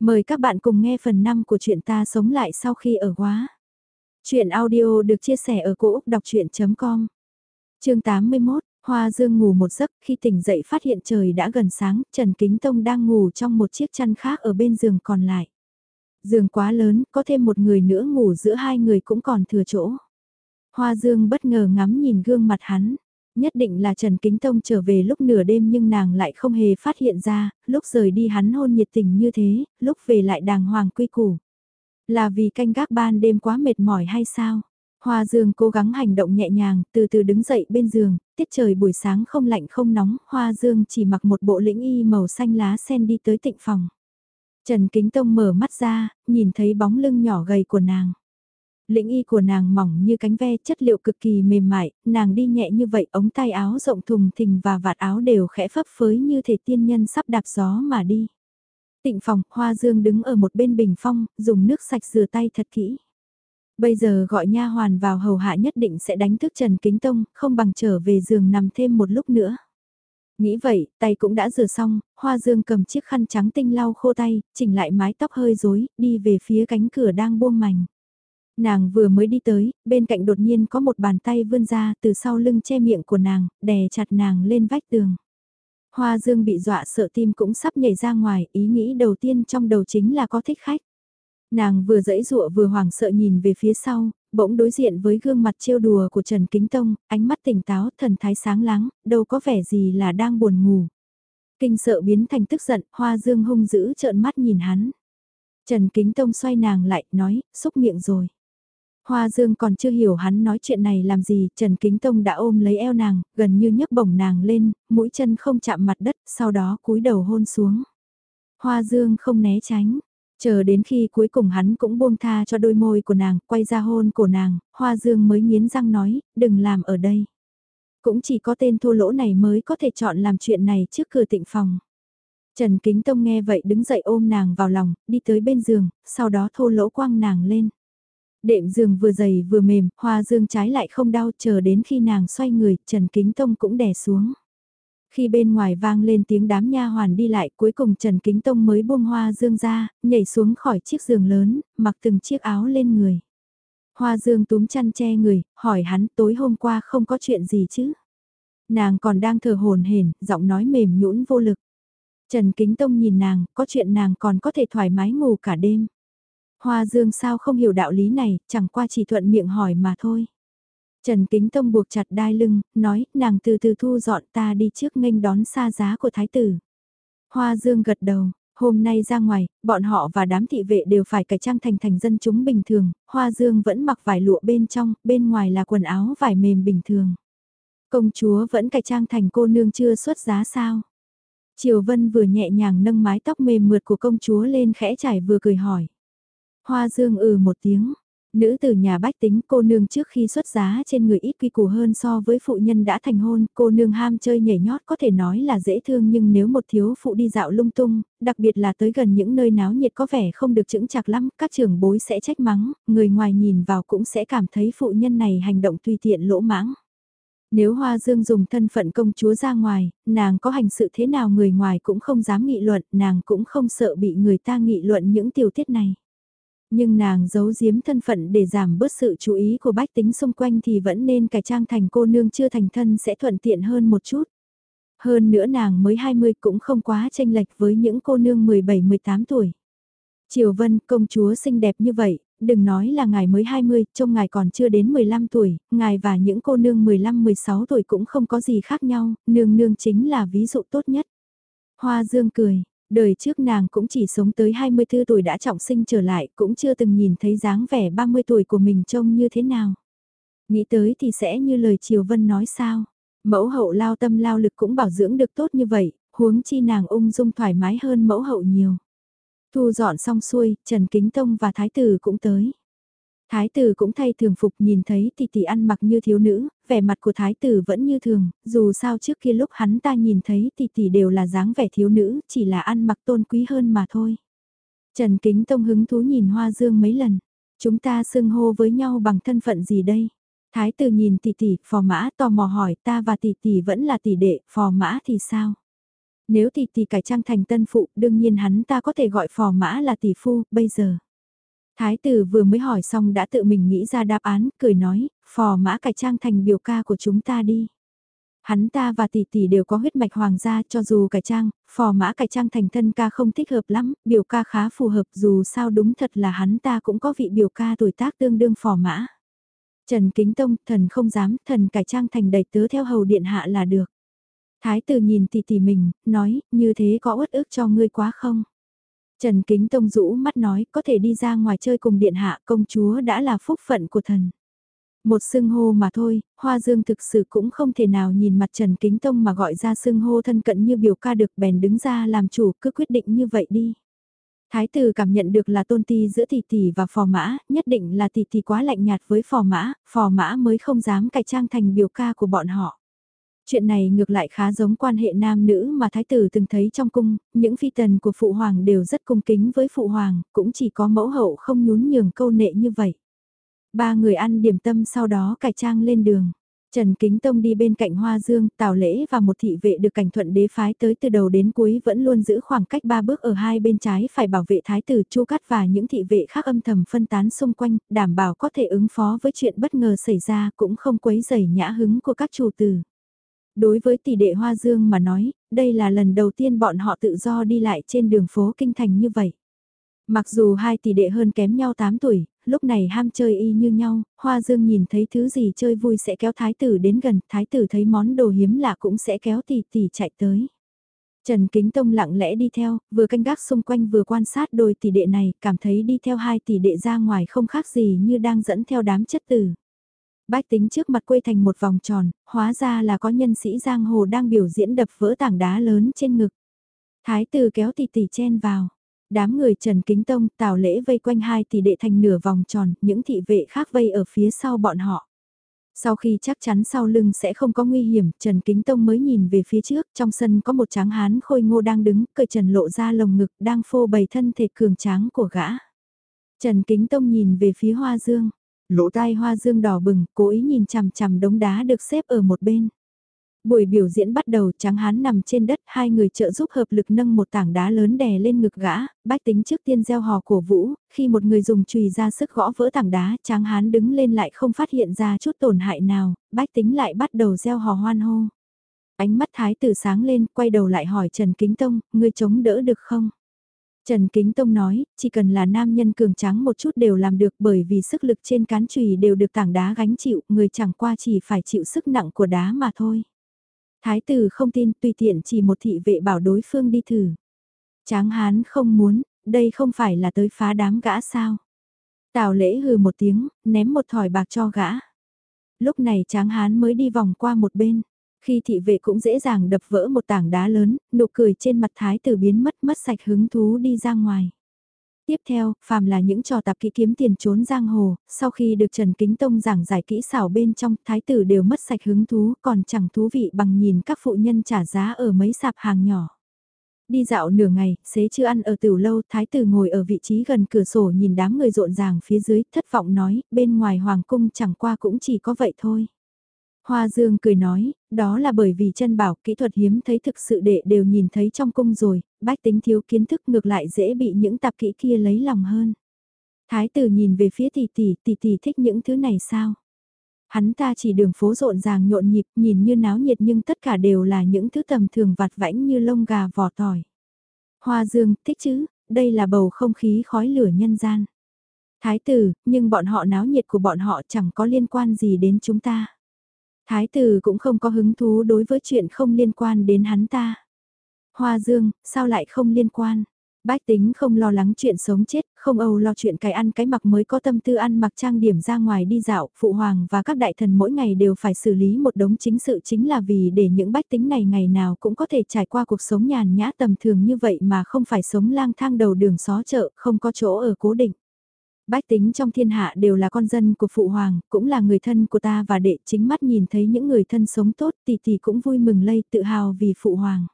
Mời các bạn cùng nghe phần 5 của chuyện ta sống lại sau khi ở quá. Chuyện audio được chia sẻ ở cỗ đọc chuyện.com Chương 81, Hoa Dương ngủ một giấc khi tỉnh dậy phát hiện trời đã gần sáng, Trần Kính Tông đang ngủ trong một chiếc chăn khác ở bên giường còn lại. Giường quá lớn, có thêm một người nữa ngủ giữa hai người cũng còn thừa chỗ. Hoa Dương bất ngờ ngắm nhìn gương mặt hắn, Nhất định là Trần Kính Tông trở về lúc nửa đêm nhưng nàng lại không hề phát hiện ra, lúc rời đi hắn hôn nhiệt tình như thế, lúc về lại đàng hoàng quy củ. Là vì canh gác ban đêm quá mệt mỏi hay sao? Hoa Dương cố gắng hành động nhẹ nhàng, từ từ đứng dậy bên giường, tiết trời buổi sáng không lạnh không nóng, Hoa Dương chỉ mặc một bộ lĩnh y màu xanh lá sen đi tới tịnh phòng. Trần Kính Tông mở mắt ra, nhìn thấy bóng lưng nhỏ gầy của nàng. Lĩnh y của nàng mỏng như cánh ve chất liệu cực kỳ mềm mại, nàng đi nhẹ như vậy ống tay áo rộng thùng thình và vạt áo đều khẽ phấp phới như thể tiên nhân sắp đạp gió mà đi. Tịnh phòng, Hoa Dương đứng ở một bên bình phong, dùng nước sạch rửa tay thật kỹ. Bây giờ gọi nha hoàn vào hầu hạ nhất định sẽ đánh thức Trần Kính Tông, không bằng trở về giường nằm thêm một lúc nữa. Nghĩ vậy, tay cũng đã rửa xong, Hoa Dương cầm chiếc khăn trắng tinh lau khô tay, chỉnh lại mái tóc hơi rối, đi về phía cánh cửa đang buông mảnh. Nàng vừa mới đi tới, bên cạnh đột nhiên có một bàn tay vươn ra từ sau lưng che miệng của nàng, đè chặt nàng lên vách tường. Hoa Dương bị dọa sợ tim cũng sắp nhảy ra ngoài, ý nghĩ đầu tiên trong đầu chính là có thích khách. Nàng vừa dẫy dụa vừa hoảng sợ nhìn về phía sau, bỗng đối diện với gương mặt trêu đùa của Trần Kính Tông, ánh mắt tỉnh táo, thần thái sáng láng, đâu có vẻ gì là đang buồn ngủ. Kinh sợ biến thành tức giận, Hoa Dương hung dữ trợn mắt nhìn hắn. Trần Kính Tông xoay nàng lại, nói, xúc miệng rồi. Hoa Dương còn chưa hiểu hắn nói chuyện này làm gì, Trần Kính Tông đã ôm lấy eo nàng, gần như nhấc bổng nàng lên, mũi chân không chạm mặt đất, sau đó cúi đầu hôn xuống. Hoa Dương không né tránh, chờ đến khi cuối cùng hắn cũng buông tha cho đôi môi của nàng, quay ra hôn của nàng, Hoa Dương mới nghiến răng nói, đừng làm ở đây. Cũng chỉ có tên thô lỗ này mới có thể chọn làm chuyện này trước cửa tịnh phòng. Trần Kính Tông nghe vậy đứng dậy ôm nàng vào lòng, đi tới bên giường, sau đó thô lỗ quăng nàng lên. Đệm giường vừa dày vừa mềm, hoa dương trái lại không đau chờ đến khi nàng xoay người, Trần Kính Tông cũng đè xuống. Khi bên ngoài vang lên tiếng đám nha hoàn đi lại cuối cùng Trần Kính Tông mới buông hoa dương ra, nhảy xuống khỏi chiếc giường lớn, mặc từng chiếc áo lên người. Hoa dương túm chăn che người, hỏi hắn tối hôm qua không có chuyện gì chứ. Nàng còn đang thở hồn hển, giọng nói mềm nhũn vô lực. Trần Kính Tông nhìn nàng, có chuyện nàng còn có thể thoải mái ngủ cả đêm. Hoa Dương sao không hiểu đạo lý này, chẳng qua chỉ thuận miệng hỏi mà thôi. Trần Kính Tông buộc chặt đai lưng, nói, nàng từ từ thu dọn ta đi trước nghênh đón xa giá của Thái tử. Hoa Dương gật đầu, hôm nay ra ngoài, bọn họ và đám thị vệ đều phải cải trang thành thành dân chúng bình thường, Hoa Dương vẫn mặc vải lụa bên trong, bên ngoài là quần áo vải mềm bình thường. Công chúa vẫn cải trang thành cô nương chưa xuất giá sao? Triều Vân vừa nhẹ nhàng nâng mái tóc mềm mượt của công chúa lên khẽ trải vừa cười hỏi. Hoa Dương ừ một tiếng. Nữ từ nhà bách tính cô nương trước khi xuất giá trên người ít quy củ hơn so với phụ nhân đã thành hôn, cô nương ham chơi nhảy nhót có thể nói là dễ thương nhưng nếu một thiếu phụ đi dạo lung tung, đặc biệt là tới gần những nơi náo nhiệt có vẻ không được chững chạc lắm, các trưởng bối sẽ trách mắng, người ngoài nhìn vào cũng sẽ cảm thấy phụ nhân này hành động tùy tiện lỗ mãng. Nếu Hoa Dương dùng thân phận công chúa ra ngoài, nàng có hành sự thế nào người ngoài cũng không dám nghị luận, nàng cũng không sợ bị người ta nghị luận những tiểu tiết này nhưng nàng giấu giếm thân phận để giảm bớt sự chú ý của bách tính xung quanh thì vẫn nên cải trang thành cô nương chưa thành thân sẽ thuận tiện hơn một chút. Hơn nữa nàng mới 20 cũng không quá tranh lệch với những cô nương 17-18 tuổi. Triều Vân, công chúa xinh đẹp như vậy, đừng nói là ngài mới 20, trông ngài còn chưa đến 15 tuổi, ngài và những cô nương 15-16 tuổi cũng không có gì khác nhau, nương nương chính là ví dụ tốt nhất. Hoa Dương cười, Đời trước nàng cũng chỉ sống tới 24 tuổi đã trọng sinh trở lại, cũng chưa từng nhìn thấy dáng vẻ 30 tuổi của mình trông như thế nào. Nghĩ tới thì sẽ như lời Triều Vân nói sao. Mẫu hậu lao tâm lao lực cũng bảo dưỡng được tốt như vậy, huống chi nàng ung dung thoải mái hơn mẫu hậu nhiều. Thu dọn xong xuôi, Trần Kính Tông và Thái Tử cũng tới. Thái tử cũng thay thường phục nhìn thấy tỷ tỷ ăn mặc như thiếu nữ, vẻ mặt của thái tử vẫn như thường, dù sao trước kia lúc hắn ta nhìn thấy tỷ tỷ đều là dáng vẻ thiếu nữ, chỉ là ăn mặc tôn quý hơn mà thôi. Trần Kính Tông hứng thú nhìn Hoa Dương mấy lần, chúng ta xưng hô với nhau bằng thân phận gì đây? Thái tử nhìn tỷ tỷ, phò mã tò mò hỏi ta và tỷ tỷ vẫn là tỷ đệ, phò mã thì sao? Nếu tỷ tỷ cải trang thành tân phụ, đương nhiên hắn ta có thể gọi phò mã là tỷ phu, bây giờ. Thái tử vừa mới hỏi xong đã tự mình nghĩ ra đáp án, cười nói, phò mã cải trang thành biểu ca của chúng ta đi. Hắn ta và tỷ tỷ đều có huyết mạch hoàng gia cho dù cải trang, phò mã cải trang thành thân ca không thích hợp lắm, biểu ca khá phù hợp dù sao đúng thật là hắn ta cũng có vị biểu ca tuổi tác tương đương phò mã. Trần Kính Tông, thần không dám, thần cải trang thành đầy tớ theo hầu điện hạ là được. Thái tử nhìn tỷ tỷ mình, nói, như thế có uất ức cho ngươi quá không? Trần Kính Tông rũ mắt nói, có thể đi ra ngoài chơi cùng điện hạ công chúa đã là phúc phận của thần. Một xưng hô mà thôi, Hoa Dương thực sự cũng không thể nào nhìn mặt Trần Kính Tông mà gọi ra xưng hô thân cận như biểu ca được bèn đứng ra làm chủ cứ quyết định như vậy đi. Thái tử cảm nhận được là tôn ti giữa tỷ tỷ và phò mã, nhất định là tỷ tỷ quá lạnh nhạt với phò mã, phò mã mới không dám cải trang thành biểu ca của bọn họ. Chuyện này ngược lại khá giống quan hệ nam nữ mà thái tử từng thấy trong cung, những phi tần của phụ hoàng đều rất cung kính với phụ hoàng, cũng chỉ có mẫu hậu không nhún nhường câu nệ như vậy. Ba người ăn điểm tâm sau đó cải trang lên đường. Trần Kính Tông đi bên cạnh Hoa Dương, Tào Lễ và một thị vệ được cảnh thuận đế phái tới từ đầu đến cuối vẫn luôn giữ khoảng cách ba bước ở hai bên trái phải bảo vệ thái tử Chu Cát và những thị vệ khác âm thầm phân tán xung quanh, đảm bảo có thể ứng phó với chuyện bất ngờ xảy ra cũng không quấy rầy nhã hứng của các chủ tử. Đối với tỷ đệ Hoa Dương mà nói, đây là lần đầu tiên bọn họ tự do đi lại trên đường phố kinh thành như vậy. Mặc dù hai tỷ đệ hơn kém nhau 8 tuổi, lúc này ham chơi y như nhau, Hoa Dương nhìn thấy thứ gì chơi vui sẽ kéo thái tử đến gần, thái tử thấy món đồ hiếm lạ cũng sẽ kéo tỷ tỷ chạy tới. Trần Kính Tông lặng lẽ đi theo, vừa canh gác xung quanh vừa quan sát đôi tỷ đệ này, cảm thấy đi theo hai tỷ đệ ra ngoài không khác gì như đang dẫn theo đám chất tử. Bách tính trước mặt quây thành một vòng tròn, hóa ra là có nhân sĩ giang hồ đang biểu diễn đập vỡ tảng đá lớn trên ngực. Thái tử kéo tỷ tỷ chen vào. Đám người Trần Kính Tông, Tào Lễ vây quanh hai tỷ đệ thành nửa vòng tròn, những thị vệ khác vây ở phía sau bọn họ. Sau khi chắc chắn sau lưng sẽ không có nguy hiểm, Trần Kính Tông mới nhìn về phía trước, trong sân có một tráng hán khôi ngô đang đứng, cởi trần lộ ra lồng ngực, đang phô bày thân thể cường tráng của gã. Trần Kính Tông nhìn về phía Hoa Dương, lỗ tai Hoa Dương đỏ bừng, cố ý nhìn chằm chằm đống đá được xếp ở một bên. Buổi biểu diễn bắt đầu trắng hán nằm trên đất, hai người trợ giúp hợp lực nâng một tảng đá lớn đè lên ngực gã, bách tính trước tiên gieo hò cổ vũ, khi một người dùng chùy ra sức gõ vỡ tảng đá, tráng hán đứng lên lại không phát hiện ra chút tổn hại nào, bách tính lại bắt đầu gieo hò hoan hô. Ánh mắt thái tử sáng lên, quay đầu lại hỏi Trần Kính Tông, ngươi chống đỡ được không? Trần Kính Tông nói, chỉ cần là nam nhân cường tráng một chút đều làm được bởi vì sức lực trên cán chùy đều được tảng đá gánh chịu, người chẳng qua chỉ phải chịu sức nặng của đá mà thôi. Thái tử không tin tùy tiện chỉ một thị vệ bảo đối phương đi thử. Tráng hán không muốn, đây không phải là tới phá đám gã sao. Tào lễ hừ một tiếng, ném một thỏi bạc cho gã. Lúc này tráng hán mới đi vòng qua một bên. Khi thị vệ cũng dễ dàng đập vỡ một tảng đá lớn, nụ cười trên mặt thái tử biến mất mất sạch hứng thú đi ra ngoài. Tiếp theo, phàm là những trò tạp kỹ kiếm tiền trốn giang hồ, sau khi được Trần Kính Tông giảng giải kỹ xảo bên trong, thái tử đều mất sạch hứng thú, còn chẳng thú vị bằng nhìn các phụ nhân trả giá ở mấy sạp hàng nhỏ. Đi dạo nửa ngày, xế chưa ăn ở tiểu lâu, thái tử ngồi ở vị trí gần cửa sổ nhìn đám người rộn ràng phía dưới, thất vọng nói, bên ngoài hoàng cung chẳng qua cũng chỉ có vậy thôi. Hoa Dương cười nói, đó là bởi vì chân bảo kỹ thuật hiếm thấy thực sự đệ đều nhìn thấy trong cung rồi, bách tính thiếu kiến thức ngược lại dễ bị những tạp kỹ kia lấy lòng hơn. Thái tử nhìn về phía tỷ tỷ, tỷ tỷ thích những thứ này sao? Hắn ta chỉ đường phố rộn ràng nhộn nhịp, nhìn như náo nhiệt nhưng tất cả đều là những thứ tầm thường vặt vãnh như lông gà vỏ tỏi. Hoa Dương, thích chứ, đây là bầu không khí khói lửa nhân gian. Thái tử, nhưng bọn họ náo nhiệt của bọn họ chẳng có liên quan gì đến chúng ta. Thái tử cũng không có hứng thú đối với chuyện không liên quan đến hắn ta. Hoa Dương, sao lại không liên quan? Bách tính không lo lắng chuyện sống chết, không âu lo chuyện cái ăn cái mặc mới có tâm tư ăn mặc trang điểm ra ngoài đi dạo, phụ hoàng và các đại thần mỗi ngày đều phải xử lý một đống chính sự chính là vì để những bách tính này ngày nào cũng có thể trải qua cuộc sống nhàn nhã tầm thường như vậy mà không phải sống lang thang đầu đường xó chợ, không có chỗ ở cố định. Bách tính trong thiên hạ đều là con dân của phụ hoàng, cũng là người thân của ta và đệ chính mắt nhìn thấy những người thân sống tốt tỷ tỷ cũng vui mừng lây tự hào vì phụ hoàng.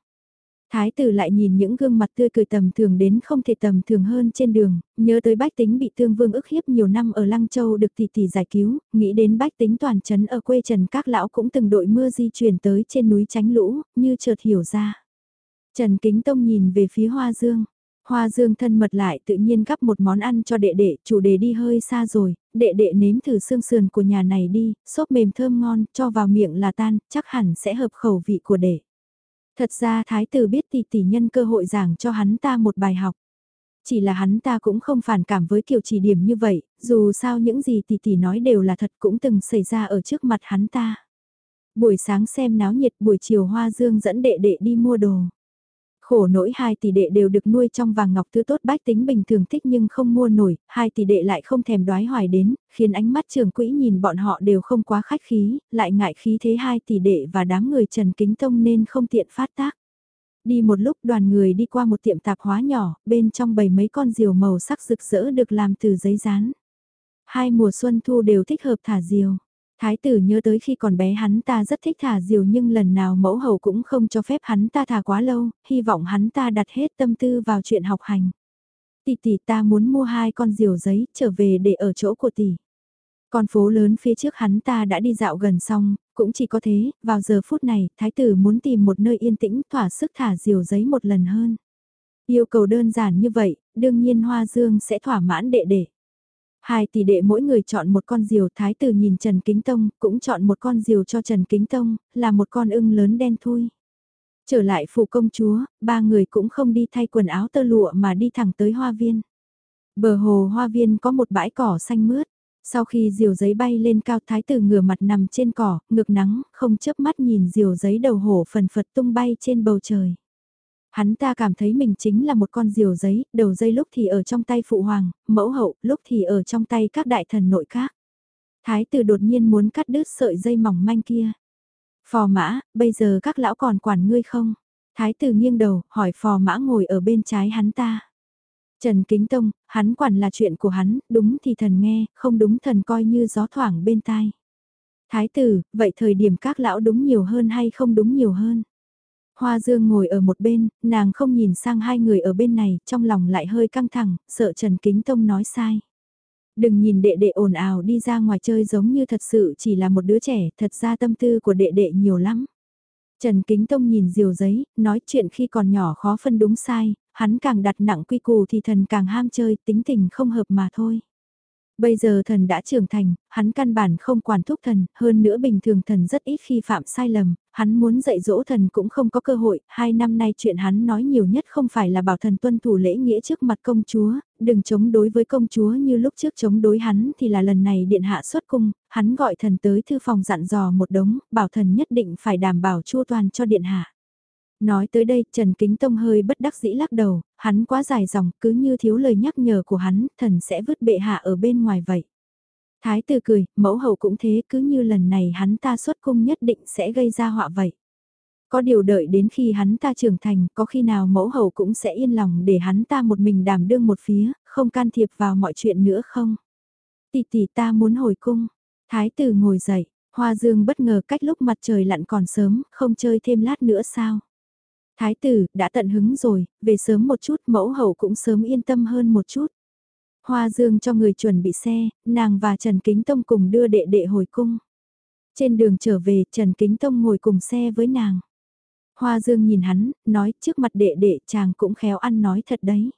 Thái tử lại nhìn những gương mặt tươi cười tầm thường đến không thể tầm thường hơn trên đường, nhớ tới bách tính bị thương vương ức hiếp nhiều năm ở Lăng Châu được tỷ tỷ giải cứu, nghĩ đến bách tính toàn trấn ở quê Trần các lão cũng từng đội mưa di chuyển tới trên núi tránh lũ, như chợt hiểu ra. Trần Kính Tông nhìn về phía Hoa Dương. Hoa Dương thân mật lại tự nhiên gắp một món ăn cho đệ đệ, chủ đề đi hơi xa rồi, đệ đệ nếm thử xương sườn của nhà này đi, xốp mềm thơm ngon, cho vào miệng là tan, chắc hẳn sẽ hợp khẩu vị của đệ. Thật ra thái tử biết tỷ tỷ nhân cơ hội giảng cho hắn ta một bài học. Chỉ là hắn ta cũng không phản cảm với kiểu chỉ điểm như vậy, dù sao những gì tỷ tỷ nói đều là thật cũng từng xảy ra ở trước mặt hắn ta. Buổi sáng xem náo nhiệt buổi chiều Hoa Dương dẫn đệ đệ đi mua đồ. Khổ nỗi hai tỷ đệ đều được nuôi trong vàng ngọc thứ tốt bách tính bình thường thích nhưng không mua nổi, hai tỷ đệ lại không thèm đoái hoài đến, khiến ánh mắt trường quỹ nhìn bọn họ đều không quá khách khí, lại ngại khí thế hai tỷ đệ và đám người Trần Kính Tông nên không tiện phát tác. Đi một lúc đoàn người đi qua một tiệm tạp hóa nhỏ, bên trong bầy mấy con diều màu sắc rực rỡ được làm từ giấy rán Hai mùa xuân thu đều thích hợp thả diều. Thái tử nhớ tới khi còn bé hắn ta rất thích thả diều nhưng lần nào mẫu hầu cũng không cho phép hắn ta thả quá lâu, hy vọng hắn ta đặt hết tâm tư vào chuyện học hành. Tỷ tỷ ta muốn mua hai con diều giấy trở về để ở chỗ của tỷ. Con phố lớn phía trước hắn ta đã đi dạo gần xong, cũng chỉ có thế, vào giờ phút này, thái tử muốn tìm một nơi yên tĩnh thỏa sức thả diều giấy một lần hơn. Yêu cầu đơn giản như vậy, đương nhiên Hoa Dương sẽ thỏa mãn đệ đệ. Hai tỷ đệ mỗi người chọn một con diều thái tử nhìn Trần Kính Tông, cũng chọn một con diều cho Trần Kính Tông, là một con ưng lớn đen thui. Trở lại phủ công chúa, ba người cũng không đi thay quần áo tơ lụa mà đi thẳng tới hoa viên. Bờ hồ hoa viên có một bãi cỏ xanh mướt. Sau khi diều giấy bay lên cao thái tử ngửa mặt nằm trên cỏ, ngược nắng, không chớp mắt nhìn diều giấy đầu hổ phần phật tung bay trên bầu trời. Hắn ta cảm thấy mình chính là một con diều giấy, đầu dây lúc thì ở trong tay phụ hoàng, mẫu hậu, lúc thì ở trong tay các đại thần nội các. Thái tử đột nhiên muốn cắt đứt sợi dây mỏng manh kia. Phò mã, bây giờ các lão còn quản ngươi không? Thái tử nghiêng đầu, hỏi phò mã ngồi ở bên trái hắn ta. Trần Kính Tông, hắn quản là chuyện của hắn, đúng thì thần nghe, không đúng thần coi như gió thoảng bên tai. Thái tử, vậy thời điểm các lão đúng nhiều hơn hay không đúng nhiều hơn? Hoa Dương ngồi ở một bên, nàng không nhìn sang hai người ở bên này, trong lòng lại hơi căng thẳng, sợ Trần Kính Tông nói sai. Đừng nhìn đệ đệ ồn ào đi ra ngoài chơi giống như thật sự chỉ là một đứa trẻ, thật ra tâm tư của đệ đệ nhiều lắm. Trần Kính Tông nhìn diều giấy, nói chuyện khi còn nhỏ khó phân đúng sai, hắn càng đặt nặng quy củ thì thần càng ham chơi, tính tình không hợp mà thôi. Bây giờ thần đã trưởng thành, hắn căn bản không quản thúc thần, hơn nữa bình thường thần rất ít khi phạm sai lầm, hắn muốn dạy dỗ thần cũng không có cơ hội, hai năm nay chuyện hắn nói nhiều nhất không phải là bảo thần tuân thủ lễ nghĩa trước mặt công chúa, đừng chống đối với công chúa như lúc trước chống đối hắn thì là lần này điện hạ xuất cung, hắn gọi thần tới thư phòng dặn dò một đống, bảo thần nhất định phải đảm bảo chu toàn cho điện hạ. Nói tới đây, Trần Kính Tông hơi bất đắc dĩ lắc đầu, hắn quá dài dòng, cứ như thiếu lời nhắc nhở của hắn, thần sẽ vứt bệ hạ ở bên ngoài vậy. Thái tử cười, mẫu hậu cũng thế, cứ như lần này hắn ta xuất cung nhất định sẽ gây ra họa vậy. Có điều đợi đến khi hắn ta trưởng thành, có khi nào mẫu hậu cũng sẽ yên lòng để hắn ta một mình đảm đương một phía, không can thiệp vào mọi chuyện nữa không? Tỷ tỷ ta muốn hồi cung. Thái tử ngồi dậy, hoa dương bất ngờ cách lúc mặt trời lặn còn sớm, không chơi thêm lát nữa sao? Thái tử, đã tận hứng rồi, về sớm một chút mẫu hậu cũng sớm yên tâm hơn một chút. Hoa dương cho người chuẩn bị xe, nàng và Trần Kính Tông cùng đưa đệ đệ hồi cung. Trên đường trở về, Trần Kính Tông ngồi cùng xe với nàng. Hoa dương nhìn hắn, nói trước mặt đệ đệ chàng cũng khéo ăn nói thật đấy.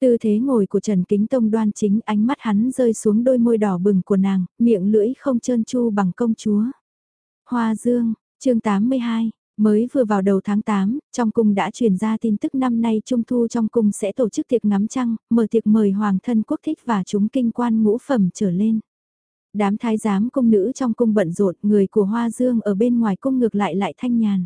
Tư thế ngồi của Trần Kính Tông đoan chính ánh mắt hắn rơi xuống đôi môi đỏ bừng của nàng, miệng lưỡi không trơn chu bằng công chúa. Hoa dương, chương 82, Mới vừa vào đầu tháng 8, trong cung đã truyền ra tin tức năm nay Trung Thu trong cung sẽ tổ chức tiệc ngắm trăng, mở tiệc mời Hoàng thân quốc thích và chúng kinh quan ngũ phẩm trở lên. Đám thái giám cung nữ trong cung bận rộn, người của Hoa Dương ở bên ngoài cung ngược lại lại thanh nhàn.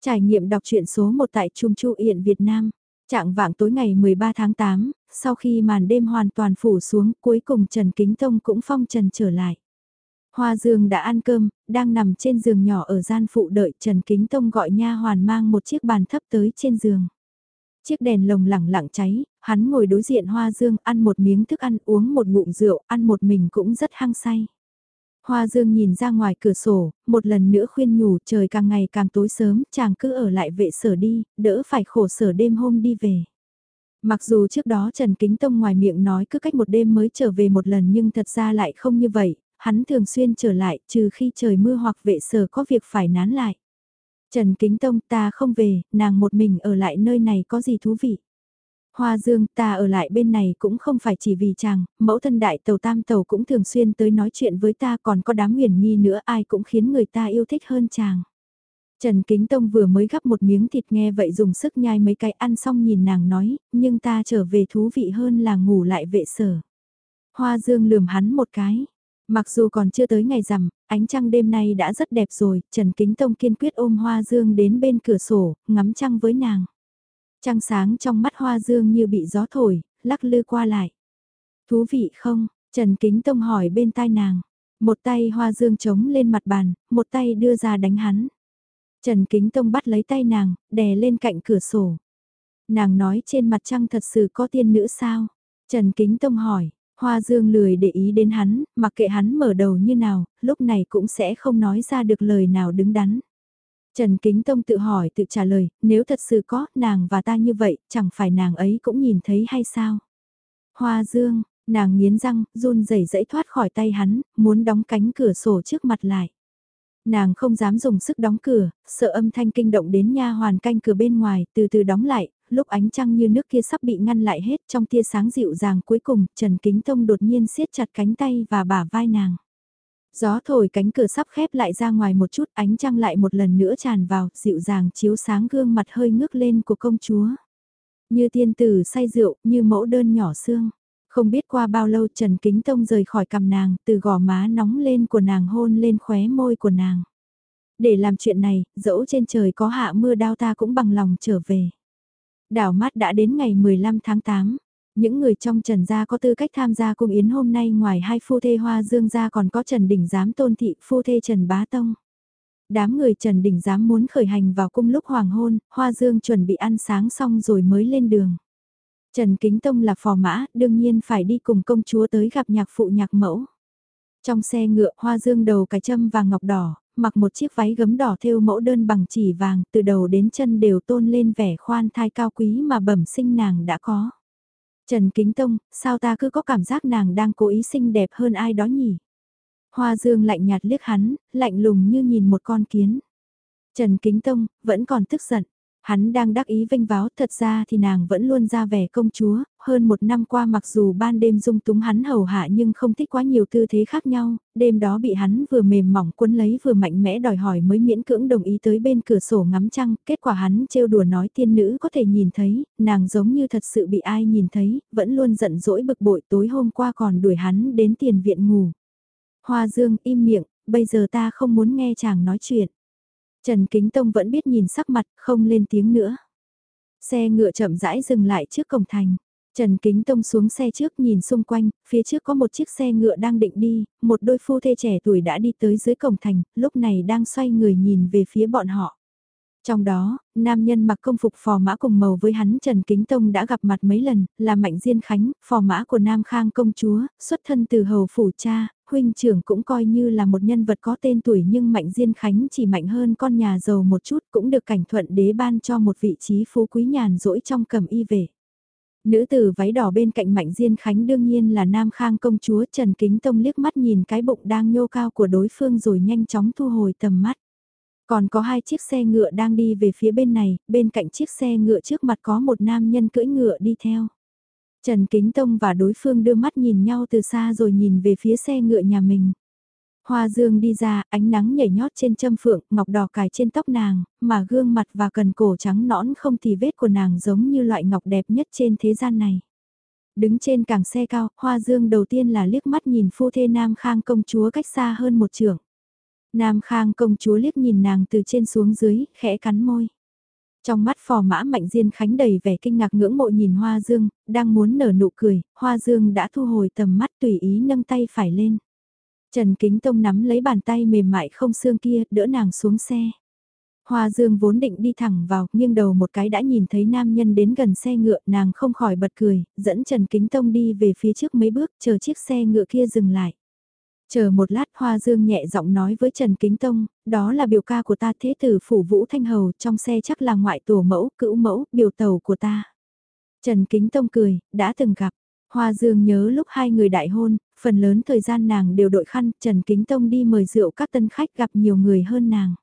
Trải nghiệm đọc truyện số 1 tại Trung Chu Yện Việt Nam. Trạng vạng tối ngày 13 tháng 8, sau khi màn đêm hoàn toàn phủ xuống, cuối cùng Trần Kính Tông cũng phong trần trở lại. Hoa Dương đã ăn cơm, đang nằm trên giường nhỏ ở gian phụ đợi Trần Kính Tông gọi nha hoàn mang một chiếc bàn thấp tới trên giường. Chiếc đèn lồng lẳng lặng cháy, hắn ngồi đối diện Hoa Dương ăn một miếng thức ăn uống một ngụm rượu, ăn một mình cũng rất hăng say. Hoa Dương nhìn ra ngoài cửa sổ, một lần nữa khuyên nhủ trời càng ngày càng tối sớm, chàng cứ ở lại vệ sở đi, đỡ phải khổ sở đêm hôm đi về. Mặc dù trước đó Trần Kính Tông ngoài miệng nói cứ cách một đêm mới trở về một lần nhưng thật ra lại không như vậy, hắn thường xuyên trở lại trừ khi trời mưa hoặc vệ sở có việc phải nán lại. Trần Kính Tông ta không về, nàng một mình ở lại nơi này có gì thú vị. Hoa Dương ta ở lại bên này cũng không phải chỉ vì chàng, mẫu thân đại tàu tam tàu cũng thường xuyên tới nói chuyện với ta còn có đám huyền nghi nữa ai cũng khiến người ta yêu thích hơn chàng. Trần Kính Tông vừa mới gắp một miếng thịt nghe vậy dùng sức nhai mấy cái ăn xong nhìn nàng nói, nhưng ta trở về thú vị hơn là ngủ lại vệ sở. Hoa Dương lườm hắn một cái. Mặc dù còn chưa tới ngày rằm, ánh trăng đêm nay đã rất đẹp rồi, Trần Kính Tông kiên quyết ôm Hoa Dương đến bên cửa sổ, ngắm trăng với nàng. Trăng sáng trong mắt Hoa Dương như bị gió thổi, lắc lư qua lại. Thú vị không? Trần Kính Tông hỏi bên tai nàng. Một tay Hoa Dương chống lên mặt bàn, một tay đưa ra đánh hắn. Trần Kính Tông bắt lấy tay nàng, đè lên cạnh cửa sổ. Nàng nói trên mặt trăng thật sự có tiên nữ sao? Trần Kính Tông hỏi, Hoa Dương lười để ý đến hắn, mặc kệ hắn mở đầu như nào, lúc này cũng sẽ không nói ra được lời nào đứng đắn. Trần Kính Tông tự hỏi tự trả lời, nếu thật sự có, nàng và ta như vậy, chẳng phải nàng ấy cũng nhìn thấy hay sao? Hoa Dương, nàng nghiến răng, run rẩy rẫy thoát khỏi tay hắn, muốn đóng cánh cửa sổ trước mặt lại. Nàng không dám dùng sức đóng cửa, sợ âm thanh kinh động đến nha hoàn canh cửa bên ngoài, từ từ đóng lại, lúc ánh trăng như nước kia sắp bị ngăn lại hết trong tia sáng dịu dàng cuối cùng, Trần Kính Tông đột nhiên siết chặt cánh tay và bả vai nàng. Gió thổi cánh cửa sắp khép lại ra ngoài một chút ánh trăng lại một lần nữa tràn vào, dịu dàng chiếu sáng gương mặt hơi ngước lên của công chúa. Như tiên tử say rượu, như mẫu đơn nhỏ xương. Không biết qua bao lâu Trần Kính Tông rời khỏi cầm nàng, từ gò má nóng lên của nàng hôn lên khóe môi của nàng. Để làm chuyện này, dẫu trên trời có hạ mưa đau ta cũng bằng lòng trở về. Đảo mắt đã đến ngày 15 tháng 8. Những người trong Trần Gia có tư cách tham gia cung yến hôm nay ngoài hai phu thê Hoa Dương Gia còn có Trần Đình Giám tôn thị phu thê Trần Bá Tông. Đám người Trần Đình Giám muốn khởi hành vào cung lúc hoàng hôn, Hoa Dương chuẩn bị ăn sáng xong rồi mới lên đường. Trần Kính Tông là phò mã, đương nhiên phải đi cùng công chúa tới gặp nhạc phụ nhạc mẫu. Trong xe ngựa Hoa Dương đầu cái châm vàng ngọc đỏ, mặc một chiếc váy gấm đỏ thêu mẫu đơn bằng chỉ vàng, từ đầu đến chân đều tôn lên vẻ khoan thai cao quý mà bẩm sinh nàng đã có. Trần Kính Tông, sao ta cứ có cảm giác nàng đang cố ý xinh đẹp hơn ai đó nhỉ? Hoa Dương lạnh nhạt liếc hắn, lạnh lùng như nhìn một con kiến. Trần Kính Tông, vẫn còn tức giận. Hắn đang đắc ý vinh váo, thật ra thì nàng vẫn luôn ra vẻ công chúa, hơn một năm qua mặc dù ban đêm dung túng hắn hầu hạ nhưng không thích quá nhiều tư thế khác nhau, đêm đó bị hắn vừa mềm mỏng cuốn lấy vừa mạnh mẽ đòi hỏi mới miễn cưỡng đồng ý tới bên cửa sổ ngắm trăng, kết quả hắn trêu đùa nói tiên nữ có thể nhìn thấy, nàng giống như thật sự bị ai nhìn thấy, vẫn luôn giận dỗi bực bội tối hôm qua còn đuổi hắn đến tiền viện ngủ. Hoa Dương im miệng, bây giờ ta không muốn nghe chàng nói chuyện. Trần Kính Tông vẫn biết nhìn sắc mặt, không lên tiếng nữa. Xe ngựa chậm rãi dừng lại trước cổng thành. Trần Kính Tông xuống xe trước nhìn xung quanh, phía trước có một chiếc xe ngựa đang định đi, một đôi phu thê trẻ tuổi đã đi tới dưới cổng thành, lúc này đang xoay người nhìn về phía bọn họ. Trong đó, nam nhân mặc công phục phò mã cùng màu với hắn Trần Kính Tông đã gặp mặt mấy lần, là Mạnh Diên Khánh, phò mã của Nam Khang công chúa, xuất thân từ hầu phủ cha, huynh trưởng cũng coi như là một nhân vật có tên tuổi nhưng Mạnh Diên Khánh chỉ mạnh hơn con nhà giàu một chút cũng được cảnh thuận đế ban cho một vị trí phú quý nhàn rỗi trong cầm y về. Nữ tử váy đỏ bên cạnh Mạnh Diên Khánh đương nhiên là Nam Khang công chúa Trần Kính Tông liếc mắt nhìn cái bụng đang nhô cao của đối phương rồi nhanh chóng thu hồi tầm mắt. Còn có hai chiếc xe ngựa đang đi về phía bên này, bên cạnh chiếc xe ngựa trước mặt có một nam nhân cưỡi ngựa đi theo. Trần Kính Tông và đối phương đưa mắt nhìn nhau từ xa rồi nhìn về phía xe ngựa nhà mình. Hoa dương đi ra, ánh nắng nhảy nhót trên châm phượng, ngọc đỏ cài trên tóc nàng, mà gương mặt và cần cổ trắng nõn không thì vết của nàng giống như loại ngọc đẹp nhất trên thế gian này. Đứng trên càng xe cao, hoa dương đầu tiên là liếc mắt nhìn phu thê nam khang công chúa cách xa hơn một trường. Nam khang công chúa liếc nhìn nàng từ trên xuống dưới, khẽ cắn môi. Trong mắt phò mã Mạnh Diên Khánh đầy vẻ kinh ngạc ngưỡng mộ nhìn Hoa Dương, đang muốn nở nụ cười, Hoa Dương đã thu hồi tầm mắt tùy ý nâng tay phải lên. Trần Kính Tông nắm lấy bàn tay mềm mại không xương kia, đỡ nàng xuống xe. Hoa Dương vốn định đi thẳng vào, nghiêng đầu một cái đã nhìn thấy nam nhân đến gần xe ngựa, nàng không khỏi bật cười, dẫn Trần Kính Tông đi về phía trước mấy bước, chờ chiếc xe ngựa kia dừng lại. Chờ một lát Hoa Dương nhẹ giọng nói với Trần Kính Tông, đó là biểu ca của ta thế tử phủ Vũ Thanh Hầu, trong xe chắc là ngoại tổ mẫu, cữu mẫu, biểu tàu của ta. Trần Kính Tông cười, đã từng gặp. Hoa Dương nhớ lúc hai người đại hôn, phần lớn thời gian nàng đều đội khăn, Trần Kính Tông đi mời rượu các tân khách gặp nhiều người hơn nàng.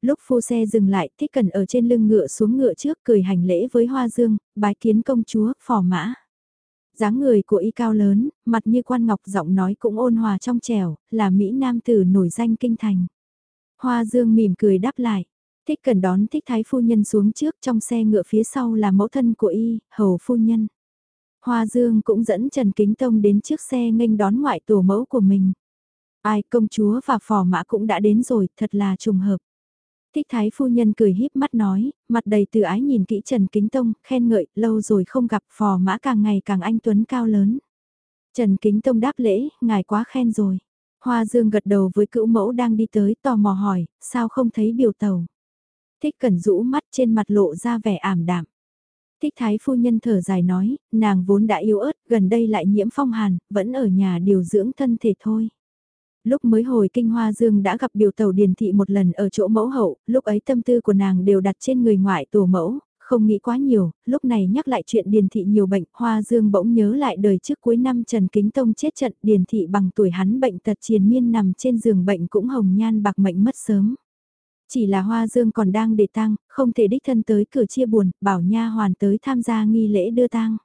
Lúc phu xe dừng lại, thích cần ở trên lưng ngựa xuống ngựa trước cười hành lễ với Hoa Dương, bái kiến công chúa, phò mã dáng người của y cao lớn, mặt như quan ngọc giọng nói cũng ôn hòa trong trẻo, là Mỹ Nam tử nổi danh kinh thành. Hoa Dương mỉm cười đáp lại, thích cần đón thích thái phu nhân xuống trước trong xe ngựa phía sau là mẫu thân của y, hầu phu nhân. Hoa Dương cũng dẫn Trần Kính Tông đến trước xe nghênh đón ngoại tổ mẫu của mình. Ai công chúa và phò mã cũng đã đến rồi, thật là trùng hợp. Thích thái phu nhân cười híp mắt nói, mặt đầy từ ái nhìn kỹ Trần Kính Tông, khen ngợi, lâu rồi không gặp phò mã càng ngày càng anh Tuấn cao lớn. Trần Kính Tông đáp lễ, ngài quá khen rồi. Hoa Dương gật đầu với cữu mẫu đang đi tới tò mò hỏi, sao không thấy biểu tàu. Thích cẩn rũ mắt trên mặt lộ ra vẻ ảm đạm. Thích thái phu nhân thở dài nói, nàng vốn đã yếu ớt, gần đây lại nhiễm phong hàn, vẫn ở nhà điều dưỡng thân thể thôi. Lúc mới hồi kinh Hoa Dương đã gặp biểu tàu điền thị một lần ở chỗ mẫu hậu, lúc ấy tâm tư của nàng đều đặt trên người ngoại tổ mẫu, không nghĩ quá nhiều, lúc này nhắc lại chuyện điền thị nhiều bệnh, Hoa Dương bỗng nhớ lại đời trước cuối năm Trần Kính Tông chết trận điền thị bằng tuổi hắn bệnh tật triền miên nằm trên giường bệnh cũng hồng nhan bạc mệnh mất sớm. Chỉ là Hoa Dương còn đang để tang, không thể đích thân tới cửa chia buồn, bảo nha hoàn tới tham gia nghi lễ đưa tang.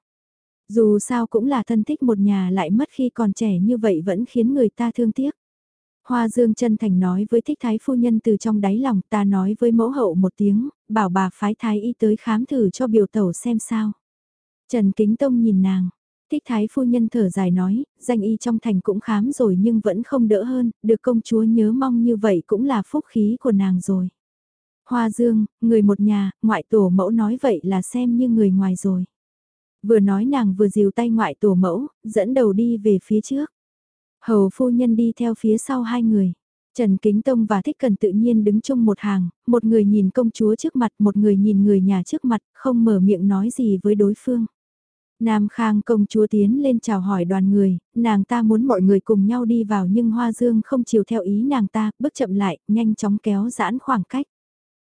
Dù sao cũng là thân thích một nhà lại mất khi còn trẻ như vậy vẫn khiến người ta thương tiếc. Hoa Dương chân thành nói với thích thái phu nhân từ trong đáy lòng ta nói với mẫu hậu một tiếng, bảo bà phái thái y tới khám thử cho biểu tẩu xem sao. Trần Kính Tông nhìn nàng, thích thái phu nhân thở dài nói, danh y trong thành cũng khám rồi nhưng vẫn không đỡ hơn, được công chúa nhớ mong như vậy cũng là phúc khí của nàng rồi. Hoa Dương, người một nhà, ngoại tổ mẫu nói vậy là xem như người ngoài rồi. Vừa nói nàng vừa dìu tay ngoại tổ mẫu, dẫn đầu đi về phía trước. Hầu phu nhân đi theo phía sau hai người. Trần Kính Tông và Thích Cần tự nhiên đứng chung một hàng, một người nhìn công chúa trước mặt, một người nhìn người nhà trước mặt, không mở miệng nói gì với đối phương. Nam Khang công chúa tiến lên chào hỏi đoàn người, nàng ta muốn mọi người cùng nhau đi vào nhưng Hoa Dương không chiều theo ý nàng ta, bước chậm lại, nhanh chóng kéo giãn khoảng cách.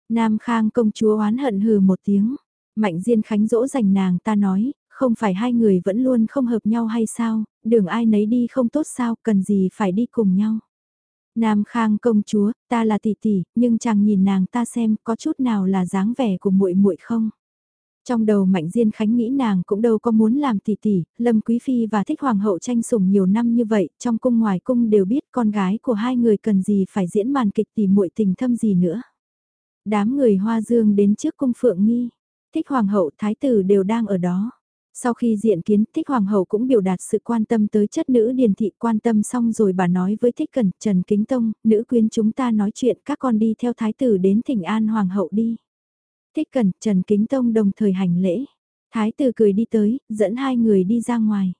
Nam Khang công chúa oán hận hừ một tiếng, Mạnh Diên Khánh dỗ dành nàng ta nói, không phải hai người vẫn luôn không hợp nhau hay sao, đường ai nấy đi không tốt sao, cần gì phải đi cùng nhau. Nam Khang công chúa, ta là tỷ tỷ, nhưng chàng nhìn nàng ta xem có chút nào là dáng vẻ của muội muội không? Trong đầu Mạnh Diên Khánh nghĩ nàng cũng đâu có muốn làm tỷ tỷ, Lâm Quý Phi và thích hoàng hậu tranh sủng nhiều năm như vậy, trong cung ngoài cung đều biết con gái của hai người cần gì phải diễn màn kịch tỷ muội tình thâm gì nữa. Đám người hoa dương đến trước cung phượng nghi, thích hoàng hậu thái tử đều đang ở đó. Sau khi diện kiến, Thích Hoàng hậu cũng biểu đạt sự quan tâm tới chất nữ điền thị quan tâm xong rồi bà nói với Thích Cần, Trần Kính Tông, nữ quyến chúng ta nói chuyện các con đi theo thái tử đến thỉnh an Hoàng hậu đi. Thích Cần, Trần Kính Tông đồng thời hành lễ. Thái tử cười đi tới, dẫn hai người đi ra ngoài.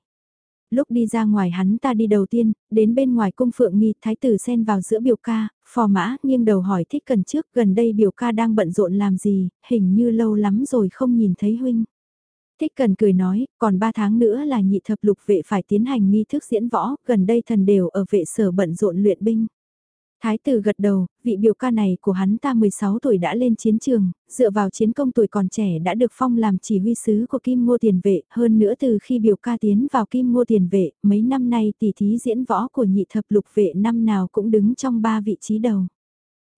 Lúc đi ra ngoài hắn ta đi đầu tiên, đến bên ngoài cung phượng nghi, thái tử xen vào giữa biểu ca, phò mã, nghiêng đầu hỏi thích cần trước, gần đây biểu ca đang bận rộn làm gì, hình như lâu lắm rồi không nhìn thấy huynh. Thích cần cười nói, còn 3 tháng nữa là nhị thập lục vệ phải tiến hành nghi thức diễn võ, gần đây thần đều ở vệ sở bận rộn luyện binh. Thái tử gật đầu, vị biểu ca này của hắn ta 16 tuổi đã lên chiến trường, dựa vào chiến công tuổi còn trẻ đã được phong làm chỉ huy sứ của Kim Ngô Tiền Vệ, hơn nữa từ khi biểu ca tiến vào Kim Ngô Tiền Vệ, mấy năm nay tỷ thí diễn võ của nhị thập lục vệ năm nào cũng đứng trong ba vị trí đầu.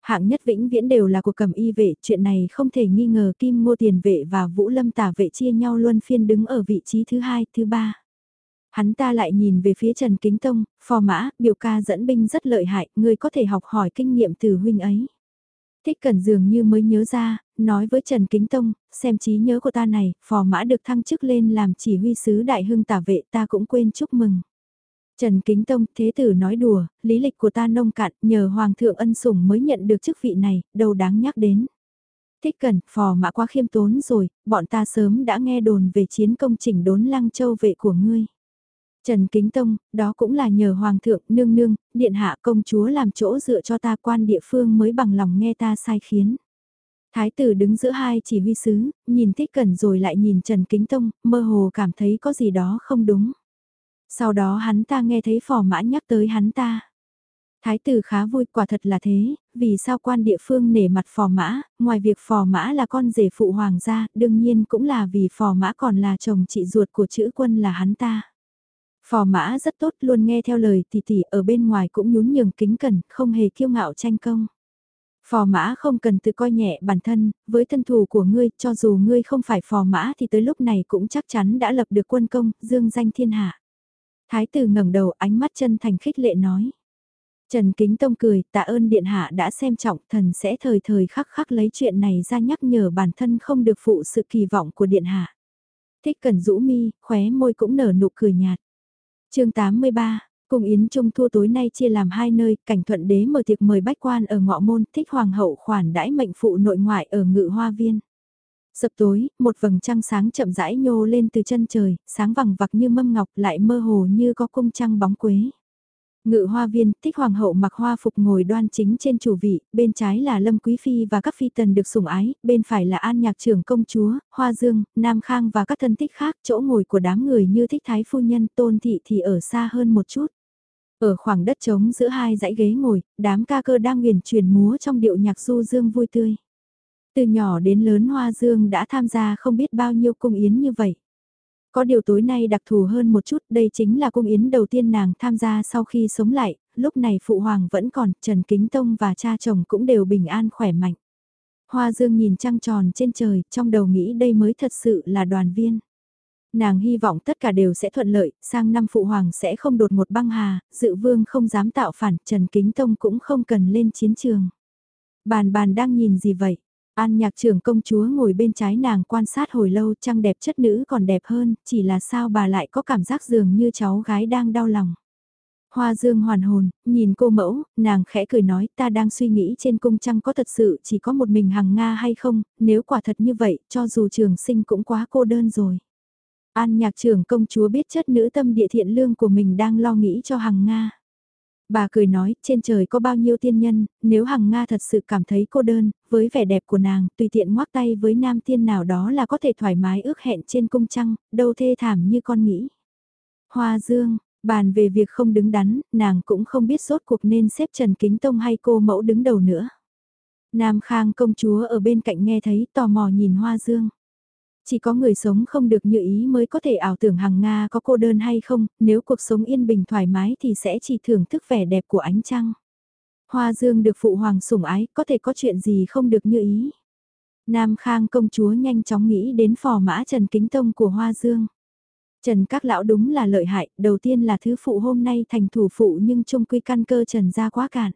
Hạng nhất vĩnh viễn đều là của cầm y vệ, chuyện này không thể nghi ngờ Kim Ngô Tiền Vệ và Vũ Lâm Tả Vệ chia nhau luân phiên đứng ở vị trí thứ hai, thứ ba. Hắn ta lại nhìn về phía Trần Kính Tông, phò mã, biểu ca dẫn binh rất lợi hại, người có thể học hỏi kinh nghiệm từ huynh ấy. Thích Cẩn dường như mới nhớ ra, nói với Trần Kính Tông, xem trí nhớ của ta này, phò mã được thăng chức lên làm chỉ huy sứ đại hưng tả vệ ta cũng quên chúc mừng. Trần Kính Tông, thế tử nói đùa, lý lịch của ta nông cạn, nhờ Hoàng thượng ân sủng mới nhận được chức vị này, đâu đáng nhắc đến. Thích cẩn, phò mã quá khiêm tốn rồi, bọn ta sớm đã nghe đồn về chiến công chỉnh đốn lăng châu vệ của ngươi. Trần Kính Tông, đó cũng là nhờ Hoàng thượng, nương nương, điện hạ công chúa làm chỗ dựa cho ta quan địa phương mới bằng lòng nghe ta sai khiến. Thái tử đứng giữa hai chỉ huy sứ, nhìn thích cẩn rồi lại nhìn Trần Kính Tông, mơ hồ cảm thấy có gì đó không đúng. Sau đó hắn ta nghe thấy phò mã nhắc tới hắn ta. Thái tử khá vui quả thật là thế, vì sao quan địa phương nể mặt phò mã, ngoài việc phò mã là con rể phụ hoàng gia, đương nhiên cũng là vì phò mã còn là chồng chị ruột của chữ quân là hắn ta. Phò mã rất tốt luôn nghe theo lời tỷ tỷ ở bên ngoài cũng nhún nhường kính cẩn, không hề kiêu ngạo tranh công. Phò mã không cần tự coi nhẹ bản thân, với thân thủ của ngươi, cho dù ngươi không phải phò mã thì tới lúc này cũng chắc chắn đã lập được quân công, dương danh thiên hạ. Thái tử ngẩng đầu ánh mắt chân thành khích lệ nói. Trần Kính Tông cười, tạ ơn điện hạ đã xem trọng, thần sẽ thời thời khắc khắc lấy chuyện này ra nhắc nhở bản thân không được phụ sự kỳ vọng của điện hạ. Thích cần rũ mi, khóe môi cũng nở nụ cười nhạt. chương 83, cùng Yến Trung Thu tối nay chia làm hai nơi, cảnh thuận đế mở tiệc mời bách quan ở ngọ môn, thích hoàng hậu khoản đãi mệnh phụ nội ngoại ở ngự hoa viên. Sập tối, một vầng trăng sáng chậm rãi nhô lên từ chân trời, sáng vằng vặc như mâm ngọc lại mơ hồ như có cung trăng bóng quế. Ngự hoa viên, thích hoàng hậu mặc hoa phục ngồi đoan chính trên chủ vị, bên trái là Lâm Quý Phi và các phi tần được sủng ái, bên phải là An Nhạc trưởng công chúa, Hoa Dương, Nam Khang và các thân thích khác, chỗ ngồi của đám người như thích thái phu nhân, tôn thị thì ở xa hơn một chút. Ở khoảng đất trống giữa hai dãy ghế ngồi, đám ca cơ đang huyền truyền múa trong điệu nhạc du dương vui tươi. Từ nhỏ đến lớn Hoa Dương đã tham gia không biết bao nhiêu cung yến như vậy. Có điều tối nay đặc thù hơn một chút, đây chính là cung yến đầu tiên nàng tham gia sau khi sống lại, lúc này phụ hoàng vẫn còn, Trần Kính Tông và cha chồng cũng đều bình an khỏe mạnh. Hoa Dương nhìn trăng tròn trên trời, trong đầu nghĩ đây mới thật sự là đoàn viên. Nàng hy vọng tất cả đều sẽ thuận lợi, sang năm phụ hoàng sẽ không đột một băng hà, dự vương không dám tạo phản, Trần Kính Tông cũng không cần lên chiến trường. Bàn bàn đang nhìn gì vậy? An nhạc trưởng công chúa ngồi bên trái nàng quan sát hồi lâu trăng đẹp chất nữ còn đẹp hơn, chỉ là sao bà lại có cảm giác dường như cháu gái đang đau lòng. Hoa dương hoàn hồn, nhìn cô mẫu, nàng khẽ cười nói ta đang suy nghĩ trên cung trăng có thật sự chỉ có một mình hằng Nga hay không, nếu quả thật như vậy, cho dù trường sinh cũng quá cô đơn rồi. An nhạc trưởng công chúa biết chất nữ tâm địa thiện lương của mình đang lo nghĩ cho hằng Nga. Bà cười nói, trên trời có bao nhiêu tiên nhân, nếu Hằng Nga thật sự cảm thấy cô đơn, với vẻ đẹp của nàng, tùy tiện ngoắc tay với nam tiên nào đó là có thể thoải mái ước hẹn trên cung trăng, đâu thê thảm như con nghĩ. Hoa Dương, bàn về việc không đứng đắn, nàng cũng không biết sốt cuộc nên xếp Trần Kính Tông hay cô mẫu đứng đầu nữa. Nam Khang công chúa ở bên cạnh nghe thấy tò mò nhìn Hoa Dương. Chỉ có người sống không được như ý mới có thể ảo tưởng hàng Nga có cô đơn hay không, nếu cuộc sống yên bình thoải mái thì sẽ chỉ thưởng thức vẻ đẹp của ánh trăng. Hoa Dương được phụ hoàng sủng ái, có thể có chuyện gì không được như ý. Nam Khang công chúa nhanh chóng nghĩ đến phò mã Trần Kính Tông của Hoa Dương. Trần các lão đúng là lợi hại, đầu tiên là thứ phụ hôm nay thành thủ phụ nhưng trung quy căn cơ Trần ra quá cạn.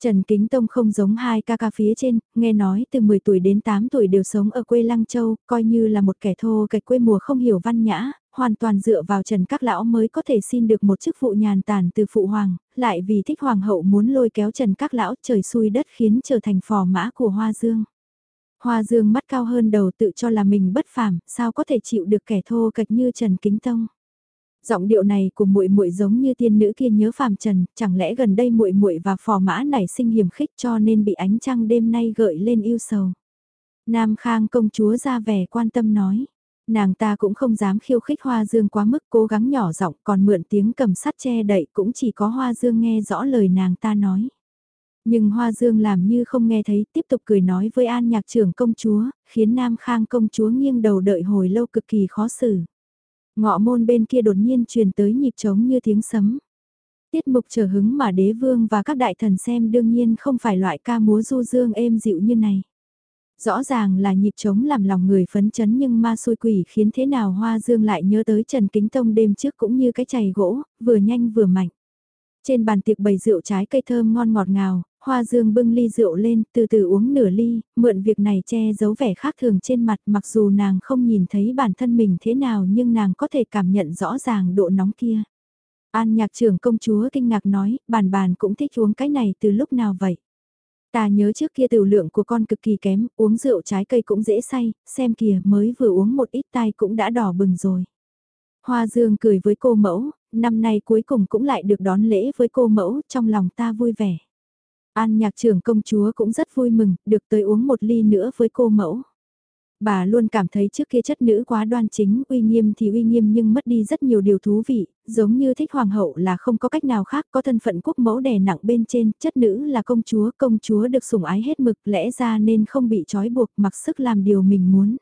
Trần Kính Tông không giống hai ca ca phía trên, nghe nói từ 10 tuổi đến 8 tuổi đều sống ở quê Lăng Châu, coi như là một kẻ thô kịch quê mùa không hiểu văn nhã, hoàn toàn dựa vào Trần Các Lão mới có thể xin được một chức vụ nhàn tản từ Phụ Hoàng, lại vì thích Hoàng hậu muốn lôi kéo Trần Các Lão trời xui đất khiến trở thành phò mã của Hoa Dương. Hoa Dương mắt cao hơn đầu tự cho là mình bất phàm, sao có thể chịu được kẻ thô kịch như Trần Kính Tông giọng điệu này của muội muội giống như tiên nữ kia nhớ phàm trần, chẳng lẽ gần đây muội muội và phò mã nảy sinh hiểm khích cho nên bị ánh trăng đêm nay gợi lên yêu sầu. Nam Khang công chúa ra vẻ quan tâm nói, nàng ta cũng không dám khiêu khích Hoa Dương quá mức cố gắng nhỏ giọng còn mượn tiếng cầm sắt che đậy cũng chỉ có Hoa Dương nghe rõ lời nàng ta nói. Nhưng Hoa Dương làm như không nghe thấy tiếp tục cười nói với An nhạc trưởng công chúa, khiến Nam Khang công chúa nghiêng đầu đợi hồi lâu cực kỳ khó xử. Ngọ môn bên kia đột nhiên truyền tới nhịp trống như tiếng sấm. Tiết mục trở hứng mà đế vương và các đại thần xem đương nhiên không phải loại ca múa du dương êm dịu như này. Rõ ràng là nhịp trống làm lòng người phấn chấn nhưng ma xui quỷ khiến thế nào Hoa Dương lại nhớ tới Trần Kính Tông đêm trước cũng như cái chày gỗ, vừa nhanh vừa mạnh. Trên bàn tiệc bày rượu trái cây thơm ngon ngọt ngào, Hoa Dương bưng ly rượu lên, từ từ uống nửa ly, mượn việc này che giấu vẻ khác thường trên mặt mặc dù nàng không nhìn thấy bản thân mình thế nào nhưng nàng có thể cảm nhận rõ ràng độ nóng kia. An nhạc trưởng công chúa kinh ngạc nói, bàn bàn cũng thích uống cái này từ lúc nào vậy? Ta nhớ trước kia tiểu lượng của con cực kỳ kém, uống rượu trái cây cũng dễ say, xem kìa mới vừa uống một ít tai cũng đã đỏ bừng rồi. Hoa Dương cười với cô mẫu, năm nay cuối cùng cũng lại được đón lễ với cô mẫu, trong lòng ta vui vẻ. An nhạc trưởng công chúa cũng rất vui mừng, được tới uống một ly nữa với cô mẫu. Bà luôn cảm thấy trước kia chất nữ quá đoan chính, uy nghiêm thì uy nghiêm nhưng mất đi rất nhiều điều thú vị, giống như thích hoàng hậu là không có cách nào khác có thân phận quốc mẫu đè nặng bên trên, chất nữ là công chúa, công chúa được sủng ái hết mực lẽ ra nên không bị trói buộc mặc sức làm điều mình muốn.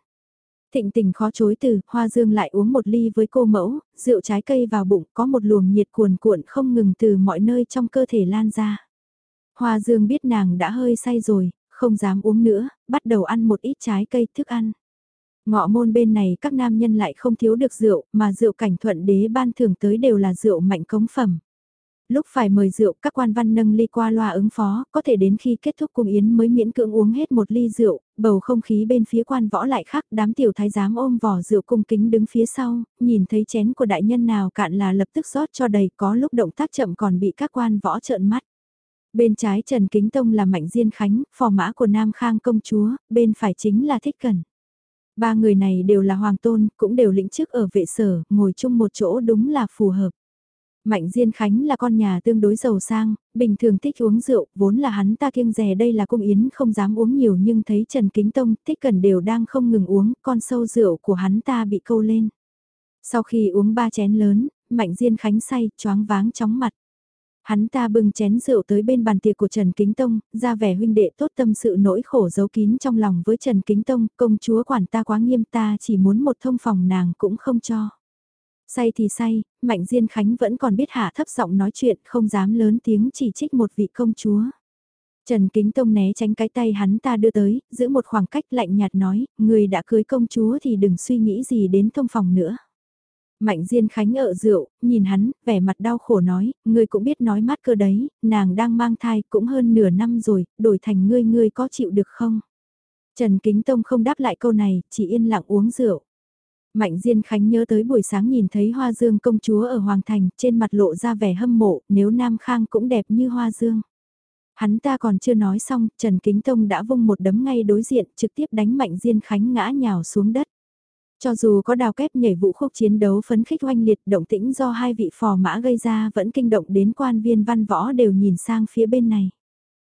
Thịnh tình khó chối từ, Hoa Dương lại uống một ly với cô mẫu, rượu trái cây vào bụng có một luồng nhiệt cuồn cuộn không ngừng từ mọi nơi trong cơ thể lan ra. Hoa Dương biết nàng đã hơi say rồi, không dám uống nữa, bắt đầu ăn một ít trái cây thức ăn. Ngọ môn bên này các nam nhân lại không thiếu được rượu, mà rượu cảnh thuận đế ban thường tới đều là rượu mạnh cống phẩm. Lúc phải mời rượu các quan văn nâng ly qua loa ứng phó, có thể đến khi kết thúc cung yến mới miễn cưỡng uống hết một ly rượu, bầu không khí bên phía quan võ lại khác, đám tiểu thái giám ôm vỏ rượu cung kính đứng phía sau, nhìn thấy chén của đại nhân nào cạn là lập tức rót cho đầy, có lúc động tác chậm còn bị các quan võ trợn mắt. Bên trái Trần Kính Tông là Mạnh Diên Khánh, phò mã của Nam Khang công chúa, bên phải chính là Thích Cẩn. Ba người này đều là hoàng tôn, cũng đều lĩnh chức ở vệ sở, ngồi chung một chỗ đúng là phù hợp. Mạnh Diên Khánh là con nhà tương đối giàu sang, bình thường thích uống rượu, vốn là hắn ta kiêng rè đây là cung yến không dám uống nhiều nhưng thấy Trần Kính Tông, Thích Cần đều đang không ngừng uống, con sâu rượu của hắn ta bị câu lên. Sau khi uống ba chén lớn, Mạnh Diên Khánh say, choáng váng chóng mặt. Hắn ta bưng chén rượu tới bên bàn tiệc của Trần Kính Tông, ra vẻ huynh đệ tốt tâm sự nỗi khổ giấu kín trong lòng với Trần Kính Tông, công chúa quản ta quá nghiêm ta chỉ muốn một thông phòng nàng cũng không cho. Say thì say, Mạnh Diên Khánh vẫn còn biết hạ thấp giọng nói chuyện không dám lớn tiếng chỉ trích một vị công chúa. Trần Kính Tông né tránh cái tay hắn ta đưa tới, giữ một khoảng cách lạnh nhạt nói, người đã cưới công chúa thì đừng suy nghĩ gì đến thông phòng nữa. Mạnh Diên Khánh ở rượu, nhìn hắn, vẻ mặt đau khổ nói, ngươi cũng biết nói mát cơ đấy, nàng đang mang thai cũng hơn nửa năm rồi, đổi thành ngươi ngươi có chịu được không? Trần Kính Tông không đáp lại câu này, chỉ yên lặng uống rượu. Mạnh Diên Khánh nhớ tới buổi sáng nhìn thấy Hoa Dương công chúa ở Hoàng Thành, trên mặt lộ ra vẻ hâm mộ, nếu Nam Khang cũng đẹp như Hoa Dương. Hắn ta còn chưa nói xong, Trần Kính Tông đã vung một đấm ngay đối diện, trực tiếp đánh Mạnh Diên Khánh ngã nhào xuống đất. Cho dù có đào kép nhảy vụ khúc chiến đấu phấn khích oanh liệt động tĩnh do hai vị phò mã gây ra vẫn kinh động đến quan viên văn võ đều nhìn sang phía bên này.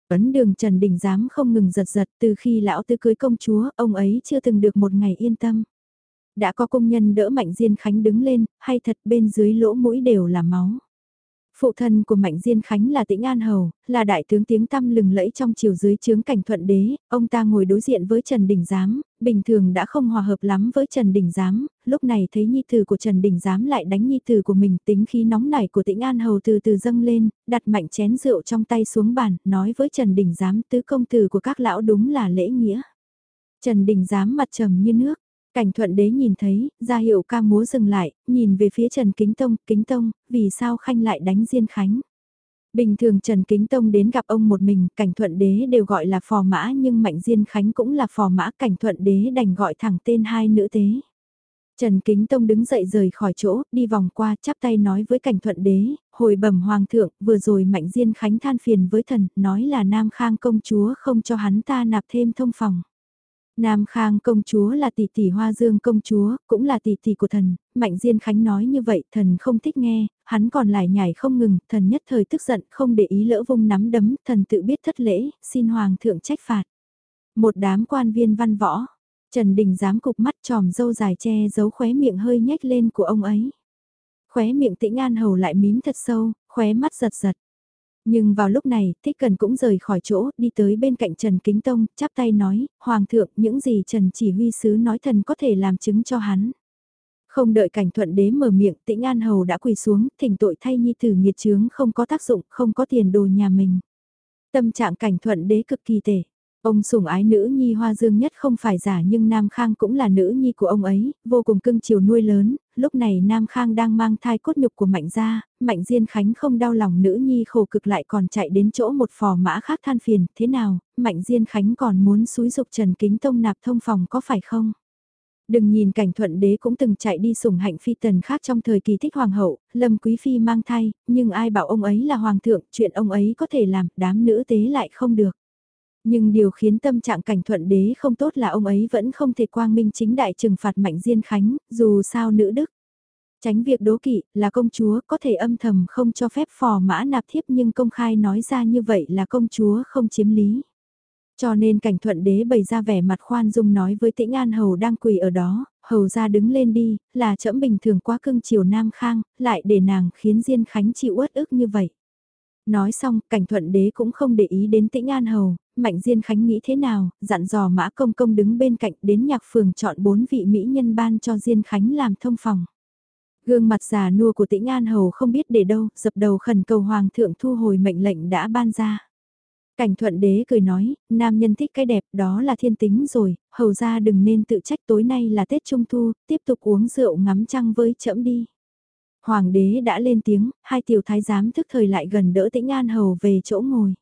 Ấn đường Trần Đình dám không ngừng giật giật từ khi lão tư cưới công chúa, ông ấy chưa từng được một ngày yên tâm. Đã có công nhân đỡ Mạnh Diên Khánh đứng lên, hay thật bên dưới lỗ mũi đều là máu. Phụ thân của Mạnh Diên Khánh là Tĩnh An Hầu, là đại tướng tiếng tăm lừng lẫy trong chiều dưới chướng cảnh thuận đế, ông ta ngồi đối diện với Trần Đình Giám, bình thường đã không hòa hợp lắm với Trần Đình Giám, lúc này thấy nhi tử của Trần Đình Giám lại đánh nhi tử của mình tính khí nóng nảy của Tĩnh An Hầu từ từ dâng lên, đặt mạnh chén rượu trong tay xuống bàn, nói với Trần Đình Giám tứ công tử của các lão đúng là lễ nghĩa. Trần Đình Giám mặt trầm như nước, Cảnh thuận đế nhìn thấy, ra hiệu ca múa dừng lại, nhìn về phía Trần Kính Tông, Kính Tông, vì sao Khanh lại đánh Diên Khánh. Bình thường Trần Kính Tông đến gặp ông một mình, cảnh thuận đế đều gọi là phò mã nhưng Mạnh Diên Khánh cũng là phò mã cảnh thuận đế đành gọi thẳng tên hai nữ tế. Trần Kính Tông đứng dậy rời khỏi chỗ, đi vòng qua, chắp tay nói với cảnh thuận đế, hồi bẩm hoàng thượng, vừa rồi Mạnh Diên Khánh than phiền với thần, nói là Nam Khang công chúa không cho hắn ta nạp thêm thông phòng. Nam Khang công chúa là tỷ tỷ Hoa Dương công chúa, cũng là tỷ tỷ của thần, Mạnh Diên Khánh nói như vậy, thần không thích nghe, hắn còn lại nhảy không ngừng, thần nhất thời tức giận, không để ý lỡ vung nắm đấm, thần tự biết thất lễ, xin Hoàng thượng trách phạt. Một đám quan viên văn võ, Trần Đình dám cục mắt tròm dâu dài che giấu khóe miệng hơi nhếch lên của ông ấy. Khóe miệng tĩnh an hầu lại mím thật sâu, khóe mắt giật giật. Nhưng vào lúc này, Thích Cần cũng rời khỏi chỗ, đi tới bên cạnh Trần Kính Tông, chắp tay nói, Hoàng thượng, những gì Trần chỉ huy sứ nói thần có thể làm chứng cho hắn. Không đợi cảnh thuận đế mở miệng, tĩnh An Hầu đã quỳ xuống, thỉnh tội thay nhi tử nghiệt chướng không có tác dụng, không có tiền đồ nhà mình. Tâm trạng cảnh thuận đế cực kỳ tệ. Ông sủng ái nữ nhi hoa dương nhất không phải giả nhưng Nam Khang cũng là nữ nhi của ông ấy, vô cùng cưng chiều nuôi lớn, lúc này Nam Khang đang mang thai cốt nhục của Mạnh gia, Mạnh Diên Khánh không đau lòng nữ nhi khổ cực lại còn chạy đến chỗ một phò mã khác than phiền, thế nào, Mạnh Diên Khánh còn muốn xúi dục Trần Kính Tông nạp thông phòng có phải không? Đừng nhìn cảnh thuận đế cũng từng chạy đi sủng hạnh phi tần khác trong thời kỳ thích hoàng hậu, lâm quý phi mang thai, nhưng ai bảo ông ấy là hoàng thượng, chuyện ông ấy có thể làm, đám nữ tế lại không được. Nhưng điều khiến tâm trạng cảnh thuận đế không tốt là ông ấy vẫn không thể quang minh chính đại trừng phạt mạnh diên khánh, dù sao nữ đức. Tránh việc đố kỵ là công chúa có thể âm thầm không cho phép phò mã nạp thiếp nhưng công khai nói ra như vậy là công chúa không chiếm lý. Cho nên cảnh thuận đế bày ra vẻ mặt khoan dung nói với tĩnh an hầu đang quỳ ở đó, hầu ra đứng lên đi, là trẫm bình thường quá cưng chiều nam khang, lại để nàng khiến Diên Khánh chịu uất ức như vậy. Nói xong, cảnh thuận đế cũng không để ý đến tĩnh an hầu, Mạnh Diên Khánh nghĩ thế nào, dặn dò Mã Công Công đứng bên cạnh đến nhạc phường chọn bốn vị mỹ nhân ban cho Diên Khánh làm thông phòng. Gương mặt già nua của tĩnh An Hầu không biết để đâu, dập đầu khẩn cầu Hoàng thượng thu hồi mệnh lệnh đã ban ra. Cảnh thuận đế cười nói, nam nhân thích cái đẹp đó là thiên tính rồi, hầu ra đừng nên tự trách tối nay là Tết Trung Thu, tiếp tục uống rượu ngắm trăng với trẫm đi. Hoàng đế đã lên tiếng, hai tiểu thái giám thức thời lại gần đỡ tĩnh an hầu về chỗ ngồi.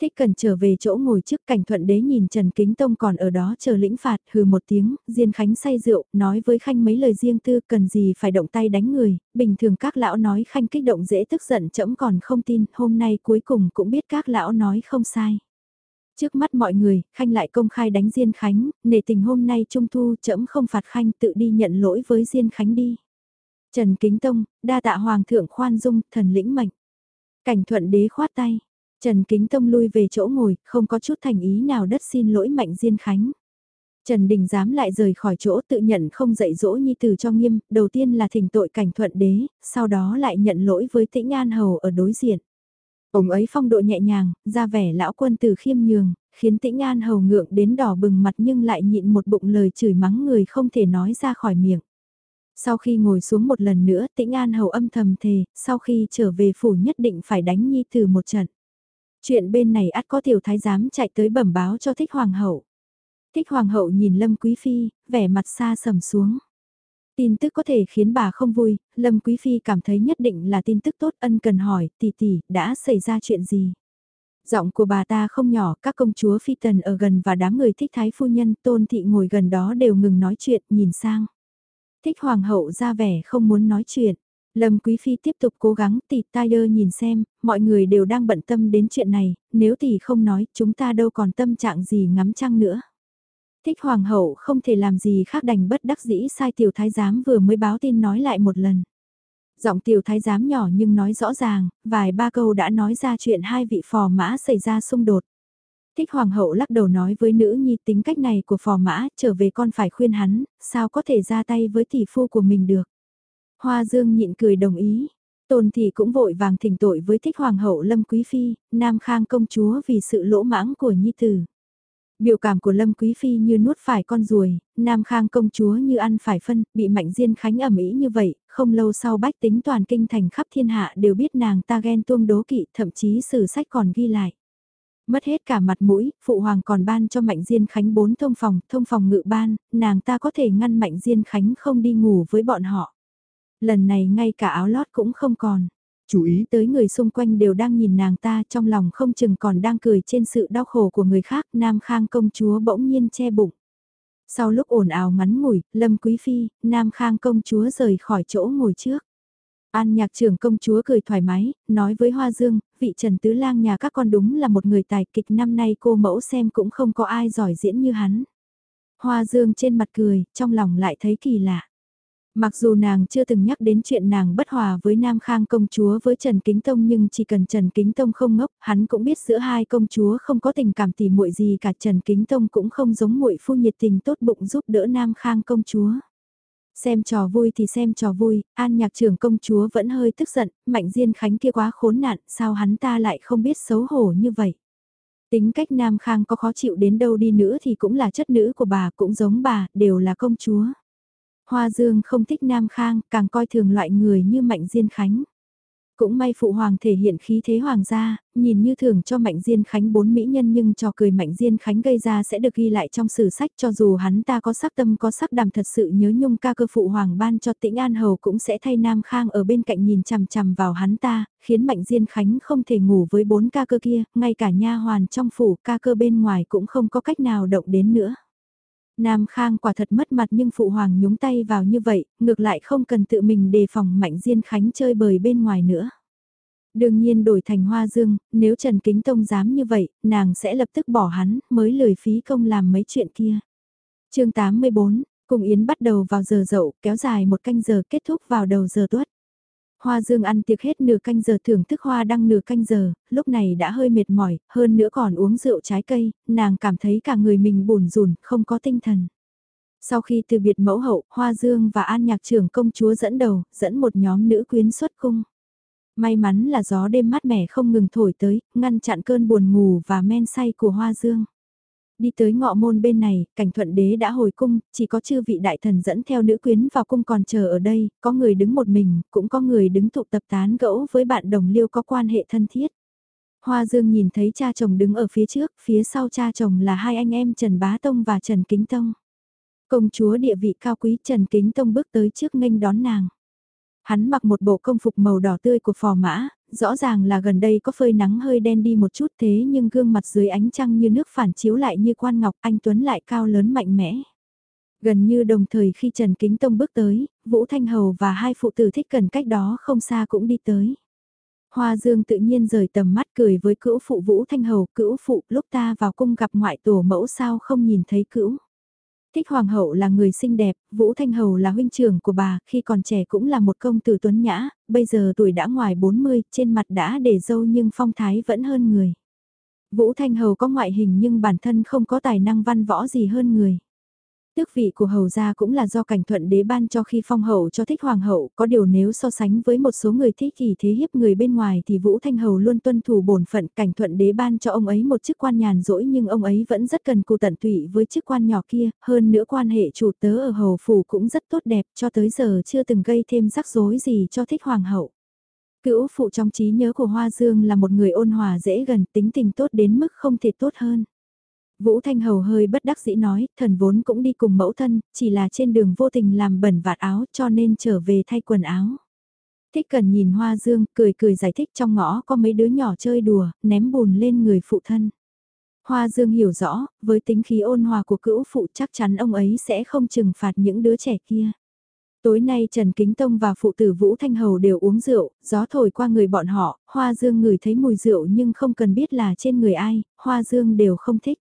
Thích cần trở về chỗ ngồi trước cảnh thuận đế nhìn Trần Kính Tông còn ở đó chờ lĩnh phạt hừ một tiếng, Diên Khánh say rượu, nói với Khanh mấy lời riêng tư cần gì phải động tay đánh người, bình thường các lão nói Khanh kích động dễ tức giận chẫm còn không tin, hôm nay cuối cùng cũng biết các lão nói không sai. Trước mắt mọi người, Khanh lại công khai đánh Diên Khánh, nể tình hôm nay Trung Thu chẫm không phạt Khanh tự đi nhận lỗi với Diên Khánh đi. Trần Kính Tông, đa tạ Hoàng thượng khoan dung, thần lĩnh mệnh. Cảnh thuận đế khoát tay, Trần Kính Tông lui về chỗ ngồi, không có chút thành ý nào đất xin lỗi Mạnh Diên Khánh. Trần Đình dám lại rời khỏi chỗ tự nhận không dạy dỗ nhi từ cho nghiêm, đầu tiên là thỉnh tội cảnh thuận đế, sau đó lại nhận lỗi với tĩnh an hầu ở đối diện. Ông ấy phong độ nhẹ nhàng, ra vẻ lão quân từ khiêm nhường, khiến tĩnh an hầu ngượng đến đỏ bừng mặt nhưng lại nhịn một bụng lời chửi mắng người không thể nói ra khỏi miệng. Sau khi ngồi xuống một lần nữa tĩnh an hầu âm thầm thề, sau khi trở về phủ nhất định phải đánh nhi từ một trận. Chuyện bên này ắt có tiểu thái giám chạy tới bẩm báo cho thích hoàng hậu. Thích hoàng hậu nhìn Lâm Quý Phi, vẻ mặt xa sầm xuống. Tin tức có thể khiến bà không vui, Lâm Quý Phi cảm thấy nhất định là tin tức tốt ân cần hỏi, tỷ tỷ, đã xảy ra chuyện gì? Giọng của bà ta không nhỏ, các công chúa phi tần ở gần và đám người thích thái phu nhân tôn thị ngồi gần đó đều ngừng nói chuyện, nhìn sang. Thích hoàng hậu ra vẻ không muốn nói chuyện. Lâm Quý Phi tiếp tục cố gắng tỷ Tyler nhìn xem, mọi người đều đang bận tâm đến chuyện này, nếu tỷ không nói chúng ta đâu còn tâm trạng gì ngắm trăng nữa. Thích Hoàng hậu không thể làm gì khác đành bất đắc dĩ sai tiểu thái giám vừa mới báo tin nói lại một lần. Giọng tiểu thái giám nhỏ nhưng nói rõ ràng, vài ba câu đã nói ra chuyện hai vị phò mã xảy ra xung đột. Thích hoàng hậu lắc đầu nói với nữ nhi tính cách này của phò mã, trở về con phải khuyên hắn, sao có thể ra tay với tỷ phu của mình được. Hoa Dương nhịn cười đồng ý. Tôn thị cũng vội vàng thỉnh tội với thích hoàng hậu Lâm Quý Phi, Nam Khang công chúa vì sự lỗ mãng của Nhi Tử. Biểu cảm của Lâm Quý Phi như nuốt phải con ruồi, Nam Khang công chúa như ăn phải phân, bị Mạnh Diên Khánh ẩm ý như vậy, không lâu sau bách tính toàn kinh thành khắp thiên hạ đều biết nàng ta ghen tuông đố kỵ, thậm chí sử sách còn ghi lại. Mất hết cả mặt mũi, Phụ Hoàng còn ban cho Mạnh Diên Khánh bốn thông phòng, thông phòng ngự ban, nàng ta có thể ngăn Mạnh Diên Khánh không đi ngủ với bọn họ. Lần này ngay cả áo lót cũng không còn. Chú ý tới người xung quanh đều đang nhìn nàng ta trong lòng không chừng còn đang cười trên sự đau khổ của người khác. Nam Khang công chúa bỗng nhiên che bụng. Sau lúc ồn ào ngắn ngủi, Lâm Quý Phi, Nam Khang công chúa rời khỏi chỗ ngồi trước. An nhạc trưởng công chúa cười thoải mái, nói với Hoa Dương, vị Trần Tứ Lang nhà các con đúng là một người tài kịch năm nay cô mẫu xem cũng không có ai giỏi diễn như hắn. Hoa Dương trên mặt cười, trong lòng lại thấy kỳ lạ. Mặc dù nàng chưa từng nhắc đến chuyện nàng bất hòa với Nam Khang công chúa với Trần Kính Tông nhưng chỉ cần Trần Kính Tông không ngốc, hắn cũng biết giữa hai công chúa không có tình cảm tỉ muội gì cả Trần Kính Tông cũng không giống muội phu nhiệt tình tốt bụng giúp đỡ Nam Khang công chúa. Xem trò vui thì xem trò vui, an nhạc trưởng công chúa vẫn hơi tức giận, mạnh diên khánh kia quá khốn nạn, sao hắn ta lại không biết xấu hổ như vậy. Tính cách Nam Khang có khó chịu đến đâu đi nữa thì cũng là chất nữ của bà, cũng giống bà, đều là công chúa. Hoa Dương không thích Nam Khang, càng coi thường loại người như Mạnh Diên Khánh. Cũng may phụ hoàng thể hiện khí thế hoàng gia, nhìn như thường cho Mạnh Diên Khánh bốn mỹ nhân nhưng trò cười Mạnh Diên Khánh gây ra sẽ được ghi lại trong sử sách cho dù hắn ta có sắc tâm có sắc đàm thật sự nhớ nhung ca cơ phụ hoàng ban cho tĩnh An Hầu cũng sẽ thay Nam Khang ở bên cạnh nhìn chằm chằm vào hắn ta, khiến Mạnh Diên Khánh không thể ngủ với bốn ca cơ kia, ngay cả nha hoàn trong phủ ca cơ bên ngoài cũng không có cách nào động đến nữa. Nam Khang quả thật mất mặt nhưng Phụ Hoàng nhúng tay vào như vậy, ngược lại không cần tự mình đề phòng Mạnh Diên Khánh chơi bời bên ngoài nữa. Đương nhiên đổi thành Hoa Dương, nếu Trần Kính Tông dám như vậy, nàng sẽ lập tức bỏ hắn, mới lười phí công làm mấy chuyện kia. chương 84, cùng Yến bắt đầu vào giờ dậu, kéo dài một canh giờ kết thúc vào đầu giờ tuất. Hoa Dương ăn tiệc hết nửa canh giờ thưởng thức hoa đăng nửa canh giờ, lúc này đã hơi mệt mỏi, hơn nữa còn uống rượu trái cây, nàng cảm thấy cả người mình buồn rùn, không có tinh thần. Sau khi từ biệt mẫu hậu, Hoa Dương và An Nhạc trưởng công chúa dẫn đầu, dẫn một nhóm nữ quyến xuất cung. May mắn là gió đêm mát mẻ không ngừng thổi tới, ngăn chặn cơn buồn ngủ và men say của Hoa Dương. Đi tới ngọ môn bên này, cảnh thuận đế đã hồi cung, chỉ có chư vị đại thần dẫn theo nữ quyến vào cung còn chờ ở đây, có người đứng một mình, cũng có người đứng tụ tập tán gẫu với bạn đồng liêu có quan hệ thân thiết. Hoa Dương nhìn thấy cha chồng đứng ở phía trước, phía sau cha chồng là hai anh em Trần Bá Tông và Trần Kính Tông. Công chúa địa vị cao quý Trần Kính Tông bước tới trước nghênh đón nàng. Hắn mặc một bộ công phục màu đỏ tươi của phò mã, rõ ràng là gần đây có phơi nắng hơi đen đi một chút thế nhưng gương mặt dưới ánh trăng như nước phản chiếu lại như quan ngọc anh Tuấn lại cao lớn mạnh mẽ. Gần như đồng thời khi Trần Kính Tông bước tới, Vũ Thanh Hầu và hai phụ tử thích cần cách đó không xa cũng đi tới. Hoa Dương tự nhiên rời tầm mắt cười với cữu phụ Vũ Thanh Hầu, cữu phụ lúc ta vào cung gặp ngoại tổ mẫu sao không nhìn thấy cữu. Thích Hoàng hậu là người xinh đẹp, Vũ Thanh Hầu là huynh trưởng của bà, khi còn trẻ cũng là một công tử tuấn nhã, bây giờ tuổi đã ngoài 40, trên mặt đã để dâu nhưng phong thái vẫn hơn người. Vũ Thanh Hầu có ngoại hình nhưng bản thân không có tài năng văn võ gì hơn người. Tước vị của hầu gia cũng là do cảnh thuận đế ban cho khi phong hậu cho thích hoàng hậu, có điều nếu so sánh với một số người thích kỳ thế hiếp người bên ngoài thì Vũ Thanh Hầu luôn tuân thủ bổn phận cảnh thuận đế ban cho ông ấy một chức quan nhàn rỗi nhưng ông ấy vẫn rất cần cù tận tụy với chức quan nhỏ kia, hơn nữa quan hệ chủ tớ ở hầu phủ cũng rất tốt đẹp cho tới giờ chưa từng gây thêm rắc rối gì cho thích hoàng hậu. Cữu phụ trong trí nhớ của Hoa Dương là một người ôn hòa dễ gần tính tình tốt đến mức không thể tốt hơn. Vũ Thanh Hầu hơi bất đắc dĩ nói, thần vốn cũng đi cùng mẫu thân, chỉ là trên đường vô tình làm bẩn vạt áo cho nên trở về thay quần áo. Thích cần nhìn Hoa Dương, cười cười giải thích trong ngõ có mấy đứa nhỏ chơi đùa, ném bùn lên người phụ thân. Hoa Dương hiểu rõ, với tính khí ôn hòa của cữu phụ chắc chắn ông ấy sẽ không trừng phạt những đứa trẻ kia. Tối nay Trần Kính Tông và phụ tử Vũ Thanh Hầu đều uống rượu, gió thổi qua người bọn họ, Hoa Dương ngửi thấy mùi rượu nhưng không cần biết là trên người ai, Hoa Dương đều không thích.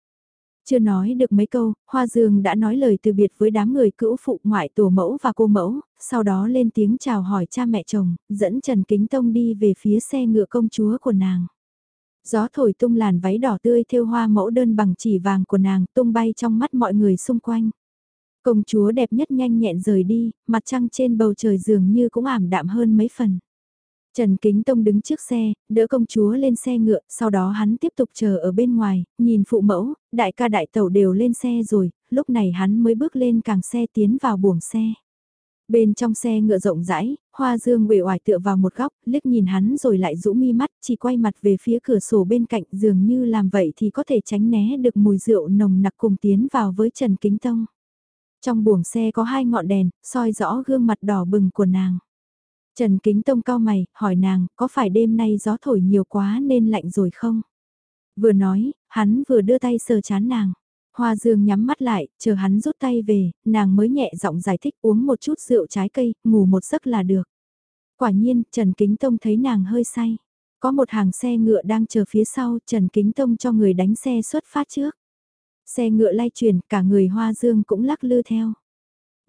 Chưa nói được mấy câu, Hoa Dương đã nói lời từ biệt với đám người cữu phụ ngoại tổ mẫu và cô mẫu, sau đó lên tiếng chào hỏi cha mẹ chồng, dẫn Trần Kính Tông đi về phía xe ngựa công chúa của nàng. Gió thổi tung làn váy đỏ tươi thêu hoa mẫu đơn bằng chỉ vàng của nàng tung bay trong mắt mọi người xung quanh. Công chúa đẹp nhất nhanh nhẹn rời đi, mặt trăng trên bầu trời dường như cũng ảm đạm hơn mấy phần. Trần Kính Tông đứng trước xe, đỡ công chúa lên xe ngựa, sau đó hắn tiếp tục chờ ở bên ngoài, nhìn phụ mẫu, đại ca đại tẩu đều lên xe rồi, lúc này hắn mới bước lên càng xe tiến vào buồng xe. Bên trong xe ngựa rộng rãi, Hoa Dương uể oải tựa vào một góc, liếc nhìn hắn rồi lại rũ mi mắt, chỉ quay mặt về phía cửa sổ bên cạnh, dường như làm vậy thì có thể tránh né được mùi rượu nồng nặc cùng tiến vào với Trần Kính Tông. Trong buồng xe có hai ngọn đèn, soi rõ gương mặt đỏ bừng của nàng. Trần Kính Tông cao mày, hỏi nàng, có phải đêm nay gió thổi nhiều quá nên lạnh rồi không? Vừa nói, hắn vừa đưa tay sờ chán nàng. Hoa Dương nhắm mắt lại, chờ hắn rút tay về, nàng mới nhẹ giọng giải thích uống một chút rượu trái cây, ngủ một giấc là được. Quả nhiên, Trần Kính Tông thấy nàng hơi say. Có một hàng xe ngựa đang chờ phía sau, Trần Kính Tông cho người đánh xe xuất phát trước. Xe ngựa lay chuyển, cả người Hoa Dương cũng lắc lư theo.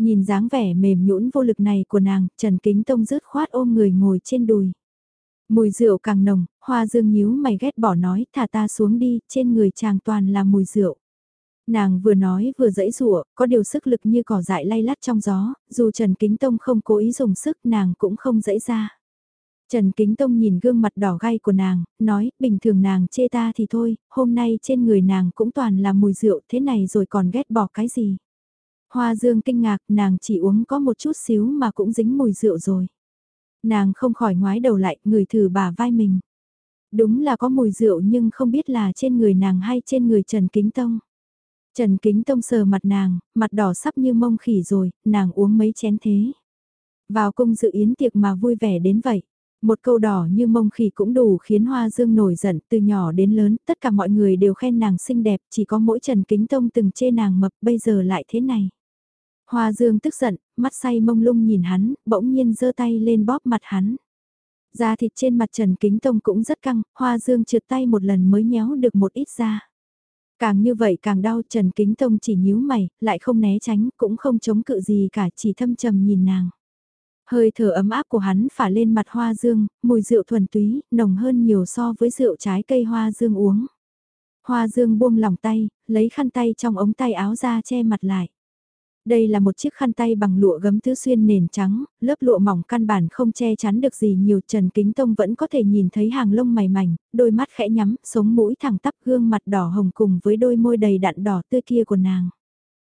Nhìn dáng vẻ mềm nhũn vô lực này của nàng, Trần Kính Tông rớt khoát ôm người ngồi trên đùi. Mùi rượu càng nồng, hoa dương nhíu mày ghét bỏ nói thả ta xuống đi, trên người chàng toàn là mùi rượu. Nàng vừa nói vừa dẫy rụa, có điều sức lực như cỏ dại lay lắt trong gió, dù Trần Kính Tông không cố ý dùng sức nàng cũng không dẫy ra. Trần Kính Tông nhìn gương mặt đỏ gay của nàng, nói, bình thường nàng chê ta thì thôi, hôm nay trên người nàng cũng toàn là mùi rượu thế này rồi còn ghét bỏ cái gì. Hoa Dương kinh ngạc, nàng chỉ uống có một chút xíu mà cũng dính mùi rượu rồi. Nàng không khỏi ngoái đầu lại, người thử bà vai mình. Đúng là có mùi rượu nhưng không biết là trên người nàng hay trên người Trần Kính Tông. Trần Kính Tông sờ mặt nàng, mặt đỏ sắp như mông khỉ rồi, nàng uống mấy chén thế. Vào cung dự yến tiệc mà vui vẻ đến vậy. Một câu đỏ như mông khỉ cũng đủ khiến Hoa Dương nổi giận từ nhỏ đến lớn, tất cả mọi người đều khen nàng xinh đẹp, chỉ có mỗi Trần Kính Tông từng chê nàng mập bây giờ lại thế này. Hoa Dương tức giận, mắt say mông lung nhìn hắn, bỗng nhiên giơ tay lên bóp mặt hắn. Da thịt trên mặt Trần Kính Tông cũng rất căng, Hoa Dương trượt tay một lần mới nhéo được một ít da. Càng như vậy càng đau Trần Kính Tông chỉ nhíu mày, lại không né tránh, cũng không chống cự gì cả chỉ thâm trầm nhìn nàng. Hơi thở ấm áp của hắn phả lên mặt hoa dương, mùi rượu thuần túy, nồng hơn nhiều so với rượu trái cây hoa dương uống. Hoa dương buông lòng tay, lấy khăn tay trong ống tay áo ra che mặt lại. Đây là một chiếc khăn tay bằng lụa gấm tứ xuyên nền trắng, lớp lụa mỏng căn bản không che chắn được gì nhiều Trần Kính Tông vẫn có thể nhìn thấy hàng lông mày mảnh, đôi mắt khẽ nhắm, sống mũi thẳng tắp gương mặt đỏ hồng cùng với đôi môi đầy đặn đỏ tươi kia của nàng.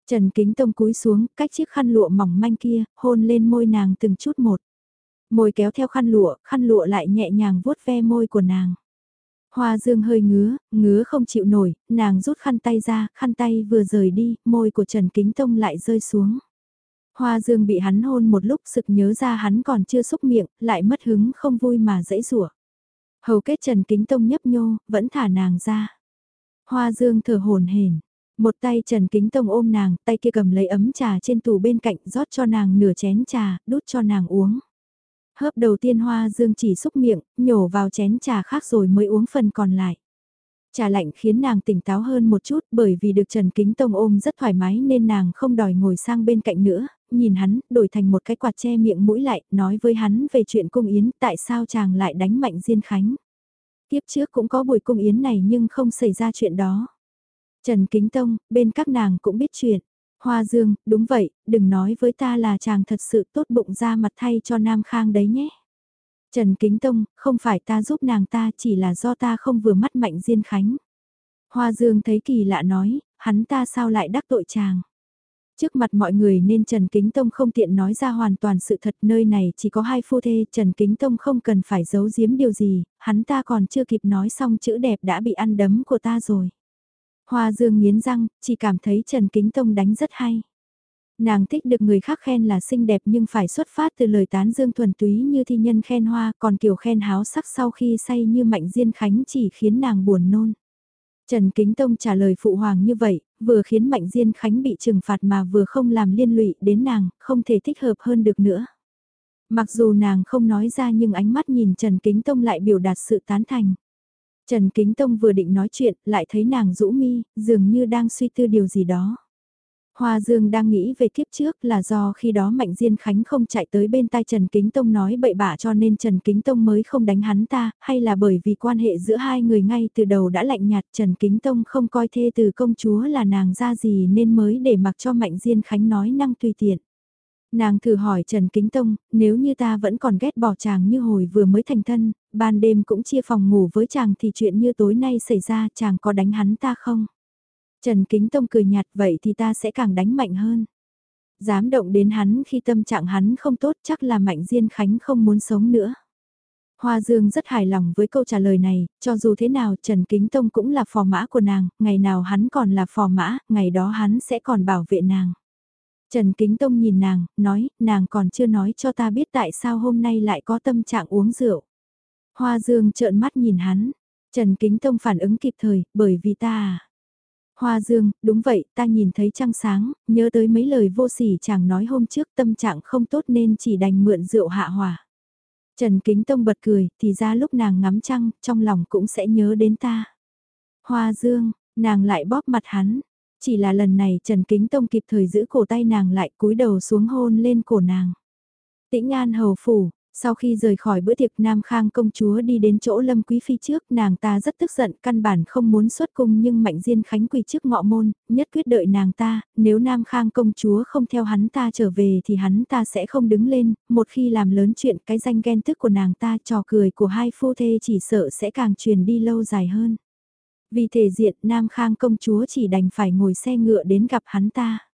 Trần Kính Tông cúi xuống, cách chiếc khăn lụa mỏng manh kia, hôn lên môi nàng từng chút một. Môi kéo theo khăn lụa, khăn lụa lại nhẹ nhàng vuốt ve môi của nàng. Hoa dương hơi ngứa, ngứa không chịu nổi, nàng rút khăn tay ra, khăn tay vừa rời đi, môi của Trần Kính Tông lại rơi xuống. Hoa dương bị hắn hôn một lúc sực nhớ ra hắn còn chưa xúc miệng, lại mất hứng không vui mà dãy rủa. Hầu kết Trần Kính Tông nhấp nhô, vẫn thả nàng ra. Hoa dương thở hồn hển, một tay Trần Kính Tông ôm nàng, tay kia cầm lấy ấm trà trên tủ bên cạnh rót cho nàng nửa chén trà, đút cho nàng uống. Hớp đầu tiên hoa dương chỉ xúc miệng, nhổ vào chén trà khác rồi mới uống phần còn lại. Trà lạnh khiến nàng tỉnh táo hơn một chút bởi vì được Trần Kính Tông ôm rất thoải mái nên nàng không đòi ngồi sang bên cạnh nữa, nhìn hắn, đổi thành một cái quạt che miệng mũi lại, nói với hắn về chuyện cung yến, tại sao chàng lại đánh mạnh Diên Khánh. Tiếp trước cũng có buổi cung yến này nhưng không xảy ra chuyện đó. Trần Kính Tông, bên các nàng cũng biết chuyện. Hoa Dương, đúng vậy, đừng nói với ta là chàng thật sự tốt bụng ra mặt thay cho Nam Khang đấy nhé. Trần Kính Tông, không phải ta giúp nàng ta chỉ là do ta không vừa mắt mạnh Diên Khánh. Hoa Dương thấy kỳ lạ nói, hắn ta sao lại đắc tội chàng. Trước mặt mọi người nên Trần Kính Tông không tiện nói ra hoàn toàn sự thật nơi này chỉ có hai phu thê Trần Kính Tông không cần phải giấu giếm điều gì, hắn ta còn chưa kịp nói xong chữ đẹp đã bị ăn đấm của ta rồi. Hoa Dương nghiến răng, chỉ cảm thấy Trần Kính Tông đánh rất hay. Nàng thích được người khác khen là xinh đẹp nhưng phải xuất phát từ lời tán dương thuần túy như thi nhân khen hoa còn kiểu khen háo sắc sau khi say như mạnh diên khánh chỉ khiến nàng buồn nôn. Trần Kính Tông trả lời phụ hoàng như vậy, vừa khiến Mạnh Diên Khánh bị trừng phạt mà vừa không làm liên lụy đến nàng, không thể thích hợp hơn được nữa. Mặc dù nàng không nói ra nhưng ánh mắt nhìn Trần Kính Tông lại biểu đạt sự tán thành. Trần Kính Tông vừa định nói chuyện, lại thấy nàng rũ mi, dường như đang suy tư điều gì đó. Hoa Dương đang nghĩ về kiếp trước là do khi đó Mạnh Diên Khánh không chạy tới bên tai Trần Kính Tông nói bậy bạ cho nên Trần Kính Tông mới không đánh hắn ta, hay là bởi vì quan hệ giữa hai người ngay từ đầu đã lạnh nhạt Trần Kính Tông không coi thê từ công chúa là nàng ra gì nên mới để mặc cho Mạnh Diên Khánh nói năng tùy tiện. Nàng thử hỏi Trần Kính Tông, nếu như ta vẫn còn ghét bỏ chàng như hồi vừa mới thành thân, ban đêm cũng chia phòng ngủ với chàng thì chuyện như tối nay xảy ra chàng có đánh hắn ta không? Trần Kính Tông cười nhạt vậy thì ta sẽ càng đánh mạnh hơn. Dám động đến hắn khi tâm trạng hắn không tốt chắc là Mạnh Diên Khánh không muốn sống nữa. Hoa Dương rất hài lòng với câu trả lời này, cho dù thế nào Trần Kính Tông cũng là phò mã của nàng, ngày nào hắn còn là phò mã, ngày đó hắn sẽ còn bảo vệ nàng. Trần Kính Tông nhìn nàng, nói, nàng còn chưa nói cho ta biết tại sao hôm nay lại có tâm trạng uống rượu. Hoa Dương trợn mắt nhìn hắn, Trần Kính Tông phản ứng kịp thời, bởi vì ta à. Hoa Dương, đúng vậy, ta nhìn thấy trăng sáng, nhớ tới mấy lời vô sỉ chàng nói hôm trước tâm trạng không tốt nên chỉ đành mượn rượu hạ hỏa. Trần Kính Tông bật cười, thì ra lúc nàng ngắm trăng, trong lòng cũng sẽ nhớ đến ta. Hoa Dương, nàng lại bóp mặt hắn. Chỉ là lần này Trần Kính Tông kịp thời giữ cổ tay nàng lại cúi đầu xuống hôn lên cổ nàng. Tĩnh An Hầu Phủ, sau khi rời khỏi bữa tiệc Nam Khang công chúa đi đến chỗ Lâm Quý Phi trước nàng ta rất tức giận căn bản không muốn xuất cung nhưng Mạnh Diên Khánh quỳ trước ngọ môn, nhất quyết đợi nàng ta, nếu Nam Khang công chúa không theo hắn ta trở về thì hắn ta sẽ không đứng lên, một khi làm lớn chuyện cái danh ghen tức của nàng ta trò cười của hai phu thê chỉ sợ sẽ càng truyền đi lâu dài hơn. Vì thể diện Nam Khang công chúa chỉ đành phải ngồi xe ngựa đến gặp hắn ta.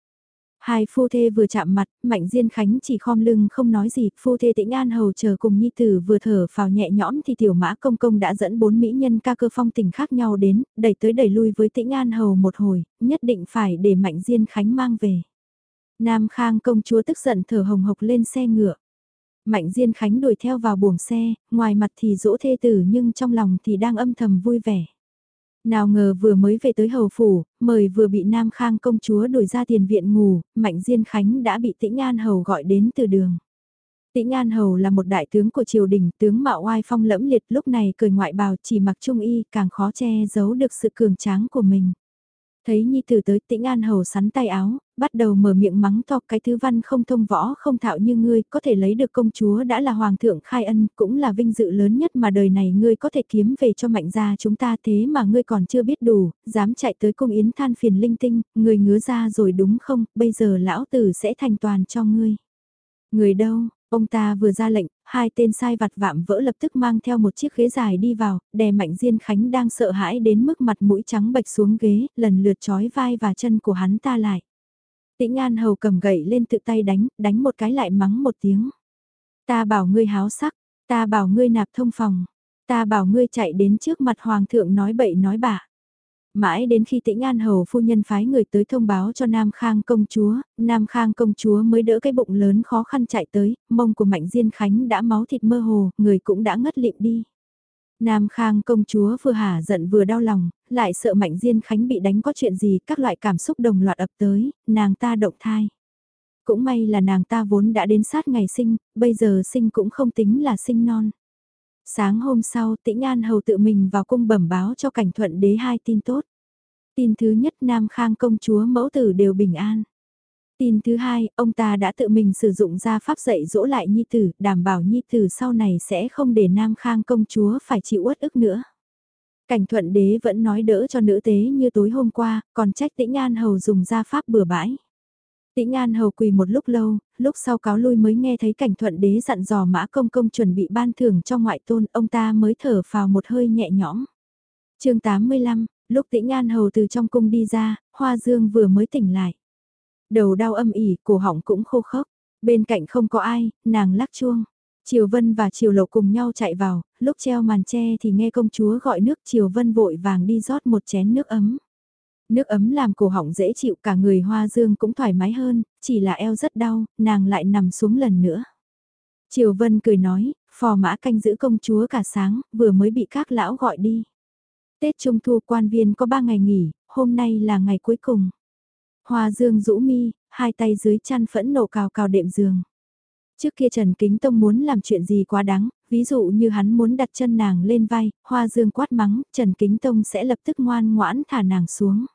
Hai phu thê vừa chạm mặt, Mạnh Diên Khánh chỉ khom lưng không nói gì, phu thê tĩnh an hầu chờ cùng nhi tử vừa thở phào nhẹ nhõm thì tiểu mã công công đã dẫn bốn mỹ nhân ca cơ phong tình khác nhau đến, đẩy tới đẩy lui với tĩnh an hầu một hồi, nhất định phải để Mạnh Diên Khánh mang về. Nam Khang công chúa tức giận thở hồng hộc lên xe ngựa. Mạnh Diên Khánh đuổi theo vào buồng xe, ngoài mặt thì dỗ thê tử nhưng trong lòng thì đang âm thầm vui vẻ. Nào ngờ vừa mới về tới hầu phủ, mời vừa bị Nam Khang công chúa đuổi ra tiền viện ngủ, Mạnh Diên Khánh đã bị Tĩnh An Hầu gọi đến từ đường. Tĩnh An Hầu là một đại tướng của triều đình, tướng mạo oai phong lẫm liệt lúc này cười ngoại bào chỉ mặc trung y càng khó che giấu được sự cường tráng của mình. Thấy Nhi Tử tới tĩnh an hầu sắn tay áo, bắt đầu mở miệng mắng to cái thứ văn không thông võ không thạo như ngươi, có thể lấy được công chúa đã là hoàng thượng khai ân, cũng là vinh dự lớn nhất mà đời này ngươi có thể kiếm về cho mạnh gia chúng ta thế mà ngươi còn chưa biết đủ, dám chạy tới cung yến than phiền linh tinh, người ngứa ra rồi đúng không, bây giờ lão tử sẽ thành toàn cho ngươi. Người đâu, Ông ta vừa ra lệnh, hai tên sai vặt vạm vỡ lập tức mang theo một chiếc ghế dài đi vào, đè mạnh Diên Khánh đang sợ hãi đến mức mặt mũi trắng bệch xuống ghế, lần lượt chói vai và chân của hắn ta lại. Tĩnh An Hầu cầm gậy lên tự tay đánh, đánh một cái lại mắng một tiếng. Ta bảo ngươi háo sắc, ta bảo ngươi nạp thông phòng. Ta bảo ngươi chạy đến trước mặt hoàng thượng nói bậy nói bạ. Mãi đến khi tĩnh An Hầu phu nhân phái người tới thông báo cho Nam Khang công chúa, Nam Khang công chúa mới đỡ cái bụng lớn khó khăn chạy tới, mông của Mạnh Diên Khánh đã máu thịt mơ hồ, người cũng đã ngất lịm đi. Nam Khang công chúa vừa hả giận vừa đau lòng, lại sợ Mạnh Diên Khánh bị đánh có chuyện gì, các loại cảm xúc đồng loạt ập tới, nàng ta động thai. Cũng may là nàng ta vốn đã đến sát ngày sinh, bây giờ sinh cũng không tính là sinh non. Sáng hôm sau tĩnh An Hầu tự mình vào cung bẩm báo cho cảnh thuận đế hai tin tốt. Tin thứ nhất Nam Khang công chúa mẫu tử đều bình an. Tin thứ hai, ông ta đã tự mình sử dụng ra pháp dạy dỗ lại Nhi Tử, đảm bảo Nhi Tử sau này sẽ không để Nam Khang công chúa phải chịu uất ức nữa. Cảnh thuận đế vẫn nói đỡ cho nữ tế như tối hôm qua, còn trách tĩnh An Hầu dùng ra pháp bừa bãi. Tĩnh An Hầu quỳ một lúc lâu, lúc sau cáo lui mới nghe thấy cảnh thuận đế dặn dò mã công công chuẩn bị ban thưởng cho ngoại tôn, ông ta mới thở vào một hơi nhẹ nhõm. chương 85, lúc Tĩnh An Hầu từ trong cung đi ra, Hoa Dương vừa mới tỉnh lại. Đầu đau âm ỉ, cổ họng cũng khô khốc, bên cạnh không có ai, nàng lắc chuông. Triều Vân và Triều Lộ cùng nhau chạy vào, lúc treo màn tre thì nghe công chúa gọi nước Triều Vân vội vàng đi rót một chén nước ấm. Nước ấm làm cổ họng dễ chịu cả người hoa dương cũng thoải mái hơn, chỉ là eo rất đau, nàng lại nằm xuống lần nữa. Triều Vân cười nói, phò mã canh giữ công chúa cả sáng, vừa mới bị các lão gọi đi. Tết Trung Thu quan viên có ba ngày nghỉ, hôm nay là ngày cuối cùng. Hoa dương rũ mi, hai tay dưới chăn phẫn nộ cào cào đệm giường. Trước kia Trần Kính Tông muốn làm chuyện gì quá đáng, ví dụ như hắn muốn đặt chân nàng lên vai, hoa dương quát mắng, Trần Kính Tông sẽ lập tức ngoan ngoãn thả nàng xuống.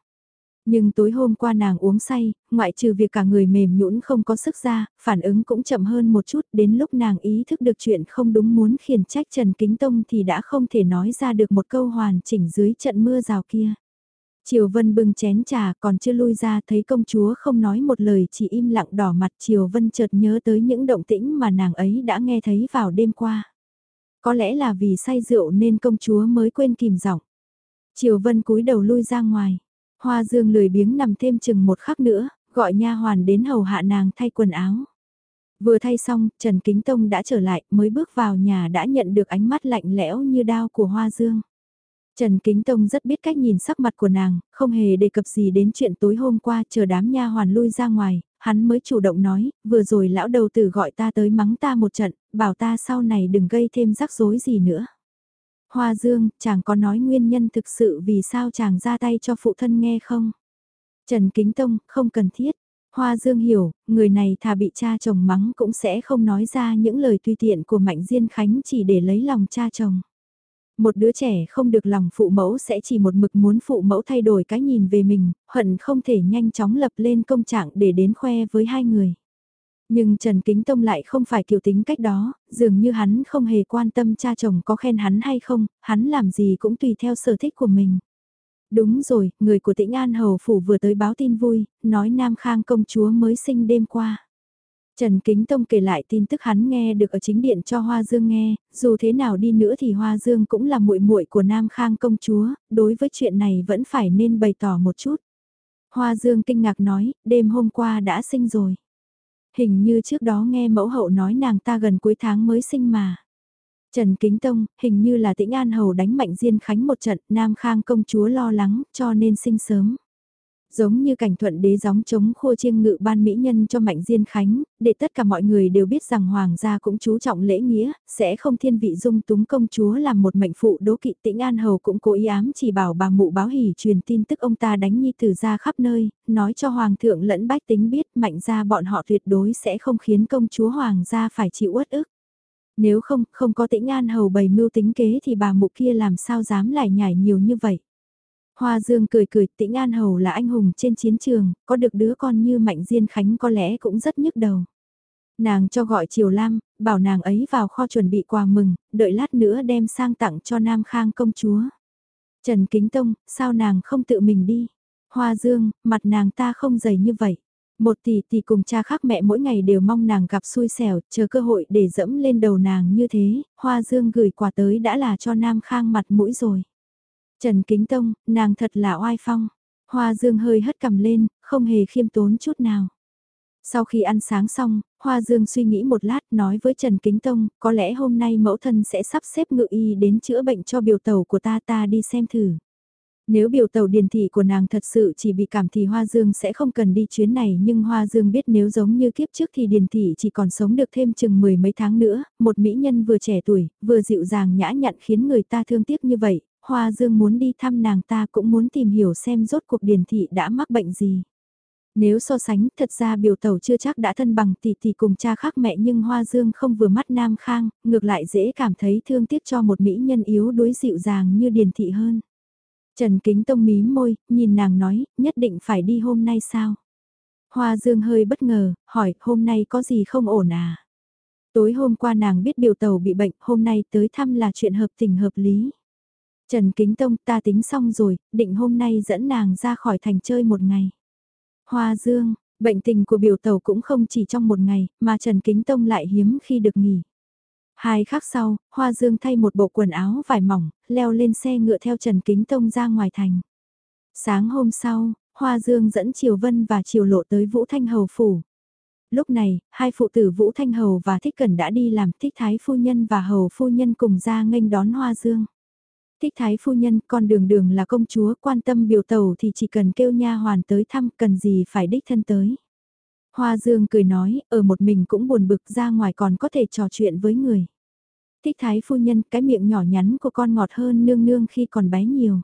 Nhưng tối hôm qua nàng uống say, ngoại trừ việc cả người mềm nhũn không có sức ra, phản ứng cũng chậm hơn một chút, đến lúc nàng ý thức được chuyện không đúng muốn khiển trách Trần Kính Tông thì đã không thể nói ra được một câu hoàn chỉnh dưới trận mưa rào kia. Triều Vân bưng chén trà còn chưa lui ra thấy công chúa không nói một lời chỉ im lặng đỏ mặt Triều Vân chợt nhớ tới những động tĩnh mà nàng ấy đã nghe thấy vào đêm qua. Có lẽ là vì say rượu nên công chúa mới quên kìm giọng. Triều Vân cúi đầu lui ra ngoài. Hoa Dương lười biếng nằm thêm chừng một khắc nữa, gọi nha hoàn đến hầu hạ nàng thay quần áo. Vừa thay xong, Trần Kính Tông đã trở lại, mới bước vào nhà đã nhận được ánh mắt lạnh lẽo như đao của Hoa Dương. Trần Kính Tông rất biết cách nhìn sắc mặt của nàng, không hề đề cập gì đến chuyện tối hôm qua chờ đám nha hoàn lui ra ngoài, hắn mới chủ động nói, vừa rồi lão đầu tử gọi ta tới mắng ta một trận, bảo ta sau này đừng gây thêm rắc rối gì nữa. Hoa Dương, chàng có nói nguyên nhân thực sự vì sao chàng ra tay cho phụ thân nghe không? Trần Kính Tông, không cần thiết. Hoa Dương hiểu, người này thà bị cha chồng mắng cũng sẽ không nói ra những lời tùy tiện của Mạnh Diên Khánh chỉ để lấy lòng cha chồng. Một đứa trẻ không được lòng phụ mẫu sẽ chỉ một mực muốn phụ mẫu thay đổi cái nhìn về mình, hận không thể nhanh chóng lập lên công trạng để đến khoe với hai người. Nhưng Trần Kính Tông lại không phải kiểu tính cách đó, dường như hắn không hề quan tâm cha chồng có khen hắn hay không, hắn làm gì cũng tùy theo sở thích của mình. Đúng rồi, người của tĩnh An Hầu Phủ vừa tới báo tin vui, nói Nam Khang công chúa mới sinh đêm qua. Trần Kính Tông kể lại tin tức hắn nghe được ở chính điện cho Hoa Dương nghe, dù thế nào đi nữa thì Hoa Dương cũng là muội muội của Nam Khang công chúa, đối với chuyện này vẫn phải nên bày tỏ một chút. Hoa Dương kinh ngạc nói, đêm hôm qua đã sinh rồi. Hình như trước đó nghe mẫu hậu nói nàng ta gần cuối tháng mới sinh mà. Trần Kính Tông, hình như là tĩnh An Hầu đánh mạnh Diên Khánh một trận, Nam Khang công chúa lo lắng, cho nên sinh sớm. Giống như cảnh thuận đế gióng chống khô chiêng ngự ban mỹ nhân cho Mạnh Diên Khánh, để tất cả mọi người đều biết rằng Hoàng gia cũng chú trọng lễ nghĩa, sẽ không thiên vị dung túng công chúa làm một mệnh phụ đố kỵ tĩnh An Hầu cũng cố ý ám chỉ bảo bà mụ báo hỉ truyền tin tức ông ta đánh nhi tử ra khắp nơi, nói cho Hoàng thượng lẫn bách tính biết Mạnh gia bọn họ tuyệt đối sẽ không khiến công chúa Hoàng gia phải chịu uất ức. Nếu không, không có tĩnh An Hầu bày mưu tính kế thì bà mụ kia làm sao dám lại nhảy nhiều như vậy. Hoa Dương cười cười, tĩnh An Hầu là anh hùng trên chiến trường, có được đứa con như Mạnh Diên Khánh có lẽ cũng rất nhức đầu. Nàng cho gọi Triều Lam, bảo nàng ấy vào kho chuẩn bị quà mừng, đợi lát nữa đem sang tặng cho Nam Khang công chúa. Trần Kính Tông, sao nàng không tự mình đi? Hoa Dương, mặt nàng ta không dày như vậy. Một tỷ tỷ cùng cha khác mẹ mỗi ngày đều mong nàng gặp xui xẻo, chờ cơ hội để dẫm lên đầu nàng như thế, Hoa Dương gửi quà tới đã là cho Nam Khang mặt mũi rồi. Trần Kính Tông, nàng thật là oai phong. Hoa Dương hơi hất cầm lên, không hề khiêm tốn chút nào. Sau khi ăn sáng xong, Hoa Dương suy nghĩ một lát nói với Trần Kính Tông, có lẽ hôm nay mẫu thân sẽ sắp xếp ngự y đến chữa bệnh cho biểu tàu của ta ta đi xem thử. Nếu biểu tàu điền thị của nàng thật sự chỉ bị cảm thì Hoa Dương sẽ không cần đi chuyến này nhưng Hoa Dương biết nếu giống như kiếp trước thì điền thị chỉ còn sống được thêm chừng mười mấy tháng nữa, một mỹ nhân vừa trẻ tuổi, vừa dịu dàng nhã nhặn khiến người ta thương tiếc như vậy, Hoa Dương muốn đi thăm nàng ta cũng muốn tìm hiểu xem rốt cuộc điền thị đã mắc bệnh gì. Nếu so sánh, thật ra biểu Tẩu chưa chắc đã thân bằng tỷ tỷ cùng cha khác mẹ nhưng Hoa Dương không vừa mắt Nam Khang, ngược lại dễ cảm thấy thương tiếc cho một mỹ nhân yếu đuối dịu dàng như điền thị hơn. Trần Kính Tông mí môi, nhìn nàng nói, nhất định phải đi hôm nay sao? Hoa Dương hơi bất ngờ, hỏi, hôm nay có gì không ổn à? Tối hôm qua nàng biết biểu tàu bị bệnh, hôm nay tới thăm là chuyện hợp tình hợp lý. Trần Kính Tông ta tính xong rồi, định hôm nay dẫn nàng ra khỏi thành chơi một ngày. Hoa Dương, bệnh tình của biểu tàu cũng không chỉ trong một ngày, mà Trần Kính Tông lại hiếm khi được nghỉ. Hai khắc sau, Hoa Dương thay một bộ quần áo vải mỏng, leo lên xe ngựa theo Trần Kính Tông ra ngoài thành. Sáng hôm sau, Hoa Dương dẫn Triều Vân và Triều Lộ tới Vũ Thanh Hầu Phủ. Lúc này, hai phụ tử Vũ Thanh Hầu và Thích Cẩn đã đi làm Thích Thái Phu Nhân và Hầu Phu Nhân cùng ra nghênh đón Hoa Dương. Thích Thái Phu Nhân, con đường đường là công chúa, quan tâm biểu tàu thì chỉ cần kêu nha hoàn tới thăm, cần gì phải đích thân tới. Hoa Dương cười nói, ở một mình cũng buồn bực ra ngoài còn có thể trò chuyện với người. Thích thái phu nhân, cái miệng nhỏ nhắn của con ngọt hơn nương nương khi còn bé nhiều.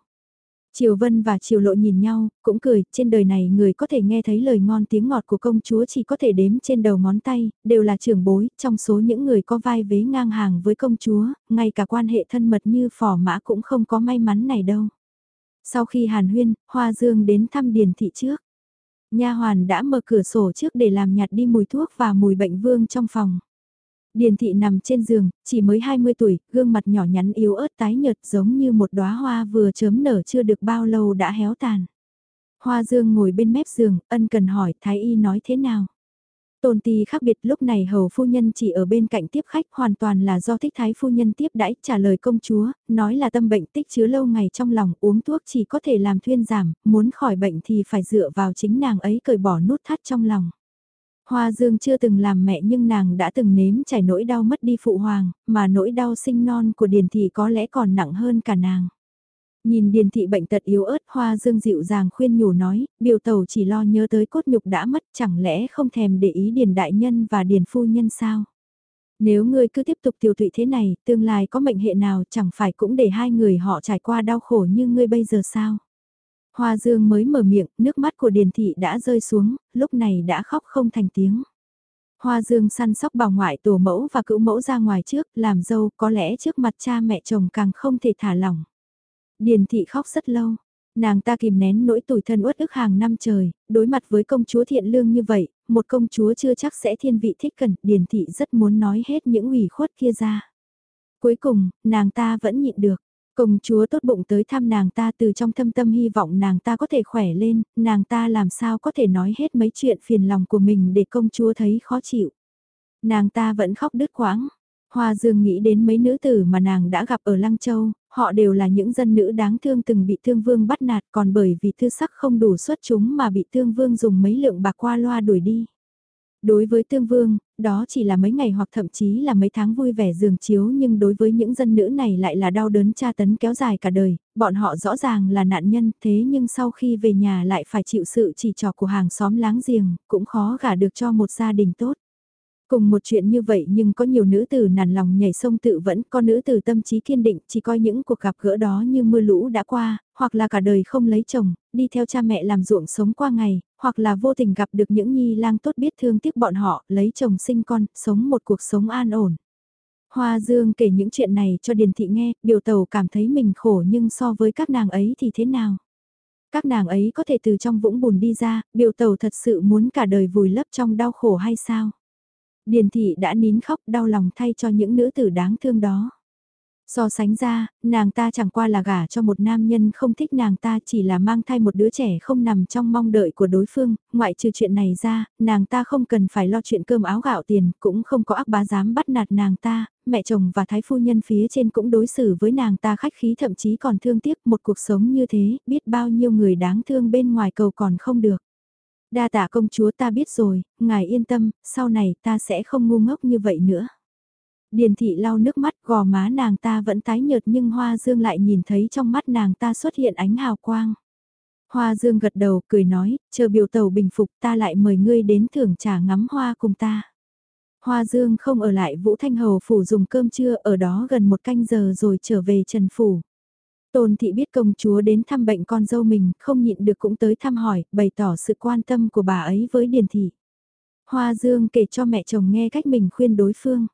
Triều Vân và Triều Lộ nhìn nhau, cũng cười, trên đời này người có thể nghe thấy lời ngon tiếng ngọt của công chúa chỉ có thể đếm trên đầu ngón tay, đều là trưởng bối, trong số những người có vai vế ngang hàng với công chúa, ngay cả quan hệ thân mật như phò mã cũng không có may mắn này đâu. Sau khi Hàn Huyên, Hoa Dương đến thăm Điền Thị trước. Nha hoàn đã mở cửa sổ trước để làm nhạt đi mùi thuốc và mùi bệnh vương trong phòng. Điền thị nằm trên giường, chỉ mới 20 tuổi, gương mặt nhỏ nhắn yếu ớt tái nhợt giống như một đóa hoa vừa chớm nở chưa được bao lâu đã héo tàn. Hoa dương ngồi bên mép giường, ân cần hỏi Thái Y nói thế nào. Tôn ti khác biệt lúc này hầu phu nhân chỉ ở bên cạnh tiếp khách hoàn toàn là do thích thái phu nhân tiếp đãi trả lời công chúa, nói là tâm bệnh tích chứa lâu ngày trong lòng uống thuốc chỉ có thể làm thuyên giảm, muốn khỏi bệnh thì phải dựa vào chính nàng ấy cởi bỏ nút thắt trong lòng. Hoa Dương chưa từng làm mẹ nhưng nàng đã từng nếm trải nỗi đau mất đi phụ hoàng, mà nỗi đau sinh non của Điền Thị có lẽ còn nặng hơn cả nàng. Nhìn Điền Thị bệnh tật yếu ớt Hoa Dương dịu dàng khuyên nhủ nói, biểu tàu chỉ lo nhớ tới cốt nhục đã mất chẳng lẽ không thèm để ý Điền Đại Nhân và Điền Phu Nhân sao? Nếu ngươi cứ tiếp tục tiêu thụy thế này, tương lai có mệnh hệ nào chẳng phải cũng để hai người họ trải qua đau khổ như ngươi bây giờ sao? Hoa Dương mới mở miệng, nước mắt của Điền Thị đã rơi xuống, lúc này đã khóc không thành tiếng. Hoa Dương săn sóc bà ngoại tổ mẫu và cữu mẫu ra ngoài trước, làm dâu có lẽ trước mặt cha mẹ chồng càng không thể thả lỏng. Điền Thị khóc rất lâu, nàng ta kìm nén nỗi tủi thân uất ức hàng năm trời, đối mặt với công chúa thiện lương như vậy, một công chúa chưa chắc sẽ thiên vị thích cần, Điền Thị rất muốn nói hết những ủy khuất kia ra. Cuối cùng, nàng ta vẫn nhịn được. Công chúa tốt bụng tới thăm nàng ta từ trong thâm tâm hy vọng nàng ta có thể khỏe lên, nàng ta làm sao có thể nói hết mấy chuyện phiền lòng của mình để công chúa thấy khó chịu. Nàng ta vẫn khóc đứt quãng. Hoa Dương nghĩ đến mấy nữ tử mà nàng đã gặp ở Lăng Châu, họ đều là những dân nữ đáng thương từng bị thương vương bắt nạt còn bởi vì thư sắc không đủ xuất chúng mà bị thương vương dùng mấy lượng bạc qua loa đuổi đi. Đối với tương vương, đó chỉ là mấy ngày hoặc thậm chí là mấy tháng vui vẻ giường chiếu nhưng đối với những dân nữ này lại là đau đớn tra tấn kéo dài cả đời, bọn họ rõ ràng là nạn nhân thế nhưng sau khi về nhà lại phải chịu sự chỉ trò của hàng xóm láng giềng, cũng khó gả được cho một gia đình tốt. Cùng một chuyện như vậy nhưng có nhiều nữ tử nản lòng nhảy sông tự vẫn, có nữ tử tâm trí kiên định chỉ coi những cuộc gặp gỡ đó như mưa lũ đã qua, hoặc là cả đời không lấy chồng, đi theo cha mẹ làm ruộng sống qua ngày, hoặc là vô tình gặp được những nhi lang tốt biết thương tiếc bọn họ, lấy chồng sinh con, sống một cuộc sống an ổn. Hoa Dương kể những chuyện này cho Điền Thị nghe, biểu tàu cảm thấy mình khổ nhưng so với các nàng ấy thì thế nào? Các nàng ấy có thể từ trong vũng bùn đi ra, biểu tàu thật sự muốn cả đời vùi lấp trong đau khổ hay sao? Điền thị đã nín khóc đau lòng thay cho những nữ tử đáng thương đó. So sánh ra, nàng ta chẳng qua là gả cho một nam nhân không thích nàng ta chỉ là mang thai một đứa trẻ không nằm trong mong đợi của đối phương, ngoại trừ chuyện này ra, nàng ta không cần phải lo chuyện cơm áo gạo tiền, cũng không có ác bá dám bắt nạt nàng ta, mẹ chồng và thái phu nhân phía trên cũng đối xử với nàng ta khách khí thậm chí còn thương tiếc một cuộc sống như thế, biết bao nhiêu người đáng thương bên ngoài cầu còn không được. Đa tạ công chúa ta biết rồi, ngài yên tâm, sau này ta sẽ không ngu ngốc như vậy nữa. Điền thị lau nước mắt gò má nàng ta vẫn tái nhợt nhưng Hoa Dương lại nhìn thấy trong mắt nàng ta xuất hiện ánh hào quang. Hoa Dương gật đầu cười nói, chờ biểu tàu bình phục ta lại mời ngươi đến thưởng trà ngắm hoa cùng ta. Hoa Dương không ở lại Vũ Thanh Hầu phủ dùng cơm trưa ở đó gần một canh giờ rồi trở về Trần Phủ. Tôn thị biết công chúa đến thăm bệnh con dâu mình, không nhịn được cũng tới thăm hỏi, bày tỏ sự quan tâm của bà ấy với Điền thị. Hoa Dương kể cho mẹ chồng nghe cách mình khuyên đối phương.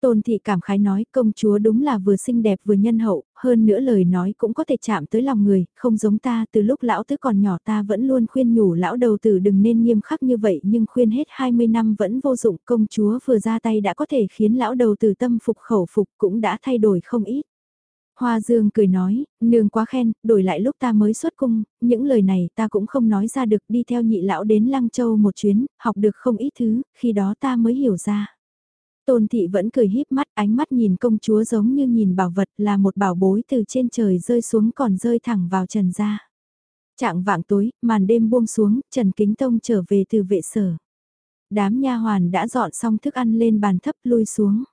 Tôn thị cảm khái nói công chúa đúng là vừa xinh đẹp vừa nhân hậu, hơn nữa lời nói cũng có thể chạm tới lòng người, không giống ta từ lúc lão tứ còn nhỏ ta vẫn luôn khuyên nhủ lão đầu tử đừng nên nghiêm khắc như vậy nhưng khuyên hết 20 năm vẫn vô dụng công chúa vừa ra tay đã có thể khiến lão đầu tử tâm phục khẩu phục cũng đã thay đổi không ít. Hoa Dương cười nói, nương quá khen, đổi lại lúc ta mới xuất cung, những lời này ta cũng không nói ra được đi theo nhị lão đến Lăng Châu một chuyến, học được không ít thứ, khi đó ta mới hiểu ra. Tôn thị vẫn cười híp mắt, ánh mắt nhìn công chúa giống như nhìn bảo vật là một bảo bối từ trên trời rơi xuống còn rơi thẳng vào trần gia. Trạng vạng tối, màn đêm buông xuống, Trần Kính Tông trở về từ vệ sở. Đám nha hoàn đã dọn xong thức ăn lên bàn thấp lui xuống.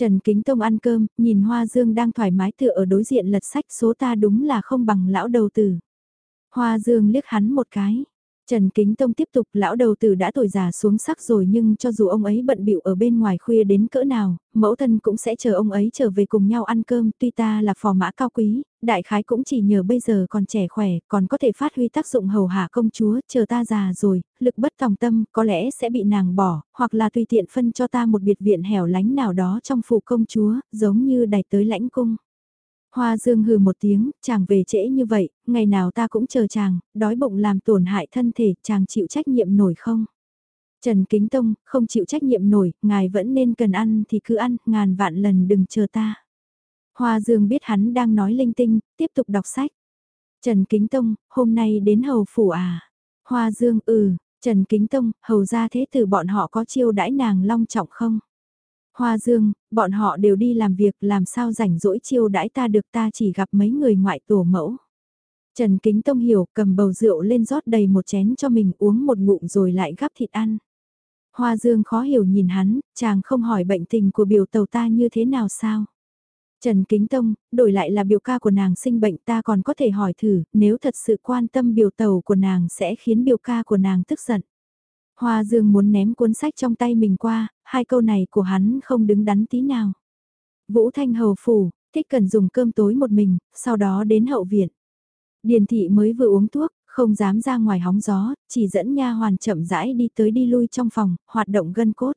Trần Kính Tông ăn cơm, nhìn Hoa Dương đang thoải mái tựa ở đối diện lật sách số ta đúng là không bằng lão đầu tử. Hoa Dương liếc hắn một cái. Trần Kính Tông tiếp tục lão đầu tử đã tuổi già xuống sắc rồi nhưng cho dù ông ấy bận bịu ở bên ngoài khuya đến cỡ nào, mẫu thân cũng sẽ chờ ông ấy trở về cùng nhau ăn cơm tuy ta là phò mã cao quý, đại khái cũng chỉ nhờ bây giờ còn trẻ khỏe, còn có thể phát huy tác dụng hầu hạ công chúa, chờ ta già rồi, lực bất tòng tâm, có lẽ sẽ bị nàng bỏ, hoặc là tùy tiện phân cho ta một biệt viện hẻo lánh nào đó trong phủ công chúa, giống như đẩy tới lãnh cung. Hoa Dương hừ một tiếng, chàng về trễ như vậy, ngày nào ta cũng chờ chàng, đói bụng làm tổn hại thân thể, chàng chịu trách nhiệm nổi không? Trần Kính Tông, không chịu trách nhiệm nổi, ngài vẫn nên cần ăn thì cứ ăn, ngàn vạn lần đừng chờ ta. Hoa Dương biết hắn đang nói linh tinh, tiếp tục đọc sách. Trần Kính Tông, hôm nay đến hầu phủ à? Hoa Dương, ừ, Trần Kính Tông, hầu ra thế từ bọn họ có chiêu đãi nàng long trọng không? Hoa Dương, bọn họ đều đi làm việc làm sao rảnh rỗi chiêu đãi ta được ta chỉ gặp mấy người ngoại tổ mẫu. Trần Kính Tông hiểu cầm bầu rượu lên rót đầy một chén cho mình uống một ngụm rồi lại gắp thịt ăn. Hoa Dương khó hiểu nhìn hắn, chàng không hỏi bệnh tình của biểu tàu ta như thế nào sao. Trần Kính Tông, đổi lại là biểu ca của nàng sinh bệnh ta còn có thể hỏi thử, nếu thật sự quan tâm biểu tàu của nàng sẽ khiến biểu ca của nàng tức giận. Hoa Dương muốn ném cuốn sách trong tay mình qua, hai câu này của hắn không đứng đắn tí nào. Vũ Thanh Hầu Phủ, thích cần dùng cơm tối một mình, sau đó đến hậu viện. Điền thị mới vừa uống thuốc, không dám ra ngoài hóng gió, chỉ dẫn nha hoàn chậm rãi đi tới đi lui trong phòng, hoạt động gân cốt.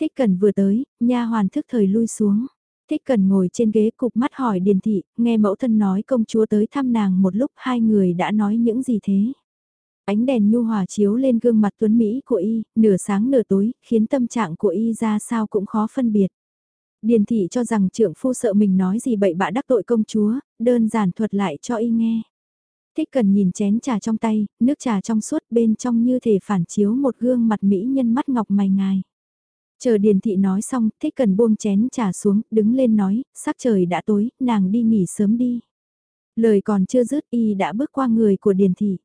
Thích cần vừa tới, nha hoàn thức thời lui xuống. Thích cần ngồi trên ghế cục mắt hỏi Điền thị, nghe mẫu thân nói công chúa tới thăm nàng một lúc hai người đã nói những gì thế. Ánh đèn nhu hòa chiếu lên gương mặt tuấn Mỹ của y, nửa sáng nửa tối, khiến tâm trạng của y ra sao cũng khó phân biệt. Điền thị cho rằng trưởng phu sợ mình nói gì bậy bạ đắc tội công chúa, đơn giản thuật lại cho y nghe. Thích cần nhìn chén trà trong tay, nước trà trong suốt bên trong như thể phản chiếu một gương mặt mỹ nhân mắt ngọc mày ngài. Chờ Điền Thị nói xong, Thích Cần buông chén trà xuống, đứng lên nói, sắc trời đã tối, nàng đi nghỉ sớm đi. Lời còn chưa dứt y đã bước qua người của Điền Thị.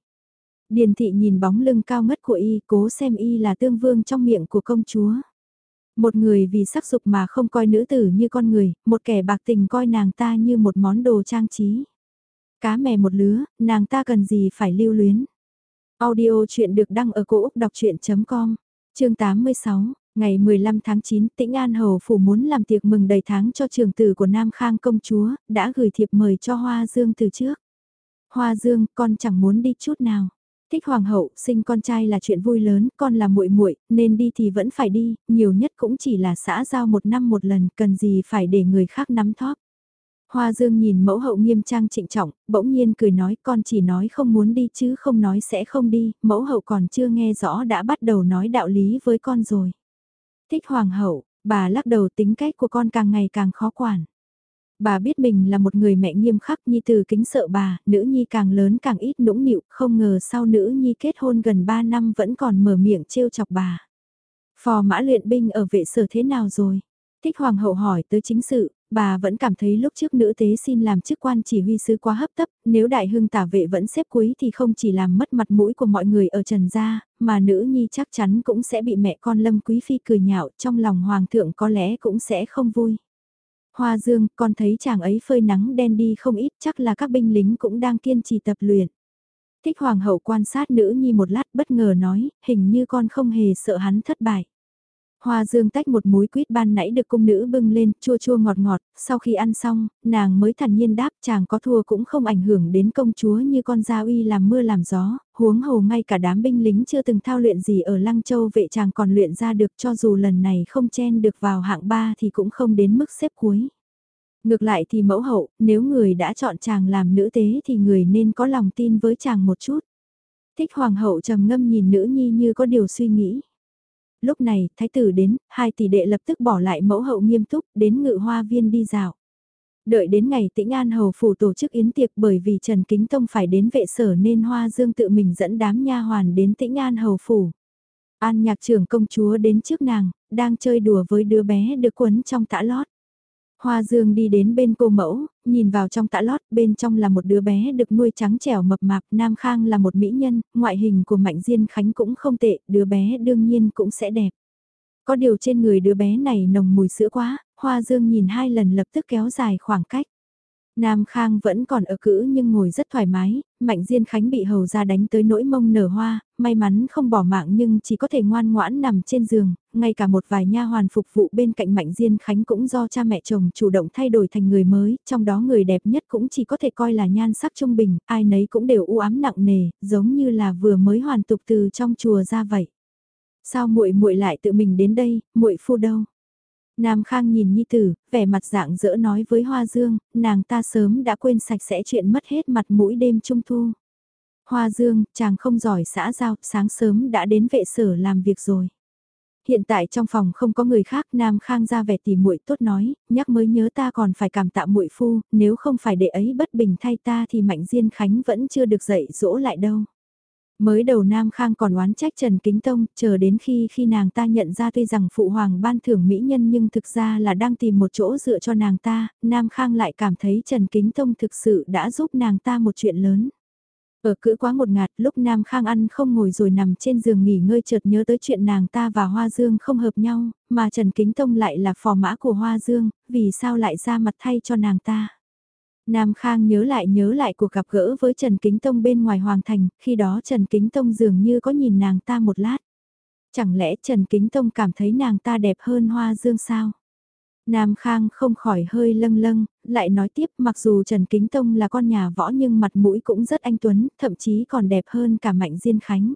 Điền thị nhìn bóng lưng cao ngất của y, cố xem y là tương vương trong miệng của công chúa. Một người vì sắc dục mà không coi nữ tử như con người, một kẻ bạc tình coi nàng ta như một món đồ trang trí. Cá mè một lứa, nàng ta cần gì phải lưu luyến. Audio chuyện được đăng ở cổ Úc đọc chuyện.com, chương 86. Ngày 15 tháng 9, Tĩnh An Hầu Phủ muốn làm tiệc mừng đầy tháng cho trường tử của Nam Khang công chúa, đã gửi thiệp mời cho Hoa Dương từ trước. Hoa Dương, con chẳng muốn đi chút nào. Thích hoàng hậu, sinh con trai là chuyện vui lớn, con là muội muội, nên đi thì vẫn phải đi, nhiều nhất cũng chỉ là xã giao một năm một lần, cần gì phải để người khác nắm thóp. Hoa Dương nhìn mẫu hậu nghiêm trang trịnh trọng, bỗng nhiên cười nói con chỉ nói không muốn đi chứ không nói sẽ không đi, mẫu hậu còn chưa nghe rõ đã bắt đầu nói đạo lý với con rồi. Thích hoàng hậu, bà lắc đầu tính cách của con càng ngày càng khó quản. Bà biết mình là một người mẹ nghiêm khắc nhi từ kính sợ bà, nữ nhi càng lớn càng ít nũng nịu, không ngờ sau nữ nhi kết hôn gần 3 năm vẫn còn mở miệng trêu chọc bà. Phò mã luyện binh ở vệ sở thế nào rồi? Thích hoàng hậu hỏi tới chính sự, bà vẫn cảm thấy lúc trước nữ tế xin làm chức quan chỉ huy sứ quá hấp tấp, nếu đại hưng tả vệ vẫn xếp cuối thì không chỉ làm mất mặt mũi của mọi người ở Trần Gia, mà nữ nhi chắc chắn cũng sẽ bị mẹ con Lâm Quý Phi cười nhạo, trong lòng Hoàng thượng có lẽ cũng sẽ không vui. Hoa Dương, con thấy chàng ấy phơi nắng đen đi không ít chắc là các binh lính cũng đang kiên trì tập luyện. Thích Hoàng hậu quan sát nữ nhi một lát bất ngờ nói, hình như con không hề sợ hắn thất bại. Hoa dương tách một múi quýt ban nãy được cung nữ bưng lên, chua chua ngọt ngọt, sau khi ăn xong, nàng mới thản nhiên đáp chàng có thua cũng không ảnh hưởng đến công chúa như con gia uy làm mưa làm gió, huống hồ ngay cả đám binh lính chưa từng thao luyện gì ở Lăng Châu vệ chàng còn luyện ra được cho dù lần này không chen được vào hạng ba thì cũng không đến mức xếp cuối. Ngược lại thì mẫu hậu, nếu người đã chọn chàng làm nữ tế thì người nên có lòng tin với chàng một chút. Thích hoàng hậu trầm ngâm nhìn nữ nhi như có điều suy nghĩ. Lúc này, thái tử đến, hai tỷ đệ lập tức bỏ lại mẫu hậu nghiêm túc, đến ngự hoa viên đi dạo. Đợi đến ngày tĩnh an hầu phủ tổ chức yến tiệc bởi vì Trần Kính Tông phải đến vệ sở nên Hoa Dương tự mình dẫn đám nha hoàn đến tĩnh an hầu phủ. An nhạc trưởng công chúa đến trước nàng, đang chơi đùa với đứa bé được quấn trong tã lót. Hoa Dương đi đến bên cô mẫu, nhìn vào trong tã lót, bên trong là một đứa bé được nuôi trắng trẻo mập mạp, Nam Khang là một mỹ nhân, ngoại hình của Mạnh Diên Khánh cũng không tệ, đứa bé đương nhiên cũng sẽ đẹp. Có điều trên người đứa bé này nồng mùi sữa quá, Hoa Dương nhìn hai lần lập tức kéo dài khoảng cách. Nam Khang vẫn còn ở cữ nhưng ngồi rất thoải mái, Mạnh Diên Khánh bị hầu ra đánh tới nỗi mông nở hoa, may mắn không bỏ mạng nhưng chỉ có thể ngoan ngoãn nằm trên giường, ngay cả một vài nha hoàn phục vụ bên cạnh Mạnh Diên Khánh cũng do cha mẹ chồng chủ động thay đổi thành người mới, trong đó người đẹp nhất cũng chỉ có thể coi là nhan sắc trung bình, ai nấy cũng đều u ám nặng nề, giống như là vừa mới hoàn tục từ trong chùa ra vậy. Sao muội muội lại tự mình đến đây, muội phu đâu? Nam Khang nhìn Nhi Tử, vẻ mặt dạng dỡ nói với Hoa Dương, nàng ta sớm đã quên sạch sẽ chuyện mất hết mặt mũi đêm trung thu. Hoa Dương, chàng không giỏi xã giao, sáng sớm đã đến vệ sở làm việc rồi. Hiện tại trong phòng không có người khác, Nam Khang ra vẻ tỉ muội tốt nói, nhắc mới nhớ ta còn phải cảm tạ muội phu, nếu không phải để ấy bất bình thay ta thì Mạnh Diên Khánh vẫn chưa được dạy dỗ lại đâu. Mới đầu Nam Khang còn oán trách Trần Kính Tông, chờ đến khi khi nàng ta nhận ra tuy rằng Phụ Hoàng ban thưởng mỹ nhân nhưng thực ra là đang tìm một chỗ dựa cho nàng ta, Nam Khang lại cảm thấy Trần Kính Tông thực sự đã giúp nàng ta một chuyện lớn. Ở cữ quá một ngạt lúc Nam Khang ăn không ngồi rồi nằm trên giường nghỉ ngơi chợt nhớ tới chuyện nàng ta và Hoa Dương không hợp nhau, mà Trần Kính Tông lại là phò mã của Hoa Dương, vì sao lại ra mặt thay cho nàng ta. Nam Khang nhớ lại nhớ lại cuộc gặp gỡ với Trần Kính Tông bên ngoài Hoàng Thành, khi đó Trần Kính Tông dường như có nhìn nàng ta một lát. Chẳng lẽ Trần Kính Tông cảm thấy nàng ta đẹp hơn Hoa Dương sao? Nam Khang không khỏi hơi lâng lâng, lại nói tiếp mặc dù Trần Kính Tông là con nhà võ nhưng mặt mũi cũng rất anh Tuấn, thậm chí còn đẹp hơn cả Mạnh Diên Khánh.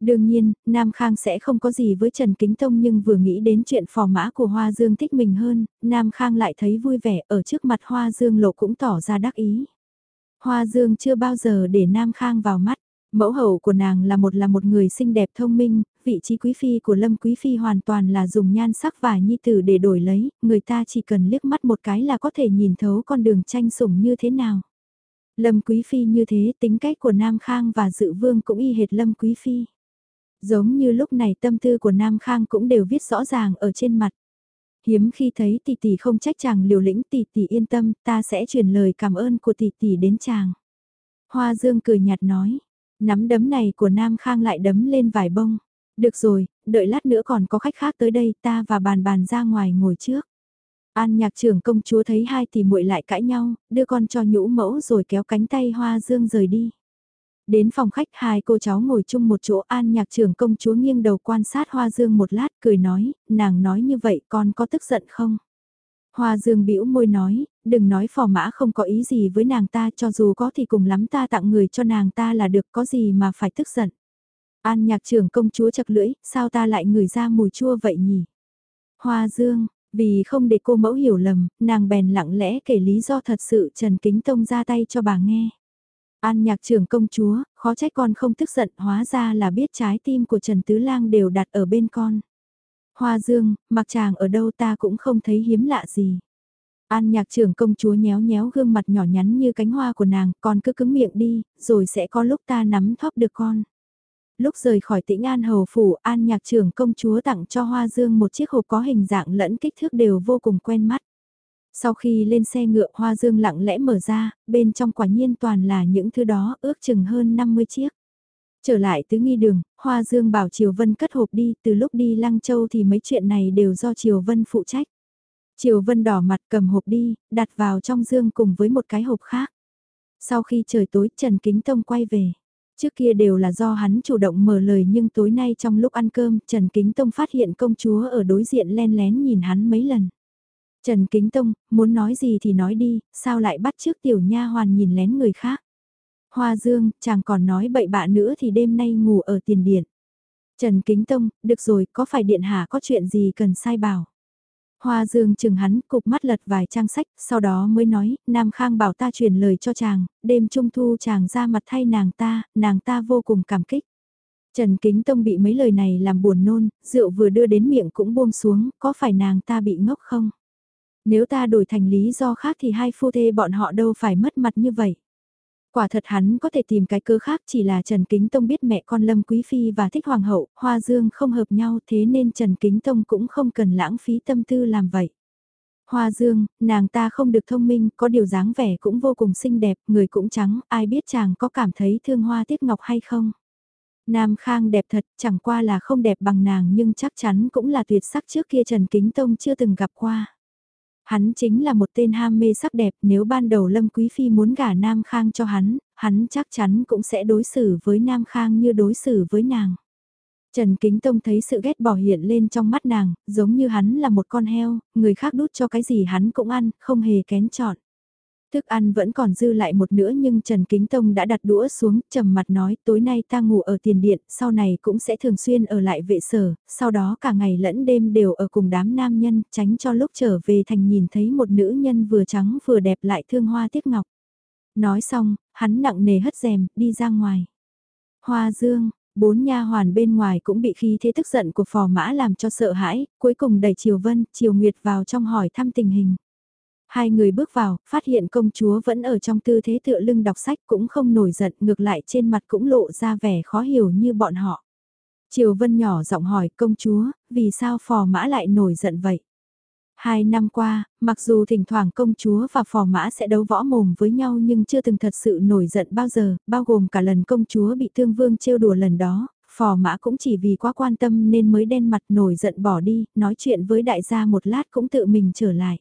Đương nhiên, Nam Khang sẽ không có gì với Trần Kính Tông nhưng vừa nghĩ đến chuyện phò mã của Hoa Dương thích mình hơn, Nam Khang lại thấy vui vẻ ở trước mặt Hoa Dương lộ cũng tỏ ra đắc ý. Hoa Dương chưa bao giờ để Nam Khang vào mắt, mẫu hậu của nàng là một là một người xinh đẹp thông minh, vị trí quý phi của Lâm Quý Phi hoàn toàn là dùng nhan sắc và nhi tử để đổi lấy, người ta chỉ cần liếc mắt một cái là có thể nhìn thấu con đường tranh sủng như thế nào. Lâm Quý Phi như thế tính cách của Nam Khang và Dự Vương cũng y hệt Lâm Quý Phi. Giống như lúc này tâm tư của Nam Khang cũng đều viết rõ ràng ở trên mặt. Hiếm khi thấy tỷ tỷ không trách chàng liều lĩnh tỷ tỷ yên tâm, ta sẽ truyền lời cảm ơn của tỷ tỷ đến chàng. Hoa Dương cười nhạt nói, nắm đấm này của Nam Khang lại đấm lên vài bông. Được rồi, đợi lát nữa còn có khách khác tới đây ta và bàn bàn ra ngoài ngồi trước. An nhạc trưởng công chúa thấy hai tỷ muội lại cãi nhau, đưa con cho nhũ mẫu rồi kéo cánh tay Hoa Dương rời đi. Đến phòng khách hai cô cháu ngồi chung một chỗ an nhạc trưởng công chúa nghiêng đầu quan sát Hoa Dương một lát cười nói, nàng nói như vậy con có tức giận không? Hoa Dương bĩu môi nói, đừng nói phò mã không có ý gì với nàng ta cho dù có thì cùng lắm ta tặng người cho nàng ta là được có gì mà phải tức giận. An nhạc trưởng công chúa chặt lưỡi, sao ta lại ngửi ra mùi chua vậy nhỉ? Hoa Dương, vì không để cô mẫu hiểu lầm, nàng bèn lặng lẽ kể lý do thật sự Trần Kính Tông ra tay cho bà nghe. An nhạc trưởng công chúa, khó trách con không tức giận, hóa ra là biết trái tim của Trần Tứ Lang đều đặt ở bên con. Hoa Dương, mặc chàng ở đâu ta cũng không thấy hiếm lạ gì. An nhạc trưởng công chúa nhéo nhéo gương mặt nhỏ nhắn như cánh hoa của nàng, con cứ cứng miệng đi, rồi sẽ có lúc ta nắm thóp được con. Lúc rời khỏi tĩnh An Hầu Phủ, An nhạc trưởng công chúa tặng cho Hoa Dương một chiếc hộp có hình dạng lẫn kích thước đều vô cùng quen mắt. Sau khi lên xe ngựa hoa dương lặng lẽ mở ra, bên trong quả nhiên toàn là những thứ đó ước chừng hơn 50 chiếc. Trở lại tứ nghi đường, Hoa Dương bảo Triều Vân cất hộp đi, từ lúc đi Lăng Châu thì mấy chuyện này đều do Triều Vân phụ trách. Triều Vân đỏ mặt cầm hộp đi, đặt vào trong dương cùng với một cái hộp khác. Sau khi trời tối Trần Kính Tông quay về. Trước kia đều là do hắn chủ động mở lời nhưng tối nay trong lúc ăn cơm Trần Kính Tông phát hiện công chúa ở đối diện len lén nhìn hắn mấy lần. Trần Kính Tông, muốn nói gì thì nói đi, sao lại bắt trước tiểu nha hoàn nhìn lén người khác. Hoa Dương, chàng còn nói bậy bạ nữa thì đêm nay ngủ ở tiền điện. Trần Kính Tông, được rồi, có phải điện hạ có chuyện gì cần sai bảo. Hoa Dương chừng hắn, cục mắt lật vài trang sách, sau đó mới nói, Nam Khang bảo ta truyền lời cho chàng, đêm trung thu chàng ra mặt thay nàng ta, nàng ta vô cùng cảm kích. Trần Kính Tông bị mấy lời này làm buồn nôn, rượu vừa đưa đến miệng cũng buông xuống, có phải nàng ta bị ngốc không? Nếu ta đổi thành lý do khác thì hai phu thê bọn họ đâu phải mất mặt như vậy. Quả thật hắn có thể tìm cái cơ khác chỉ là Trần Kính Tông biết mẹ con Lâm Quý Phi và thích Hoàng hậu, Hoa Dương không hợp nhau thế nên Trần Kính Tông cũng không cần lãng phí tâm tư làm vậy. Hoa Dương, nàng ta không được thông minh, có điều dáng vẻ cũng vô cùng xinh đẹp, người cũng trắng, ai biết chàng có cảm thấy thương Hoa Tiết Ngọc hay không? Nam Khang đẹp thật, chẳng qua là không đẹp bằng nàng nhưng chắc chắn cũng là tuyệt sắc trước kia Trần Kính Tông chưa từng gặp qua. Hắn chính là một tên ham mê sắc đẹp, nếu ban đầu Lâm Quý Phi muốn gả Nam Khang cho hắn, hắn chắc chắn cũng sẽ đối xử với Nam Khang như đối xử với nàng. Trần Kính Tông thấy sự ghét bỏ hiện lên trong mắt nàng, giống như hắn là một con heo, người khác đút cho cái gì hắn cũng ăn, không hề kén chọn. Thức ăn vẫn còn dư lại một nửa nhưng Trần Kính Tông đã đặt đũa xuống, trầm mặt nói tối nay ta ngủ ở tiền điện, sau này cũng sẽ thường xuyên ở lại vệ sở, sau đó cả ngày lẫn đêm đều ở cùng đám nam nhân, tránh cho lúc trở về thành nhìn thấy một nữ nhân vừa trắng vừa đẹp lại thương hoa tiếc ngọc. Nói xong, hắn nặng nề hất rèm, đi ra ngoài. Hoa dương, bốn nha hoàn bên ngoài cũng bị khí thế tức giận của phò mã làm cho sợ hãi, cuối cùng đẩy Triều Vân, Triều Nguyệt vào trong hỏi thăm tình hình. Hai người bước vào, phát hiện công chúa vẫn ở trong tư thế tựa lưng đọc sách cũng không nổi giận, ngược lại trên mặt cũng lộ ra vẻ khó hiểu như bọn họ. Triều Vân nhỏ giọng hỏi công chúa, vì sao phò mã lại nổi giận vậy? Hai năm qua, mặc dù thỉnh thoảng công chúa và phò mã sẽ đấu võ mồm với nhau nhưng chưa từng thật sự nổi giận bao giờ, bao gồm cả lần công chúa bị thương vương trêu đùa lần đó, phò mã cũng chỉ vì quá quan tâm nên mới đen mặt nổi giận bỏ đi, nói chuyện với đại gia một lát cũng tự mình trở lại.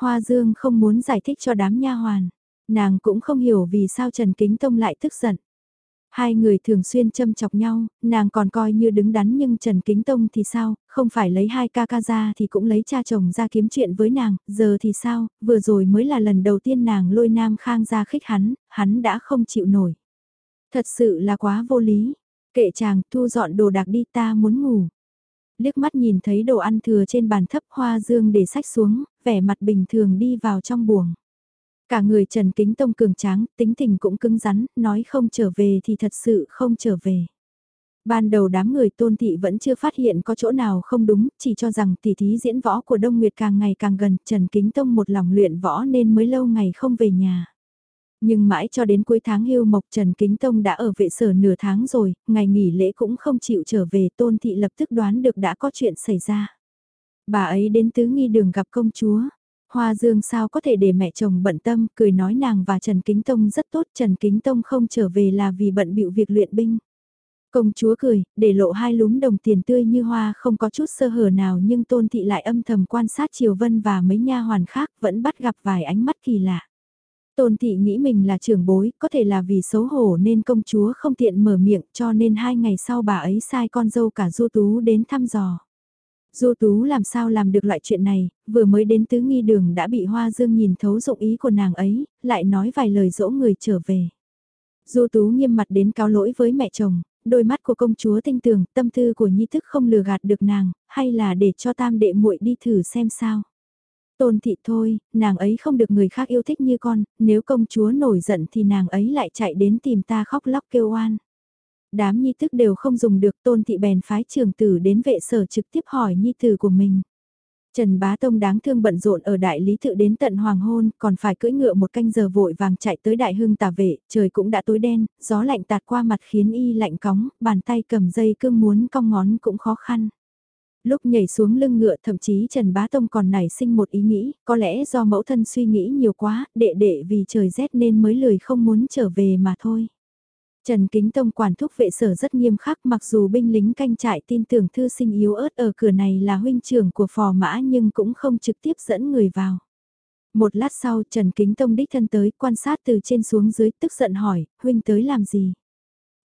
Hoa Dương không muốn giải thích cho đám nha hoàn. Nàng cũng không hiểu vì sao Trần Kính Tông lại tức giận. Hai người thường xuyên châm chọc nhau, nàng còn coi như đứng đắn nhưng Trần Kính Tông thì sao, không phải lấy hai ca ca ra thì cũng lấy cha chồng ra kiếm chuyện với nàng, giờ thì sao, vừa rồi mới là lần đầu tiên nàng lôi Nam Khang ra khích hắn, hắn đã không chịu nổi. Thật sự là quá vô lý, kệ chàng thu dọn đồ đạc đi ta muốn ngủ liếc mắt nhìn thấy đồ ăn thừa trên bàn thấp hoa dương để sách xuống, vẻ mặt bình thường đi vào trong buồng. Cả người Trần Kính Tông cường tráng, tính tình cũng cứng rắn, nói không trở về thì thật sự không trở về. Ban đầu đám người tôn thị vẫn chưa phát hiện có chỗ nào không đúng, chỉ cho rằng tỷ thí diễn võ của Đông Nguyệt càng ngày càng gần, Trần Kính Tông một lòng luyện võ nên mới lâu ngày không về nhà. Nhưng mãi cho đến cuối tháng hưu mộc Trần Kính Tông đã ở vệ sở nửa tháng rồi, ngày nghỉ lễ cũng không chịu trở về tôn thị lập tức đoán được đã có chuyện xảy ra. Bà ấy đến tứ nghi đường gặp công chúa. Hoa Dương sao có thể để mẹ chồng bận tâm, cười nói nàng và Trần Kính Tông rất tốt, Trần Kính Tông không trở về là vì bận bịu việc luyện binh. Công chúa cười, để lộ hai lúm đồng tiền tươi như hoa không có chút sơ hở nào nhưng tôn thị lại âm thầm quan sát Triều Vân và mấy nha hoàn khác vẫn bắt gặp vài ánh mắt kỳ lạ. Tôn thị nghĩ mình là trưởng bối, có thể là vì xấu hổ nên công chúa không tiện mở miệng cho nên hai ngày sau bà ấy sai con dâu cả Du Tú đến thăm dò. Du Tú làm sao làm được loại chuyện này, vừa mới đến tứ nghi đường đã bị Hoa Dương nhìn thấu dụng ý của nàng ấy, lại nói vài lời dỗ người trở về. Du Tú nghiêm mặt đến cáo lỗi với mẹ chồng, đôi mắt của công chúa tinh tường, tâm tư của nhi thức không lừa gạt được nàng, hay là để cho tam đệ muội đi thử xem sao. Tôn thị thôi, nàng ấy không được người khác yêu thích như con, nếu công chúa nổi giận thì nàng ấy lại chạy đến tìm ta khóc lóc kêu oan. Đám nhi thức đều không dùng được tôn thị bèn phái trường tử đến vệ sở trực tiếp hỏi nhi tử của mình. Trần Bá Tông đáng thương bận rộn ở đại lý tự đến tận hoàng hôn, còn phải cưỡi ngựa một canh giờ vội vàng chạy tới đại hưng tà vệ, trời cũng đã tối đen, gió lạnh tạt qua mặt khiến y lạnh cóng, bàn tay cầm dây cương muốn cong ngón cũng khó khăn. Lúc nhảy xuống lưng ngựa thậm chí Trần Bá Tông còn nảy sinh một ý nghĩ, có lẽ do mẫu thân suy nghĩ nhiều quá, đệ đệ vì trời rét nên mới lười không muốn trở về mà thôi. Trần Kính Tông quản thúc vệ sở rất nghiêm khắc mặc dù binh lính canh trại tin tưởng thư sinh yếu ớt ở cửa này là huynh trưởng của phò mã nhưng cũng không trực tiếp dẫn người vào. Một lát sau Trần Kính Tông đích thân tới quan sát từ trên xuống dưới tức giận hỏi, huynh tới làm gì?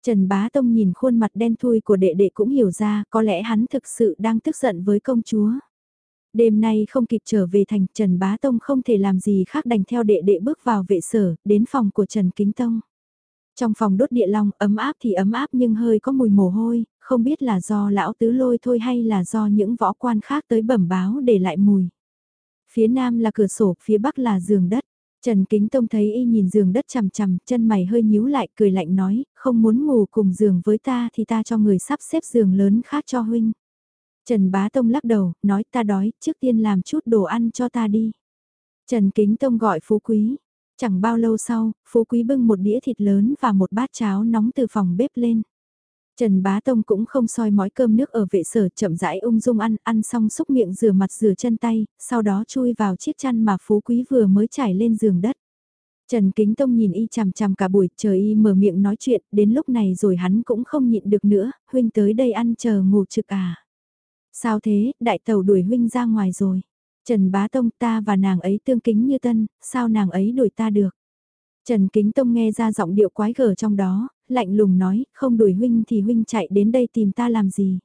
Trần Bá Tông nhìn khuôn mặt đen thui của đệ đệ cũng hiểu ra có lẽ hắn thực sự đang tức giận với công chúa. Đêm nay không kịp trở về thành Trần Bá Tông không thể làm gì khác đành theo đệ đệ bước vào vệ sở, đến phòng của Trần Kính Tông. Trong phòng đốt địa long ấm áp thì ấm áp nhưng hơi có mùi mồ hôi, không biết là do lão tứ lôi thôi hay là do những võ quan khác tới bẩm báo để lại mùi. Phía nam là cửa sổ, phía bắc là giường đất. Trần Kính Tông thấy y nhìn giường đất chằm chằm, chân mày hơi nhíu lại, cười lạnh nói, không muốn ngủ cùng giường với ta thì ta cho người sắp xếp giường lớn khác cho huynh. Trần Bá Tông lắc đầu, nói ta đói, trước tiên làm chút đồ ăn cho ta đi. Trần Kính Tông gọi Phú Quý. Chẳng bao lâu sau, Phú Quý bưng một đĩa thịt lớn và một bát cháo nóng từ phòng bếp lên. Trần Bá Tông cũng không soi mói cơm nước ở vệ sở chậm rãi ung dung ăn, ăn xong xúc miệng rửa mặt rửa chân tay, sau đó chui vào chiếc chăn mà Phú Quý vừa mới trải lên giường đất. Trần Kính Tông nhìn y chằm chằm cả buổi, chờ y mở miệng nói chuyện, đến lúc này rồi hắn cũng không nhịn được nữa, huynh tới đây ăn chờ ngủ trực à. Sao thế, đại tàu đuổi huynh ra ngoài rồi. Trần Bá Tông ta và nàng ấy tương kính như tân, sao nàng ấy đuổi ta được. Trần Kính Tông nghe ra giọng điệu quái gở trong đó, lạnh lùng nói, không đuổi huynh thì huynh chạy đến đây tìm ta làm gì.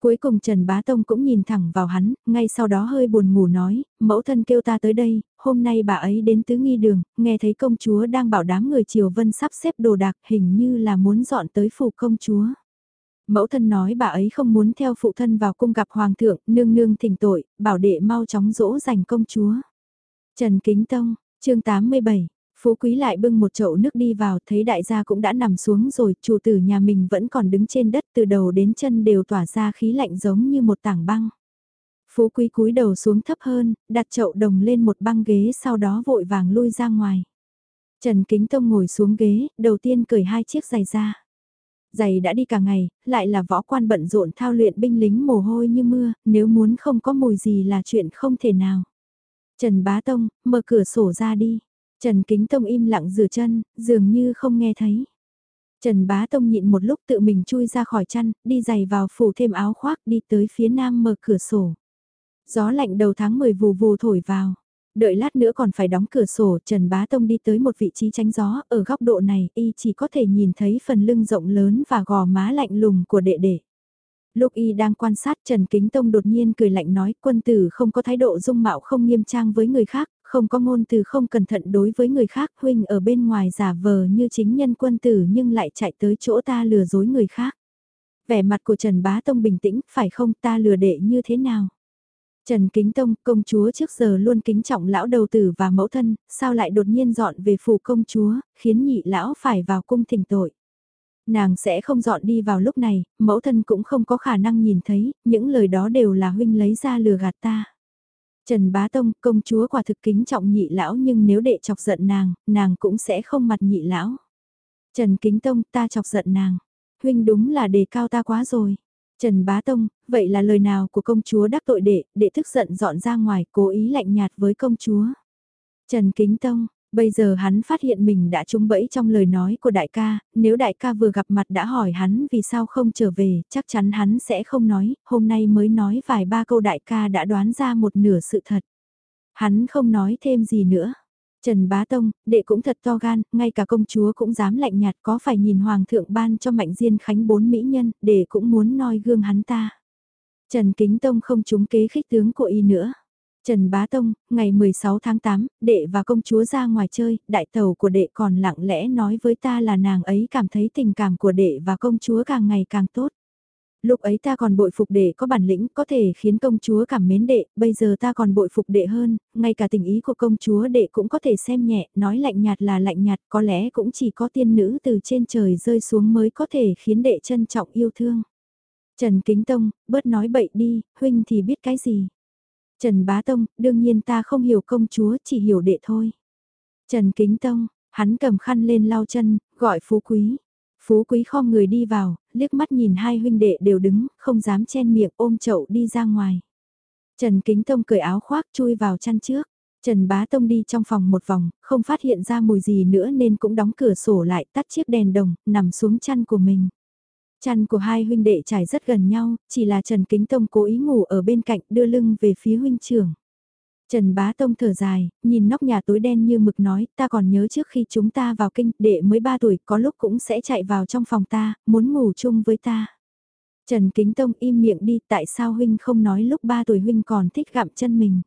Cuối cùng Trần Bá Tông cũng nhìn thẳng vào hắn, ngay sau đó hơi buồn ngủ nói, mẫu thân kêu ta tới đây, hôm nay bà ấy đến tứ nghi đường, nghe thấy công chúa đang bảo đám người Triều Vân sắp xếp đồ đạc hình như là muốn dọn tới phủ công chúa. Mẫu thân nói bà ấy không muốn theo phụ thân vào cung gặp hoàng thượng, nương nương thỉnh tội, bảo đệ mau chóng dỗ dành công chúa. Trần Kính Tông, chương 87, Phú Quý lại bưng một chậu nước đi vào, thấy đại gia cũng đã nằm xuống rồi, chủ tử nhà mình vẫn còn đứng trên đất từ đầu đến chân đều tỏa ra khí lạnh giống như một tảng băng. Phú Quý cúi đầu xuống thấp hơn, đặt chậu đồng lên một băng ghế sau đó vội vàng lui ra ngoài. Trần Kính Tông ngồi xuống ghế, đầu tiên cởi hai chiếc giày ra. Giày đã đi cả ngày, lại là võ quan bận rộn thao luyện binh lính mồ hôi như mưa, nếu muốn không có mùi gì là chuyện không thể nào. Trần Bá Tông, mở cửa sổ ra đi. Trần Kính Tông im lặng rửa chân, dường như không nghe thấy. Trần Bá Tông nhịn một lúc tự mình chui ra khỏi chăn, đi giày vào phủ thêm áo khoác đi tới phía nam mở cửa sổ. Gió lạnh đầu tháng 10 vù vù thổi vào. Đợi lát nữa còn phải đóng cửa sổ, Trần Bá Tông đi tới một vị trí tránh gió, ở góc độ này y chỉ có thể nhìn thấy phần lưng rộng lớn và gò má lạnh lùng của đệ đệ. Lúc y đang quan sát Trần Kính Tông đột nhiên cười lạnh nói quân tử không có thái độ dung mạo không nghiêm trang với người khác, không có ngôn từ không cẩn thận đối với người khác huynh ở bên ngoài giả vờ như chính nhân quân tử nhưng lại chạy tới chỗ ta lừa dối người khác. Vẻ mặt của Trần Bá Tông bình tĩnh, phải không ta lừa đệ như thế nào? Trần Kính Tông, công chúa trước giờ luôn kính trọng lão đầu tử và mẫu thân, sao lại đột nhiên dọn về phủ công chúa, khiến nhị lão phải vào cung thỉnh tội. Nàng sẽ không dọn đi vào lúc này, mẫu thân cũng không có khả năng nhìn thấy, những lời đó đều là huynh lấy ra lừa gạt ta. Trần Bá Tông, công chúa quả thực kính trọng nhị lão nhưng nếu đệ chọc giận nàng, nàng cũng sẽ không mặt nhị lão. Trần Kính Tông, ta chọc giận nàng. Huynh đúng là đề cao ta quá rồi. Trần Bá Tông, vậy là lời nào của công chúa đắc tội đệ, đệ thức giận dọn ra ngoài, cố ý lạnh nhạt với công chúa. Trần Kính Tông, bây giờ hắn phát hiện mình đã trúng bẫy trong lời nói của đại ca, nếu đại ca vừa gặp mặt đã hỏi hắn vì sao không trở về, chắc chắn hắn sẽ không nói, hôm nay mới nói vài ba câu đại ca đã đoán ra một nửa sự thật. Hắn không nói thêm gì nữa. Trần Bá Tông, đệ cũng thật to gan, ngay cả công chúa cũng dám lạnh nhạt có phải nhìn hoàng thượng ban cho mạnh diên khánh bốn mỹ nhân, đệ cũng muốn noi gương hắn ta. Trần Kính Tông không trúng kế khích tướng của y nữa. Trần Bá Tông, ngày 16 tháng 8, đệ và công chúa ra ngoài chơi, đại tàu của đệ còn lặng lẽ nói với ta là nàng ấy cảm thấy tình cảm của đệ và công chúa càng ngày càng tốt. Lúc ấy ta còn bội phục đệ có bản lĩnh có thể khiến công chúa cảm mến đệ, bây giờ ta còn bội phục đệ hơn, ngay cả tình ý của công chúa đệ cũng có thể xem nhẹ, nói lạnh nhạt là lạnh nhạt, có lẽ cũng chỉ có tiên nữ từ trên trời rơi xuống mới có thể khiến đệ trân trọng yêu thương. Trần Kính Tông, bớt nói bậy đi, huynh thì biết cái gì. Trần Bá Tông, đương nhiên ta không hiểu công chúa, chỉ hiểu đệ thôi. Trần Kính Tông, hắn cầm khăn lên lau chân, gọi phú quý. Phú quý khom người đi vào, liếc mắt nhìn hai huynh đệ đều đứng, không dám chen miệng ôm chậu đi ra ngoài. Trần Kính Tông cởi áo khoác chui vào chăn trước. Trần Bá Tông đi trong phòng một vòng, không phát hiện ra mùi gì nữa nên cũng đóng cửa sổ lại tắt chiếc đèn đồng, nằm xuống chăn của mình. Chăn của hai huynh đệ trải rất gần nhau, chỉ là Trần Kính Tông cố ý ngủ ở bên cạnh đưa lưng về phía huynh trưởng. Trần Bá Tông thở dài, nhìn nóc nhà tối đen như mực nói, ta còn nhớ trước khi chúng ta vào kinh, đệ mới 3 tuổi, có lúc cũng sẽ chạy vào trong phòng ta, muốn ngủ chung với ta. Trần Kính Tông im miệng đi, tại sao huynh không nói lúc 3 tuổi huynh còn thích gặm chân mình.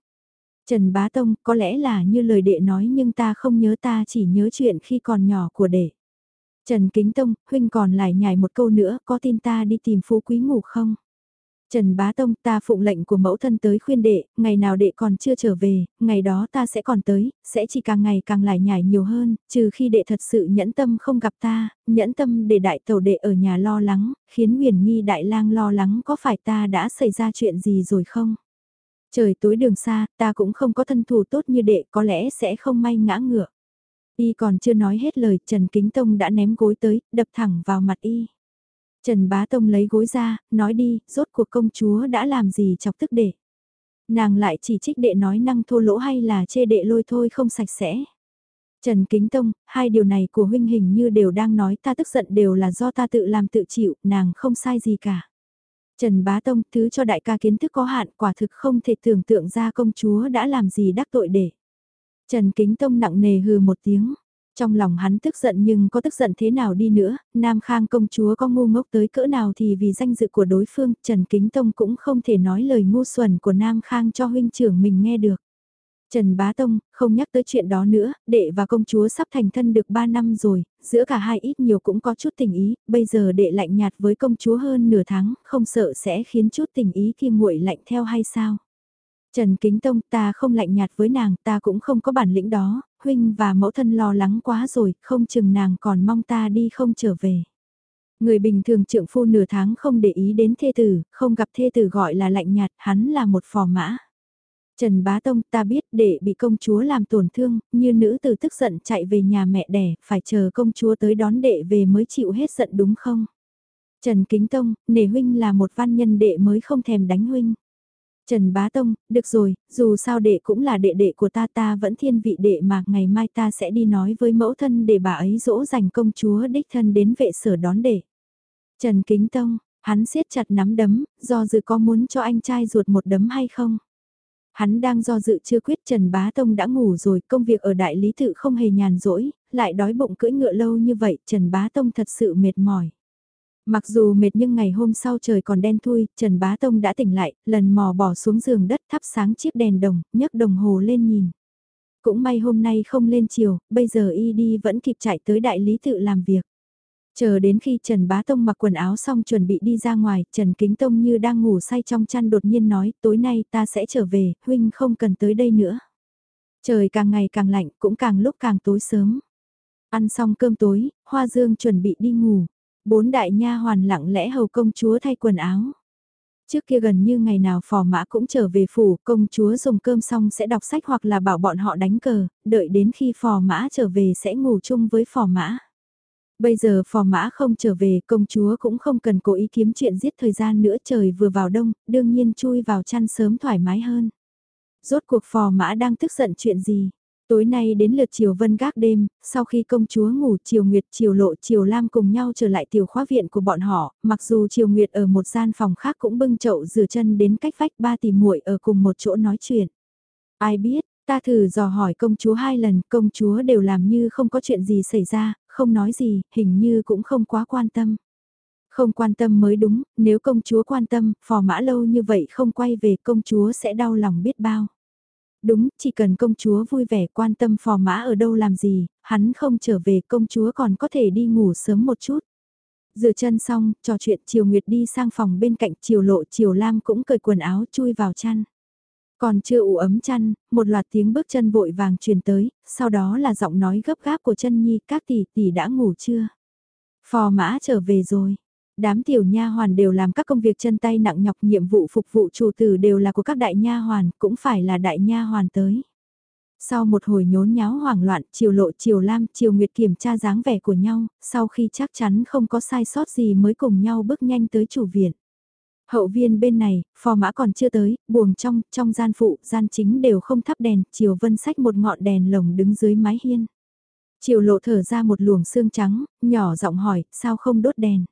Trần Bá Tông, có lẽ là như lời đệ nói nhưng ta không nhớ ta chỉ nhớ chuyện khi còn nhỏ của đệ. Trần Kính Tông, huynh còn lại nhảy một câu nữa, có tin ta đi tìm phú quý ngủ không? Trần Bá Tông ta phụng lệnh của mẫu thân tới khuyên đệ, ngày nào đệ còn chưa trở về, ngày đó ta sẽ còn tới, sẽ chỉ càng ngày càng lại nhảy nhiều hơn, trừ khi đệ thật sự nhẫn tâm không gặp ta, nhẫn tâm để đại tàu đệ ở nhà lo lắng, khiến huyền nghi đại lang lo lắng có phải ta đã xảy ra chuyện gì rồi không? Trời tối đường xa, ta cũng không có thân thủ tốt như đệ, có lẽ sẽ không may ngã ngựa. Y còn chưa nói hết lời, Trần Kính Tông đã ném gối tới, đập thẳng vào mặt Y. Trần Bá Tông lấy gối ra, nói đi, rốt cuộc công chúa đã làm gì chọc tức đệ. Nàng lại chỉ trích đệ nói năng thô lỗ hay là chê đệ lôi thôi không sạch sẽ. Trần Kính Tông, hai điều này của huynh hình như đều đang nói ta tức giận đều là do ta tự làm tự chịu, nàng không sai gì cả. Trần Bá Tông, thứ cho đại ca kiến thức có hạn quả thực không thể tưởng tượng ra công chúa đã làm gì đắc tội để. Trần Kính Tông nặng nề hừ một tiếng. Trong lòng hắn tức giận nhưng có tức giận thế nào đi nữa, Nam Khang công chúa có ngu ngốc tới cỡ nào thì vì danh dự của đối phương, Trần Kính Tông cũng không thể nói lời ngu xuẩn của Nam Khang cho huynh trưởng mình nghe được. Trần Bá Tông, không nhắc tới chuyện đó nữa, đệ và công chúa sắp thành thân được 3 năm rồi, giữa cả hai ít nhiều cũng có chút tình ý, bây giờ đệ lạnh nhạt với công chúa hơn nửa tháng, không sợ sẽ khiến chút tình ý kia nguội lạnh theo hay sao? Trần Kính Tông ta không lạnh nhạt với nàng, ta cũng không có bản lĩnh đó, huynh và mẫu thân lo lắng quá rồi, không chừng nàng còn mong ta đi không trở về. Người bình thường trượng phu nửa tháng không để ý đến thê tử, không gặp thê tử gọi là lạnh nhạt, hắn là một phò mã. Trần Bá Tông ta biết để bị công chúa làm tổn thương, như nữ tử tức giận chạy về nhà mẹ đẻ, phải chờ công chúa tới đón đệ về mới chịu hết giận đúng không? Trần Kính Tông, nể huynh là một văn nhân đệ mới không thèm đánh huynh. Trần Bá Tông, được rồi, dù sao đệ cũng là đệ đệ của ta ta vẫn thiên vị đệ mà ngày mai ta sẽ đi nói với mẫu thân để bà ấy dỗ dành công chúa đích thân đến vệ sở đón đệ. Trần Kính Tông, hắn siết chặt nắm đấm, do dự có muốn cho anh trai ruột một đấm hay không? Hắn đang do dự chưa quyết Trần Bá Tông đã ngủ rồi, công việc ở đại lý tự không hề nhàn rỗi, lại đói bụng cưỡi ngựa lâu như vậy, Trần Bá Tông thật sự mệt mỏi. Mặc dù mệt nhưng ngày hôm sau trời còn đen thui, Trần Bá Tông đã tỉnh lại, lần mò bỏ xuống giường đất thắp sáng chiếc đèn đồng, nhấc đồng hồ lên nhìn. Cũng may hôm nay không lên chiều, bây giờ y đi vẫn kịp chạy tới đại lý tự làm việc. Chờ đến khi Trần Bá Tông mặc quần áo xong chuẩn bị đi ra ngoài, Trần Kính Tông như đang ngủ say trong chăn đột nhiên nói, tối nay ta sẽ trở về, huynh không cần tới đây nữa. Trời càng ngày càng lạnh, cũng càng lúc càng tối sớm. Ăn xong cơm tối, Hoa Dương chuẩn bị đi ngủ. Bốn đại nha hoàn lặng lẽ hầu công chúa thay quần áo. Trước kia gần như ngày nào phò mã cũng trở về phủ, công chúa dùng cơm xong sẽ đọc sách hoặc là bảo bọn họ đánh cờ, đợi đến khi phò mã trở về sẽ ngủ chung với phò mã. Bây giờ phò mã không trở về, công chúa cũng không cần cố ý kiếm chuyện giết thời gian nữa trời vừa vào đông, đương nhiên chui vào chăn sớm thoải mái hơn. Rốt cuộc phò mã đang tức giận chuyện gì? Tối nay đến lượt Triều Vân gác đêm, sau khi công chúa ngủ Triều Nguyệt Triều Lộ Triều Lam cùng nhau trở lại tiểu khóa viện của bọn họ, mặc dù Triều Nguyệt ở một gian phòng khác cũng bưng chậu rửa chân đến cách vách ba tỷ muội ở cùng một chỗ nói chuyện. Ai biết, ta thử dò hỏi công chúa hai lần, công chúa đều làm như không có chuyện gì xảy ra, không nói gì, hình như cũng không quá quan tâm. Không quan tâm mới đúng, nếu công chúa quan tâm, phò mã lâu như vậy không quay về công chúa sẽ đau lòng biết bao. Đúng, chỉ cần công chúa vui vẻ quan tâm phò mã ở đâu làm gì, hắn không trở về công chúa còn có thể đi ngủ sớm một chút. Rửa chân xong, trò chuyện Triều Nguyệt đi sang phòng bên cạnh Triều Lộ Triều Lam cũng cởi quần áo chui vào chăn. Còn chưa ủ ấm chăn, một loạt tiếng bước chân vội vàng truyền tới, sau đó là giọng nói gấp gáp của chân nhi, các tỷ tỷ đã ngủ chưa? Phò mã trở về rồi. Đám tiểu nha hoàn đều làm các công việc chân tay nặng nhọc nhiệm vụ phục vụ chủ tử đều là của các đại nha hoàn, cũng phải là đại nha hoàn tới. Sau một hồi nhốn nháo hoảng loạn, Triều Lộ, Triều Lam, Triều Nguyệt kiểm tra dáng vẻ của nhau, sau khi chắc chắn không có sai sót gì mới cùng nhau bước nhanh tới chủ viện. Hậu viên bên này, phò mã còn chưa tới, buồng trong, trong gian phụ, gian chính đều không thắp đèn, Triều Vân sách một ngọn đèn lồng đứng dưới mái hiên. Triều Lộ thở ra một luồng xương trắng, nhỏ giọng hỏi, sao không đốt đèn?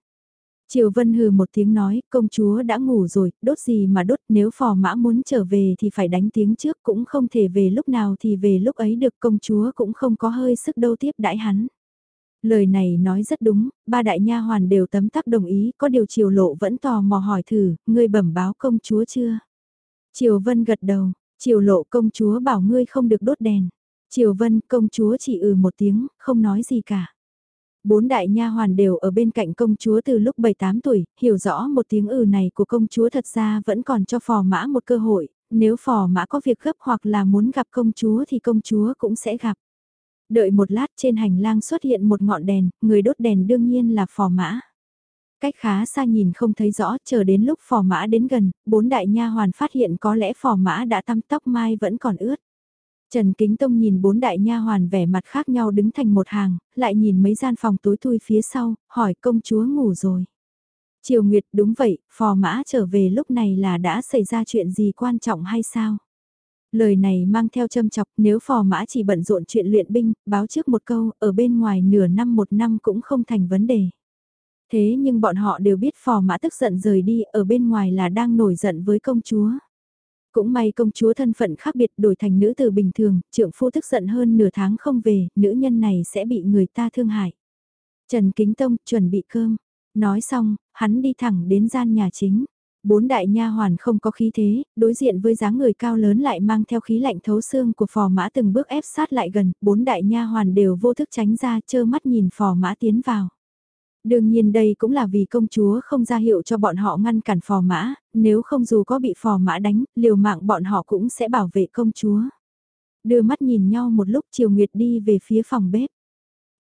Triều Vân hừ một tiếng nói, công chúa đã ngủ rồi, đốt gì mà đốt, nếu phò mã muốn trở về thì phải đánh tiếng trước, cũng không thể về lúc nào thì về lúc ấy được công chúa cũng không có hơi sức đâu tiếp đãi hắn. Lời này nói rất đúng, ba đại nha hoàn đều tấm tắc đồng ý, có điều Triều Lộ vẫn tò mò hỏi thử, ngươi bẩm báo công chúa chưa? Triều Vân gật đầu, Triều Lộ công chúa bảo ngươi không được đốt đèn. Triều Vân công chúa chỉ ừ một tiếng, không nói gì cả. Bốn đại nha hoàn đều ở bên cạnh công chúa từ lúc 7-8 tuổi, hiểu rõ một tiếng ừ này của công chúa thật ra vẫn còn cho phò mã một cơ hội, nếu phò mã có việc gấp hoặc là muốn gặp công chúa thì công chúa cũng sẽ gặp. Đợi một lát trên hành lang xuất hiện một ngọn đèn, người đốt đèn đương nhiên là phò mã. Cách khá xa nhìn không thấy rõ, chờ đến lúc phò mã đến gần, bốn đại nha hoàn phát hiện có lẽ phò mã đã tăm tóc mai vẫn còn ướt. Trần Kính Tông nhìn bốn đại nha hoàn vẻ mặt khác nhau đứng thành một hàng, lại nhìn mấy gian phòng tối thui phía sau, hỏi công chúa ngủ rồi. Triều Nguyệt đúng vậy, phò mã trở về lúc này là đã xảy ra chuyện gì quan trọng hay sao? Lời này mang theo châm chọc nếu phò mã chỉ bận rộn chuyện luyện binh, báo trước một câu, ở bên ngoài nửa năm một năm cũng không thành vấn đề. Thế nhưng bọn họ đều biết phò mã tức giận rời đi, ở bên ngoài là đang nổi giận với công chúa. Cũng may công chúa thân phận khác biệt đổi thành nữ từ bình thường, trượng phu tức giận hơn nửa tháng không về, nữ nhân này sẽ bị người ta thương hại. Trần Kính Tông chuẩn bị cơm. Nói xong, hắn đi thẳng đến gian nhà chính. Bốn đại nha hoàn không có khí thế, đối diện với dáng người cao lớn lại mang theo khí lạnh thấu xương của phò mã từng bước ép sát lại gần, bốn đại nha hoàn đều vô thức tránh ra chơ mắt nhìn phò mã tiến vào. Đương nhiên đây cũng là vì công chúa không ra hiệu cho bọn họ ngăn cản phò mã, nếu không dù có bị phò mã đánh, liều mạng bọn họ cũng sẽ bảo vệ công chúa. Đưa mắt nhìn nhau một lúc Triều Nguyệt đi về phía phòng bếp.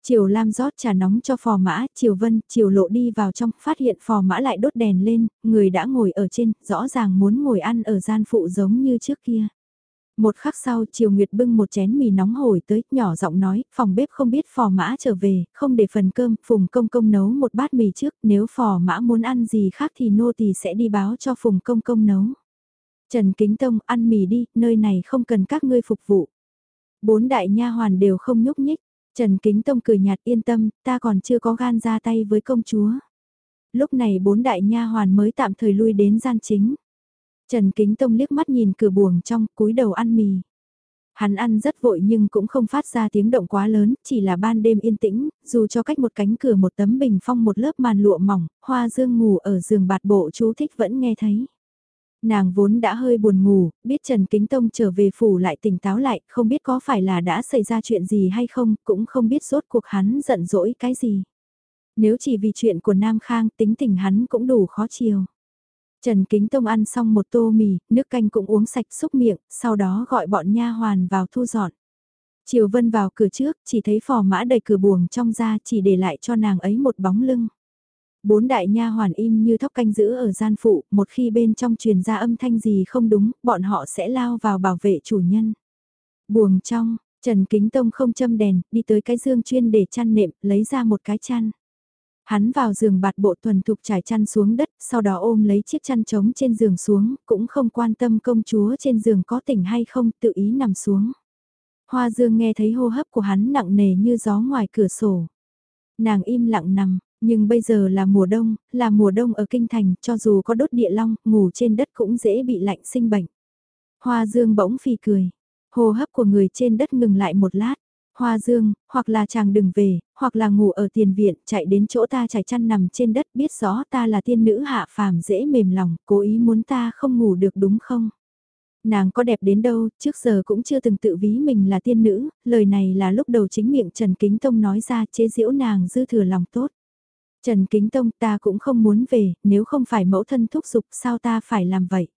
Triều Lam rót trà nóng cho phò mã, Triều Vân, Triều Lộ đi vào trong, phát hiện phò mã lại đốt đèn lên, người đã ngồi ở trên, rõ ràng muốn ngồi ăn ở gian phụ giống như trước kia. Một khắc sau Triều Nguyệt bưng một chén mì nóng hổi tới, nhỏ giọng nói, phòng bếp không biết phò mã trở về, không để phần cơm, Phùng Công Công nấu một bát mì trước, nếu phò mã muốn ăn gì khác thì nô tỳ sẽ đi báo cho Phùng Công Công nấu. Trần Kính Tông ăn mì đi, nơi này không cần các ngươi phục vụ. Bốn đại nha hoàn đều không nhúc nhích, Trần Kính Tông cười nhạt yên tâm, ta còn chưa có gan ra tay với công chúa. Lúc này bốn đại nha hoàn mới tạm thời lui đến gian chính. Trần Kính Tông liếc mắt nhìn cửa buồng trong, cúi đầu ăn mì. Hắn ăn rất vội nhưng cũng không phát ra tiếng động quá lớn, chỉ là ban đêm yên tĩnh, dù cho cách một cánh cửa một tấm bình phong một lớp màn lụa mỏng, hoa dương ngủ ở giường bạt bộ chú thích vẫn nghe thấy. Nàng vốn đã hơi buồn ngủ, biết Trần Kính Tông trở về phủ lại tỉnh táo lại, không biết có phải là đã xảy ra chuyện gì hay không, cũng không biết rốt cuộc hắn giận dỗi cái gì. Nếu chỉ vì chuyện của Nam Khang tính tình hắn cũng đủ khó chiều. Trần Kính Tông ăn xong một tô mì, nước canh cũng uống sạch xúc miệng, sau đó gọi bọn nha hoàn vào thu dọn. Triều Vân vào cửa trước, chỉ thấy phò mã đầy cửa buồng trong ra chỉ để lại cho nàng ấy một bóng lưng. Bốn đại nha hoàn im như thóc canh giữ ở gian phụ, một khi bên trong truyền ra âm thanh gì không đúng, bọn họ sẽ lao vào bảo vệ chủ nhân. Buồng trong, Trần Kính Tông không châm đèn, đi tới cái dương chuyên để chăn nệm, lấy ra một cái chăn. Hắn vào giường bạt bộ thuần thục trải chăn xuống đất, sau đó ôm lấy chiếc chăn trống trên giường xuống, cũng không quan tâm công chúa trên giường có tỉnh hay không, tự ý nằm xuống. Hoa dương nghe thấy hô hấp của hắn nặng nề như gió ngoài cửa sổ. Nàng im lặng nằm, nhưng bây giờ là mùa đông, là mùa đông ở kinh thành, cho dù có đốt địa long, ngủ trên đất cũng dễ bị lạnh sinh bệnh. Hoa dương bỗng phì cười, hô hấp của người trên đất ngừng lại một lát. Hoa dương, hoặc là chàng đừng về, hoặc là ngủ ở tiền viện, chạy đến chỗ ta trải chăn nằm trên đất biết rõ ta là tiên nữ hạ phàm dễ mềm lòng, cố ý muốn ta không ngủ được đúng không? Nàng có đẹp đến đâu, trước giờ cũng chưa từng tự ví mình là tiên nữ, lời này là lúc đầu chính miệng Trần Kính Tông nói ra chế giễu nàng dư thừa lòng tốt. Trần Kính Tông ta cũng không muốn về, nếu không phải mẫu thân thúc giục sao ta phải làm vậy?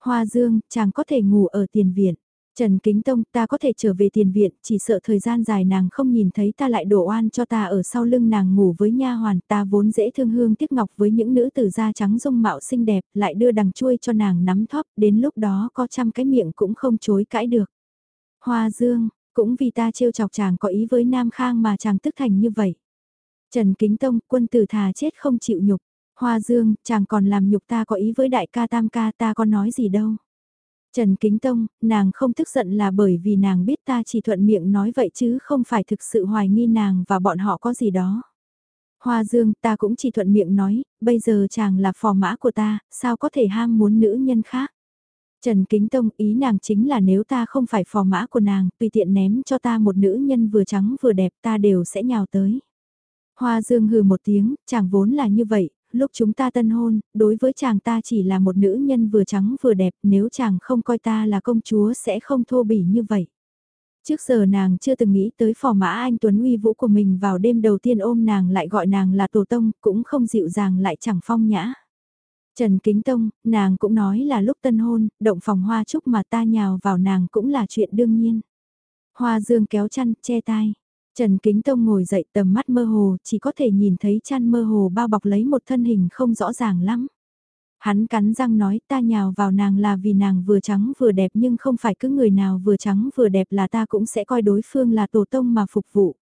Hoa Dương, chàng có thể ngủ ở tiền viện. Trần Kính Tông, ta có thể trở về tiền viện, chỉ sợ thời gian dài nàng không nhìn thấy ta lại đổ oan cho ta ở sau lưng nàng ngủ với nha hoàn, ta vốn dễ thương hương tiếc ngọc với những nữ tử da trắng dung mạo xinh đẹp, lại đưa đằng chuôi cho nàng nắm thóp, đến lúc đó có trăm cái miệng cũng không chối cãi được. Hoa Dương, cũng vì ta trêu chọc chàng có ý với Nam Khang mà chàng tức thành như vậy. Trần Kính Tông, quân tử thà chết không chịu nhục. Hoa Dương, chàng còn làm nhục ta có ý với đại ca tam ca ta có nói gì đâu. Trần Kính Tông, nàng không tức giận là bởi vì nàng biết ta chỉ thuận miệng nói vậy chứ không phải thực sự hoài nghi nàng và bọn họ có gì đó. Hoa Dương, ta cũng chỉ thuận miệng nói, bây giờ chàng là phò mã của ta, sao có thể ham muốn nữ nhân khác. Trần Kính Tông ý nàng chính là nếu ta không phải phò mã của nàng, tùy tiện ném cho ta một nữ nhân vừa trắng vừa đẹp ta đều sẽ nhào tới. Hoa Dương hừ một tiếng, chàng vốn là như vậy, lúc chúng ta tân hôn, đối với chàng ta chỉ là một nữ nhân vừa trắng vừa đẹp, nếu chàng không coi ta là công chúa sẽ không thô bỉ như vậy. Trước giờ nàng chưa từng nghĩ tới phò mã anh Tuấn uy vũ của mình vào đêm đầu tiên ôm nàng lại gọi nàng là tổ tông, cũng không dịu dàng lại chẳng phong nhã. Trần Kính Tông, nàng cũng nói là lúc tân hôn, động phòng hoa chúc mà ta nhào vào nàng cũng là chuyện đương nhiên. Hoa dương kéo chăn, che tai. Trần Kính Tông ngồi dậy tầm mắt mơ hồ, chỉ có thể nhìn thấy chăn mơ hồ bao bọc lấy một thân hình không rõ ràng lắm. Hắn cắn răng nói ta nhào vào nàng là vì nàng vừa trắng vừa đẹp nhưng không phải cứ người nào vừa trắng vừa đẹp là ta cũng sẽ coi đối phương là tổ tông mà phục vụ.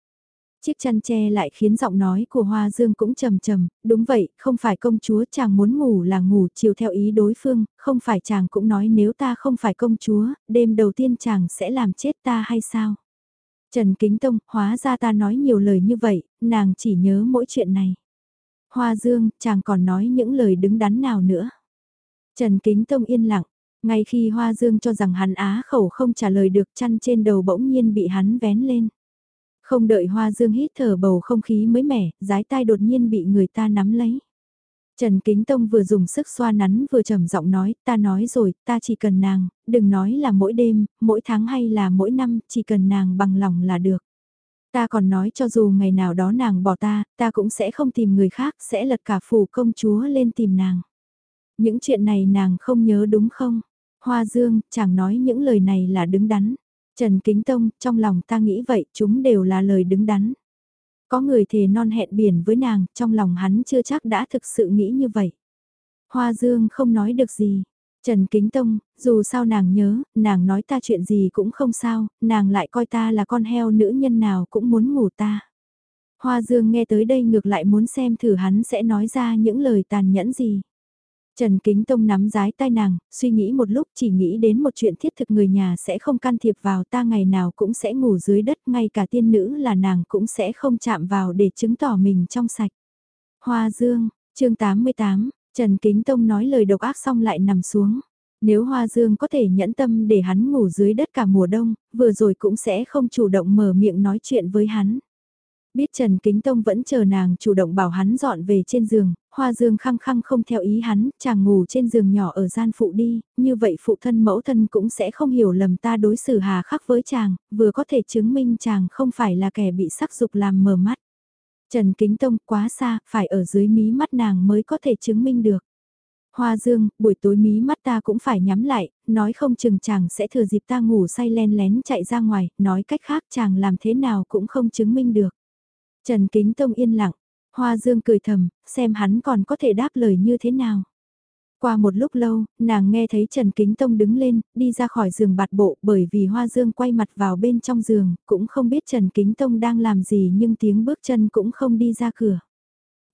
Chiếc chăn che lại khiến giọng nói của Hoa Dương cũng trầm trầm, đúng vậy, không phải công chúa chàng muốn ngủ là ngủ chiều theo ý đối phương, không phải chàng cũng nói nếu ta không phải công chúa, đêm đầu tiên chàng sẽ làm chết ta hay sao? Trần Kính Tông, hóa ra ta nói nhiều lời như vậy, nàng chỉ nhớ mỗi chuyện này. Hoa Dương, chàng còn nói những lời đứng đắn nào nữa. Trần Kính Tông yên lặng, ngay khi Hoa Dương cho rằng hắn á khẩu không trả lời được chăn trên đầu bỗng nhiên bị hắn vén lên. Không đợi Hoa Dương hít thở bầu không khí mới mẻ, giái tai đột nhiên bị người ta nắm lấy. Trần Kính Tông vừa dùng sức xoa nắn vừa trầm giọng nói, ta nói rồi, ta chỉ cần nàng, đừng nói là mỗi đêm, mỗi tháng hay là mỗi năm, chỉ cần nàng bằng lòng là được. Ta còn nói cho dù ngày nào đó nàng bỏ ta, ta cũng sẽ không tìm người khác, sẽ lật cả phủ công chúa lên tìm nàng. Những chuyện này nàng không nhớ đúng không? Hoa Dương, chẳng nói những lời này là đứng đắn. Trần Kính Tông, trong lòng ta nghĩ vậy, chúng đều là lời đứng đắn. Có người thề non hẹn biển với nàng, trong lòng hắn chưa chắc đã thực sự nghĩ như vậy. Hoa Dương không nói được gì. Trần Kính Tông, dù sao nàng nhớ, nàng nói ta chuyện gì cũng không sao, nàng lại coi ta là con heo nữ nhân nào cũng muốn ngủ ta. Hoa Dương nghe tới đây ngược lại muốn xem thử hắn sẽ nói ra những lời tàn nhẫn gì. Trần Kính Tông nắm giái tay nàng, suy nghĩ một lúc chỉ nghĩ đến một chuyện thiết thực người nhà sẽ không can thiệp vào ta ngày nào cũng sẽ ngủ dưới đất ngay cả tiên nữ là nàng cũng sẽ không chạm vào để chứng tỏ mình trong sạch. Hoa Dương, chương 88, Trần Kính Tông nói lời độc ác xong lại nằm xuống. Nếu Hoa Dương có thể nhẫn tâm để hắn ngủ dưới đất cả mùa đông, vừa rồi cũng sẽ không chủ động mở miệng nói chuyện với hắn. Biết Trần Kính Tông vẫn chờ nàng chủ động bảo hắn dọn về trên giường, Hoa Dương khăng khăng không theo ý hắn, chàng ngủ trên giường nhỏ ở gian phụ đi, như vậy phụ thân mẫu thân cũng sẽ không hiểu lầm ta đối xử hà khắc với chàng, vừa có thể chứng minh chàng không phải là kẻ bị sắc dục làm mờ mắt. Trần Kính Tông quá xa, phải ở dưới mí mắt nàng mới có thể chứng minh được. Hoa Dương, buổi tối mí mắt ta cũng phải nhắm lại, nói không chừng chàng sẽ thừa dịp ta ngủ say len lén chạy ra ngoài, nói cách khác chàng làm thế nào cũng không chứng minh được. Trần Kính Tông yên lặng, Hoa Dương cười thầm, xem hắn còn có thể đáp lời như thế nào. Qua một lúc lâu, nàng nghe thấy Trần Kính Tông đứng lên, đi ra khỏi giường bạt bộ bởi vì Hoa Dương quay mặt vào bên trong giường, cũng không biết Trần Kính Tông đang làm gì nhưng tiếng bước chân cũng không đi ra cửa.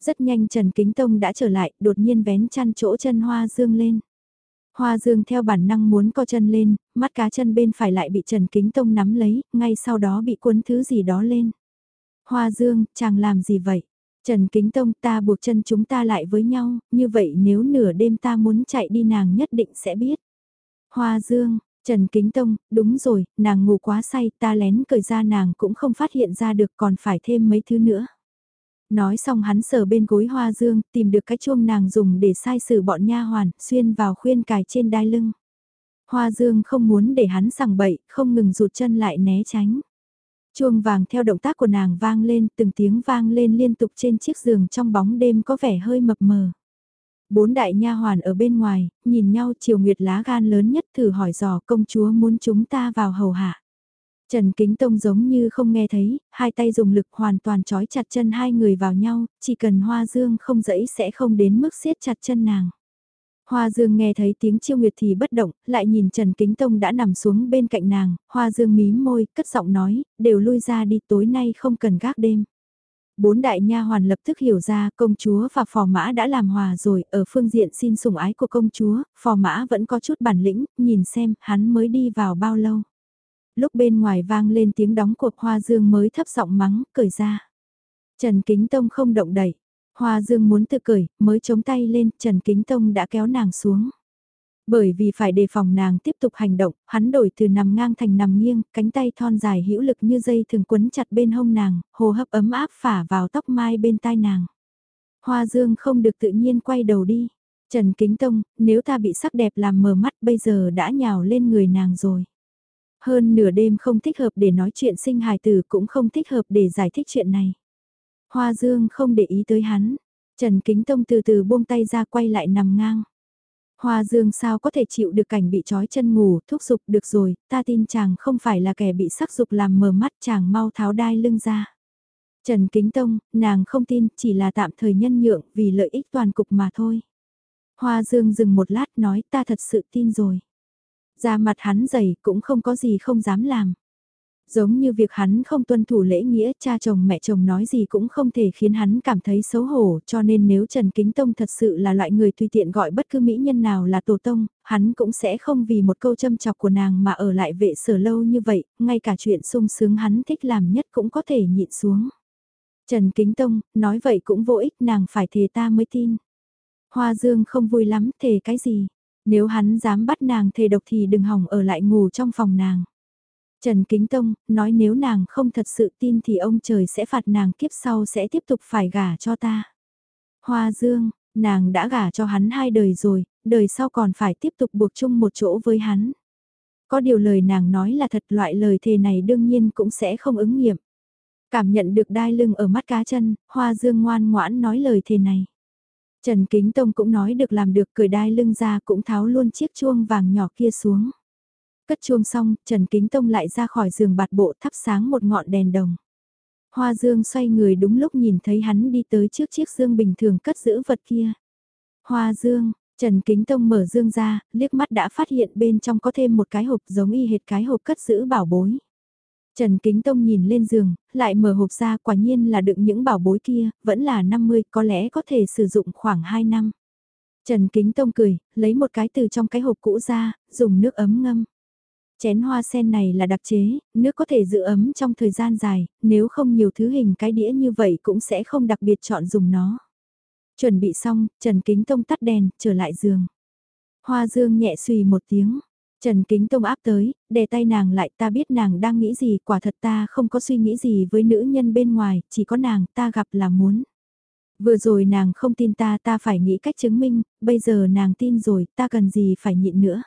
Rất nhanh Trần Kính Tông đã trở lại, đột nhiên vén chăn chỗ chân Hoa Dương lên. Hoa Dương theo bản năng muốn co chân lên, mắt cá chân bên phải lại bị Trần Kính Tông nắm lấy, ngay sau đó bị cuốn thứ gì đó lên. Hoa Dương, chàng làm gì vậy? Trần Kính Tông ta buộc chân chúng ta lại với nhau, như vậy nếu nửa đêm ta muốn chạy đi nàng nhất định sẽ biết. Hoa Dương, Trần Kính Tông, đúng rồi, nàng ngủ quá say, ta lén cởi ra nàng cũng không phát hiện ra được còn phải thêm mấy thứ nữa. Nói xong hắn sờ bên gối Hoa Dương, tìm được cái chuông nàng dùng để sai xử bọn nha hoàn, xuyên vào khuyên cài trên đai lưng. Hoa Dương không muốn để hắn sằng bậy, không ngừng rụt chân lại né tránh. Chuông vàng theo động tác của nàng vang lên, từng tiếng vang lên liên tục trên chiếc giường trong bóng đêm có vẻ hơi mập mờ. Bốn đại nha hoàn ở bên ngoài, nhìn nhau chiều nguyệt lá gan lớn nhất thử hỏi dò công chúa muốn chúng ta vào hầu hạ. Trần Kính Tông giống như không nghe thấy, hai tay dùng lực hoàn toàn trói chặt chân hai người vào nhau, chỉ cần hoa dương không dẫy sẽ không đến mức siết chặt chân nàng. Hoa Dương nghe thấy tiếng chiêu nguyệt thì bất động, lại nhìn Trần Kính Tông đã nằm xuống bên cạnh nàng, Hoa Dương mím môi, cất giọng nói, đều lui ra đi tối nay không cần gác đêm. Bốn đại nha hoàn lập tức hiểu ra công chúa và phò mã đã làm hòa rồi, ở phương diện xin sủng ái của công chúa, phò mã vẫn có chút bản lĩnh, nhìn xem hắn mới đi vào bao lâu. Lúc bên ngoài vang lên tiếng đóng cuộc Hoa Dương mới thấp giọng mắng, cởi ra. Trần Kính Tông không động đậy. Hoa Dương muốn tự cởi, mới chống tay lên, Trần Kính Tông đã kéo nàng xuống. Bởi vì phải đề phòng nàng tiếp tục hành động, hắn đổi từ nằm ngang thành nằm nghiêng, cánh tay thon dài hữu lực như dây thường quấn chặt bên hông nàng, hô hấp ấm áp phả vào tóc mai bên tai nàng. Hoa Dương không được tự nhiên quay đầu đi. Trần Kính Tông, nếu ta bị sắc đẹp làm mờ mắt bây giờ đã nhào lên người nàng rồi. Hơn nửa đêm không thích hợp để nói chuyện sinh hài tử cũng không thích hợp để giải thích chuyện này. Hoa Dương không để ý tới hắn. Trần Kính Tông từ từ buông tay ra quay lại nằm ngang. Hoa Dương sao có thể chịu được cảnh bị trói chân ngủ, thúc giục được rồi, ta tin chàng không phải là kẻ bị sắc dục làm mờ mắt chàng mau tháo đai lưng ra. Trần Kính Tông, nàng không tin, chỉ là tạm thời nhân nhượng vì lợi ích toàn cục mà thôi. Hoa Dương dừng một lát nói ta thật sự tin rồi. Ra mặt hắn dày cũng không có gì không dám làm. Giống như việc hắn không tuân thủ lễ nghĩa cha chồng mẹ chồng nói gì cũng không thể khiến hắn cảm thấy xấu hổ cho nên nếu Trần Kính Tông thật sự là loại người tùy tiện gọi bất cứ mỹ nhân nào là tổ tông, hắn cũng sẽ không vì một câu châm chọc của nàng mà ở lại vệ sở lâu như vậy, ngay cả chuyện sung sướng hắn thích làm nhất cũng có thể nhịn xuống. Trần Kính Tông, nói vậy cũng vô ích nàng phải thề ta mới tin. Hoa Dương không vui lắm thề cái gì, nếu hắn dám bắt nàng thề độc thì đừng hỏng ở lại ngủ trong phòng nàng. Trần Kính Tông, nói nếu nàng không thật sự tin thì ông trời sẽ phạt nàng kiếp sau sẽ tiếp tục phải gả cho ta. Hoa Dương, nàng đã gả cho hắn hai đời rồi, đời sau còn phải tiếp tục buộc chung một chỗ với hắn. Có điều lời nàng nói là thật loại lời thề này đương nhiên cũng sẽ không ứng nghiệm. Cảm nhận được đai lưng ở mắt cá chân, Hoa Dương ngoan ngoãn nói lời thề này. Trần Kính Tông cũng nói được làm được cười đai lưng ra cũng tháo luôn chiếc chuông vàng nhỏ kia xuống. Cất chuông xong, Trần Kính Tông lại ra khỏi giường bạt bộ thắp sáng một ngọn đèn đồng. Hoa Dương xoay người đúng lúc nhìn thấy hắn đi tới trước chiếc dương bình thường cất giữ vật kia. Hoa Dương, Trần Kính Tông mở dương ra, liếc mắt đã phát hiện bên trong có thêm một cái hộp giống y hệt cái hộp cất giữ bảo bối. Trần Kính Tông nhìn lên giường, lại mở hộp ra quả nhiên là đựng những bảo bối kia, vẫn là 50, có lẽ có thể sử dụng khoảng 2 năm. Trần Kính Tông cười, lấy một cái từ trong cái hộp cũ ra, dùng nước ấm ngâm. Chén hoa sen này là đặc chế, nước có thể giữ ấm trong thời gian dài, nếu không nhiều thứ hình cái đĩa như vậy cũng sẽ không đặc biệt chọn dùng nó. Chuẩn bị xong, Trần Kính Tông tắt đèn, trở lại giường. Hoa dương nhẹ suy một tiếng. Trần Kính Tông áp tới, đè tay nàng lại ta biết nàng đang nghĩ gì, quả thật ta không có suy nghĩ gì với nữ nhân bên ngoài, chỉ có nàng ta gặp là muốn. Vừa rồi nàng không tin ta ta phải nghĩ cách chứng minh, bây giờ nàng tin rồi, ta cần gì phải nhịn nữa.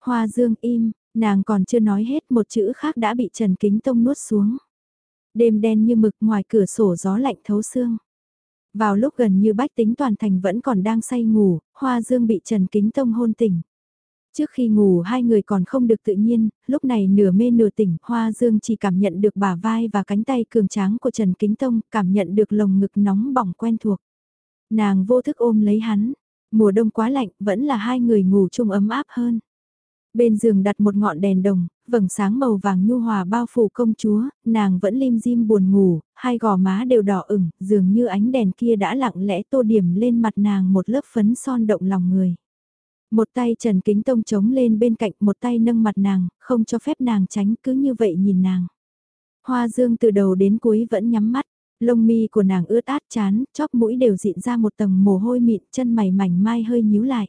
Hoa dương im, Nàng còn chưa nói hết một chữ khác đã bị Trần Kính Tông nuốt xuống. Đêm đen như mực ngoài cửa sổ gió lạnh thấu xương. Vào lúc gần như bách tính toàn thành vẫn còn đang say ngủ, Hoa Dương bị Trần Kính Tông hôn tỉnh. Trước khi ngủ hai người còn không được tự nhiên, lúc này nửa mê nửa tỉnh, Hoa Dương chỉ cảm nhận được bả vai và cánh tay cường tráng của Trần Kính Tông, cảm nhận được lồng ngực nóng bỏng quen thuộc. Nàng vô thức ôm lấy hắn, mùa đông quá lạnh, vẫn là hai người ngủ chung ấm áp hơn. Bên giường đặt một ngọn đèn đồng, vầng sáng màu vàng nhu hòa bao phủ công chúa, nàng vẫn lim dim buồn ngủ, hai gò má đều đỏ ửng, dường như ánh đèn kia đã lặng lẽ tô điểm lên mặt nàng một lớp phấn son động lòng người. Một tay Trần Kính Tông chống lên bên cạnh, một tay nâng mặt nàng, không cho phép nàng tránh cứ như vậy nhìn nàng. Hoa dương từ đầu đến cuối vẫn nhắm mắt, lông mi của nàng ướt át chán, chóp mũi đều dịn ra một tầng mồ hôi mịn, chân mày mảnh mai hơi nhíu lại.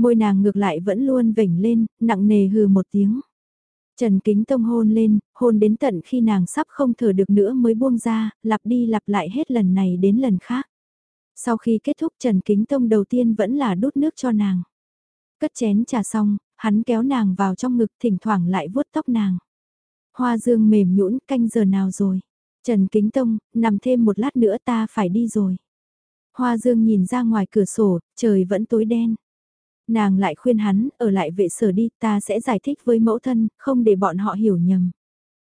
Môi nàng ngược lại vẫn luôn vểnh lên, nặng nề hừ một tiếng. Trần Kính Tông hôn lên, hôn đến tận khi nàng sắp không thở được nữa mới buông ra, lặp đi lặp lại hết lần này đến lần khác. Sau khi kết thúc Trần Kính Tông đầu tiên vẫn là đút nước cho nàng. Cất chén trà xong, hắn kéo nàng vào trong ngực thỉnh thoảng lại vuốt tóc nàng. Hoa dương mềm nhũn canh giờ nào rồi? Trần Kính Tông, nằm thêm một lát nữa ta phải đi rồi. Hoa dương nhìn ra ngoài cửa sổ, trời vẫn tối đen. Nàng lại khuyên hắn, ở lại vệ sở đi, ta sẽ giải thích với mẫu thân, không để bọn họ hiểu nhầm.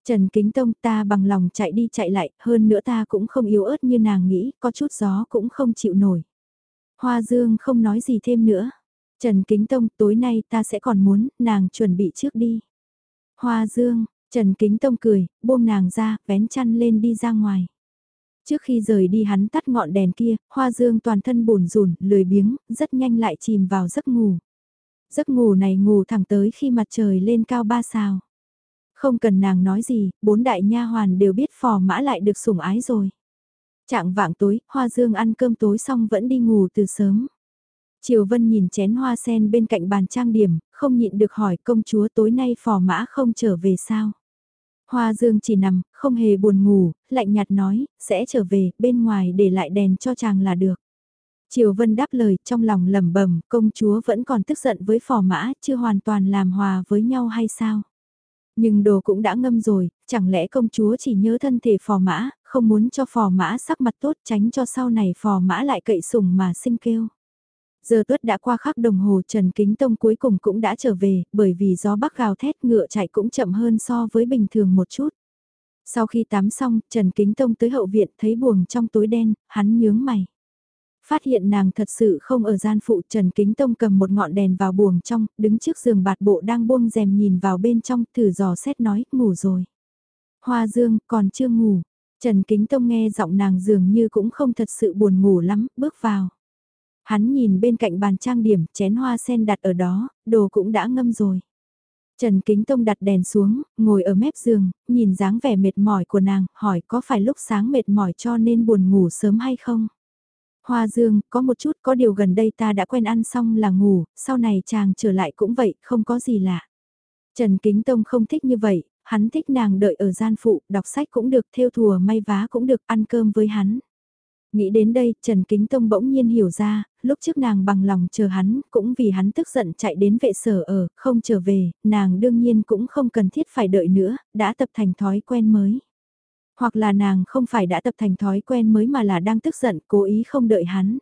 Trần Kính Tông ta bằng lòng chạy đi chạy lại, hơn nữa ta cũng không yếu ớt như nàng nghĩ, có chút gió cũng không chịu nổi. Hoa Dương không nói gì thêm nữa. Trần Kính Tông tối nay ta sẽ còn muốn, nàng chuẩn bị trước đi. Hoa Dương, Trần Kính Tông cười, buông nàng ra, vén chăn lên đi ra ngoài. Trước khi rời đi hắn tắt ngọn đèn kia, Hoa Dương toàn thân bùn rùn, lười biếng, rất nhanh lại chìm vào giấc ngủ. Giấc ngủ này ngủ thẳng tới khi mặt trời lên cao ba sao. Không cần nàng nói gì, bốn đại nha hoàn đều biết phò mã lại được sủng ái rồi. Trạng vạng tối, Hoa Dương ăn cơm tối xong vẫn đi ngủ từ sớm. Triều Vân nhìn chén hoa sen bên cạnh bàn trang điểm, không nhịn được hỏi công chúa tối nay phò mã không trở về sao. Hoa Dương chỉ nằm, không hề buồn ngủ, lạnh nhạt nói, sẽ trở về, bên ngoài để lại đèn cho chàng là được. Triều Vân đáp lời, trong lòng lẩm bẩm, công chúa vẫn còn tức giận với phò mã, chưa hoàn toàn làm hòa với nhau hay sao? Nhưng đồ cũng đã ngâm rồi, chẳng lẽ công chúa chỉ nhớ thân thể phò mã, không muốn cho phò mã sắc mặt tốt tránh cho sau này phò mã lại cậy sủng mà sinh kêu. Giờ tuất đã qua khắc đồng hồ Trần Kính Tông cuối cùng cũng đã trở về, bởi vì gió bắc gào thét ngựa chạy cũng chậm hơn so với bình thường một chút. Sau khi tắm xong, Trần Kính Tông tới hậu viện thấy buồng trong tối đen, hắn nhướng mày. Phát hiện nàng thật sự không ở gian phụ Trần Kính Tông cầm một ngọn đèn vào buồng trong, đứng trước giường bạt bộ đang buông rèm nhìn vào bên trong, thử dò xét nói, ngủ rồi. Hoa Dương, còn chưa ngủ. Trần Kính Tông nghe giọng nàng dường như cũng không thật sự buồn ngủ lắm, bước vào. Hắn nhìn bên cạnh bàn trang điểm, chén hoa sen đặt ở đó, đồ cũng đã ngâm rồi. Trần Kính Tông đặt đèn xuống, ngồi ở mép giường, nhìn dáng vẻ mệt mỏi của nàng, hỏi có phải lúc sáng mệt mỏi cho nên buồn ngủ sớm hay không? Hoa Dương, có một chút có điều gần đây ta đã quen ăn xong là ngủ, sau này chàng trở lại cũng vậy, không có gì lạ. Trần Kính Tông không thích như vậy, hắn thích nàng đợi ở gian phụ, đọc sách cũng được, theo thùa may vá cũng được, ăn cơm với hắn. Nghĩ đến đây, Trần Kính Tông bỗng nhiên hiểu ra, lúc trước nàng bằng lòng chờ hắn, cũng vì hắn tức giận chạy đến vệ sở ở, không trở về, nàng đương nhiên cũng không cần thiết phải đợi nữa, đã tập thành thói quen mới. Hoặc là nàng không phải đã tập thành thói quen mới mà là đang tức giận, cố ý không đợi hắn.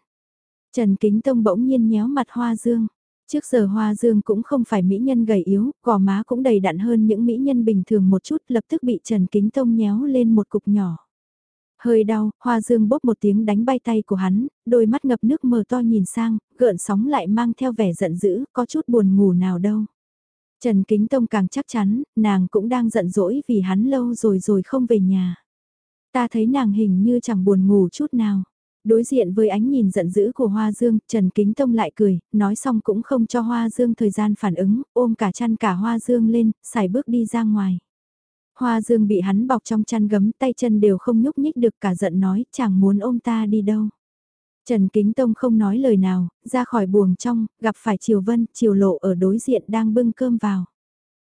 Trần Kính Tông bỗng nhiên nhéo mặt Hoa Dương. Trước giờ Hoa Dương cũng không phải mỹ nhân gầy yếu, gò má cũng đầy đặn hơn những mỹ nhân bình thường một chút, lập tức bị Trần Kính Tông nhéo lên một cục nhỏ. Hơi đau, Hoa Dương bóp một tiếng đánh bay tay của hắn, đôi mắt ngập nước mờ to nhìn sang, gợn sóng lại mang theo vẻ giận dữ, có chút buồn ngủ nào đâu. Trần Kính Tông càng chắc chắn, nàng cũng đang giận dỗi vì hắn lâu rồi rồi không về nhà. Ta thấy nàng hình như chẳng buồn ngủ chút nào. Đối diện với ánh nhìn giận dữ của Hoa Dương, Trần Kính Tông lại cười, nói xong cũng không cho Hoa Dương thời gian phản ứng, ôm cả chăn cả Hoa Dương lên, xài bước đi ra ngoài. Hoa Dương bị hắn bọc trong chăn gấm tay chân đều không nhúc nhích được cả giận nói chẳng muốn ôm ta đi đâu. Trần Kính Tông không nói lời nào, ra khỏi buồng trong, gặp phải Triều Vân, Triều Lộ ở đối diện đang bưng cơm vào.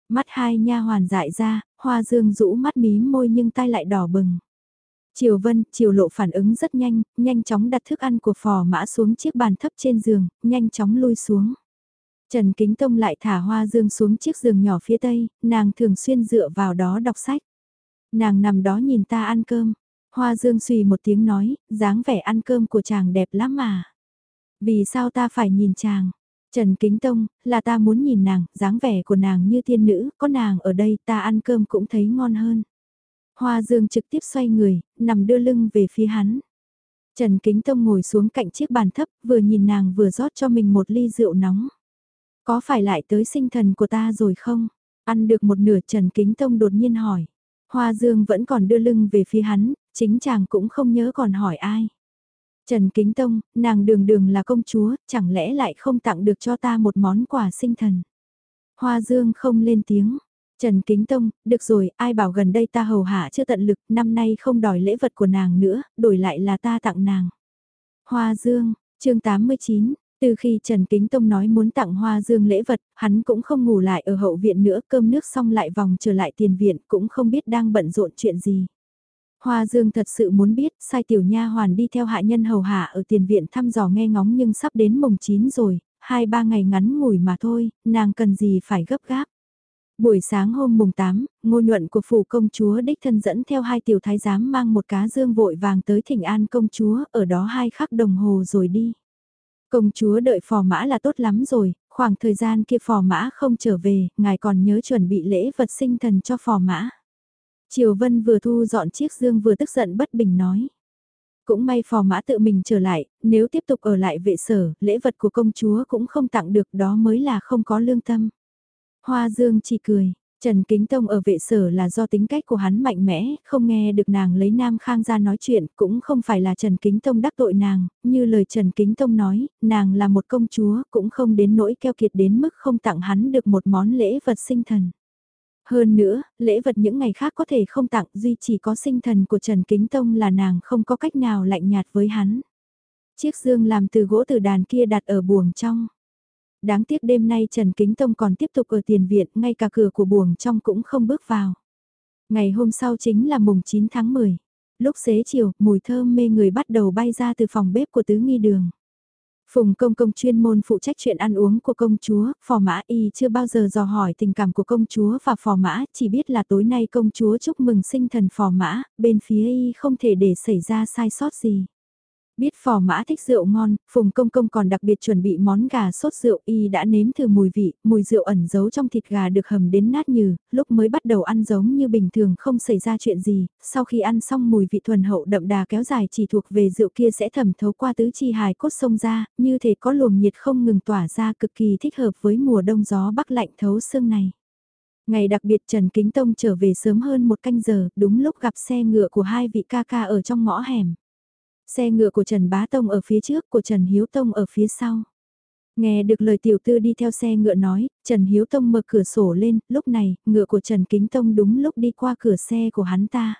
Mắt hai nha hoàn dại ra, Hoa Dương rũ mắt mí môi nhưng tay lại đỏ bừng. Triều Vân, Triều Lộ phản ứng rất nhanh, nhanh chóng đặt thức ăn của phò mã xuống chiếc bàn thấp trên giường, nhanh chóng lui xuống. Trần Kính Tông lại thả Hoa Dương xuống chiếc giường nhỏ phía tây, nàng thường xuyên dựa vào đó đọc sách. Nàng nằm đó nhìn ta ăn cơm. Hoa Dương suy một tiếng nói, dáng vẻ ăn cơm của chàng đẹp lắm mà. Vì sao ta phải nhìn chàng? Trần Kính Tông, là ta muốn nhìn nàng, dáng vẻ của nàng như thiên nữ, có nàng ở đây ta ăn cơm cũng thấy ngon hơn. Hoa Dương trực tiếp xoay người, nằm đưa lưng về phía hắn. Trần Kính Tông ngồi xuống cạnh chiếc bàn thấp, vừa nhìn nàng vừa rót cho mình một ly rượu nóng. Có phải lại tới sinh thần của ta rồi không? Ăn được một nửa Trần Kính Tông đột nhiên hỏi. Hoa Dương vẫn còn đưa lưng về phía hắn, chính chàng cũng không nhớ còn hỏi ai. Trần Kính Tông, nàng đường đường là công chúa, chẳng lẽ lại không tặng được cho ta một món quà sinh thần. Hoa Dương không lên tiếng. Trần Kính Tông, được rồi, ai bảo gần đây ta hầu hạ chưa tận lực, năm nay không đòi lễ vật của nàng nữa, đổi lại là ta tặng nàng. Hoa Dương, chương 89, từ khi Trần Kính Tông nói muốn tặng Hoa Dương lễ vật, hắn cũng không ngủ lại ở hậu viện nữa, cơm nước xong lại vòng trở lại tiền viện, cũng không biết đang bận rộn chuyện gì. Hoa Dương thật sự muốn biết, sai tiểu nha hoàn đi theo hạ nhân hầu hạ ở tiền viện thăm dò nghe ngóng nhưng sắp đến mùng 9 rồi, hai ba ngày ngắn ngủi mà thôi, nàng cần gì phải gấp gáp. Buổi sáng hôm mùng 8, ngô nhuận của phủ công chúa đích thân dẫn theo hai tiểu thái giám mang một cá dương vội vàng tới thỉnh an công chúa, ở đó hai khắc đồng hồ rồi đi. Công chúa đợi phò mã là tốt lắm rồi, khoảng thời gian kia phò mã không trở về, ngài còn nhớ chuẩn bị lễ vật sinh thần cho phò mã. Triều Vân vừa thu dọn chiếc dương vừa tức giận bất bình nói. Cũng may phò mã tự mình trở lại, nếu tiếp tục ở lại vệ sở, lễ vật của công chúa cũng không tặng được đó mới là không có lương tâm. Hoa Dương chỉ cười, Trần Kính Tông ở vệ sở là do tính cách của hắn mạnh mẽ, không nghe được nàng lấy Nam Khang ra nói chuyện, cũng không phải là Trần Kính Tông đắc tội nàng, như lời Trần Kính Tông nói, nàng là một công chúa, cũng không đến nỗi keo kiệt đến mức không tặng hắn được một món lễ vật sinh thần. Hơn nữa, lễ vật những ngày khác có thể không tặng, duy chỉ có sinh thần của Trần Kính Tông là nàng không có cách nào lạnh nhạt với hắn. Chiếc dương làm từ gỗ từ đàn kia đặt ở buồng trong. Đáng tiếc đêm nay Trần Kính Tông còn tiếp tục ở tiền viện, ngay cả cửa của buồng trong cũng không bước vào. Ngày hôm sau chính là mùng 9 tháng 10. Lúc xế chiều, mùi thơm mê người bắt đầu bay ra từ phòng bếp của tứ nghi đường. Phùng công công chuyên môn phụ trách chuyện ăn uống của công chúa, phò mã y chưa bao giờ dò hỏi tình cảm của công chúa và phò mã, chỉ biết là tối nay công chúa chúc mừng sinh thần phò mã, bên phía y không thể để xảy ra sai sót gì. Biết phò mã thích rượu ngon, Phùng Công Công còn đặc biệt chuẩn bị món gà sốt rượu y đã nếm thử mùi vị, mùi rượu ẩn giấu trong thịt gà được hầm đến nát nhừ, lúc mới bắt đầu ăn giống như bình thường không xảy ra chuyện gì, sau khi ăn xong mùi vị thuần hậu đậm đà kéo dài chỉ thuộc về rượu kia sẽ thẩm thấu qua tứ chi hài cốt sông ra, như thể có luồng nhiệt không ngừng tỏa ra cực kỳ thích hợp với mùa đông gió bắc lạnh thấu xương này. Ngày đặc biệt Trần Kính Tông trở về sớm hơn một canh giờ, đúng lúc gặp xe ngựa của hai vị ca ca ở trong ngõ hẻm. Xe ngựa của Trần Bá Tông ở phía trước, của Trần Hiếu Tông ở phía sau. Nghe được lời tiểu tư đi theo xe ngựa nói, Trần Hiếu Tông mở cửa sổ lên, lúc này, ngựa của Trần Kính Tông đúng lúc đi qua cửa xe của hắn ta.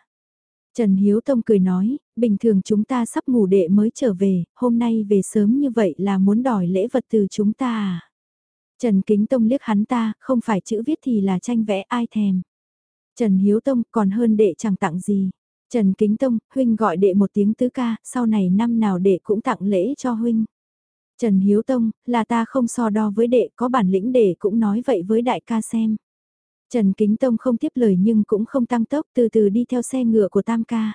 Trần Hiếu Tông cười nói, bình thường chúng ta sắp ngủ đệ mới trở về, hôm nay về sớm như vậy là muốn đòi lễ vật từ chúng ta à? Trần Kính Tông liếc hắn ta, không phải chữ viết thì là tranh vẽ ai thèm. Trần Hiếu Tông còn hơn đệ chẳng tặng gì. Trần Kính Tông, huynh gọi đệ một tiếng tứ ca, sau này năm nào đệ cũng tặng lễ cho huynh. Trần Hiếu Tông, là ta không so đo với đệ, có bản lĩnh đệ cũng nói vậy với đại ca xem. Trần Kính Tông không tiếp lời nhưng cũng không tăng tốc từ từ đi theo xe ngựa của Tam ca.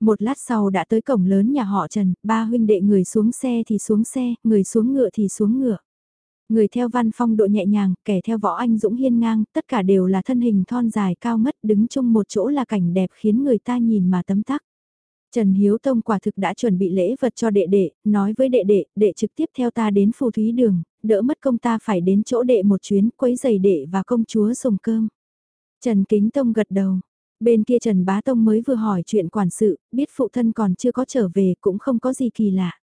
Một lát sau đã tới cổng lớn nhà họ Trần, ba huynh đệ người xuống xe thì xuống xe, người xuống ngựa thì xuống ngựa. Người theo văn phong độ nhẹ nhàng, kẻ theo võ anh dũng hiên ngang, tất cả đều là thân hình thon dài cao ngất đứng chung một chỗ là cảnh đẹp khiến người ta nhìn mà tấm tắc. Trần Hiếu Tông quả thực đã chuẩn bị lễ vật cho đệ đệ, nói với đệ đệ, đệ trực tiếp theo ta đến phù thúy đường, đỡ mất công ta phải đến chỗ đệ một chuyến quấy giày đệ và công chúa sùng cơm. Trần Kính Tông gật đầu. Bên kia Trần Bá Tông mới vừa hỏi chuyện quản sự, biết phụ thân còn chưa có trở về cũng không có gì kỳ lạ.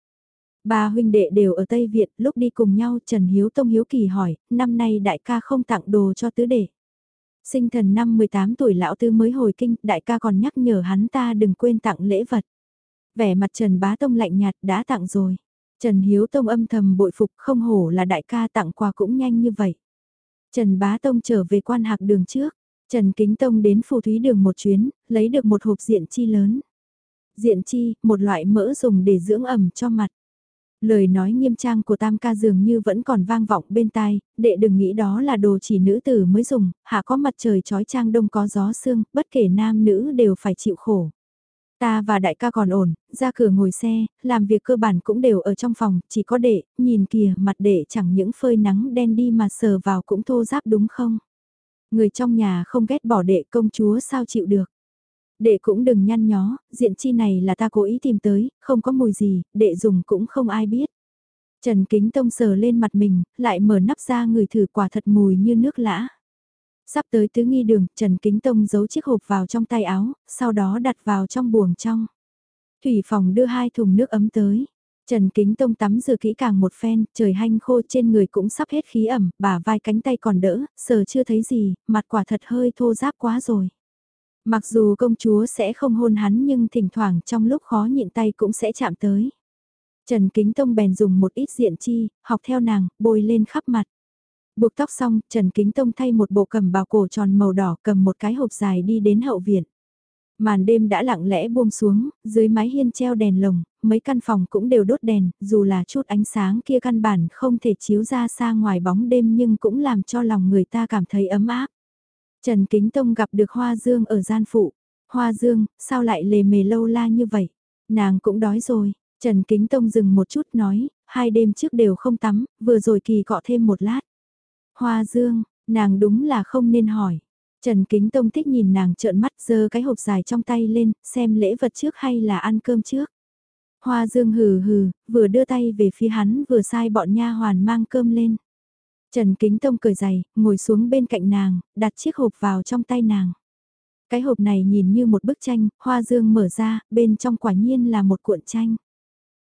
Ba huynh đệ đều ở Tây Việt, lúc đi cùng nhau Trần Hiếu Tông Hiếu Kỳ hỏi, năm nay đại ca không tặng đồ cho tứ đệ. Sinh thần năm 18 tuổi lão tư mới hồi kinh, đại ca còn nhắc nhở hắn ta đừng quên tặng lễ vật. Vẻ mặt Trần Bá Tông lạnh nhạt đã tặng rồi. Trần Hiếu Tông âm thầm bội phục không hổ là đại ca tặng quà cũng nhanh như vậy. Trần Bá Tông trở về quan hạc đường trước. Trần Kính Tông đến phù thúy đường một chuyến, lấy được một hộp diện chi lớn. Diện chi, một loại mỡ dùng để dưỡng ẩm cho mặt. Lời nói nghiêm trang của tam ca dường như vẫn còn vang vọng bên tai, đệ đừng nghĩ đó là đồ chỉ nữ tử mới dùng, hạ có mặt trời trói trang đông có gió sương, bất kể nam nữ đều phải chịu khổ. Ta và đại ca còn ổn, ra cửa ngồi xe, làm việc cơ bản cũng đều ở trong phòng, chỉ có đệ, nhìn kìa mặt đệ chẳng những phơi nắng đen đi mà sờ vào cũng thô giáp đúng không? Người trong nhà không ghét bỏ đệ công chúa sao chịu được? Đệ cũng đừng nhăn nhó, diện chi này là ta cố ý tìm tới, không có mùi gì, đệ dùng cũng không ai biết. Trần Kính Tông sờ lên mặt mình, lại mở nắp ra người thử quả thật mùi như nước lã. Sắp tới tứ nghi đường, Trần Kính Tông giấu chiếc hộp vào trong tay áo, sau đó đặt vào trong buồng trong. Thủy phòng đưa hai thùng nước ấm tới. Trần Kính Tông tắm rửa kỹ càng một phen, trời hanh khô trên người cũng sắp hết khí ẩm, bả vai cánh tay còn đỡ, sờ chưa thấy gì, mặt quả thật hơi thô ráp quá rồi. Mặc dù công chúa sẽ không hôn hắn nhưng thỉnh thoảng trong lúc khó nhịn tay cũng sẽ chạm tới. Trần Kính Tông bèn dùng một ít diện chi, học theo nàng, bôi lên khắp mặt. Buộc tóc xong, Trần Kính Tông thay một bộ cầm bào cổ tròn màu đỏ cầm một cái hộp dài đi đến hậu viện. Màn đêm đã lặng lẽ buông xuống, dưới mái hiên treo đèn lồng, mấy căn phòng cũng đều đốt đèn, dù là chút ánh sáng kia căn bản không thể chiếu ra xa ngoài bóng đêm nhưng cũng làm cho lòng người ta cảm thấy ấm áp. Trần Kính Tông gặp được Hoa Dương ở gian phụ. Hoa Dương, sao lại lề mề lâu la như vậy? Nàng cũng đói rồi. Trần Kính Tông dừng một chút nói, hai đêm trước đều không tắm, vừa rồi kỳ cọ thêm một lát. Hoa Dương, nàng đúng là không nên hỏi. Trần Kính Tông thích nhìn nàng trợn mắt giơ cái hộp dài trong tay lên, xem lễ vật trước hay là ăn cơm trước. Hoa Dương hừ hừ, vừa đưa tay về phía hắn vừa sai bọn nha hoàn mang cơm lên. Trần Kính Tông cười dày, ngồi xuống bên cạnh nàng, đặt chiếc hộp vào trong tay nàng. Cái hộp này nhìn như một bức tranh, Hoa Dương mở ra, bên trong quả nhiên là một cuộn tranh.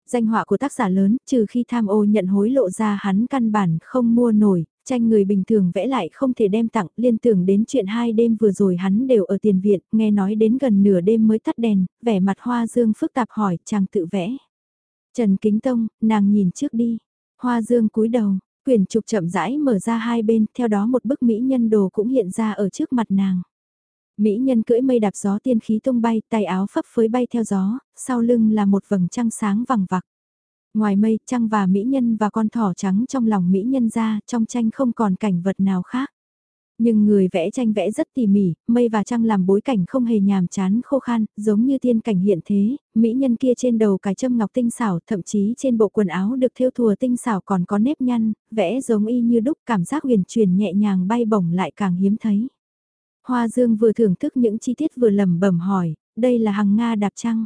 Danh họa của tác giả lớn, trừ khi tham ô nhận hối lộ ra hắn căn bản không mua nổi, tranh người bình thường vẽ lại không thể đem tặng, liên tưởng đến chuyện hai đêm vừa rồi hắn đều ở tiền viện, nghe nói đến gần nửa đêm mới tắt đèn, vẻ mặt Hoa Dương phức tạp hỏi, chàng tự vẽ. Trần Kính Tông, nàng nhìn trước đi. Hoa Dương cúi đầu, quyển trục chậm rãi mở ra hai bên, theo đó một bức mỹ nhân đồ cũng hiện ra ở trước mặt nàng. Mỹ nhân cưỡi mây đạp gió tiên khí tung bay, tay áo phấp phới bay theo gió, sau lưng là một vầng trăng sáng vằng vặc. Ngoài mây, trăng và mỹ nhân và con thỏ trắng trong lòng mỹ nhân ra, trong tranh không còn cảnh vật nào khác. Nhưng người vẽ tranh vẽ rất tỉ mỉ, mây và trăng làm bối cảnh không hề nhàm chán khô khan, giống như thiên cảnh hiện thế, mỹ nhân kia trên đầu cài châm ngọc tinh xảo, thậm chí trên bộ quần áo được thêu thùa tinh xảo còn có nếp nhăn, vẽ giống y như đúc cảm giác huyền truyền nhẹ nhàng bay bổng lại càng hiếm thấy. Hoa Dương vừa thưởng thức những chi tiết vừa lẩm bẩm hỏi, đây là hàng Nga đạp trăng.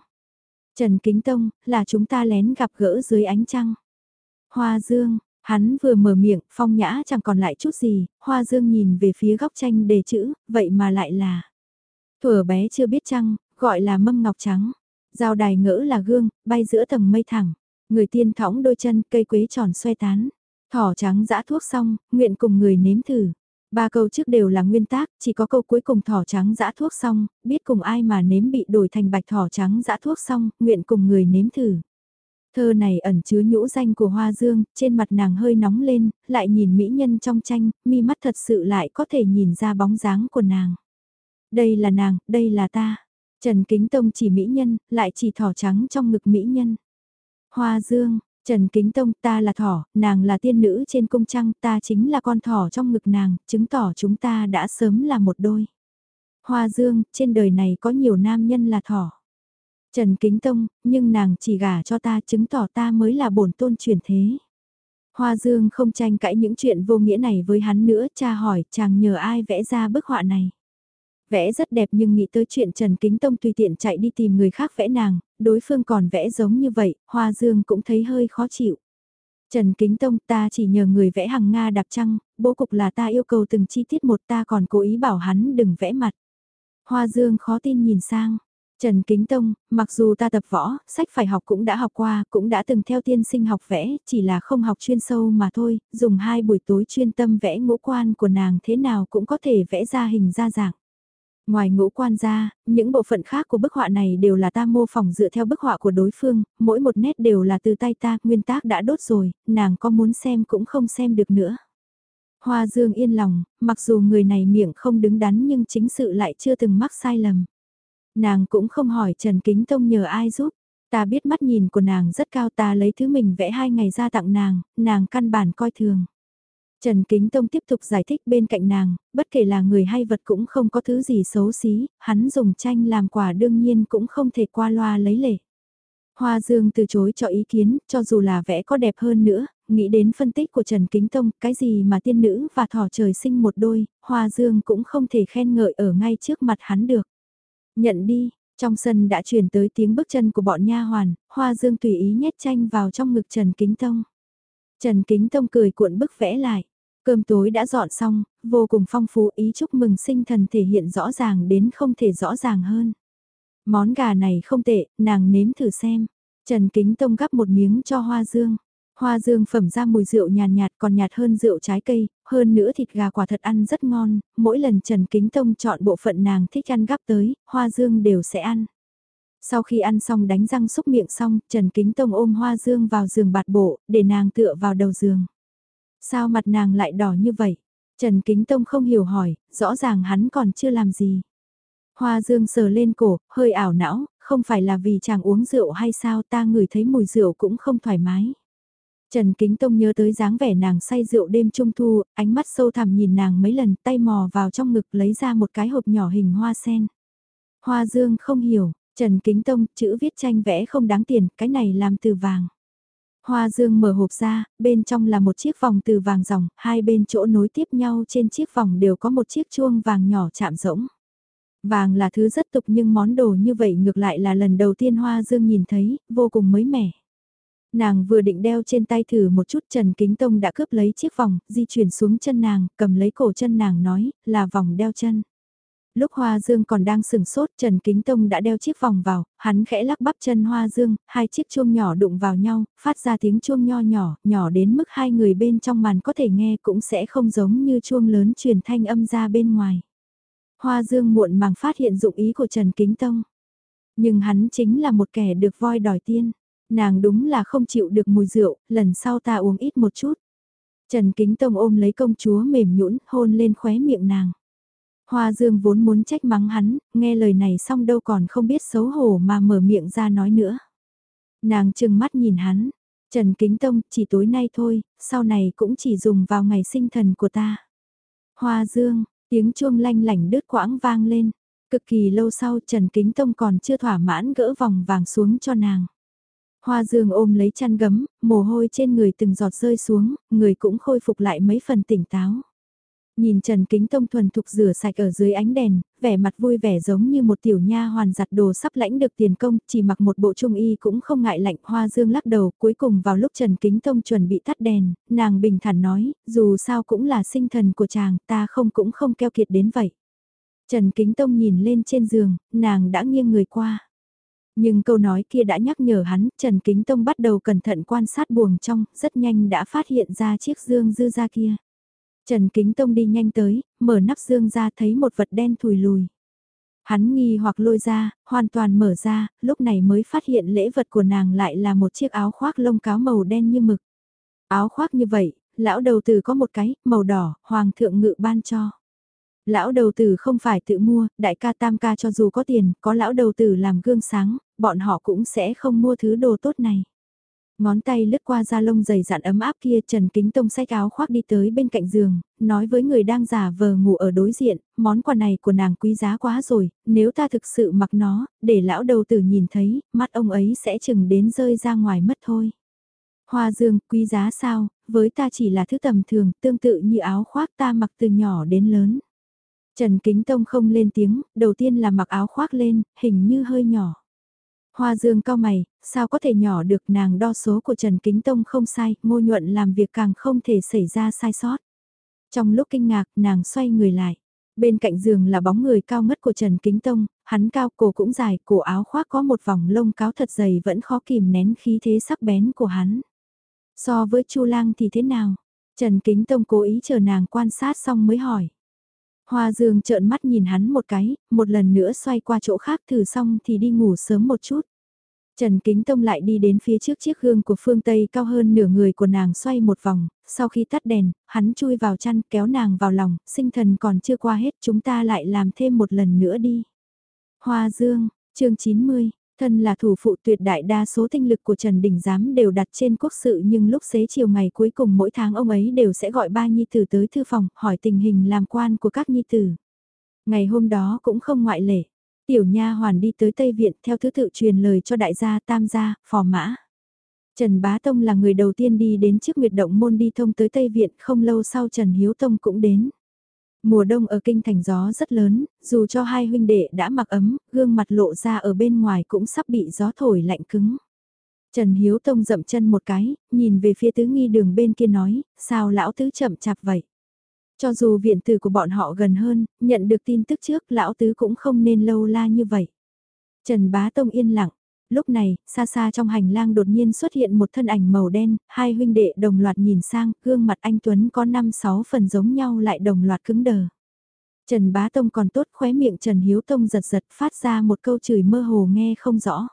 Trần Kính Tông, là chúng ta lén gặp gỡ dưới ánh trăng. Hoa Dương, hắn vừa mở miệng, phong nhã chẳng còn lại chút gì, Hoa Dương nhìn về phía góc tranh đề chữ, vậy mà lại là. Thuở bé chưa biết trăng, gọi là mâm ngọc trắng. Giao đài ngỡ là gương, bay giữa tầng mây thẳng. Người tiên thõng đôi chân, cây quế tròn xoay tán. Thỏ trắng dã thuốc xong, nguyện cùng người nếm thử. Ba câu trước đều là nguyên tác, chỉ có câu cuối cùng thỏ trắng dã thuốc xong, biết cùng ai mà nếm bị đổi thành bạch thỏ trắng dã thuốc xong, nguyện cùng người nếm thử. Thơ này ẩn chứa nhũ danh của Hoa Dương, trên mặt nàng hơi nóng lên, lại nhìn mỹ nhân trong tranh, mi mắt thật sự lại có thể nhìn ra bóng dáng của nàng. Đây là nàng, đây là ta. Trần Kính Tông chỉ mỹ nhân, lại chỉ thỏ trắng trong ngực mỹ nhân. Hoa Dương, Trần Kính Tông ta là thỏ, nàng là tiên nữ trên cung trăng, ta chính là con thỏ trong ngực nàng, chứng tỏ chúng ta đã sớm là một đôi. Hoa Dương, trên đời này có nhiều nam nhân là thỏ. Trần Kính Tông, nhưng nàng chỉ gả cho ta chứng tỏ ta mới là bổn tôn truyền thế. Hoa Dương không tranh cãi những chuyện vô nghĩa này với hắn nữa, cha hỏi chàng nhờ ai vẽ ra bức họa này. Vẽ rất đẹp nhưng nghĩ tới chuyện Trần Kính Tông tùy tiện chạy đi tìm người khác vẽ nàng, đối phương còn vẽ giống như vậy, Hoa Dương cũng thấy hơi khó chịu. Trần Kính Tông ta chỉ nhờ người vẽ hàng Nga đạp trăng, bố cục là ta yêu cầu từng chi tiết một ta còn cố ý bảo hắn đừng vẽ mặt. Hoa Dương khó tin nhìn sang. Trần Kính Tông, mặc dù ta tập võ, sách phải học cũng đã học qua, cũng đã từng theo tiên sinh học vẽ, chỉ là không học chuyên sâu mà thôi, dùng hai buổi tối chuyên tâm vẽ ngũ quan của nàng thế nào cũng có thể vẽ ra hình ra dạng. Ngoài ngũ quan ra, những bộ phận khác của bức họa này đều là ta mô phỏng dựa theo bức họa của đối phương, mỗi một nét đều là từ tay ta, nguyên tác đã đốt rồi, nàng có muốn xem cũng không xem được nữa. Hoa Dương yên lòng, mặc dù người này miệng không đứng đắn nhưng chính sự lại chưa từng mắc sai lầm. Nàng cũng không hỏi Trần Kính Tông nhờ ai giúp, ta biết mắt nhìn của nàng rất cao ta lấy thứ mình vẽ hai ngày ra tặng nàng, nàng căn bản coi thường. Trần Kính Tông tiếp tục giải thích bên cạnh nàng, bất kể là người hay vật cũng không có thứ gì xấu xí, hắn dùng tranh làm quà đương nhiên cũng không thể qua loa lấy lệ. Hoa Dương từ chối cho ý kiến, cho dù là vẽ có đẹp hơn nữa, nghĩ đến phân tích của Trần Kính Tông, cái gì mà tiên nữ và thỏ trời sinh một đôi, Hoa Dương cũng không thể khen ngợi ở ngay trước mặt hắn được. Nhận đi, trong sân đã truyền tới tiếng bước chân của bọn nha hoàn, Hoa Dương tùy ý nhét tranh vào trong ngực Trần Kính Tông. Trần Kính Tông cười cuộn bức vẽ lại. Cơm tối đã dọn xong, vô cùng phong phú ý chúc mừng sinh thần thể hiện rõ ràng đến không thể rõ ràng hơn. Món gà này không tệ, nàng nếm thử xem. Trần Kính Tông gắp một miếng cho Hoa Dương. Hoa Dương phẩm ra mùi rượu nhàn nhạt, còn nhạt hơn rượu trái cây, hơn nữa thịt gà quả thật ăn rất ngon, mỗi lần Trần Kính Tông chọn bộ phận nàng thích ăn gắp tới, Hoa Dương đều sẽ ăn. Sau khi ăn xong đánh răng xúc miệng xong, Trần Kính Tông ôm Hoa Dương vào giường bạt bộ, để nàng tựa vào đầu giường. Sao mặt nàng lại đỏ như vậy? Trần Kính Tông không hiểu hỏi, rõ ràng hắn còn chưa làm gì. Hoa Dương sờ lên cổ, hơi ảo não, không phải là vì chàng uống rượu hay sao ta ngửi thấy mùi rượu cũng không thoải mái. Trần Kính Tông nhớ tới dáng vẻ nàng say rượu đêm trung thu, ánh mắt sâu thẳm nhìn nàng mấy lần tay mò vào trong ngực lấy ra một cái hộp nhỏ hình hoa sen. Hoa Dương không hiểu, Trần Kính Tông chữ viết tranh vẽ không đáng tiền, cái này làm từ vàng. Hoa dương mở hộp ra, bên trong là một chiếc vòng từ vàng ròng, hai bên chỗ nối tiếp nhau trên chiếc vòng đều có một chiếc chuông vàng nhỏ chạm rỗng. Vàng là thứ rất tục nhưng món đồ như vậy ngược lại là lần đầu tiên Hoa Dương nhìn thấy, vô cùng mới mẻ. Nàng vừa định đeo trên tay thử một chút Trần Kính Tông đã cướp lấy chiếc vòng, di chuyển xuống chân nàng, cầm lấy cổ chân nàng nói, là vòng đeo chân. Lúc Hoa Dương còn đang sừng sốt Trần Kính Tông đã đeo chiếc vòng vào, hắn khẽ lắc bắp chân Hoa Dương, hai chiếc chuông nhỏ đụng vào nhau, phát ra tiếng chuông nho nhỏ, nhỏ đến mức hai người bên trong màn có thể nghe cũng sẽ không giống như chuông lớn truyền thanh âm ra bên ngoài. Hoa Dương muộn màng phát hiện dụng ý của Trần Kính Tông. Nhưng hắn chính là một kẻ được voi đòi tiên. Nàng đúng là không chịu được mùi rượu, lần sau ta uống ít một chút. Trần Kính Tông ôm lấy công chúa mềm nhũn hôn lên khóe miệng nàng. Hoa Dương vốn muốn trách mắng hắn, nghe lời này xong đâu còn không biết xấu hổ mà mở miệng ra nói nữa. Nàng trừng mắt nhìn hắn, Trần Kính Tông chỉ tối nay thôi, sau này cũng chỉ dùng vào ngày sinh thần của ta. Hoa Dương, tiếng chuông lanh lảnh đứt quãng vang lên, cực kỳ lâu sau Trần Kính Tông còn chưa thỏa mãn gỡ vòng vàng xuống cho nàng. Hoa Dương ôm lấy chăn gấm, mồ hôi trên người từng giọt rơi xuống, người cũng khôi phục lại mấy phần tỉnh táo. Nhìn Trần Kính Tông thuần thục rửa sạch ở dưới ánh đèn, vẻ mặt vui vẻ giống như một tiểu nha hoàn giặt đồ sắp lãnh được tiền công, chỉ mặc một bộ trung y cũng không ngại lạnh. Hoa Dương lắc đầu, cuối cùng vào lúc Trần Kính Tông chuẩn bị tắt đèn, nàng bình thản nói, dù sao cũng là sinh thần của chàng, ta không cũng không keo kiệt đến vậy. Trần Kính Tông nhìn lên trên giường, nàng đã nghiêng người qua. Nhưng câu nói kia đã nhắc nhở hắn, Trần Kính Tông bắt đầu cẩn thận quan sát buồng trong, rất nhanh đã phát hiện ra chiếc dương dư ra kia. Trần Kính Tông đi nhanh tới, mở nắp dương ra thấy một vật đen thùi lùi. Hắn nghi hoặc lôi ra, hoàn toàn mở ra, lúc này mới phát hiện lễ vật của nàng lại là một chiếc áo khoác lông cáo màu đen như mực. Áo khoác như vậy, lão đầu tử có một cái, màu đỏ, hoàng thượng ngự ban cho. Lão đầu tử không phải tự mua, đại ca tam ca cho dù có tiền, có lão đầu tử làm gương sáng, bọn họ cũng sẽ không mua thứ đồ tốt này. Ngón tay lướt qua da lông dày dặn ấm áp kia Trần Kính Tông xách áo khoác đi tới bên cạnh giường, nói với người đang giả vờ ngủ ở đối diện, món quà này của nàng quý giá quá rồi, nếu ta thực sự mặc nó, để lão đầu tử nhìn thấy, mắt ông ấy sẽ chừng đến rơi ra ngoài mất thôi. Hoa dương, quý giá sao, với ta chỉ là thứ tầm thường, tương tự như áo khoác ta mặc từ nhỏ đến lớn. Trần Kính Tông không lên tiếng, đầu tiên là mặc áo khoác lên, hình như hơi nhỏ. Hoa dương cao mày, sao có thể nhỏ được nàng đo số của Trần Kính Tông không sai, ngô nhuận làm việc càng không thể xảy ra sai sót. Trong lúc kinh ngạc, nàng xoay người lại. Bên cạnh giường là bóng người cao ngất của Trần Kính Tông, hắn cao cổ cũng dài, cổ áo khoác có một vòng lông cáo thật dày vẫn khó kìm nén khí thế sắc bén của hắn. So với Chu Lang thì thế nào? Trần Kính Tông cố ý chờ nàng quan sát xong mới hỏi. Hoa Dương trợn mắt nhìn hắn một cái, một lần nữa xoay qua chỗ khác thử xong thì đi ngủ sớm một chút. Trần Kính Tông lại đi đến phía trước chiếc gương của phương Tây cao hơn nửa người của nàng xoay một vòng, sau khi tắt đèn, hắn chui vào chăn kéo nàng vào lòng, sinh thần còn chưa qua hết chúng ta lại làm thêm một lần nữa đi. Hoa Dương, chương 90, Thân là thủ phụ tuyệt đại đa số tinh lực của Trần Đình Giám đều đặt trên quốc sự nhưng lúc xế chiều ngày cuối cùng mỗi tháng ông ấy đều sẽ gọi ba nhi tử tới thư phòng hỏi tình hình làm quan của các nhi tử. Ngày hôm đó cũng không ngoại lệ. Tiểu Nha hoàn đi tới Tây Viện theo thứ tự truyền lời cho đại gia Tam gia, phò mã. Trần Bá Tông là người đầu tiên đi đến trước Nguyệt Động Môn đi thông tới Tây Viện, không lâu sau Trần Hiếu Tông cũng đến. Mùa đông ở kinh thành gió rất lớn, dù cho hai huynh đệ đã mặc ấm, gương mặt lộ ra ở bên ngoài cũng sắp bị gió thổi lạnh cứng. Trần Hiếu Tông dậm chân một cái, nhìn về phía tứ nghi đường bên kia nói, sao lão tứ chậm chạp vậy? Cho dù viện tử của bọn họ gần hơn, nhận được tin tức trước lão tứ cũng không nên lâu la như vậy. Trần Bá Tông yên lặng, Lúc này, xa xa trong hành lang đột nhiên xuất hiện một thân ảnh màu đen, hai huynh đệ đồng loạt nhìn sang, gương mặt anh Tuấn có 5-6 phần giống nhau lại đồng loạt cứng đờ. Trần Bá Tông còn tốt khóe miệng Trần Hiếu Tông giật giật phát ra một câu chửi mơ hồ nghe không rõ.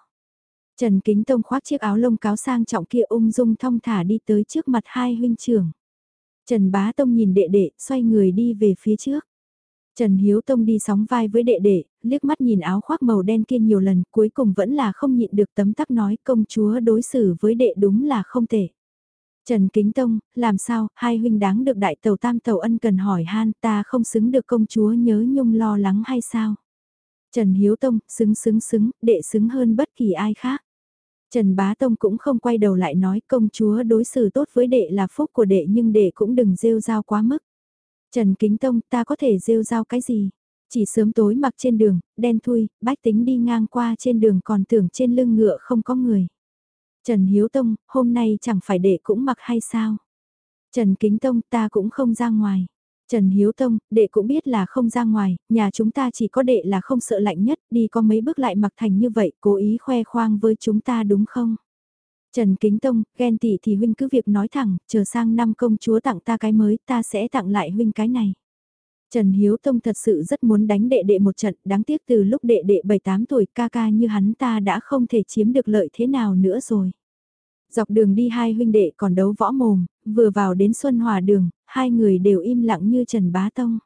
Trần Kính Tông khoác chiếc áo lông cáo sang trọng kia ung dung thong thả đi tới trước mặt hai huynh trưởng. Trần Bá Tông nhìn đệ đệ, xoay người đi về phía trước. Trần Hiếu Tông đi sóng vai với đệ đệ, liếc mắt nhìn áo khoác màu đen kia nhiều lần, cuối cùng vẫn là không nhịn được tấm tắc nói công chúa đối xử với đệ đúng là không thể. Trần Kính Tông, làm sao, hai huynh đáng được đại tàu tam tàu ân cần hỏi han ta không xứng được công chúa nhớ nhung lo lắng hay sao? Trần Hiếu Tông, xứng xứng xứng, đệ xứng hơn bất kỳ ai khác. Trần Bá Tông cũng không quay đầu lại nói công chúa đối xử tốt với đệ là phúc của đệ nhưng đệ cũng đừng rêu rao quá mức. Trần Kính Tông ta có thể rêu rao cái gì? Chỉ sớm tối mặc trên đường, đen thui, bách tính đi ngang qua trên đường còn tưởng trên lưng ngựa không có người. Trần Hiếu Tông, hôm nay chẳng phải đệ cũng mặc hay sao? Trần Kính Tông ta cũng không ra ngoài. Trần Hiếu Tông, đệ cũng biết là không ra ngoài, nhà chúng ta chỉ có đệ là không sợ lạnh nhất, đi có mấy bước lại mặc thành như vậy, cố ý khoe khoang với chúng ta đúng không? Trần Kính Tông, ghen tị thì huynh cứ việc nói thẳng, chờ sang năm công chúa tặng ta cái mới, ta sẽ tặng lại huynh cái này. Trần Hiếu Tông thật sự rất muốn đánh đệ đệ một trận, đáng tiếc từ lúc đệ đệ 7-8 tuổi ca ca như hắn ta đã không thể chiếm được lợi thế nào nữa rồi. Dọc đường đi hai huynh đệ còn đấu võ mồm, vừa vào đến Xuân Hòa đường, hai người đều im lặng như Trần Bá Tông.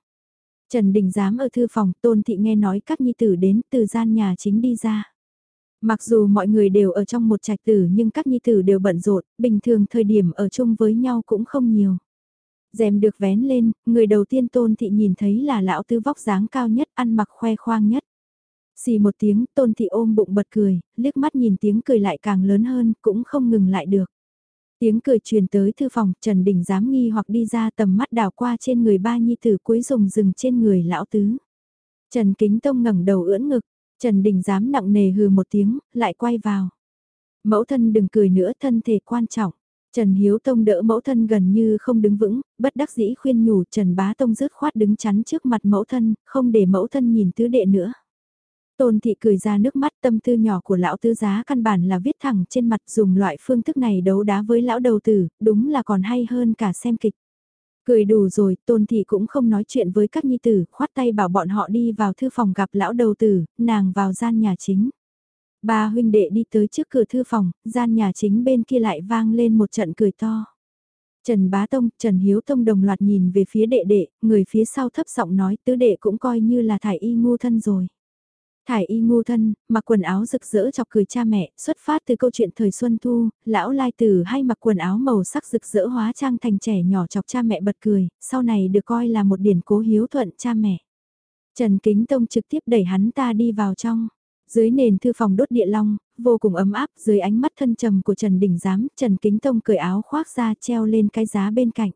Trần Đình Giám ở thư phòng, Tôn Thị nghe nói các nhi tử đến từ gian nhà chính đi ra. Mặc dù mọi người đều ở trong một trạch tử nhưng các nhi tử đều bận rộn, bình thường thời điểm ở chung với nhau cũng không nhiều rèm được vén lên, người đầu tiên tôn thị nhìn thấy là lão tư vóc dáng cao nhất, ăn mặc khoe khoang nhất. Xì một tiếng, tôn thị ôm bụng bật cười, liếc mắt nhìn tiếng cười lại càng lớn hơn, cũng không ngừng lại được. Tiếng cười truyền tới thư phòng, Trần Đình dám nghi hoặc đi ra tầm mắt đảo qua trên người ba nhi tử cuối dùng rừng trên người lão tứ. Trần Kính Tông ngẩng đầu ưỡn ngực, Trần Đình dám nặng nề hừ một tiếng, lại quay vào. Mẫu thân đừng cười nữa, thân thể quan trọng. Trần Hiếu Tông đỡ mẫu thân gần như không đứng vững, bất đắc dĩ khuyên nhủ Trần Bá Tông rứt khoát đứng chắn trước mặt mẫu thân, không để mẫu thân nhìn tứ đệ nữa. Tôn thị cười ra nước mắt tâm tư nhỏ của lão tư giá căn bản là viết thẳng trên mặt dùng loại phương thức này đấu đá với lão đầu tử, đúng là còn hay hơn cả xem kịch. Cười đủ rồi, tôn thị cũng không nói chuyện với các nhi tử, khoát tay bảo bọn họ đi vào thư phòng gặp lão đầu tử, nàng vào gian nhà chính. Ba huynh đệ đi tới trước cửa thư phòng, gian nhà chính bên kia lại vang lên một trận cười to. Trần Bá Tông, Trần Hiếu Tông đồng loạt nhìn về phía đệ đệ, người phía sau thấp giọng nói tứ đệ cũng coi như là thải y ngu thân rồi. Thải y ngu thân, mặc quần áo rực rỡ chọc cười cha mẹ, xuất phát từ câu chuyện thời xuân thu, lão lai tử hay mặc quần áo màu sắc rực rỡ hóa trang thành trẻ nhỏ chọc cha mẹ bật cười, sau này được coi là một điển cố hiếu thuận cha mẹ. Trần Kính Tông trực tiếp đẩy hắn ta đi vào trong. Dưới nền thư phòng đốt địa long, vô cùng ấm áp dưới ánh mắt thân trầm của Trần Đình Giám, Trần Kính Tông cởi áo khoác ra treo lên cái giá bên cạnh.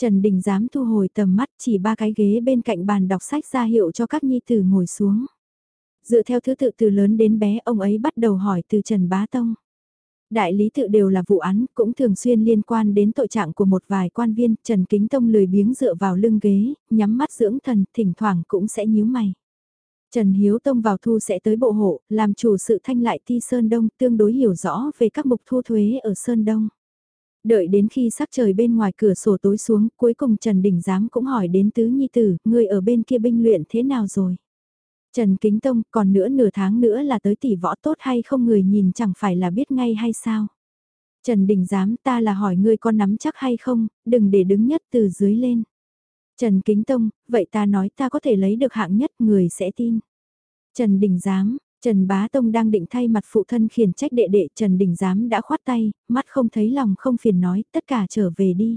Trần Đình Giám thu hồi tầm mắt chỉ ba cái ghế bên cạnh bàn đọc sách ra hiệu cho các nhi tử ngồi xuống. Dựa theo thứ tự từ lớn đến bé ông ấy bắt đầu hỏi từ Trần Bá Tông. Đại lý tự đều là vụ án, cũng thường xuyên liên quan đến tội trạng của một vài quan viên, Trần Kính Tông lười biếng dựa vào lưng ghế, nhắm mắt dưỡng thần, thỉnh thoảng cũng sẽ nhíu mày. Trần Hiếu Tông vào thu sẽ tới bộ hộ, làm chủ sự thanh lại ti Sơn Đông tương đối hiểu rõ về các mục thu thuế ở Sơn Đông. Đợi đến khi sắc trời bên ngoài cửa sổ tối xuống, cuối cùng Trần Đình Giám cũng hỏi đến Tứ Nhi Tử, người ở bên kia binh luyện thế nào rồi? Trần Kính Tông, còn nữa nửa tháng nữa là tới tỷ võ tốt hay không người nhìn chẳng phải là biết ngay hay sao? Trần Đình Giám ta là hỏi ngươi có nắm chắc hay không, đừng để đứng nhất từ dưới lên. Trần Kính Tông, vậy ta nói ta có thể lấy được hạng nhất người sẽ tin. Trần Đình Giám, Trần Bá Tông đang định thay mặt phụ thân khiển trách đệ đệ Trần Đình Giám đã khoát tay, mắt không thấy lòng không phiền nói tất cả trở về đi.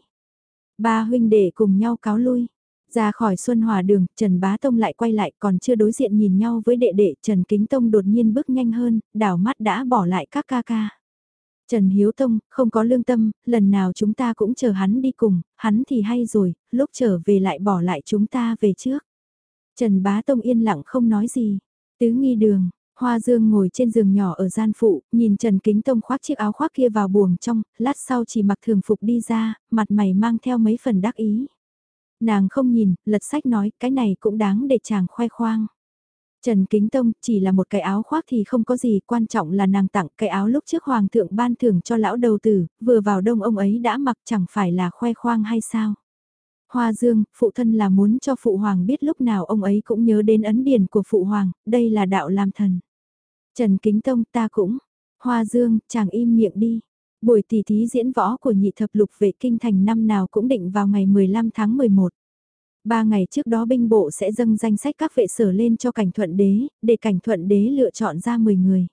Ba huynh đệ cùng nhau cáo lui. Ra khỏi Xuân Hòa đường, Trần Bá Tông lại quay lại còn chưa đối diện nhìn nhau với đệ đệ Trần Kính Tông đột nhiên bước nhanh hơn, đảo mắt đã bỏ lại các ca ca. Trần Hiếu Tông, không có lương tâm, lần nào chúng ta cũng chờ hắn đi cùng, hắn thì hay rồi, lúc trở về lại bỏ lại chúng ta về trước. Trần Bá Tông yên lặng không nói gì. Tứ nghi đường, Hoa Dương ngồi trên giường nhỏ ở gian phụ, nhìn Trần Kính Tông khoác chiếc áo khoác kia vào buồng trong, lát sau chỉ mặc thường phục đi ra, mặt mày mang theo mấy phần đắc ý. Nàng không nhìn, lật sách nói, cái này cũng đáng để chàng khoe khoang. Trần Kính Tông chỉ là một cái áo khoác thì không có gì, quan trọng là nàng tặng cái áo lúc trước hoàng thượng ban thưởng cho lão đầu tử, vừa vào đông ông ấy đã mặc chẳng phải là khoe khoang hay sao. Hoa Dương, phụ thân là muốn cho phụ hoàng biết lúc nào ông ấy cũng nhớ đến ấn điển của phụ hoàng, đây là đạo làm thần. Trần Kính Tông ta cũng, Hoa Dương, chàng im miệng đi. Buổi tỷ thí diễn võ của nhị thập lục vệ kinh thành năm nào cũng định vào ngày 15 tháng 11. Ba ngày trước đó binh bộ sẽ dâng danh sách các vệ sở lên cho cảnh thuận đế, để cảnh thuận đế lựa chọn ra 10 người.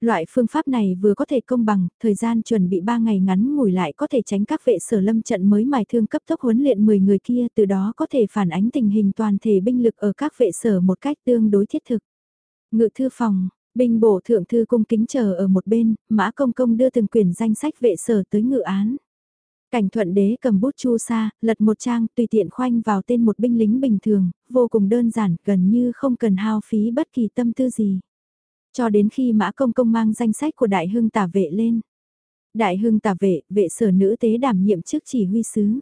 Loại phương pháp này vừa có thể công bằng, thời gian chuẩn bị 3 ngày ngắn ngủi lại có thể tránh các vệ sở lâm trận mới mài thương cấp tốc huấn luyện 10 người kia từ đó có thể phản ánh tình hình toàn thể binh lực ở các vệ sở một cách tương đối thiết thực. Ngự thư phòng, binh bổ thượng thư cung kính chờ ở một bên, mã công công đưa từng quyển danh sách vệ sở tới ngự án. Cảnh thuận đế cầm bút chu sa, lật một trang, tùy tiện khoanh vào tên một binh lính bình thường, vô cùng đơn giản, gần như không cần hao phí bất kỳ tâm tư gì. Cho đến khi mã công công mang danh sách của đại hưng tả vệ lên. Đại hưng tả vệ, vệ sở nữ tế đảm nhiệm chức chỉ huy sứ.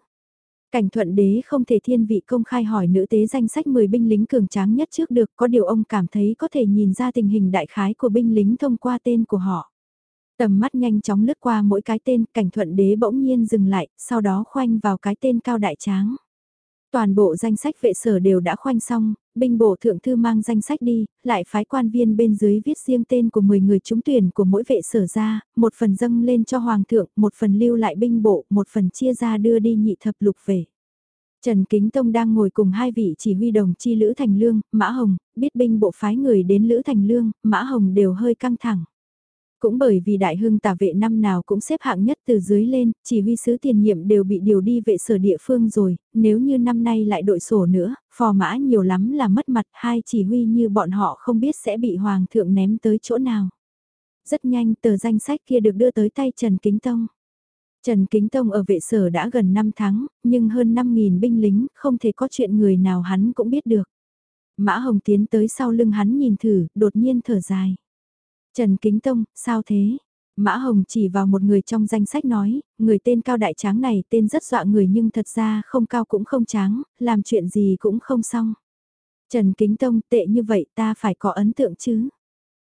Cảnh thuận đế không thể thiên vị công khai hỏi nữ tế danh sách 10 binh lính cường tráng nhất trước được, có điều ông cảm thấy có thể nhìn ra tình hình đại khái của binh lính thông qua tên của họ. Tầm mắt nhanh chóng lướt qua mỗi cái tên, cảnh thuận đế bỗng nhiên dừng lại, sau đó khoanh vào cái tên cao đại tráng. Toàn bộ danh sách vệ sở đều đã khoanh xong, binh bộ thượng thư mang danh sách đi, lại phái quan viên bên dưới viết riêng tên của 10 người trúng tuyển của mỗi vệ sở ra, một phần dâng lên cho hoàng thượng, một phần lưu lại binh bộ, một phần chia ra đưa đi nhị thập lục về. Trần Kính Tông đang ngồi cùng hai vị chỉ huy đồng chi Lữ Thành Lương, Mã Hồng, biết binh bộ phái người đến Lữ Thành Lương, Mã Hồng đều hơi căng thẳng. Cũng bởi vì đại hưng tả vệ năm nào cũng xếp hạng nhất từ dưới lên, chỉ huy sứ tiền nhiệm đều bị điều đi vệ sở địa phương rồi, nếu như năm nay lại đội sổ nữa, phò mã nhiều lắm là mất mặt hai chỉ huy như bọn họ không biết sẽ bị hoàng thượng ném tới chỗ nào. Rất nhanh tờ danh sách kia được đưa tới tay Trần Kính Tông. Trần Kính Tông ở vệ sở đã gần 5 tháng, nhưng hơn 5.000 binh lính, không thể có chuyện người nào hắn cũng biết được. Mã Hồng tiến tới sau lưng hắn nhìn thử, đột nhiên thở dài. Trần Kính Tông, sao thế? Mã Hồng chỉ vào một người trong danh sách nói, người tên cao đại tráng này tên rất dọa người nhưng thật ra không cao cũng không tráng, làm chuyện gì cũng không xong. Trần Kính Tông tệ như vậy ta phải có ấn tượng chứ.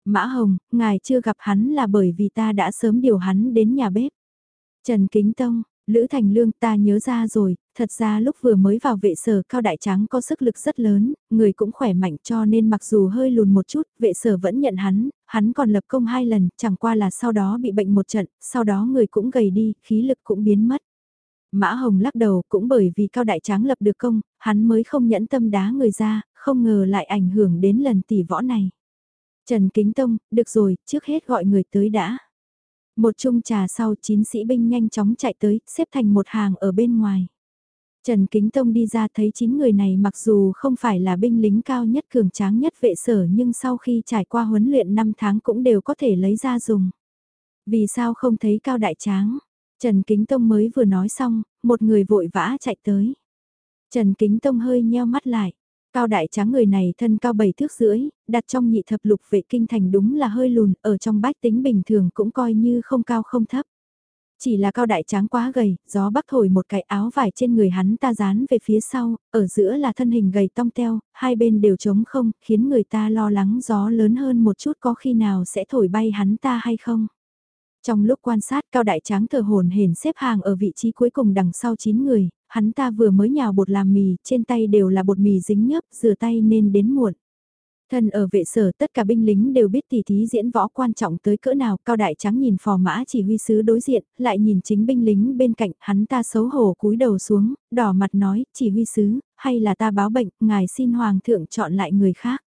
Mã Hồng, ngài chưa gặp hắn là bởi vì ta đã sớm điều hắn đến nhà bếp. Trần Kính Tông, Lữ Thành Lương ta nhớ ra rồi, thật ra lúc vừa mới vào vệ sở cao đại tráng có sức lực rất lớn, người cũng khỏe mạnh cho nên mặc dù hơi lùn một chút, vệ sở vẫn nhận hắn, hắn còn lập công hai lần, chẳng qua là sau đó bị bệnh một trận, sau đó người cũng gầy đi, khí lực cũng biến mất. Mã Hồng lắc đầu cũng bởi vì cao đại tráng lập được công, hắn mới không nhẫn tâm đá người ra, không ngờ lại ảnh hưởng đến lần tỷ võ này. Trần Kính Tông, được rồi, trước hết gọi người tới đã. Một chung trà sau chín sĩ binh nhanh chóng chạy tới, xếp thành một hàng ở bên ngoài. Trần Kính Tông đi ra thấy chín người này mặc dù không phải là binh lính cao nhất cường tráng nhất vệ sở nhưng sau khi trải qua huấn luyện 5 tháng cũng đều có thể lấy ra dùng. Vì sao không thấy cao đại tráng? Trần Kính Tông mới vừa nói xong, một người vội vã chạy tới. Trần Kính Tông hơi nheo mắt lại. Cao đại tráng người này thân cao bảy thước rưỡi, đặt trong nhị thập lục vệ kinh thành đúng là hơi lùn, ở trong bách tính bình thường cũng coi như không cao không thấp. Chỉ là cao đại tráng quá gầy, gió bắc thổi một cái áo vải trên người hắn ta dán về phía sau, ở giữa là thân hình gầy tong teo, hai bên đều trống không, khiến người ta lo lắng gió lớn hơn một chút có khi nào sẽ thổi bay hắn ta hay không. Trong lúc quan sát cao đại tráng thờ hồn hển xếp hàng ở vị trí cuối cùng đằng sau 9 người, hắn ta vừa mới nhào bột làm mì, trên tay đều là bột mì dính nhớp, rửa tay nên đến muộn. Thân ở vệ sở tất cả binh lính đều biết tỷ thí diễn võ quan trọng tới cỡ nào, cao đại trắng nhìn phò mã chỉ huy sứ đối diện, lại nhìn chính binh lính bên cạnh, hắn ta xấu hổ cúi đầu xuống, đỏ mặt nói, chỉ huy sứ, hay là ta báo bệnh, ngài xin hoàng thượng chọn lại người khác.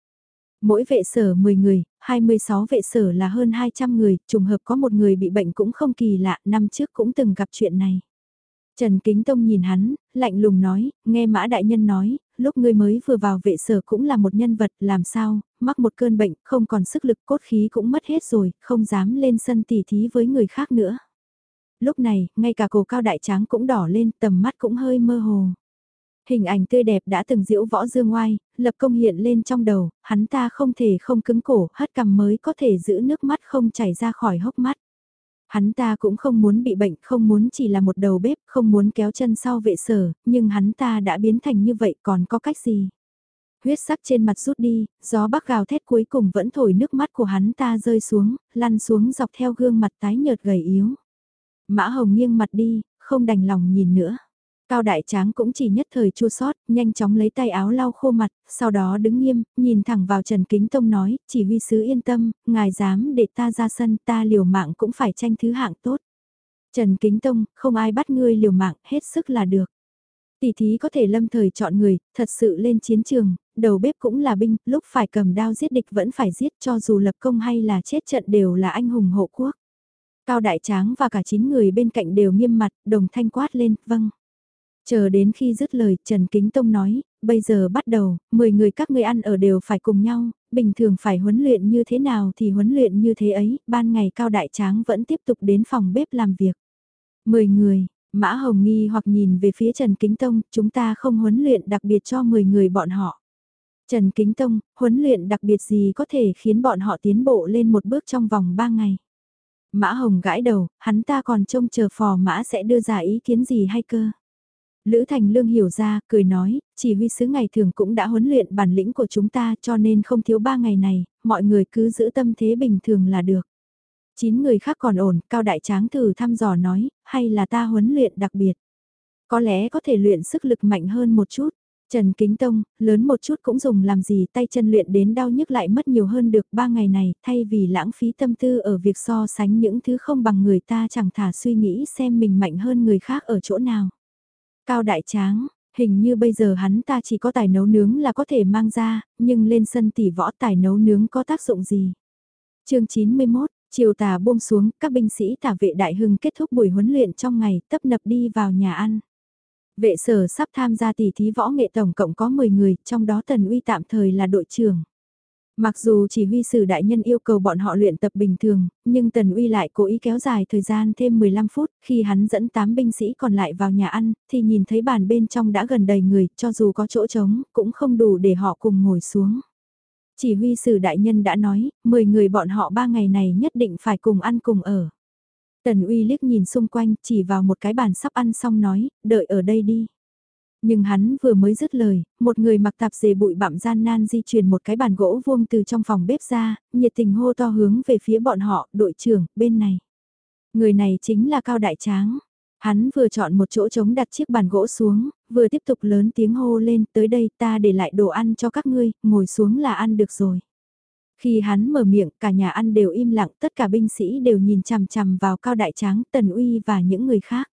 Mỗi vệ sở 10 người, 26 vệ sở là hơn 200 người, trùng hợp có một người bị bệnh cũng không kỳ lạ, năm trước cũng từng gặp chuyện này. Trần Kính Tông nhìn hắn, lạnh lùng nói, nghe Mã Đại Nhân nói, lúc ngươi mới vừa vào vệ sở cũng là một nhân vật, làm sao, mắc một cơn bệnh, không còn sức lực cốt khí cũng mất hết rồi, không dám lên sân tỉ thí với người khác nữa. Lúc này, ngay cả cổ cao đại tráng cũng đỏ lên, tầm mắt cũng hơi mơ hồ. Hình ảnh tươi đẹp đã từng diễu võ dương ngoai, lập công hiện lên trong đầu, hắn ta không thể không cứng cổ, hất cằm mới có thể giữ nước mắt không chảy ra khỏi hốc mắt. Hắn ta cũng không muốn bị bệnh, không muốn chỉ là một đầu bếp, không muốn kéo chân sau vệ sở, nhưng hắn ta đã biến thành như vậy còn có cách gì? Huyết sắc trên mặt rút đi, gió bắc gào thét cuối cùng vẫn thổi nước mắt của hắn ta rơi xuống, lăn xuống dọc theo gương mặt tái nhợt gầy yếu. Mã Hồng nghiêng mặt đi, không đành lòng nhìn nữa. Cao đại tráng cũng chỉ nhất thời chua sót, nhanh chóng lấy tay áo lau khô mặt, sau đó đứng nghiêm, nhìn thẳng vào Trần Kính Tông nói, chỉ huy sứ yên tâm, ngài dám để ta ra sân ta liều mạng cũng phải tranh thứ hạng tốt. Trần Kính Tông, không ai bắt ngươi liều mạng, hết sức là được. Tỷ thí có thể lâm thời chọn người, thật sự lên chiến trường, đầu bếp cũng là binh, lúc phải cầm đao giết địch vẫn phải giết cho dù lập công hay là chết trận đều là anh hùng hộ quốc. Cao Đại Tráng và cả 9 người bên cạnh đều nghiêm mặt, đồng thanh quát lên, vâng. Chờ đến khi dứt lời, Trần Kính Tông nói, bây giờ bắt đầu, 10 người các ngươi ăn ở đều phải cùng nhau, bình thường phải huấn luyện như thế nào thì huấn luyện như thế ấy, ban ngày cao đại tráng vẫn tiếp tục đến phòng bếp làm việc. 10 người, Mã Hồng nghi hoặc nhìn về phía Trần Kính Tông, chúng ta không huấn luyện đặc biệt cho 10 người bọn họ. Trần Kính Tông, huấn luyện đặc biệt gì có thể khiến bọn họ tiến bộ lên một bước trong vòng 3 ngày. Mã Hồng gãi đầu, hắn ta còn trông chờ phò mã sẽ đưa ra ý kiến gì hay cơ. Lữ Thành Lương hiểu ra, cười nói, chỉ huy sứ ngày thường cũng đã huấn luyện bản lĩnh của chúng ta cho nên không thiếu ba ngày này, mọi người cứ giữ tâm thế bình thường là được. Chín người khác còn ổn, Cao Đại Tráng thử thăm dò nói, hay là ta huấn luyện đặc biệt. Có lẽ có thể luyện sức lực mạnh hơn một chút. Trần Kính Tông, lớn một chút cũng dùng làm gì tay chân luyện đến đau nhức lại mất nhiều hơn được ba ngày này, thay vì lãng phí tâm tư ở việc so sánh những thứ không bằng người ta chẳng thả suy nghĩ xem mình mạnh hơn người khác ở chỗ nào. Cao Đại Tráng, hình như bây giờ hắn ta chỉ có tài nấu nướng là có thể mang ra, nhưng lên sân tỷ võ tài nấu nướng có tác dụng gì? chương 91, chiều tà buông xuống, các binh sĩ tả vệ đại hưng kết thúc buổi huấn luyện trong ngày, tấp nập đi vào nhà ăn. Vệ sở sắp tham gia tỷ thí võ nghệ tổng cộng có 10 người, trong đó Tần Uy tạm thời là đội trưởng. Mặc dù chỉ huy sử đại nhân yêu cầu bọn họ luyện tập bình thường, nhưng Tần Uy lại cố ý kéo dài thời gian thêm 15 phút, khi hắn dẫn 8 binh sĩ còn lại vào nhà ăn, thì nhìn thấy bàn bên trong đã gần đầy người, cho dù có chỗ trống, cũng không đủ để họ cùng ngồi xuống. Chỉ huy sử đại nhân đã nói, 10 người bọn họ 3 ngày này nhất định phải cùng ăn cùng ở. Tần uy liếc nhìn xung quanh, chỉ vào một cái bàn sắp ăn xong nói, đợi ở đây đi. Nhưng hắn vừa mới dứt lời, một người mặc tạp dề bụi bặm gian nan di chuyển một cái bàn gỗ vuông từ trong phòng bếp ra, nhiệt tình hô to hướng về phía bọn họ, đội trưởng, bên này. Người này chính là Cao Đại Tráng. Hắn vừa chọn một chỗ trống đặt chiếc bàn gỗ xuống, vừa tiếp tục lớn tiếng hô lên, tới đây ta để lại đồ ăn cho các ngươi, ngồi xuống là ăn được rồi. Khi hắn mở miệng, cả nhà ăn đều im lặng, tất cả binh sĩ đều nhìn chằm chằm vào Cao Đại Tráng, Tần Uy và những người khác.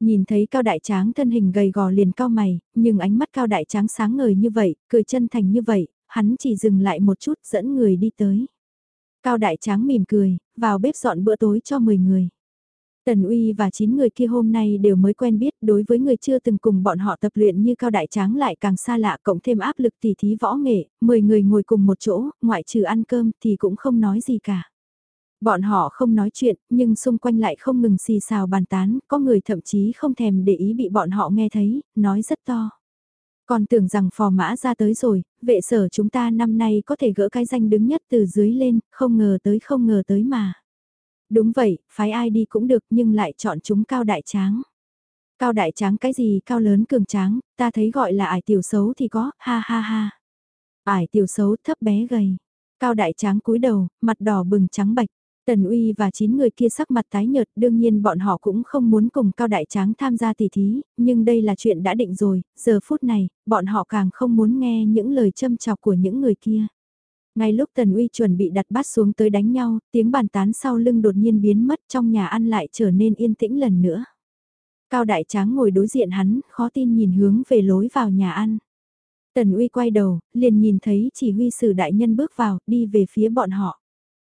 Nhìn thấy Cao Đại Tráng thân hình gầy gò liền cao mày, nhưng ánh mắt Cao Đại Tráng sáng ngời như vậy, cười chân thành như vậy, hắn chỉ dừng lại một chút dẫn người đi tới. Cao Đại Tráng mỉm cười, vào bếp dọn bữa tối cho 10 người. Tần Uy và 9 người kia hôm nay đều mới quen biết đối với người chưa từng cùng bọn họ tập luyện như Cao Đại Tráng lại càng xa lạ cộng thêm áp lực tỉ thí võ nghệ, 10 người ngồi cùng một chỗ, ngoại trừ ăn cơm thì cũng không nói gì cả. Bọn họ không nói chuyện, nhưng xung quanh lại không ngừng xì xào bàn tán, có người thậm chí không thèm để ý bị bọn họ nghe thấy, nói rất to. Còn tưởng rằng phò mã ra tới rồi, vệ sở chúng ta năm nay có thể gỡ cái danh đứng nhất từ dưới lên, không ngờ tới không ngờ tới mà. Đúng vậy, phái ai đi cũng được nhưng lại chọn chúng cao đại tráng. Cao đại tráng cái gì cao lớn cường tráng, ta thấy gọi là ải tiểu xấu thì có, ha ha ha. Ải tiểu xấu thấp bé gầy. Cao đại tráng cúi đầu, mặt đỏ bừng trắng bạch. Tần Uy và 9 người kia sắc mặt tái nhợt, đương nhiên bọn họ cũng không muốn cùng Cao Đại Tráng tham gia tỷ thí, nhưng đây là chuyện đã định rồi, giờ phút này, bọn họ càng không muốn nghe những lời châm chọc của những người kia. Ngay lúc Tần Uy chuẩn bị đặt bát xuống tới đánh nhau, tiếng bàn tán sau lưng đột nhiên biến mất trong nhà ăn lại trở nên yên tĩnh lần nữa. Cao Đại Tráng ngồi đối diện hắn, khó tin nhìn hướng về lối vào nhà ăn. Tần Uy quay đầu, liền nhìn thấy chỉ huy sử đại nhân bước vào, đi về phía bọn họ.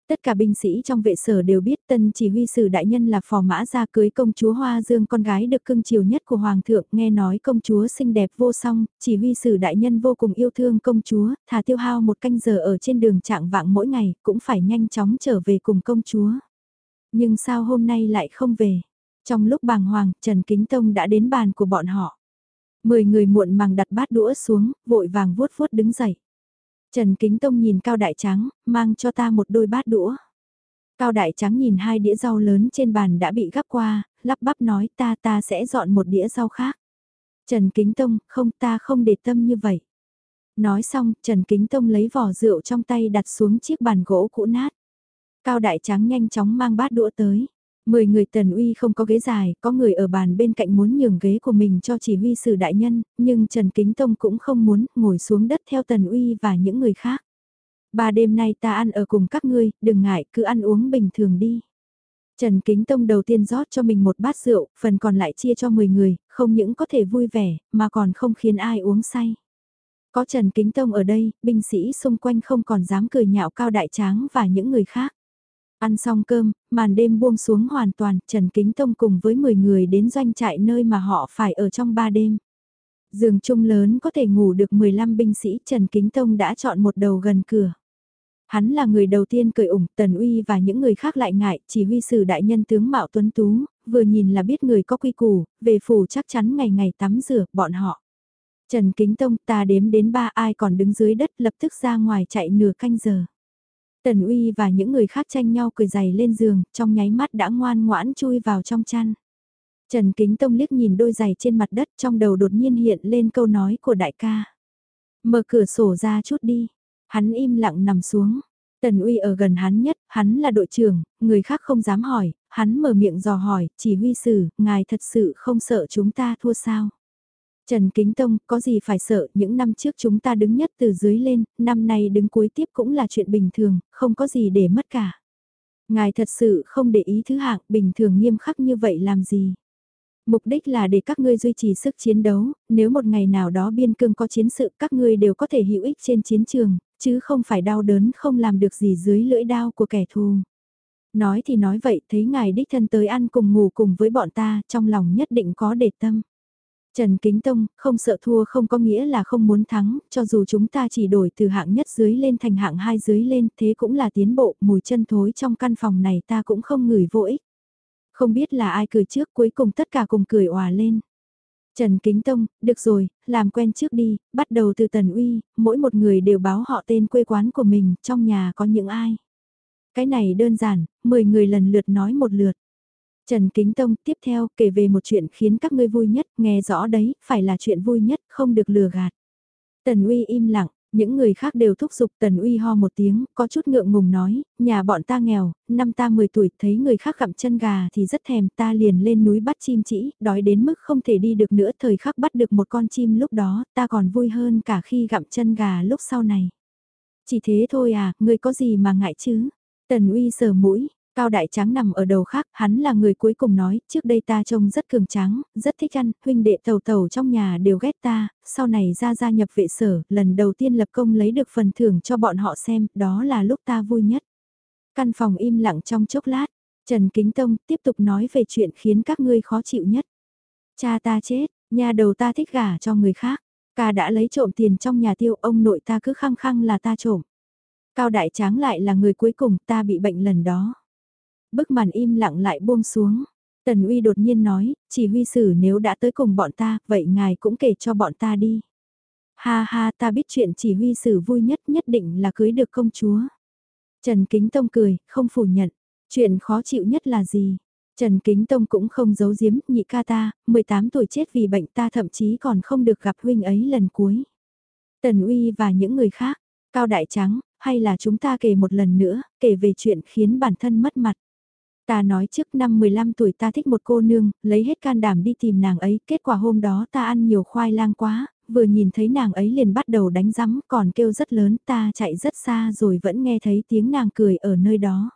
Tất cả binh sĩ trong vệ sở đều biết tân chỉ huy sử đại nhân là phò mã ra cưới công chúa Hoa Dương con gái được cưng chiều nhất của Hoàng thượng nghe nói công chúa xinh đẹp vô song, chỉ huy sử đại nhân vô cùng yêu thương công chúa, thà tiêu hao một canh giờ ở trên đường trạng vạng mỗi ngày cũng phải nhanh chóng trở về cùng công chúa. Nhưng sao hôm nay lại không về? Trong lúc bàng hoàng, Trần Kính Tông đã đến bàn của bọn họ. Mười người muộn màng đặt bát đũa xuống, vội vàng vuốt vuốt đứng dậy. Trần Kính Tông nhìn Cao Đại Trắng, mang cho ta một đôi bát đũa. Cao Đại Trắng nhìn hai đĩa rau lớn trên bàn đã bị gắp qua, lắp bắp nói ta ta sẽ dọn một đĩa rau khác. Trần Kính Tông, không ta không để tâm như vậy. Nói xong, Trần Kính Tông lấy vỏ rượu trong tay đặt xuống chiếc bàn gỗ cũ nát. Cao Đại Trắng nhanh chóng mang bát đũa tới. Mười người tần uy không có ghế dài, có người ở bàn bên cạnh muốn nhường ghế của mình cho chỉ huy sử đại nhân, nhưng Trần Kính Tông cũng không muốn ngồi xuống đất theo tần uy và những người khác. Ba đêm nay ta ăn ở cùng các ngươi, đừng ngại, cứ ăn uống bình thường đi. Trần Kính Tông đầu tiên rót cho mình một bát rượu, phần còn lại chia cho 10 người, không những có thể vui vẻ, mà còn không khiến ai uống say. Có Trần Kính Tông ở đây, binh sĩ xung quanh không còn dám cười nhạo cao đại tráng và những người khác. Ăn xong cơm, màn đêm buông xuống hoàn toàn, Trần Kính Tông cùng với 10 người đến doanh trại nơi mà họ phải ở trong 3 đêm. Giường chung lớn có thể ngủ được 15 binh sĩ, Trần Kính Tông đã chọn một đầu gần cửa. Hắn là người đầu tiên cười ủng, Tần Uy và những người khác lại ngại, chỉ huy sử đại nhân tướng Mạo Tuấn Tú, vừa nhìn là biết người có quy củ, về phủ chắc chắn ngày ngày tắm rửa, bọn họ. Trần Kính Tông ta đếm đến ba ai còn đứng dưới đất lập tức ra ngoài chạy nửa canh giờ. Tần Uy và những người khác tranh nhau cười giày lên giường, trong nháy mắt đã ngoan ngoãn chui vào trong chăn. Trần Kính Tông liếc nhìn đôi giày trên mặt đất trong đầu đột nhiên hiện lên câu nói của đại ca. Mở cửa sổ ra chút đi. Hắn im lặng nằm xuống. Tần Uy ở gần hắn nhất, hắn là đội trưởng, người khác không dám hỏi, hắn mở miệng dò hỏi, chỉ huy sử, ngài thật sự không sợ chúng ta thua sao? Trần Kính Tông, có gì phải sợ, những năm trước chúng ta đứng nhất từ dưới lên, năm nay đứng cuối tiếp cũng là chuyện bình thường, không có gì để mất cả. Ngài thật sự không để ý thứ hạng bình thường nghiêm khắc như vậy làm gì? Mục đích là để các ngươi duy trì sức chiến đấu, nếu một ngày nào đó biên cương có chiến sự các ngươi đều có thể hữu ích trên chiến trường, chứ không phải đau đớn không làm được gì dưới lưỡi đao của kẻ thù. Nói thì nói vậy, thấy ngài đích thân tới ăn cùng ngủ cùng với bọn ta, trong lòng nhất định có để tâm. Trần Kính Tông, không sợ thua không có nghĩa là không muốn thắng, cho dù chúng ta chỉ đổi từ hạng nhất dưới lên thành hạng hai dưới lên, thế cũng là tiến bộ, mùi chân thối trong căn phòng này ta cũng không ngửi vô ích. Không biết là ai cười trước cuối cùng tất cả cùng cười òa lên. Trần Kính Tông, được rồi, làm quen trước đi, bắt đầu từ Tần Uy, mỗi một người đều báo họ tên quê quán của mình, trong nhà có những ai. Cái này đơn giản, 10 người lần lượt nói một lượt. Trần Kính Tông tiếp theo kể về một chuyện khiến các ngươi vui nhất, nghe rõ đấy, phải là chuyện vui nhất, không được lừa gạt. Tần Uy im lặng, những người khác đều thúc giục Tần Uy ho một tiếng, có chút ngượng ngùng nói, nhà bọn ta nghèo, năm ta 10 tuổi thấy người khác gặm chân gà thì rất thèm ta liền lên núi bắt chim chỉ, đói đến mức không thể đi được nữa thời khắc bắt được một con chim lúc đó ta còn vui hơn cả khi gặm chân gà lúc sau này. Chỉ thế thôi à, người có gì mà ngại chứ? Tần Uy sờ mũi, Cao Đại Tráng nằm ở đầu khác, hắn là người cuối cùng nói, trước đây ta trông rất cường tráng, rất thích ăn, huynh đệ tàu tàu trong nhà đều ghét ta, sau này ra gia nhập vệ sở, lần đầu tiên lập công lấy được phần thưởng cho bọn họ xem, đó là lúc ta vui nhất. Căn phòng im lặng trong chốc lát, Trần Kính Tông tiếp tục nói về chuyện khiến các ngươi khó chịu nhất. Cha ta chết, nhà đầu ta thích gả cho người khác, ca đã lấy trộm tiền trong nhà tiêu, ông nội ta cứ khăng khăng là ta trộm. Cao Đại Tráng lại là người cuối cùng ta bị bệnh lần đó bức màn im lặng lại buông xuống. Tần uy đột nhiên nói, chỉ huy sử nếu đã tới cùng bọn ta, vậy ngài cũng kể cho bọn ta đi. Ha ha ta biết chuyện chỉ huy sử vui nhất nhất định là cưới được công chúa. Trần Kính Tông cười, không phủ nhận. Chuyện khó chịu nhất là gì? Trần Kính Tông cũng không giấu giếm, nhị ca ta, 18 tuổi chết vì bệnh ta thậm chí còn không được gặp huynh ấy lần cuối. Tần Uy và những người khác, Cao Đại Trắng, hay là chúng ta kể một lần nữa, kể về chuyện khiến bản thân mất mặt. Ta nói trước năm 15 tuổi ta thích một cô nương, lấy hết can đảm đi tìm nàng ấy, kết quả hôm đó ta ăn nhiều khoai lang quá, vừa nhìn thấy nàng ấy liền bắt đầu đánh rắm, còn kêu rất lớn, ta chạy rất xa rồi vẫn nghe thấy tiếng nàng cười ở nơi đó.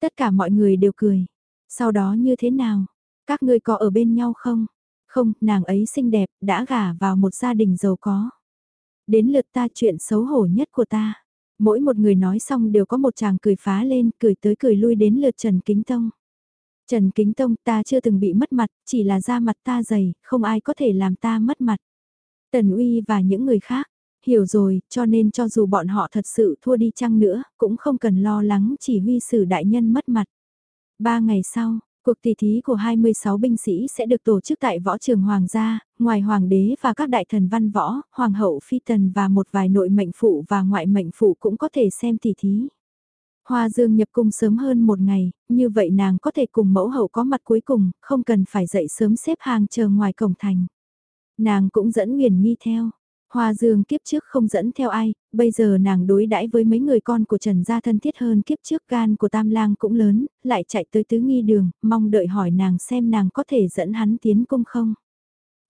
Tất cả mọi người đều cười. Sau đó như thế nào? Các ngươi có ở bên nhau không? Không, nàng ấy xinh đẹp, đã gả vào một gia đình giàu có. Đến lượt ta chuyện xấu hổ nhất của ta. Mỗi một người nói xong đều có một chàng cười phá lên, cười tới cười lui đến lượt Trần Kính Tông. Trần Kính Tông ta chưa từng bị mất mặt, chỉ là da mặt ta dày, không ai có thể làm ta mất mặt. Tần Uy và những người khác, hiểu rồi, cho nên cho dù bọn họ thật sự thua đi chăng nữa, cũng không cần lo lắng chỉ huy sử đại nhân mất mặt. Ba ngày sau, Cuộc tỷ thí của 26 binh sĩ sẽ được tổ chức tại võ trường Hoàng gia, ngoài Hoàng đế và các đại thần văn võ, Hoàng hậu phi tần và một vài nội mệnh phụ và ngoại mệnh phụ cũng có thể xem tỷ thí. Hoa Dương nhập cung sớm hơn một ngày, như vậy nàng có thể cùng mẫu hậu có mặt cuối cùng, không cần phải dậy sớm xếp hàng chờ ngoài cổng thành. Nàng cũng dẫn Nguyền Nghi theo. Hoa Dương kiếp trước không dẫn theo ai, bây giờ nàng đối đãi với mấy người con của Trần Gia thân thiết hơn kiếp trước gan của Tam Lang cũng lớn, lại chạy tới tứ nghi đường, mong đợi hỏi nàng xem nàng có thể dẫn hắn tiến cung không.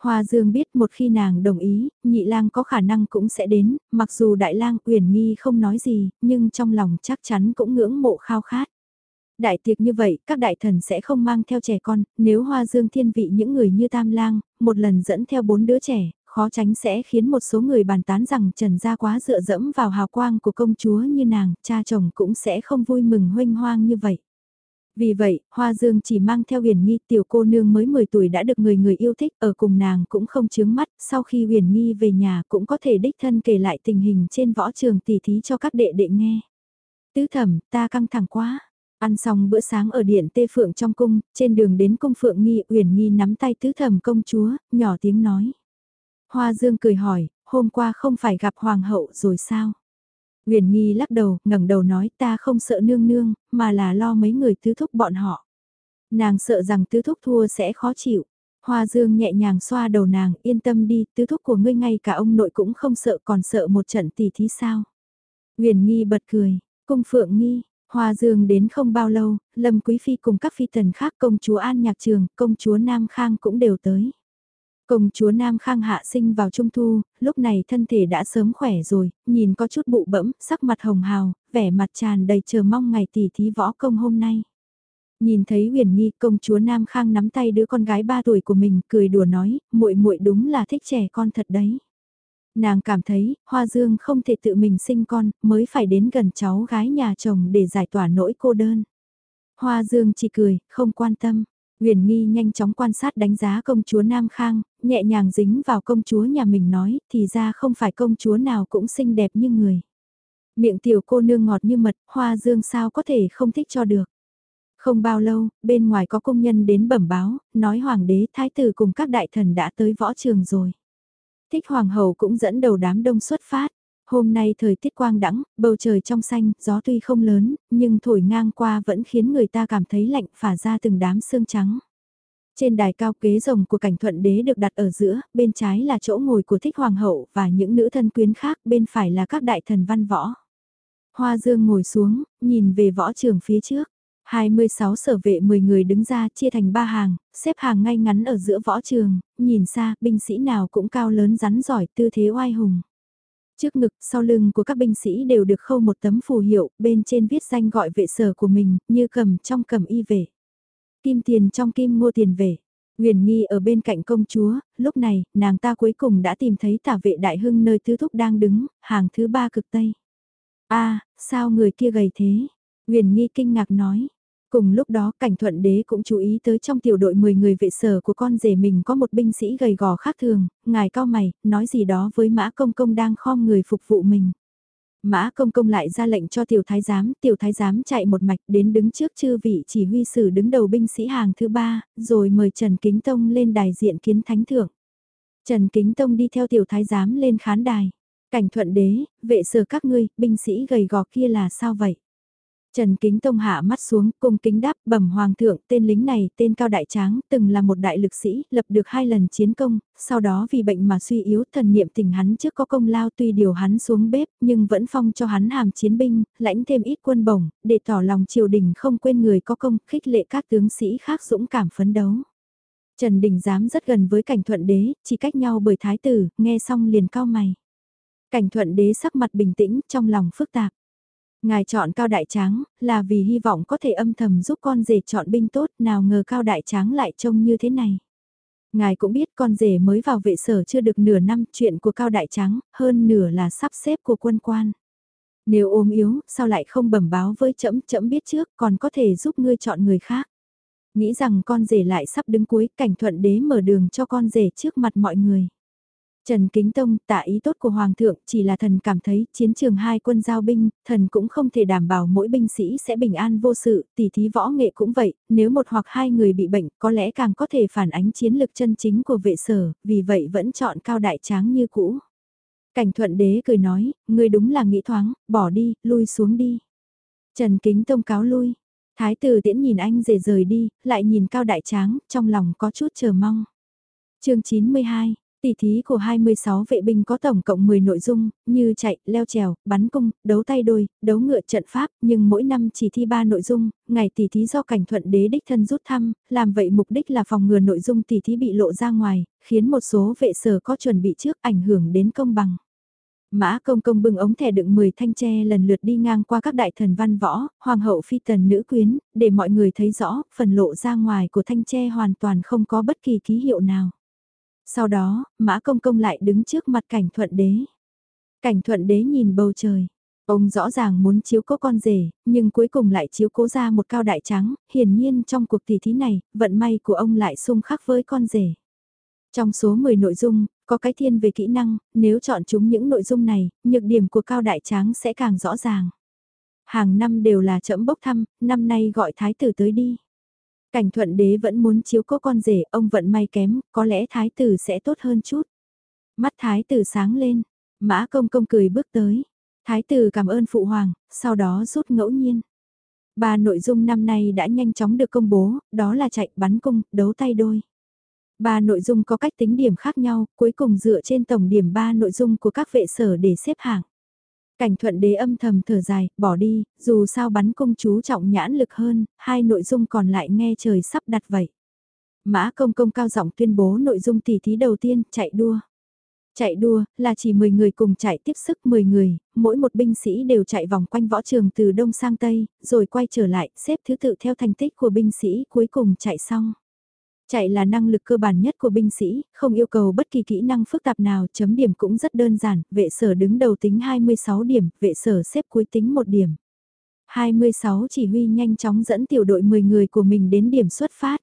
Hoa Dương biết một khi nàng đồng ý, nhị lang có khả năng cũng sẽ đến, mặc dù đại lang uyển nghi không nói gì, nhưng trong lòng chắc chắn cũng ngưỡng mộ khao khát. Đại tiệc như vậy, các đại thần sẽ không mang theo trẻ con, nếu Hoa Dương thiên vị những người như Tam Lang, một lần dẫn theo bốn đứa trẻ, khó tránh sẽ khiến một số người bàn tán rằng Trần Gia quá dựa dẫm vào hào quang của công chúa như nàng, cha chồng cũng sẽ không vui mừng huynh hoang như vậy. Vì vậy, Hoa Dương chỉ mang theo huyền nghi tiểu cô nương mới 10 tuổi đã được người người yêu thích ở cùng nàng cũng không chướng mắt, sau khi huyền nghi về nhà cũng có thể đích thân kể lại tình hình trên võ trường tỷ thí cho các đệ đệ nghe. Tứ thẩm, ta căng thẳng quá. Ăn xong bữa sáng ở điện tê phượng trong cung, trên đường đến cung phượng nghi uyển nghi nắm tay tứ thẩm công chúa, nhỏ tiếng nói. Hoa dương cười hỏi, hôm qua không phải gặp hoàng hậu rồi sao? Huyền nghi lắc đầu, ngẩng đầu nói ta không sợ nương nương, mà là lo mấy người tứ thúc bọn họ. Nàng sợ rằng tứ thúc thua sẽ khó chịu. Hoa dương nhẹ nhàng xoa đầu nàng, yên tâm đi, tứ thúc của ngươi ngay cả ông nội cũng không sợ còn sợ một trận tỷ thí sao. Huyền nghi bật cười, cung phượng nghi, Hoa Dương đến không bao lâu, Lâm Quý Phi cùng các phi tần khác công chúa An Nhạc Trường, công chúa Nam Khang cũng đều tới. Công chúa Nam Khang hạ sinh vào trung thu, lúc này thân thể đã sớm khỏe rồi, nhìn có chút bụ bẫm, sắc mặt hồng hào, vẻ mặt tràn đầy chờ mong ngày tỷ thí võ công hôm nay. Nhìn thấy Huyền Nghi, công chúa Nam Khang nắm tay đứa con gái 3 tuổi của mình, cười đùa nói, muội muội đúng là thích trẻ con thật đấy. Nàng cảm thấy, Hoa Dương không thể tự mình sinh con, mới phải đến gần cháu gái nhà chồng để giải tỏa nỗi cô đơn. Hoa Dương chỉ cười, không quan tâm. Huyền Nghi nhanh chóng quan sát đánh giá công chúa Nam Khang, nhẹ nhàng dính vào công chúa nhà mình nói, thì ra không phải công chúa nào cũng xinh đẹp như người. Miệng tiểu cô nương ngọt như mật, Hoa Dương sao có thể không thích cho được. Không bao lâu, bên ngoài có công nhân đến bẩm báo, nói hoàng đế thái tử cùng các đại thần đã tới võ trường rồi. Thích hoàng hậu cũng dẫn đầu đám đông xuất phát. Hôm nay thời tiết quang đãng, bầu trời trong xanh, gió tuy không lớn, nhưng thổi ngang qua vẫn khiến người ta cảm thấy lạnh phả ra từng đám sương trắng. Trên đài cao kế rồng của cảnh thuận đế được đặt ở giữa, bên trái là chỗ ngồi của thích hoàng hậu và những nữ thân quyến khác, bên phải là các đại thần văn võ. Hoa dương ngồi xuống, nhìn về võ trường phía trước. 26 sở vệ 10 người đứng ra chia thành ba hàng, xếp hàng ngay ngắn ở giữa võ trường, nhìn xa, binh sĩ nào cũng cao lớn rắn giỏi, tư thế oai hùng. Trước ngực, sau lưng của các binh sĩ đều được khâu một tấm phù hiệu, bên trên viết danh gọi vệ sở của mình, như cầm trong cầm y về Kim tiền trong kim mua tiền về. Nguyền Nghi ở bên cạnh công chúa, lúc này, nàng ta cuối cùng đã tìm thấy tả vệ đại hưng nơi tứ thúc đang đứng, hàng thứ ba cực tây. a sao người kia gầy thế? Nguyền Nghi kinh ngạc nói. Cùng lúc đó cảnh thuận đế cũng chú ý tới trong tiểu đội 10 người vệ sở của con rể mình có một binh sĩ gầy gò khác thường, ngài cao mày, nói gì đó với mã công công đang khom người phục vụ mình. Mã công công lại ra lệnh cho tiểu thái giám, tiểu thái giám chạy một mạch đến đứng trước chư vị chỉ huy sử đứng đầu binh sĩ hàng thứ ba, rồi mời Trần Kính Tông lên đài diện kiến thánh thượng. Trần Kính Tông đi theo tiểu thái giám lên khán đài. Cảnh thuận đế, vệ sở các ngươi, binh sĩ gầy gò kia là sao vậy? Trần Kính Tông hạ mắt xuống, cung kính đáp, bẩm hoàng thượng, tên lính này, tên Cao Đại Tráng, từng là một đại lực sĩ, lập được hai lần chiến công, sau đó vì bệnh mà suy yếu, thần niệm tình hắn trước có công lao tuy điều hắn xuống bếp, nhưng vẫn phong cho hắn hàm chiến binh, lãnh thêm ít quân bổng, để tỏ lòng triều đình không quên người có công, khích lệ các tướng sĩ khác dũng cảm phấn đấu. Trần Đình Giám rất gần với cảnh thuận đế, chỉ cách nhau bởi thái tử, nghe xong liền cao mày. Cảnh thuận đế sắc mặt bình tĩnh, trong lòng phức tạp. Ngài chọn Cao Đại Tráng, là vì hy vọng có thể âm thầm giúp con rể chọn binh tốt, nào ngờ Cao Đại Tráng lại trông như thế này. Ngài cũng biết con rể mới vào vệ sở chưa được nửa năm chuyện của Cao Đại Tráng, hơn nửa là sắp xếp của quân quan. Nếu ôm yếu, sao lại không bẩm báo với chấm chấm biết trước còn có thể giúp ngươi chọn người khác. Nghĩ rằng con rể lại sắp đứng cuối cảnh thuận đế mở đường cho con rể trước mặt mọi người. Trần Kính Tông, tạ ý tốt của Hoàng thượng, chỉ là thần cảm thấy chiến trường hai quân giao binh, thần cũng không thể đảm bảo mỗi binh sĩ sẽ bình an vô sự, tỷ thí võ nghệ cũng vậy, nếu một hoặc hai người bị bệnh có lẽ càng có thể phản ánh chiến lực chân chính của vệ sở, vì vậy vẫn chọn cao đại tráng như cũ. Cảnh thuận đế cười nói, người đúng là nghĩ thoáng, bỏ đi, lui xuống đi. Trần Kính Tông cáo lui, thái tử tiễn nhìn anh rể rời đi, lại nhìn cao đại tráng, trong lòng có chút chờ mong. chương 92 Tỷ thí của 26 vệ binh có tổng cộng 10 nội dung, như chạy, leo trèo, bắn cung, đấu tay đôi, đấu ngựa trận pháp, nhưng mỗi năm chỉ thi 3 nội dung, ngày tỷ thí do cảnh thuận đế đích thân rút thăm, làm vậy mục đích là phòng ngừa nội dung tỷ thí bị lộ ra ngoài, khiến một số vệ sở có chuẩn bị trước ảnh hưởng đến công bằng. Mã công công bưng ống thẻ đựng 10 thanh tre lần lượt đi ngang qua các đại thần văn võ, hoàng hậu phi tần nữ quyến, để mọi người thấy rõ, phần lộ ra ngoài của thanh tre hoàn toàn không có bất kỳ ký hiệu nào. Sau đó, Mã Công Công lại đứng trước mặt cảnh thuận đế. Cảnh thuận đế nhìn bầu trời. Ông rõ ràng muốn chiếu cố con rể, nhưng cuối cùng lại chiếu cố ra một cao đại trắng, hiển nhiên trong cuộc tỷ thí này, vận may của ông lại xung khắc với con rể. Trong số 10 nội dung, có cái thiên về kỹ năng, nếu chọn chúng những nội dung này, nhược điểm của cao đại tráng sẽ càng rõ ràng. Hàng năm đều là chậm bốc thăm, năm nay gọi thái tử tới đi. Cảnh thuận đế vẫn muốn chiếu cố con rể, ông vận may kém, có lẽ thái tử sẽ tốt hơn chút. Mắt thái tử sáng lên, mã công công cười bước tới. Thái tử cảm ơn phụ hoàng, sau đó rút ngẫu nhiên. Ba nội dung năm nay đã nhanh chóng được công bố, đó là chạy, bắn cung, đấu tay đôi. Ba nội dung có cách tính điểm khác nhau, cuối cùng dựa trên tổng điểm ba nội dung của các vệ sở để xếp hạng. Cảnh thuận đế âm thầm thở dài, bỏ đi, dù sao bắn công chú trọng nhãn lực hơn, hai nội dung còn lại nghe trời sắp đặt vậy. Mã công công cao giọng tuyên bố nội dung tỷ thí đầu tiên, chạy đua. Chạy đua, là chỉ 10 người cùng chạy tiếp sức 10 người, mỗi một binh sĩ đều chạy vòng quanh võ trường từ đông sang tây, rồi quay trở lại, xếp thứ tự theo thành tích của binh sĩ cuối cùng chạy xong. Chạy là năng lực cơ bản nhất của binh sĩ, không yêu cầu bất kỳ kỹ năng phức tạp nào, chấm điểm cũng rất đơn giản, vệ sở đứng đầu tính 26 điểm, vệ sở xếp cuối tính 1 điểm. 26 chỉ huy nhanh chóng dẫn tiểu đội 10 người của mình đến điểm xuất phát.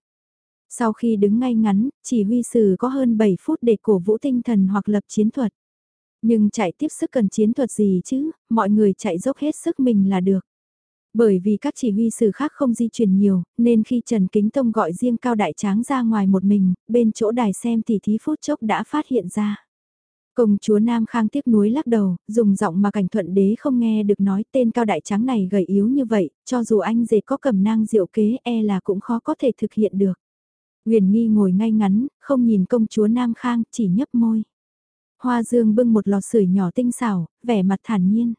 Sau khi đứng ngay ngắn, chỉ huy sử có hơn 7 phút để cổ vũ tinh thần hoặc lập chiến thuật. Nhưng chạy tiếp sức cần chiến thuật gì chứ, mọi người chạy dốc hết sức mình là được. Bởi vì các chỉ huy sử khác không di chuyển nhiều, nên khi Trần Kính Tông gọi riêng Cao Đại Tráng ra ngoài một mình, bên chỗ đài xem thì thí phút chốc đã phát hiện ra. Công chúa Nam Khang tiếc nuối lắc đầu, dùng giọng mà cảnh thuận đế không nghe được nói tên Cao Đại Tráng này gầy yếu như vậy, cho dù anh dệt có cầm nang diệu kế e là cũng khó có thể thực hiện được. Huyền Nghi ngồi ngay ngắn, không nhìn công chúa Nam Khang, chỉ nhấp môi. Hoa Dương bưng một lò sưởi nhỏ tinh xảo, vẻ mặt thản nhiên.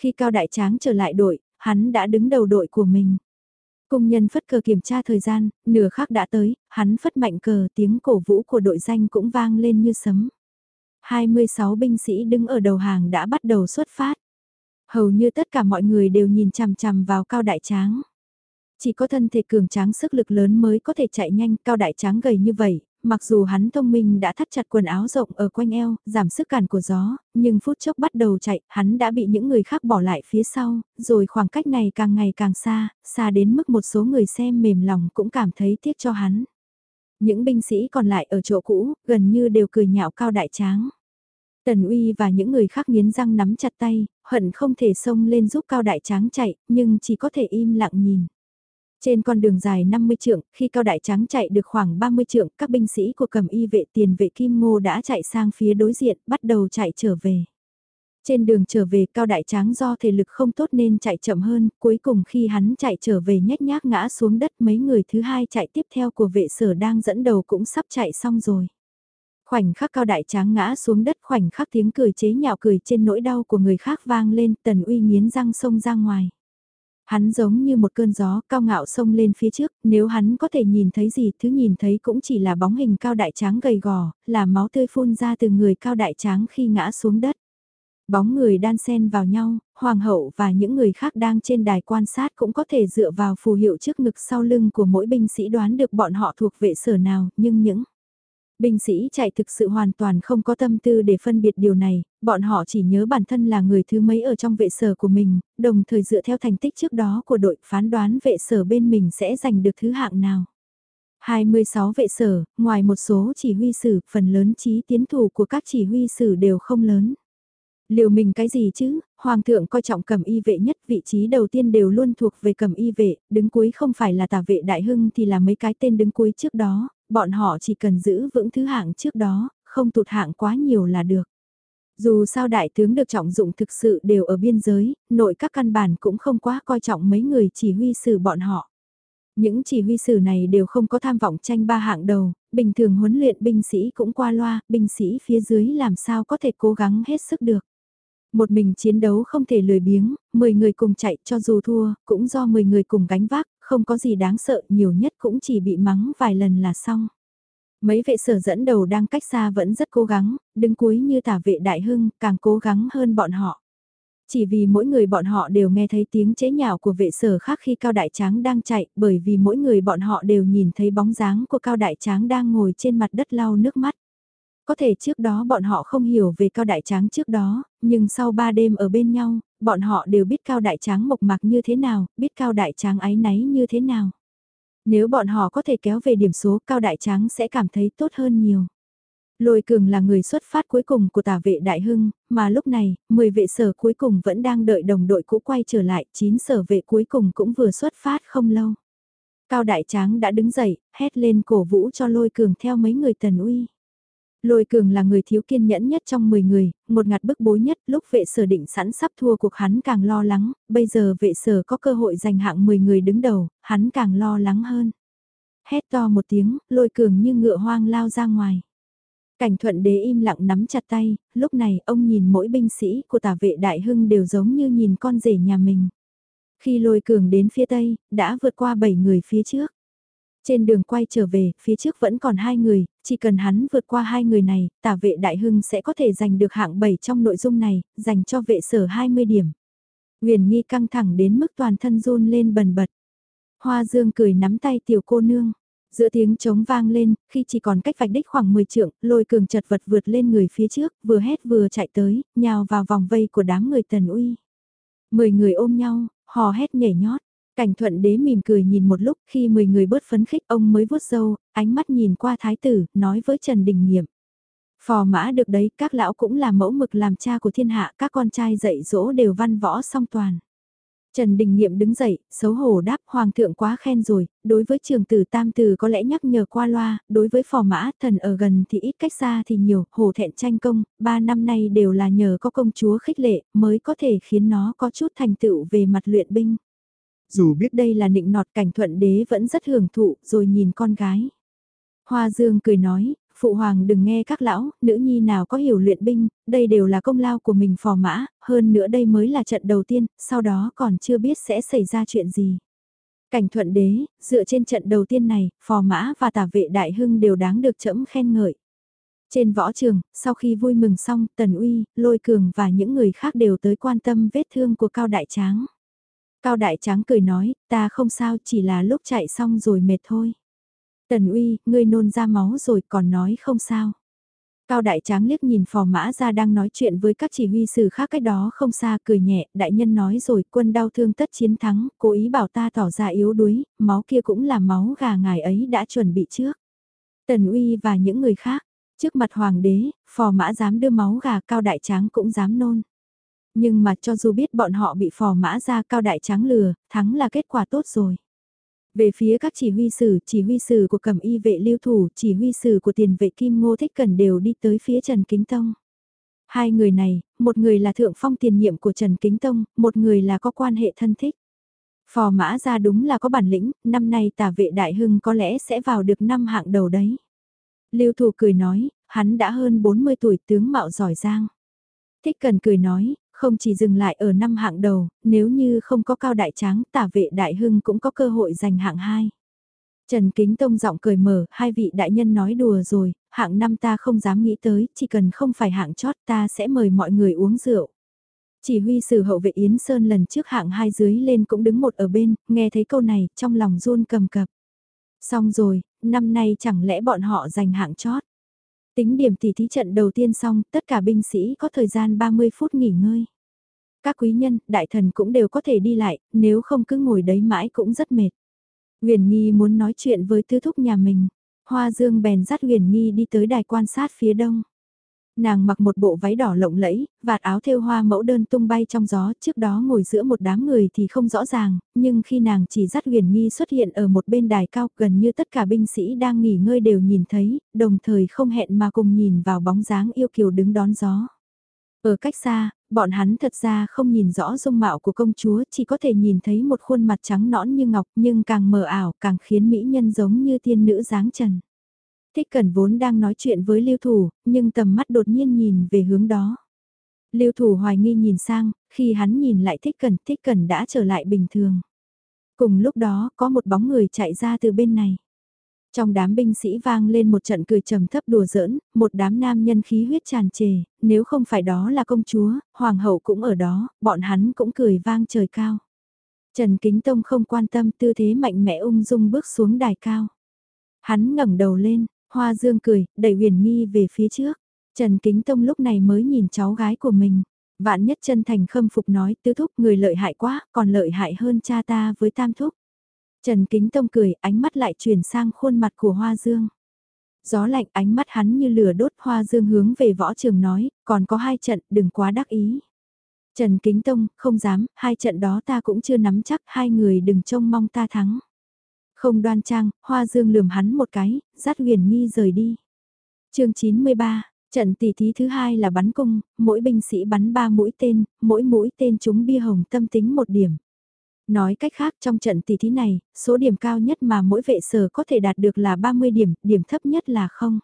Khi Cao Đại Tráng trở lại đội, hắn đã đứng đầu đội của mình. Công nhân phất cờ kiểm tra thời gian, nửa khắc đã tới, hắn phất mạnh cờ tiếng cổ vũ của đội danh cũng vang lên như sấm. 26 binh sĩ đứng ở đầu hàng đã bắt đầu xuất phát. Hầu như tất cả mọi người đều nhìn chằm chằm vào cao đại tráng. Chỉ có thân thể cường tráng sức lực lớn mới có thể chạy nhanh, cao đại tráng gầy như vậy, mặc dù hắn thông minh đã thắt chặt quần áo rộng ở quanh eo, giảm sức cản của gió, nhưng phút chốc bắt đầu chạy, hắn đã bị những người khác bỏ lại phía sau, rồi khoảng cách này càng ngày càng xa, xa đến mức một số người xem mềm lòng cũng cảm thấy tiếc cho hắn. Những binh sĩ còn lại ở chỗ cũ, gần như đều cười nhạo cao đại tráng. Tần uy và những người khác nghiến răng nắm chặt tay, hận không thể xông lên giúp cao đại tráng chạy, nhưng chỉ có thể im lặng nhìn. Trên con đường dài 50 trượng, khi cao đại trắng chạy được khoảng 30 trượng, các binh sĩ của cầm y vệ tiền vệ Kim Ngô đã chạy sang phía đối diện, bắt đầu chạy trở về. Trên đường trở về cao đại tráng do thể lực không tốt nên chạy chậm hơn, cuối cùng khi hắn chạy trở về nhét nhác ngã xuống đất mấy người thứ hai chạy tiếp theo của vệ sở đang dẫn đầu cũng sắp chạy xong rồi. Khoảnh khắc cao đại tráng ngã xuống đất khoảnh khắc tiếng cười chế nhạo cười trên nỗi đau của người khác vang lên tần uy nghiến răng sông ra ngoài. Hắn giống như một cơn gió cao ngạo sông lên phía trước, nếu hắn có thể nhìn thấy gì thứ nhìn thấy cũng chỉ là bóng hình cao đại tráng gầy gò, là máu tươi phun ra từ người cao đại tráng khi ngã xuống đất. Bóng người đan xen vào nhau, hoàng hậu và những người khác đang trên đài quan sát cũng có thể dựa vào phù hiệu trước ngực sau lưng của mỗi binh sĩ đoán được bọn họ thuộc vệ sở nào, nhưng những Binh sĩ chạy thực sự hoàn toàn không có tâm tư để phân biệt điều này, bọn họ chỉ nhớ bản thân là người thứ mấy ở trong vệ sở của mình, đồng thời dựa theo thành tích trước đó của đội phán đoán vệ sở bên mình sẽ giành được thứ hạng nào. 26 vệ sở, ngoài một số chỉ huy sử, phần lớn trí tiến thủ của các chỉ huy sử đều không lớn. Liệu mình cái gì chứ, Hoàng thượng coi trọng cầm y vệ nhất, vị trí đầu tiên đều luôn thuộc về cầm y vệ, đứng cuối không phải là tả vệ đại hưng thì là mấy cái tên đứng cuối trước đó, bọn họ chỉ cần giữ vững thứ hạng trước đó, không tụt hạng quá nhiều là được. Dù sao đại tướng được trọng dụng thực sự đều ở biên giới, nội các căn bản cũng không quá coi trọng mấy người chỉ huy sử bọn họ. Những chỉ huy sử này đều không có tham vọng tranh ba hạng đầu, bình thường huấn luyện binh sĩ cũng qua loa, binh sĩ phía dưới làm sao có thể cố gắng hết sức được. Một mình chiến đấu không thể lười biếng, 10 người cùng chạy cho dù thua, cũng do 10 người cùng gánh vác, không có gì đáng sợ, nhiều nhất cũng chỉ bị mắng vài lần là xong. Mấy vệ sở dẫn đầu đang cách xa vẫn rất cố gắng, đứng cuối như tả vệ đại hưng, càng cố gắng hơn bọn họ. Chỉ vì mỗi người bọn họ đều nghe thấy tiếng chế nhạo của vệ sở khác khi Cao Đại Tráng đang chạy, bởi vì mỗi người bọn họ đều nhìn thấy bóng dáng của Cao Đại Tráng đang ngồi trên mặt đất lau nước mắt. Có thể trước đó bọn họ không hiểu về Cao Đại Tráng trước đó, nhưng sau ba đêm ở bên nhau, bọn họ đều biết Cao Đại Tráng mộc mạc như thế nào, biết Cao Đại Tráng ái náy như thế nào. Nếu bọn họ có thể kéo về điểm số Cao Đại Tráng sẽ cảm thấy tốt hơn nhiều. Lôi cường là người xuất phát cuối cùng của tả vệ đại hưng, mà lúc này, 10 vệ sở cuối cùng vẫn đang đợi đồng đội cũ quay trở lại, 9 sở vệ cuối cùng cũng vừa xuất phát không lâu. Cao đại tráng đã đứng dậy, hét lên cổ vũ cho lôi cường theo mấy người tần uy. Lôi cường là người thiếu kiên nhẫn nhất trong 10 người, một ngặt bức bối nhất, lúc vệ sở định sẵn sắp thua cuộc hắn càng lo lắng, bây giờ vệ sở có cơ hội giành hạng 10 người đứng đầu, hắn càng lo lắng hơn. Hét to một tiếng, lôi cường như ngựa hoang lao ra ngoài. Cảnh thuận đế im lặng nắm chặt tay, lúc này ông nhìn mỗi binh sĩ của tả vệ đại hưng đều giống như nhìn con rể nhà mình. Khi lôi cường đến phía tây, đã vượt qua 7 người phía trước. Trên đường quay trở về, phía trước vẫn còn hai người, chỉ cần hắn vượt qua hai người này, tả vệ đại hưng sẽ có thể giành được hạng 7 trong nội dung này, dành cho vệ sở 20 điểm. Huyền nghi căng thẳng đến mức toàn thân run lên bần bật. Hoa dương cười nắm tay tiểu cô nương. Giữa tiếng trống vang lên, khi chỉ còn cách vạch đích khoảng 10 trượng, lôi cường chật vật vượt lên người phía trước, vừa hét vừa chạy tới, nhào vào vòng vây của đám người tần uy. Mười người ôm nhau, hò hét nhảy nhót. Cảnh thuận đế mỉm cười nhìn một lúc khi 10 người bớt phấn khích ông mới vuốt râu, ánh mắt nhìn qua thái tử, nói với Trần Đình Nghiệm. Phò mã được đấy, các lão cũng là mẫu mực làm cha của thiên hạ, các con trai dạy dỗ đều văn võ song toàn. Trần Đình Nghiệm đứng dậy, xấu hổ đáp Hoàng thượng quá khen rồi, đối với trường tử tam tử có lẽ nhắc nhở qua loa, đối với phò mã thần ở gần thì ít cách xa thì nhiều, hổ thẹn tranh công, ba năm nay đều là nhờ có công chúa khích lệ mới có thể khiến nó có chút thành tựu về mặt luyện binh. Dù biết đây là nịnh nọt cảnh thuận đế vẫn rất hưởng thụ rồi nhìn con gái. Hoa Dương cười nói, phụ hoàng đừng nghe các lão, nữ nhi nào có hiểu luyện binh, đây đều là công lao của mình phò mã, hơn nữa đây mới là trận đầu tiên, sau đó còn chưa biết sẽ xảy ra chuyện gì. Cảnh thuận đế, dựa trên trận đầu tiên này, phò mã và tả vệ đại hưng đều đáng được trẫm khen ngợi. Trên võ trường, sau khi vui mừng xong, Tần Uy, Lôi Cường và những người khác đều tới quan tâm vết thương của Cao Đại Tráng. Cao Đại Tráng cười nói, ta không sao chỉ là lúc chạy xong rồi mệt thôi. Tần uy, ngươi nôn ra máu rồi còn nói không sao. Cao đại tráng liếc nhìn phò mã ra đang nói chuyện với các chỉ huy sử khác cách đó không xa cười nhẹ, đại nhân nói rồi quân đau thương tất chiến thắng, cố ý bảo ta tỏ ra yếu đuối, máu kia cũng là máu gà ngài ấy đã chuẩn bị trước. Tần uy và những người khác, trước mặt hoàng đế, phò mã dám đưa máu gà cao đại tráng cũng dám nôn. Nhưng mà cho dù biết bọn họ bị phò mã ra cao đại tráng lừa, thắng là kết quả tốt rồi. Về phía các chỉ huy sử, chỉ huy sử của cầm y vệ lưu thủ, chỉ huy sử của tiền vệ kim ngô thích cần đều đi tới phía Trần Kính Tông. Hai người này, một người là thượng phong tiền nhiệm của Trần Kính Tông, một người là có quan hệ thân thích. Phò mã ra đúng là có bản lĩnh, năm nay tả vệ đại hưng có lẽ sẽ vào được năm hạng đầu đấy. Lưu thủ cười nói, hắn đã hơn 40 tuổi tướng mạo giỏi giang. Thích cần cười nói, không chỉ dừng lại ở năm hạng đầu, nếu như không có cao đại tráng, tả vệ đại hưng cũng có cơ hội giành hạng 2. Trần Kính Tông giọng cười mở, hai vị đại nhân nói đùa rồi, hạng năm ta không dám nghĩ tới, chỉ cần không phải hạng chót ta sẽ mời mọi người uống rượu. Chỉ huy sử hậu vệ Yến Sơn lần trước hạng hai dưới lên cũng đứng một ở bên, nghe thấy câu này, trong lòng run cầm cập. Xong rồi, năm nay chẳng lẽ bọn họ giành hạng chót. Tính điểm tỷ thí trận đầu tiên xong, tất cả binh sĩ có thời gian 30 phút nghỉ ngơi. Các quý nhân, đại thần cũng đều có thể đi lại, nếu không cứ ngồi đấy mãi cũng rất mệt. Huyền Nghi muốn nói chuyện với tư thúc nhà mình. Hoa Dương bèn dắt Huyền Nghi đi tới đài quan sát phía đông. Nàng mặc một bộ váy đỏ lộng lẫy, vạt áo thêu hoa mẫu đơn tung bay trong gió, trước đó ngồi giữa một đám người thì không rõ ràng, nhưng khi nàng chỉ dắt huyền nghi xuất hiện ở một bên đài cao gần như tất cả binh sĩ đang nghỉ ngơi đều nhìn thấy, đồng thời không hẹn mà cùng nhìn vào bóng dáng yêu kiều đứng đón gió. Ở cách xa, bọn hắn thật ra không nhìn rõ dung mạo của công chúa, chỉ có thể nhìn thấy một khuôn mặt trắng nõn như ngọc nhưng càng mờ ảo càng khiến mỹ nhân giống như tiên nữ dáng trần. Thích Cẩn vốn đang nói chuyện với Lưu Thủ, nhưng tầm mắt đột nhiên nhìn về hướng đó. Lưu Thủ hoài nghi nhìn sang, khi hắn nhìn lại Thích Cẩn, Thích Cẩn đã trở lại bình thường. Cùng lúc đó, có một bóng người chạy ra từ bên này. Trong đám binh sĩ vang lên một trận cười trầm thấp đùa giỡn, một đám nam nhân khí huyết tràn trề, nếu không phải đó là công chúa, hoàng hậu cũng ở đó, bọn hắn cũng cười vang trời cao. Trần Kính Tông không quan tâm tư thế mạnh mẽ ung dung bước xuống đài cao. Hắn ngẩng đầu lên, Hoa Dương cười, đẩy huyền nghi về phía trước. Trần Kính Tông lúc này mới nhìn cháu gái của mình. Vạn nhất chân thành khâm phục nói tứ thúc người lợi hại quá, còn lợi hại hơn cha ta với tam thúc. Trần Kính Tông cười, ánh mắt lại chuyển sang khuôn mặt của Hoa Dương. Gió lạnh ánh mắt hắn như lửa đốt hoa dương hướng về võ trường nói, còn có hai trận, đừng quá đắc ý. Trần Kính Tông, không dám, hai trận đó ta cũng chưa nắm chắc, hai người đừng trông mong ta thắng. Không đoan trang, hoa dương lườm hắn một cái, dắt huyền nghi rời đi. chương 93, trận tỷ thí thứ hai là bắn cung, mỗi binh sĩ bắn ba mũi tên, mỗi mũi tên chúng bia hồng tâm tính một điểm. Nói cách khác trong trận tỷ thí này, số điểm cao nhất mà mỗi vệ sở có thể đạt được là 30 điểm, điểm thấp nhất là không.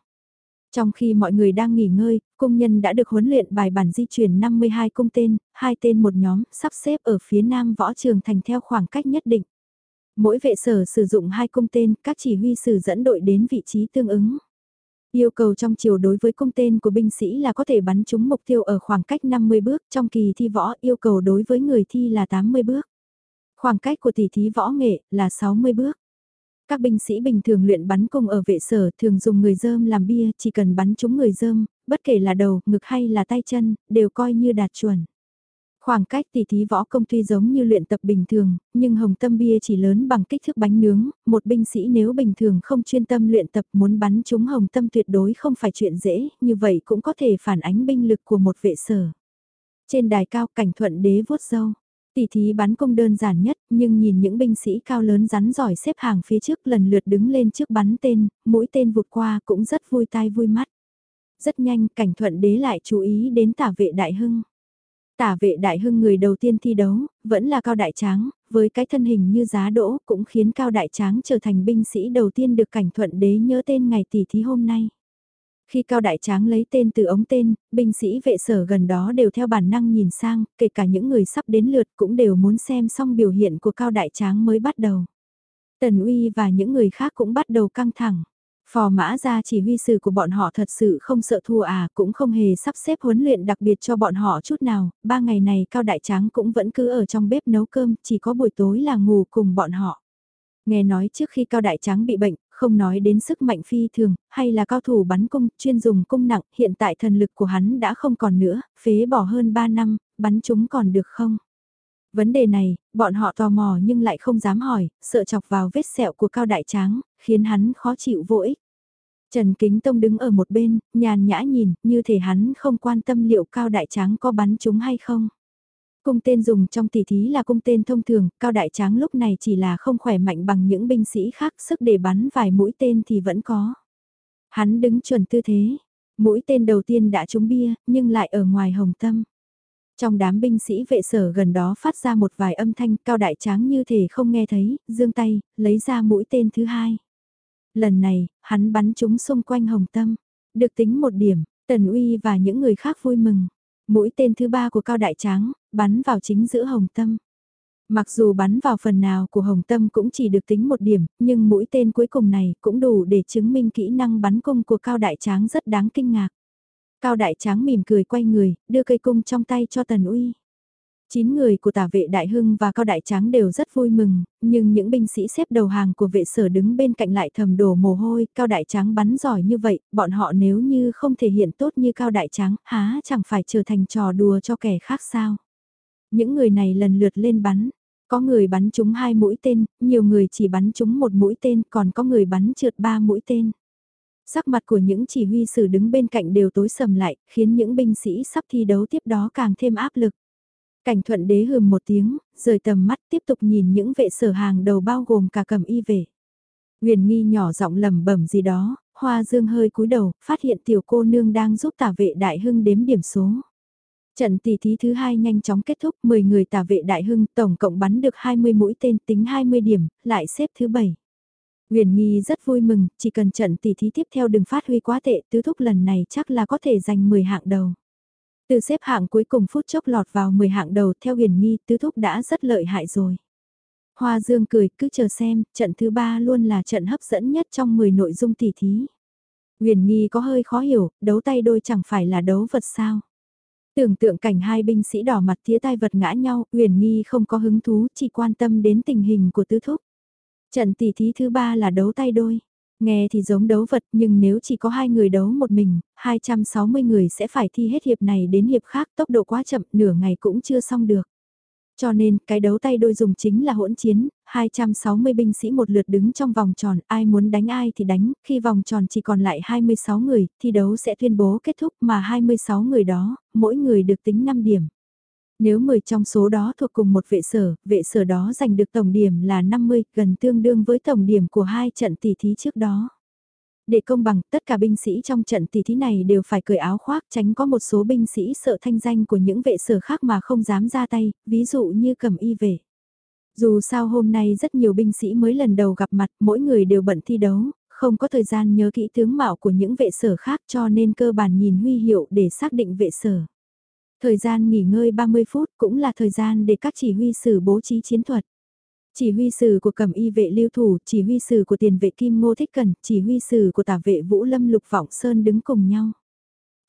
Trong khi mọi người đang nghỉ ngơi, công nhân đã được huấn luyện bài bản di chuyển 52 cung tên, hai tên một nhóm, sắp xếp ở phía nam võ trường thành theo khoảng cách nhất định. Mỗi vệ sở sử dụng hai cung tên, các chỉ huy sử dẫn đội đến vị trí tương ứng. Yêu cầu trong chiều đối với cung tên của binh sĩ là có thể bắn trúng mục tiêu ở khoảng cách 50 bước, trong kỳ thi võ yêu cầu đối với người thi là 80 bước. Khoảng cách của tỷ thí võ nghệ là 60 bước. Các binh sĩ bình thường luyện bắn cung ở vệ sở thường dùng người dơm làm bia, chỉ cần bắn trúng người dơm, bất kể là đầu, ngực hay là tay chân, đều coi như đạt chuẩn. Khoảng cách tỷ thí võ công tuy giống như luyện tập bình thường, nhưng hồng tâm bia chỉ lớn bằng kích thước bánh nướng, một binh sĩ nếu bình thường không chuyên tâm luyện tập muốn bắn trúng hồng tâm tuyệt đối không phải chuyện dễ, như vậy cũng có thể phản ánh binh lực của một vệ sở. Trên đài cao cảnh thuận đế vuốt dâu, Tỷ thí bắn công đơn giản nhất, nhưng nhìn những binh sĩ cao lớn rắn giỏi xếp hàng phía trước lần lượt đứng lên trước bắn tên, mũi tên vụt qua cũng rất vui tai vui mắt. Rất nhanh, cảnh thuận đế lại chú ý đến tả vệ đại hưng. Tả vệ đại hưng người đầu tiên thi đấu, vẫn là cao đại tráng, với cái thân hình như giá đỗ cũng khiến cao đại tráng trở thành binh sĩ đầu tiên được cảnh thuận đế nhớ tên ngày tỷ thí hôm nay. Khi Cao Đại Tráng lấy tên từ ống tên, binh sĩ vệ sở gần đó đều theo bản năng nhìn sang, kể cả những người sắp đến lượt cũng đều muốn xem xong biểu hiện của Cao Đại Tráng mới bắt đầu. Tần Uy và những người khác cũng bắt đầu căng thẳng. Phò mã ra chỉ huy sử của bọn họ thật sự không sợ thua à, cũng không hề sắp xếp huấn luyện đặc biệt cho bọn họ chút nào, ba ngày này Cao Đại Tráng cũng vẫn cứ ở trong bếp nấu cơm, chỉ có buổi tối là ngủ cùng bọn họ. Nghe nói trước khi Cao Đại Tráng bị bệnh, không nói đến sức mạnh phi thường, hay là cao thủ bắn cung, chuyên dùng cung nặng, hiện tại thần lực của hắn đã không còn nữa, phế bỏ hơn 3 năm, bắn chúng còn được không? Vấn đề này, bọn họ tò mò nhưng lại không dám hỏi, sợ chọc vào vết sẹo của Cao Đại Tráng, khiến hắn khó chịu vô ích. Trần Kính Tông đứng ở một bên, nhàn nhã nhìn, như thể hắn không quan tâm liệu Cao Đại Tráng có bắn chúng hay không. Cung tên dùng trong tỷ thí là cung tên thông thường, cao đại tráng lúc này chỉ là không khỏe mạnh bằng những binh sĩ khác, sức để bắn vài mũi tên thì vẫn có. Hắn đứng chuẩn tư thế, mũi tên đầu tiên đã trúng bia, nhưng lại ở ngoài hồng tâm. Trong đám binh sĩ vệ sở gần đó phát ra một vài âm thanh cao đại tráng như thể không nghe thấy, dương tay, lấy ra mũi tên thứ hai. Lần này, hắn bắn chúng xung quanh hồng tâm. Được tính một điểm, Tần Uy và những người khác vui mừng. Mũi tên thứ ba của Cao Đại Tráng, bắn vào chính giữa hồng tâm. Mặc dù bắn vào phần nào của hồng tâm cũng chỉ được tính một điểm, nhưng mũi tên cuối cùng này cũng đủ để chứng minh kỹ năng bắn cung của Cao Đại Tráng rất đáng kinh ngạc. Cao Đại Tráng mỉm cười quay người, đưa cây cung trong tay cho Tần Uy. Chín người của tả vệ Đại Hưng và Cao Đại Tráng đều rất vui mừng, nhưng những binh sĩ xếp đầu hàng của vệ sở đứng bên cạnh lại thầm đổ mồ hôi, Cao Đại Tráng bắn giỏi như vậy, bọn họ nếu như không thể hiện tốt như Cao Đại Tráng, há chẳng phải trở thành trò đùa cho kẻ khác sao. Những người này lần lượt lên bắn, có người bắn trúng hai mũi tên, nhiều người chỉ bắn trúng một mũi tên, còn có người bắn trượt ba mũi tên. Sắc mặt của những chỉ huy sử đứng bên cạnh đều tối sầm lại, khiến những binh sĩ sắp thi đấu tiếp đó càng thêm áp lực. Cảnh thuận đế hừm một tiếng, rời tầm mắt tiếp tục nhìn những vệ sở hàng đầu bao gồm cả cầm y vệ. Nguyền nghi nhỏ giọng lầm bẩm gì đó, hoa dương hơi cúi đầu, phát hiện tiểu cô nương đang giúp tả vệ đại hưng đếm điểm số. Trận tỷ thí thứ hai nhanh chóng kết thúc, 10 người tả vệ đại hưng tổng cộng bắn được 20 mũi tên tính 20 điểm, lại xếp thứ 7. Nguyền Nghi rất vui mừng, chỉ cần trận tỷ thí tiếp theo đừng phát huy quá tệ, tứ thúc lần này chắc là có thể giành 10 hạng đầu. Từ xếp hạng cuối cùng phút chốc lọt vào 10 hạng đầu theo huyền nghi tứ thúc đã rất lợi hại rồi. Hoa Dương cười cứ chờ xem, trận thứ ba luôn là trận hấp dẫn nhất trong 10 nội dung tỷ thí. Huyền nghi có hơi khó hiểu, đấu tay đôi chẳng phải là đấu vật sao. Tưởng tượng cảnh hai binh sĩ đỏ mặt tía tai vật ngã nhau, huyền nghi không có hứng thú, chỉ quan tâm đến tình hình của tứ thúc. Trận tỷ thí thứ ba là đấu tay đôi. Nghe thì giống đấu vật nhưng nếu chỉ có hai người đấu một mình, 260 người sẽ phải thi hết hiệp này đến hiệp khác tốc độ quá chậm nửa ngày cũng chưa xong được. Cho nên, cái đấu tay đôi dùng chính là hỗn chiến, 260 binh sĩ một lượt đứng trong vòng tròn, ai muốn đánh ai thì đánh, khi vòng tròn chỉ còn lại 26 người, thi đấu sẽ tuyên bố kết thúc mà 26 người đó, mỗi người được tính 5 điểm. Nếu 10 trong số đó thuộc cùng một vệ sở, vệ sở đó giành được tổng điểm là 50, gần tương đương với tổng điểm của hai trận tỷ thí trước đó. Để công bằng, tất cả binh sĩ trong trận tỷ thí này đều phải cởi áo khoác tránh có một số binh sĩ sợ thanh danh của những vệ sở khác mà không dám ra tay, ví dụ như cầm y về. Dù sao hôm nay rất nhiều binh sĩ mới lần đầu gặp mặt, mỗi người đều bận thi đấu, không có thời gian nhớ kỹ tướng mạo của những vệ sở khác cho nên cơ bản nhìn huy hiệu để xác định vệ sở. Thời gian nghỉ ngơi 30 phút cũng là thời gian để các chỉ huy sử bố trí chiến thuật. Chỉ huy sử của cầm y vệ lưu thủ, chỉ huy sử của tiền vệ kim ngô thích cần, chỉ huy sử của tả vệ vũ lâm lục vọng sơn đứng cùng nhau.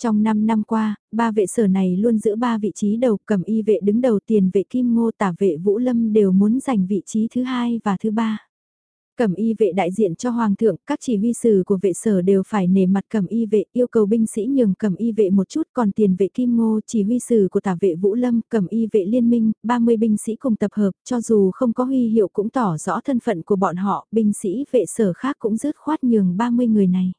Trong 5 năm qua, ba vệ sở này luôn giữ ba vị trí đầu cầm y vệ đứng đầu tiền vệ kim ngô tả vệ vũ lâm đều muốn giành vị trí thứ hai và thứ ba. Cẩm y vệ đại diện cho hoàng thượng, các chỉ huy sử của vệ sở đều phải nể mặt cẩm y vệ, yêu cầu binh sĩ nhường cẩm y vệ một chút, còn tiền vệ kim ngô, chỉ huy sử của tả vệ vũ lâm, cẩm y vệ liên minh, 30 binh sĩ cùng tập hợp, cho dù không có huy hiệu cũng tỏ rõ thân phận của bọn họ, binh sĩ vệ sở khác cũng rớt khoát nhường 30 người này.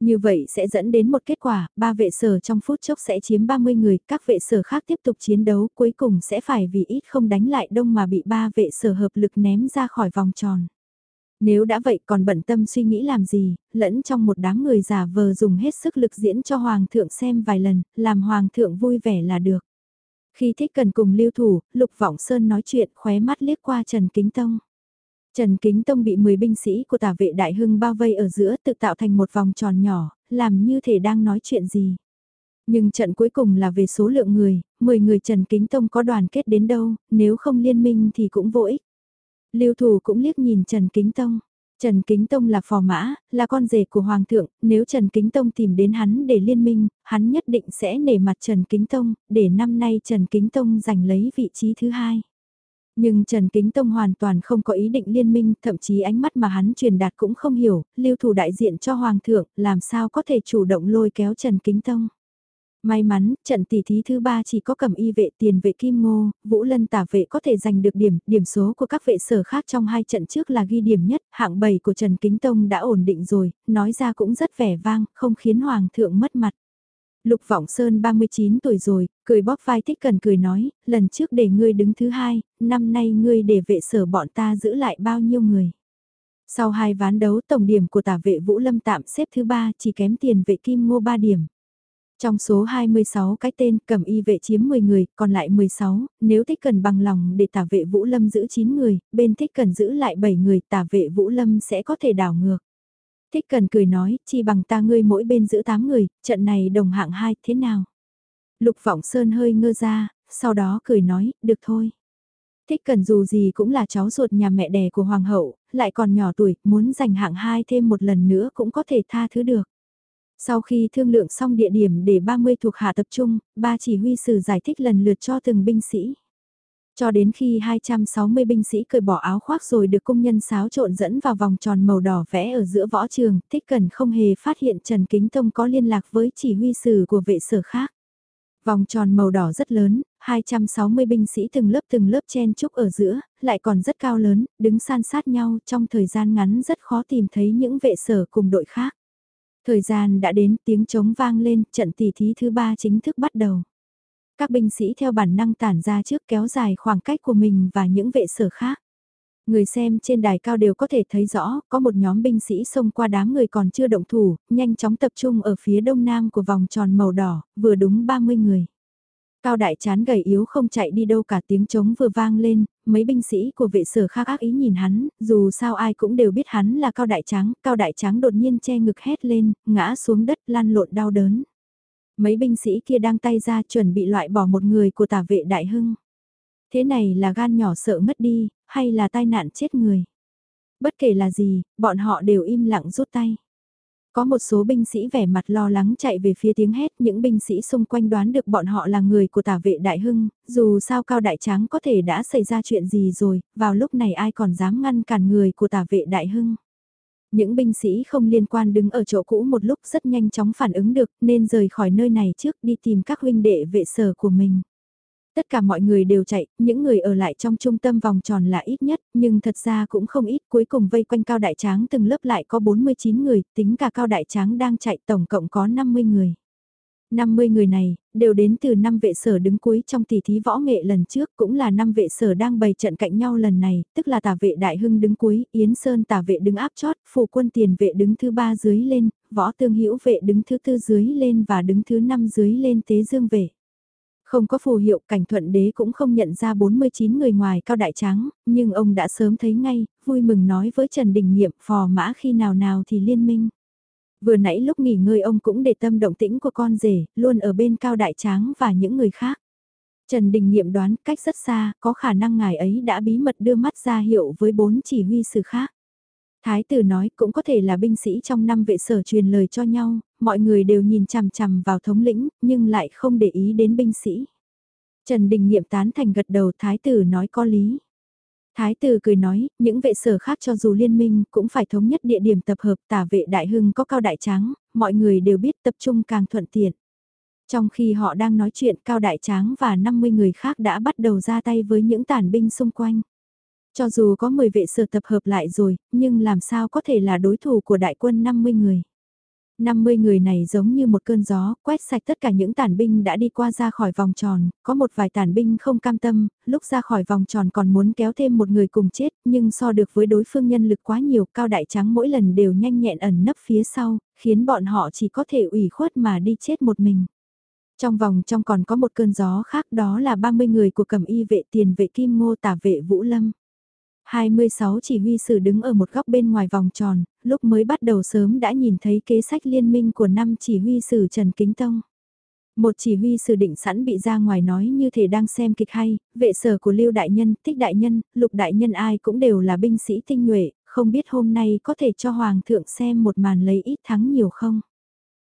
Như vậy sẽ dẫn đến một kết quả, ba vệ sở trong phút chốc sẽ chiếm 30 người, các vệ sở khác tiếp tục chiến đấu, cuối cùng sẽ phải vì ít không đánh lại đông mà bị ba vệ sở hợp lực ném ra khỏi vòng tròn. Nếu đã vậy còn bận tâm suy nghĩ làm gì, lẫn trong một đám người giả vờ dùng hết sức lực diễn cho Hoàng thượng xem vài lần, làm Hoàng thượng vui vẻ là được. Khi thích cần cùng lưu thủ, Lục Vọng Sơn nói chuyện khóe mắt liếc qua Trần Kính Tông. Trần Kính Tông bị 10 binh sĩ của tả vệ đại hưng bao vây ở giữa tự tạo thành một vòng tròn nhỏ, làm như thể đang nói chuyện gì. Nhưng trận cuối cùng là về số lượng người, 10 người Trần Kính Tông có đoàn kết đến đâu, nếu không liên minh thì cũng vô ích. Lưu Thủ cũng liếc nhìn Trần Kính Tông. Trần Kính Tông là phò mã, là con rể của Hoàng thượng, nếu Trần Kính Tông tìm đến hắn để liên minh, hắn nhất định sẽ nể mặt Trần Kính Tông, để năm nay Trần Kính Tông giành lấy vị trí thứ hai. Nhưng Trần Kính Tông hoàn toàn không có ý định liên minh, thậm chí ánh mắt mà hắn truyền đạt cũng không hiểu, lưu thủ đại diện cho Hoàng thượng, làm sao có thể chủ động lôi kéo Trần Kính Tông. May mắn, trận tỷ thí thứ ba chỉ có cầm y vệ tiền vệ kim ngô, vũ lân tả vệ có thể giành được điểm, điểm số của các vệ sở khác trong hai trận trước là ghi điểm nhất, hạng 7 của Trần Kính Tông đã ổn định rồi, nói ra cũng rất vẻ vang, không khiến Hoàng thượng mất mặt. Lục Vọng Sơn 39 tuổi rồi, cười bóp vai thích cần cười nói, lần trước để ngươi đứng thứ hai, năm nay ngươi để vệ sở bọn ta giữ lại bao nhiêu người. Sau hai ván đấu tổng điểm của tả vệ Vũ Lâm tạm xếp thứ ba chỉ kém tiền vệ Kim Ngô 3 điểm. Trong số 26 cái tên cầm y vệ chiếm 10 người, còn lại 16, nếu thích cần bằng lòng để tả vệ Vũ Lâm giữ 9 người, bên thích cần giữ lại 7 người, tả vệ Vũ Lâm sẽ có thể đảo ngược. Thích cần cười nói, chi bằng ta ngươi mỗi bên giữ 8 người, trận này đồng hạng 2, thế nào? Lục Vọng Sơn hơi ngơ ra, sau đó cười nói, được thôi. Thích cần dù gì cũng là cháu ruột nhà mẹ đẻ của Hoàng hậu, lại còn nhỏ tuổi, muốn giành hạng 2 thêm một lần nữa cũng có thể tha thứ được. Sau khi thương lượng xong địa điểm để 30 thuộc hạ tập trung, ba chỉ huy sử giải thích lần lượt cho từng binh sĩ. Cho đến khi 260 binh sĩ cởi bỏ áo khoác rồi được công nhân xáo trộn dẫn vào vòng tròn màu đỏ vẽ ở giữa võ trường, thích cần không hề phát hiện Trần Kính Tông có liên lạc với chỉ huy sử của vệ sở khác. Vòng tròn màu đỏ rất lớn, 260 binh sĩ từng lớp từng lớp chen chúc ở giữa, lại còn rất cao lớn, đứng san sát nhau trong thời gian ngắn rất khó tìm thấy những vệ sở cùng đội khác. Thời gian đã đến tiếng trống vang lên, trận tỷ thí thứ ba chính thức bắt đầu. Các binh sĩ theo bản năng tản ra trước kéo dài khoảng cách của mình và những vệ sở khác. Người xem trên đài cao đều có thể thấy rõ, có một nhóm binh sĩ xông qua đám người còn chưa động thủ, nhanh chóng tập trung ở phía đông nam của vòng tròn màu đỏ, vừa đúng 30 người. Cao đại chán gầy yếu không chạy đi đâu cả tiếng trống vừa vang lên, mấy binh sĩ của vệ sở khác ác ý nhìn hắn, dù sao ai cũng đều biết hắn là cao đại tráng, cao đại tráng đột nhiên che ngực hét lên, ngã xuống đất lăn lộn đau đớn. Mấy binh sĩ kia đang tay ra chuẩn bị loại bỏ một người của tả vệ đại hưng. Thế này là gan nhỏ sợ ngất đi, hay là tai nạn chết người? Bất kể là gì, bọn họ đều im lặng rút tay. Có một số binh sĩ vẻ mặt lo lắng chạy về phía tiếng hét, những binh sĩ xung quanh đoán được bọn họ là người của tả vệ đại hưng, dù sao cao đại tráng có thể đã xảy ra chuyện gì rồi, vào lúc này ai còn dám ngăn cản người của tả vệ đại hưng. Những binh sĩ không liên quan đứng ở chỗ cũ một lúc rất nhanh chóng phản ứng được nên rời khỏi nơi này trước đi tìm các huynh đệ vệ sở của mình. Tất cả mọi người đều chạy, những người ở lại trong trung tâm vòng tròn là ít nhất, nhưng thật ra cũng không ít, cuối cùng vây quanh Cao Đại Tráng từng lớp lại có 49 người, tính cả Cao Đại Tráng đang chạy tổng cộng có 50 người. 50 người này, đều đến từ năm vệ sở đứng cuối trong tỷ thí võ nghệ lần trước, cũng là năm vệ sở đang bày trận cạnh nhau lần này, tức là tả vệ đại hưng đứng cuối, Yến Sơn tả vệ đứng áp chót, phủ quân tiền vệ đứng thứ ba dưới lên, võ tương hữu vệ đứng thứ tư dưới lên và đứng thứ năm dưới lên tế dương vệ. Không có phù hiệu cảnh thuận đế cũng không nhận ra 49 người ngoài cao đại tráng, nhưng ông đã sớm thấy ngay, vui mừng nói với Trần Đình Nghiệm phò mã khi nào nào thì liên minh. Vừa nãy lúc nghỉ ngơi ông cũng để tâm động tĩnh của con rể, luôn ở bên cao đại tráng và những người khác. Trần Đình Nghiệm đoán cách rất xa, có khả năng ngài ấy đã bí mật đưa mắt ra hiệu với bốn chỉ huy sự khác. Thái tử nói cũng có thể là binh sĩ trong năm vệ sở truyền lời cho nhau, mọi người đều nhìn chằm chằm vào thống lĩnh, nhưng lại không để ý đến binh sĩ. Trần Đình Nghiệm tán thành gật đầu thái tử nói có lý. Thái tử cười nói, những vệ sở khác cho dù liên minh cũng phải thống nhất địa điểm tập hợp tả vệ đại hưng có cao đại tráng, mọi người đều biết tập trung càng thuận tiện. Trong khi họ đang nói chuyện cao đại tráng và 50 người khác đã bắt đầu ra tay với những tàn binh xung quanh. Cho dù có 10 vệ sở tập hợp lại rồi, nhưng làm sao có thể là đối thủ của đại quân 50 người. 50 người này giống như một cơn gió, quét sạch tất cả những tàn binh đã đi qua ra khỏi vòng tròn, có một vài tàn binh không cam tâm, lúc ra khỏi vòng tròn còn muốn kéo thêm một người cùng chết, nhưng so được với đối phương nhân lực quá nhiều, cao đại trắng mỗi lần đều nhanh nhẹn ẩn nấp phía sau, khiến bọn họ chỉ có thể ủy khuất mà đi chết một mình. Trong vòng trong còn có một cơn gió khác đó là 30 người của cầm y vệ tiền vệ kim ngô tả vệ Vũ Lâm. 26 chỉ huy sử đứng ở một góc bên ngoài vòng tròn, lúc mới bắt đầu sớm đã nhìn thấy kế sách liên minh của năm chỉ huy sử Trần Kính Tông. Một chỉ huy sử định sẵn bị ra ngoài nói như thể đang xem kịch hay, vệ sở của Lưu Đại Nhân, Tích Đại Nhân, Lục Đại Nhân ai cũng đều là binh sĩ tinh nhuệ, không biết hôm nay có thể cho Hoàng thượng xem một màn lấy ít thắng nhiều không.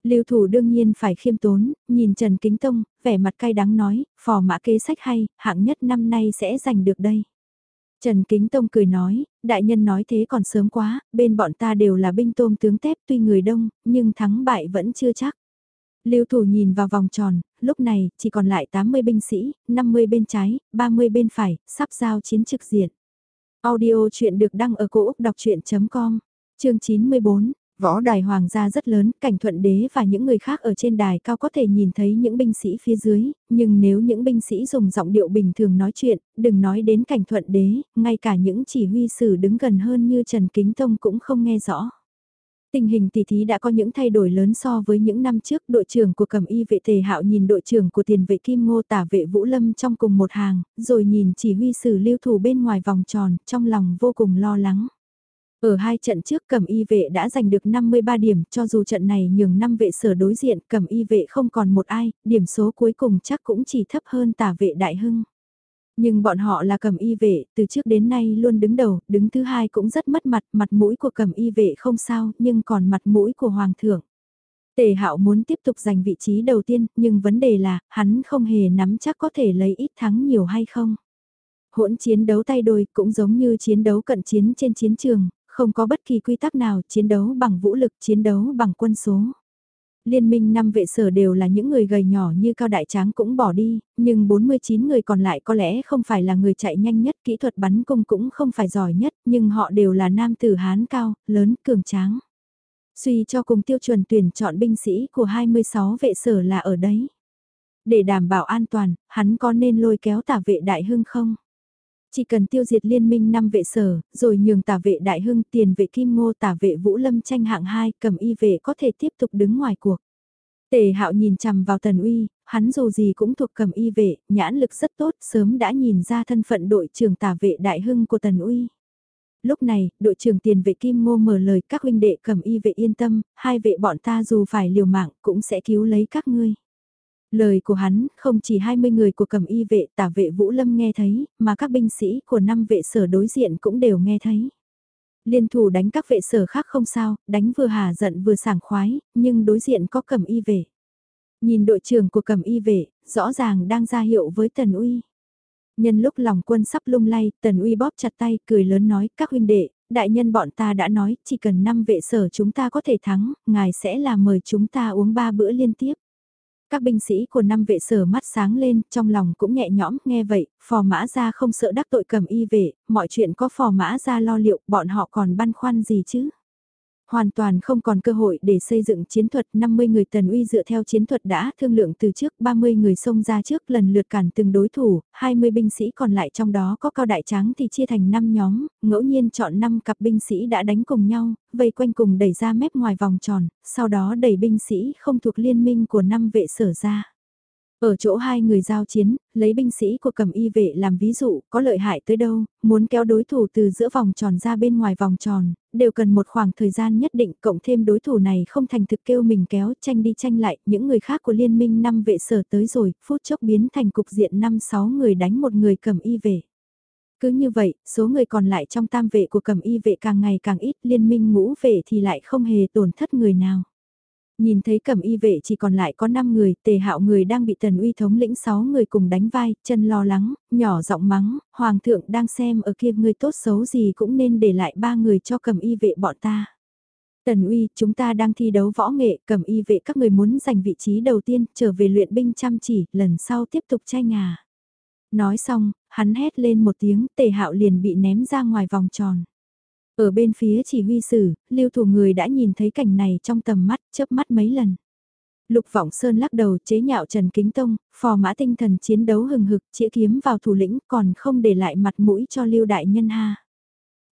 Lưu thủ đương nhiên phải khiêm tốn, nhìn Trần Kính Tông, vẻ mặt cay đắng nói, phò mã kế sách hay, hạng nhất năm nay sẽ giành được đây. Trần Kính Tông cười nói, đại nhân nói thế còn sớm quá, bên bọn ta đều là binh tôm tướng tép tuy người đông, nhưng thắng bại vẫn chưa chắc. Lưu thủ nhìn vào vòng tròn, lúc này chỉ còn lại 80 binh sĩ, 50 bên trái, 30 bên phải, sắp giao chiến trực diện. Audio chuyện được đăng ở cổ Úc đọc chuyện.com, chương 94, Võ đài hoàng gia rất lớn, cảnh thuận đế và những người khác ở trên đài cao có thể nhìn thấy những binh sĩ phía dưới, nhưng nếu những binh sĩ dùng giọng điệu bình thường nói chuyện, đừng nói đến cảnh thuận đế, ngay cả những chỉ huy sử đứng gần hơn như Trần Kính Tông cũng không nghe rõ. Tình hình tỷ thí đã có những thay đổi lớn so với những năm trước, đội trưởng của cầm y vệ tề hạo nhìn đội trưởng của tiền vệ Kim Ngô tả vệ Vũ Lâm trong cùng một hàng, rồi nhìn chỉ huy sử lưu thủ bên ngoài vòng tròn, trong lòng vô cùng lo lắng. Ở hai trận trước cầm y vệ đã giành được 53 điểm, cho dù trận này nhường 5 vệ sở đối diện, cầm y vệ không còn một ai, điểm số cuối cùng chắc cũng chỉ thấp hơn tả vệ đại hưng. Nhưng bọn họ là cầm y vệ, từ trước đến nay luôn đứng đầu, đứng thứ hai cũng rất mất mặt, mặt mũi của cầm y vệ không sao, nhưng còn mặt mũi của hoàng thượng. Tề hạo muốn tiếp tục giành vị trí đầu tiên, nhưng vấn đề là, hắn không hề nắm chắc có thể lấy ít thắng nhiều hay không. Hỗn chiến đấu tay đôi cũng giống như chiến đấu cận chiến trên chiến trường, không có bất kỳ quy tắc nào chiến đấu bằng vũ lực, chiến đấu bằng quân số. Liên minh năm vệ sở đều là những người gầy nhỏ như Cao Đại Tráng cũng bỏ đi, nhưng 49 người còn lại có lẽ không phải là người chạy nhanh nhất, kỹ thuật bắn cung cũng không phải giỏi nhất, nhưng họ đều là nam tử Hán cao, lớn, cường tráng. Suy cho cùng tiêu chuẩn tuyển chọn binh sĩ của 26 vệ sở là ở đấy. Để đảm bảo an toàn, hắn có nên lôi kéo tả vệ đại hưng không? Chỉ cần tiêu diệt liên minh năm vệ sở, rồi nhường tả vệ đại hưng tiền vệ kim ngô tả vệ vũ lâm tranh hạng 2 cầm y vệ có thể tiếp tục đứng ngoài cuộc. Tề hạo nhìn chằm vào tần uy, hắn dù gì cũng thuộc cầm y vệ, nhãn lực rất tốt, sớm đã nhìn ra thân phận đội trưởng tả vệ đại hưng của tần uy. Lúc này, đội trưởng tiền vệ Kim Ngô mở lời các huynh đệ cầm y vệ yên tâm, hai vệ bọn ta dù phải liều mạng cũng sẽ cứu lấy các ngươi. Lời của hắn, không chỉ 20 người của cầm y vệ tả vệ Vũ Lâm nghe thấy, mà các binh sĩ của năm vệ sở đối diện cũng đều nghe thấy. Liên thủ đánh các vệ sở khác không sao, đánh vừa hà giận vừa sảng khoái, nhưng đối diện có cầm y vệ. Nhìn đội trưởng của cầm y vệ, rõ ràng đang ra hiệu với Tần Uy. Nhân lúc lòng quân sắp lung lay, Tần Uy bóp chặt tay, cười lớn nói, các huynh đệ, đại nhân bọn ta đã nói, chỉ cần năm vệ sở chúng ta có thể thắng, ngài sẽ là mời chúng ta uống ba bữa liên tiếp. Các binh sĩ của năm vệ sở mắt sáng lên, trong lòng cũng nhẹ nhõm, nghe vậy, phò mã ra không sợ đắc tội cầm y vệ, mọi chuyện có phò mã ra lo liệu, bọn họ còn băn khoăn gì chứ? Hoàn toàn không còn cơ hội để xây dựng chiến thuật 50 người tần uy dựa theo chiến thuật đã thương lượng từ trước 30 người xông ra trước lần lượt cản từng đối thủ, 20 binh sĩ còn lại trong đó có cao đại tráng thì chia thành 5 nhóm, ngẫu nhiên chọn 5 cặp binh sĩ đã đánh cùng nhau, vây quanh cùng đẩy ra mép ngoài vòng tròn, sau đó đẩy binh sĩ không thuộc liên minh của năm vệ sở ra. Ở chỗ hai người giao chiến, lấy binh sĩ của cầm y vệ làm ví dụ, có lợi hại tới đâu, muốn kéo đối thủ từ giữa vòng tròn ra bên ngoài vòng tròn, đều cần một khoảng thời gian nhất định, cộng thêm đối thủ này không thành thực kêu mình kéo, tranh đi tranh lại, những người khác của liên minh năm vệ sở tới rồi, phút chốc biến thành cục diện 5-6 người đánh một người cầm y vệ. Cứ như vậy, số người còn lại trong tam vệ của cầm y vệ càng ngày càng ít, liên minh ngũ vệ thì lại không hề tổn thất người nào. Nhìn thấy cẩm y vệ chỉ còn lại có 5 người, tề hạo người đang bị tần uy thống lĩnh 6 người cùng đánh vai, chân lo lắng, nhỏ giọng mắng, hoàng thượng đang xem ở kia người tốt xấu gì cũng nên để lại ba người cho cẩm y vệ bọn ta. Tần uy, chúng ta đang thi đấu võ nghệ, cẩm y vệ các người muốn giành vị trí đầu tiên, trở về luyện binh chăm chỉ, lần sau tiếp tục tranh ngà. Nói xong, hắn hét lên một tiếng, tề hạo liền bị ném ra ngoài vòng tròn. Ở bên phía chỉ huy sử, lưu thủ người đã nhìn thấy cảnh này trong tầm mắt, chớp mắt mấy lần. Lục Vọng Sơn lắc đầu chế nhạo Trần Kính Tông, phò mã tinh thần chiến đấu hừng hực, chĩa kiếm vào thủ lĩnh còn không để lại mặt mũi cho lưu đại nhân ha.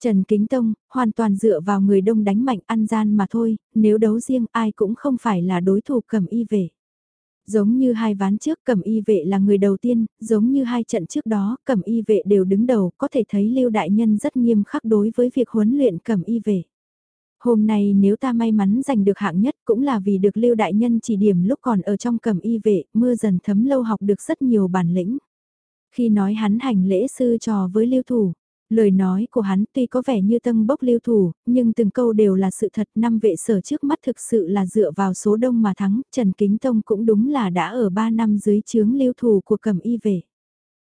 Trần Kính Tông, hoàn toàn dựa vào người đông đánh mạnh ăn gian mà thôi, nếu đấu riêng ai cũng không phải là đối thủ cầm y về. Giống như hai ván trước cẩm y vệ là người đầu tiên, giống như hai trận trước đó cẩm y vệ đều đứng đầu, có thể thấy Lưu Đại Nhân rất nghiêm khắc đối với việc huấn luyện cẩm y vệ. Hôm nay nếu ta may mắn giành được hạng nhất cũng là vì được Lưu Đại Nhân chỉ điểm lúc còn ở trong cẩm y vệ, mưa dần thấm lâu học được rất nhiều bản lĩnh. Khi nói hắn hành lễ sư trò với Lưu Thủ, Lời nói của hắn tuy có vẻ như tân bốc lưu thủ, nhưng từng câu đều là sự thật năm vệ sở trước mắt thực sự là dựa vào số đông mà thắng, Trần Kính Tông cũng đúng là đã ở 3 năm dưới chướng lưu thủ của cầm y vệ.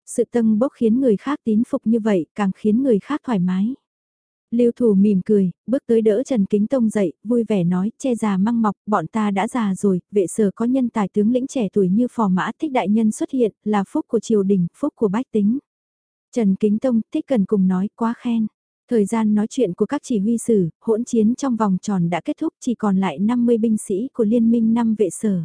Sự tân bốc khiến người khác tín phục như vậy càng khiến người khác thoải mái. Lưu thủ mỉm cười, bước tới đỡ Trần Kính Tông dậy, vui vẻ nói, che già măng mọc, bọn ta đã già rồi, vệ sở có nhân tài tướng lĩnh trẻ tuổi như phò mã thích đại nhân xuất hiện, là phúc của triều đình, phúc của bách tính. Trần Kính Tông thích cần cùng nói quá khen. Thời gian nói chuyện của các chỉ huy sử, hỗn chiến trong vòng tròn đã kết thúc chỉ còn lại 50 binh sĩ của liên minh năm vệ sở.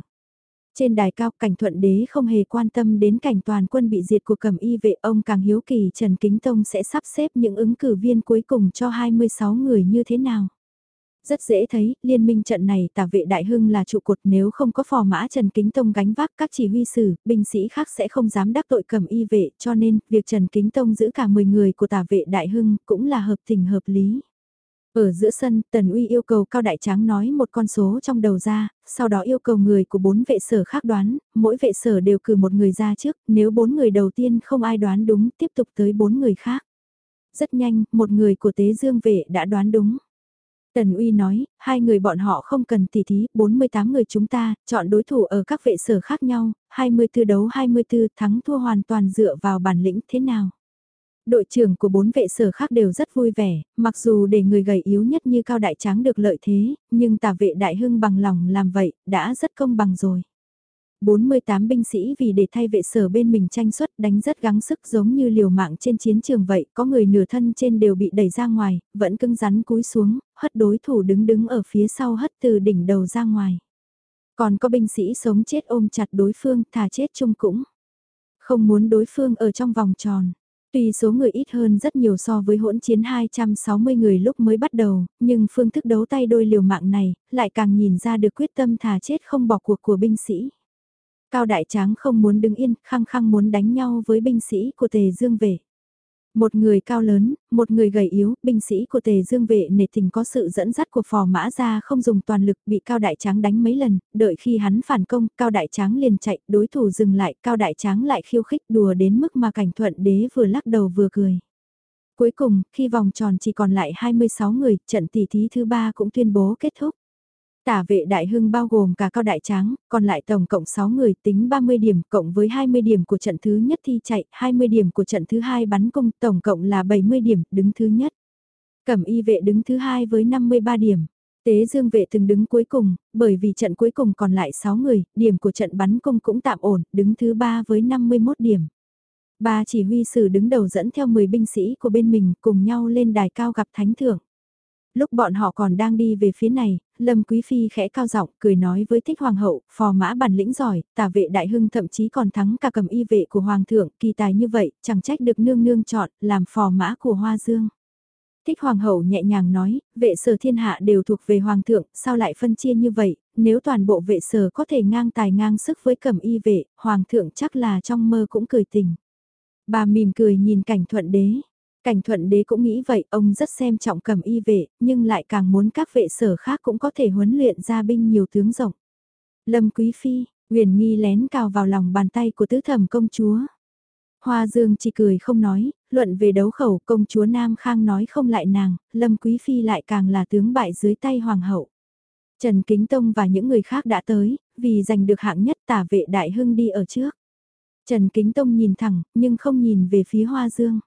Trên đài cao cảnh thuận đế không hề quan tâm đến cảnh toàn quân bị diệt của cẩm y vệ ông càng hiếu kỳ Trần Kính Tông sẽ sắp xếp những ứng cử viên cuối cùng cho 26 người như thế nào. Rất dễ thấy, liên minh trận này tả vệ đại hưng là trụ cột nếu không có phò mã Trần Kính Tông gánh vác các chỉ huy sử, binh sĩ khác sẽ không dám đắc tội cầm y vệ, cho nên, việc Trần Kính Tông giữ cả 10 người của tả vệ đại hưng cũng là hợp tình hợp lý. Ở giữa sân, Tần Uy yêu cầu Cao Đại Tráng nói một con số trong đầu ra, sau đó yêu cầu người của bốn vệ sở khác đoán, mỗi vệ sở đều cử một người ra trước, nếu bốn người đầu tiên không ai đoán đúng, tiếp tục tới bốn người khác. Rất nhanh, một người của Tế Dương vệ đã đoán đúng. Tần Uy nói, hai người bọn họ không cần tỉ thí, 48 người chúng ta, chọn đối thủ ở các vệ sở khác nhau, 24 đấu 24 thắng thua hoàn toàn dựa vào bản lĩnh thế nào. Đội trưởng của bốn vệ sở khác đều rất vui vẻ, mặc dù để người gầy yếu nhất như Cao Đại Tráng được lợi thế, nhưng tả vệ Đại Hưng bằng lòng làm vậy, đã rất công bằng rồi. 48 binh sĩ vì để thay vệ sở bên mình tranh xuất đánh rất gắng sức giống như liều mạng trên chiến trường vậy, có người nửa thân trên đều bị đẩy ra ngoài, vẫn cứng rắn cúi xuống, hất đối thủ đứng đứng ở phía sau hất từ đỉnh đầu ra ngoài. Còn có binh sĩ sống chết ôm chặt đối phương, thà chết chung cũng. Không muốn đối phương ở trong vòng tròn. Tuy số người ít hơn rất nhiều so với hỗn chiến 260 người lúc mới bắt đầu, nhưng phương thức đấu tay đôi liều mạng này, lại càng nhìn ra được quyết tâm thà chết không bỏ cuộc của binh sĩ. Cao Đại Tráng không muốn đứng yên, khăng khăng muốn đánh nhau với binh sĩ của Tề Dương Vệ. Một người cao lớn, một người gầy yếu, binh sĩ của Tề Dương Vệ nể tình có sự dẫn dắt của phò mã ra không dùng toàn lực bị Cao Đại Tráng đánh mấy lần, đợi khi hắn phản công, Cao Đại Tráng liền chạy, đối thủ dừng lại, Cao Đại Tráng lại khiêu khích đùa đến mức mà cảnh thuận đế vừa lắc đầu vừa cười. Cuối cùng, khi vòng tròn chỉ còn lại 26 người, trận tỷ thí thứ ba cũng tuyên bố kết thúc. Tả vệ đại hưng bao gồm cả cao đại tráng, còn lại tổng cộng 6 người tính 30 điểm cộng với 20 điểm của trận thứ nhất thi chạy, 20 điểm của trận thứ hai bắn cung, tổng cộng là 70 điểm, đứng thứ nhất. Cẩm y vệ đứng thứ hai với 53 điểm. Tế dương vệ từng đứng cuối cùng, bởi vì trận cuối cùng còn lại 6 người, điểm của trận bắn cung cũng tạm ổn, đứng thứ ba với 51 điểm. Ba chỉ huy sử đứng đầu dẫn theo 10 binh sĩ của bên mình cùng nhau lên đài cao gặp thánh thượng. Lúc bọn họ còn đang đi về phía này, Lâm Quý Phi khẽ cao giọng cười nói với thích hoàng hậu, phò mã bản lĩnh giỏi, tả vệ đại hưng thậm chí còn thắng cả cầm y vệ của hoàng thượng, kỳ tài như vậy, chẳng trách được nương nương chọn, làm phò mã của hoa dương. Thích hoàng hậu nhẹ nhàng nói, vệ sở thiên hạ đều thuộc về hoàng thượng, sao lại phân chia như vậy, nếu toàn bộ vệ sở có thể ngang tài ngang sức với cầm y vệ, hoàng thượng chắc là trong mơ cũng cười tình. Bà mỉm cười nhìn cảnh thuận đế. Cảnh thuận đế cũng nghĩ vậy, ông rất xem trọng cầm y vệ, nhưng lại càng muốn các vệ sở khác cũng có thể huấn luyện ra binh nhiều tướng rộng. Lâm Quý Phi, huyền nghi lén cào vào lòng bàn tay của tứ thẩm công chúa. Hoa Dương chỉ cười không nói, luận về đấu khẩu công chúa Nam Khang nói không lại nàng, Lâm Quý Phi lại càng là tướng bại dưới tay Hoàng hậu. Trần Kính Tông và những người khác đã tới, vì giành được hạng nhất tả vệ đại hưng đi ở trước. Trần Kính Tông nhìn thẳng, nhưng không nhìn về phía Hoa Dương.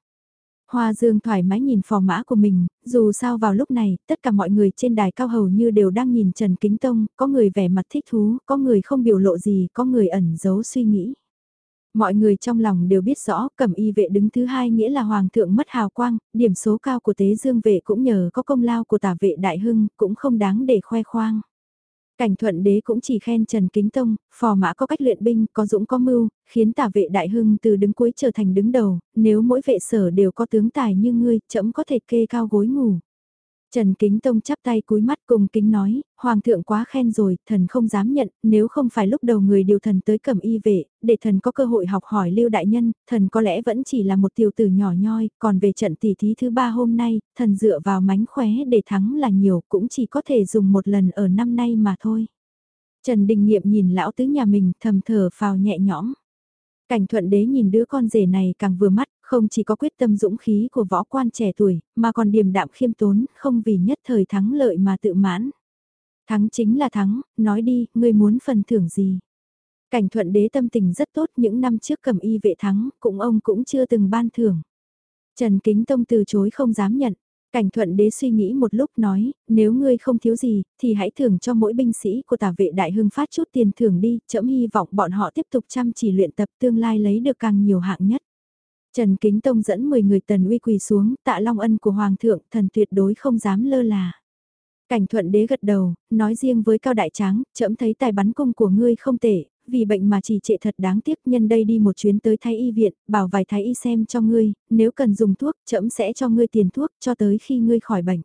Hoa Dương thoải mái nhìn phò mã của mình, dù sao vào lúc này, tất cả mọi người trên đài cao hầu như đều đang nhìn Trần Kính Tông, có người vẻ mặt thích thú, có người không biểu lộ gì, có người ẩn giấu suy nghĩ. Mọi người trong lòng đều biết rõ cầm y vệ đứng thứ hai nghĩa là hoàng thượng mất hào quang, điểm số cao của tế dương vệ cũng nhờ có công lao của tả vệ đại hưng, cũng không đáng để khoe khoang. Cảnh thuận đế cũng chỉ khen Trần Kính Tông, phò mã có cách luyện binh, có dũng có mưu, khiến tả vệ đại hưng từ đứng cuối trở thành đứng đầu, nếu mỗi vệ sở đều có tướng tài như ngươi, chậm có thể kê cao gối ngủ. Trần Kính Tông chắp tay cúi mắt cùng kính nói, Hoàng thượng quá khen rồi, thần không dám nhận, nếu không phải lúc đầu người điều thần tới cầm y vệ, để thần có cơ hội học hỏi lưu đại nhân, thần có lẽ vẫn chỉ là một tiểu tử nhỏ nhoi, còn về trận tỷ thí thứ ba hôm nay, thần dựa vào mánh khóe để thắng là nhiều, cũng chỉ có thể dùng một lần ở năm nay mà thôi. Trần Đình Nghiệm nhìn lão tứ nhà mình thầm thở phào nhẹ nhõm. Cảnh thuận đế nhìn đứa con rể này càng vừa mắt, không chỉ có quyết tâm dũng khí của võ quan trẻ tuổi, mà còn điềm đạm khiêm tốn, không vì nhất thời thắng lợi mà tự mãn. Thắng chính là thắng, nói đi, ngươi muốn phần thưởng gì? Cảnh thuận đế tâm tình rất tốt những năm trước cầm y vệ thắng, cũng ông cũng chưa từng ban thưởng. Trần Kính Tông từ chối không dám nhận, Cảnh thuận đế suy nghĩ một lúc nói, nếu ngươi không thiếu gì, thì hãy thưởng cho mỗi binh sĩ của tả vệ đại hưng phát chút tiền thưởng đi, chậm hy vọng bọn họ tiếp tục chăm chỉ luyện tập tương lai lấy được càng nhiều hạng nhất. Trần Kính Tông dẫn 10 người tần uy quỳ xuống, tạ long ân của Hoàng thượng, thần tuyệt đối không dám lơ là. Cảnh thuận đế gật đầu, nói riêng với Cao Đại Tráng, Trẫm thấy tài bắn cung của ngươi không tệ, vì bệnh mà chỉ trệ thật đáng tiếc nhân đây đi một chuyến tới thái y viện, bảo vài thái y xem cho ngươi, nếu cần dùng thuốc, trẫm sẽ cho ngươi tiền thuốc cho tới khi ngươi khỏi bệnh.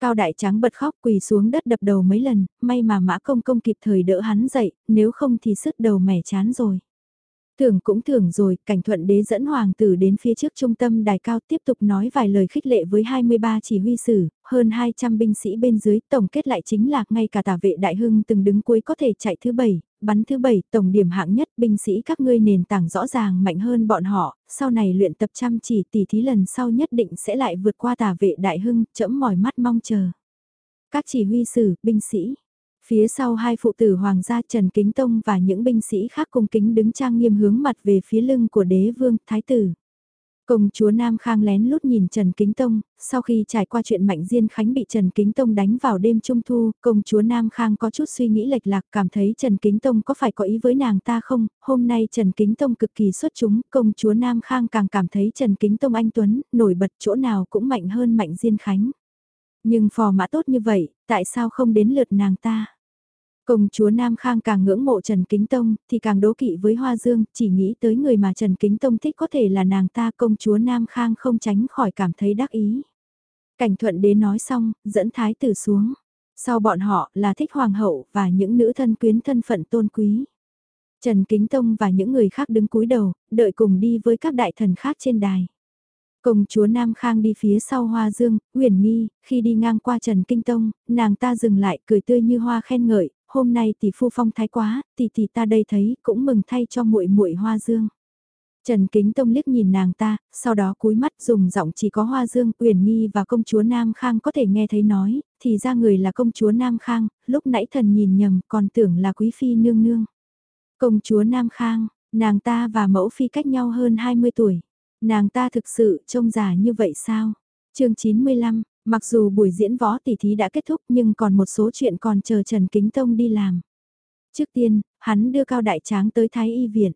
Cao đại tráng bật khóc quỳ xuống đất đập đầu mấy lần, may mà mã công công kịp thời đỡ hắn dậy, nếu không thì sứt đầu mẻ chán rồi. Tưởng cũng tưởng rồi, cảnh thuận đế dẫn hoàng tử đến phía trước trung tâm đài cao tiếp tục nói vài lời khích lệ với 23 chỉ huy sử, hơn 200 binh sĩ bên dưới, tổng kết lại chính là ngay cả tả vệ đại hưng từng đứng cuối có thể chạy thứ bảy, bắn thứ bảy, tổng điểm hạng nhất, binh sĩ các ngươi nền tảng rõ ràng mạnh hơn bọn họ, sau này luyện tập chăm chỉ tỉ thí lần sau nhất định sẽ lại vượt qua tả vệ đại hưng, chẫm mỏi mắt mong chờ. Các chỉ huy sử, binh sĩ, Phía sau hai phụ tử hoàng gia Trần Kính Tông và những binh sĩ khác cung kính đứng trang nghiêm hướng mặt về phía lưng của đế vương, thái tử. Công chúa Nam Khang lén lút nhìn Trần Kính Tông, sau khi trải qua chuyện Mạnh Diên Khánh bị Trần Kính Tông đánh vào đêm trung thu, công chúa Nam Khang có chút suy nghĩ lệch lạc cảm thấy Trần Kính Tông có phải có ý với nàng ta không, hôm nay Trần Kính Tông cực kỳ xuất chúng, công chúa Nam Khang càng cảm thấy Trần Kính Tông anh Tuấn, nổi bật chỗ nào cũng mạnh hơn Mạnh Diên Khánh. Nhưng phò mã tốt như vậy, tại sao không đến lượt nàng ta? Công chúa Nam Khang càng ngưỡng mộ Trần Kính Tông, thì càng đố kỵ với Hoa Dương, chỉ nghĩ tới người mà Trần Kính Tông thích có thể là nàng ta công chúa Nam Khang không tránh khỏi cảm thấy đắc ý. Cảnh thuận đế nói xong, dẫn thái tử xuống. Sau bọn họ là thích hoàng hậu và những nữ thân quyến thân phận tôn quý. Trần Kính Tông và những người khác đứng cúi đầu, đợi cùng đi với các đại thần khác trên đài. Công chúa Nam Khang đi phía sau Hoa Dương, huyền nghi, khi đi ngang qua Trần Kinh Tông, nàng ta dừng lại cười tươi như hoa khen ngợi, hôm nay tỷ phu phong thái quá, tỷ tỷ ta đây thấy cũng mừng thay cho muội muội Hoa Dương. Trần Kính Tông liếc nhìn nàng ta, sau đó cúi mắt dùng giọng chỉ có Hoa Dương, Uyển Nghi và công chúa Nam Khang có thể nghe thấy nói, thì ra người là công chúa Nam Khang, lúc nãy thần nhìn nhầm còn tưởng là quý phi nương nương. Công chúa Nam Khang, nàng ta và mẫu phi cách nhau hơn 20 tuổi. Nàng ta thực sự trông già như vậy sao? chương 95, Mặc dù buổi diễn võ tỷ thí đã kết thúc nhưng còn một số chuyện còn chờ Trần Kính Tông đi làm. Trước tiên, hắn đưa Cao Đại Tráng tới Thái Y Viện.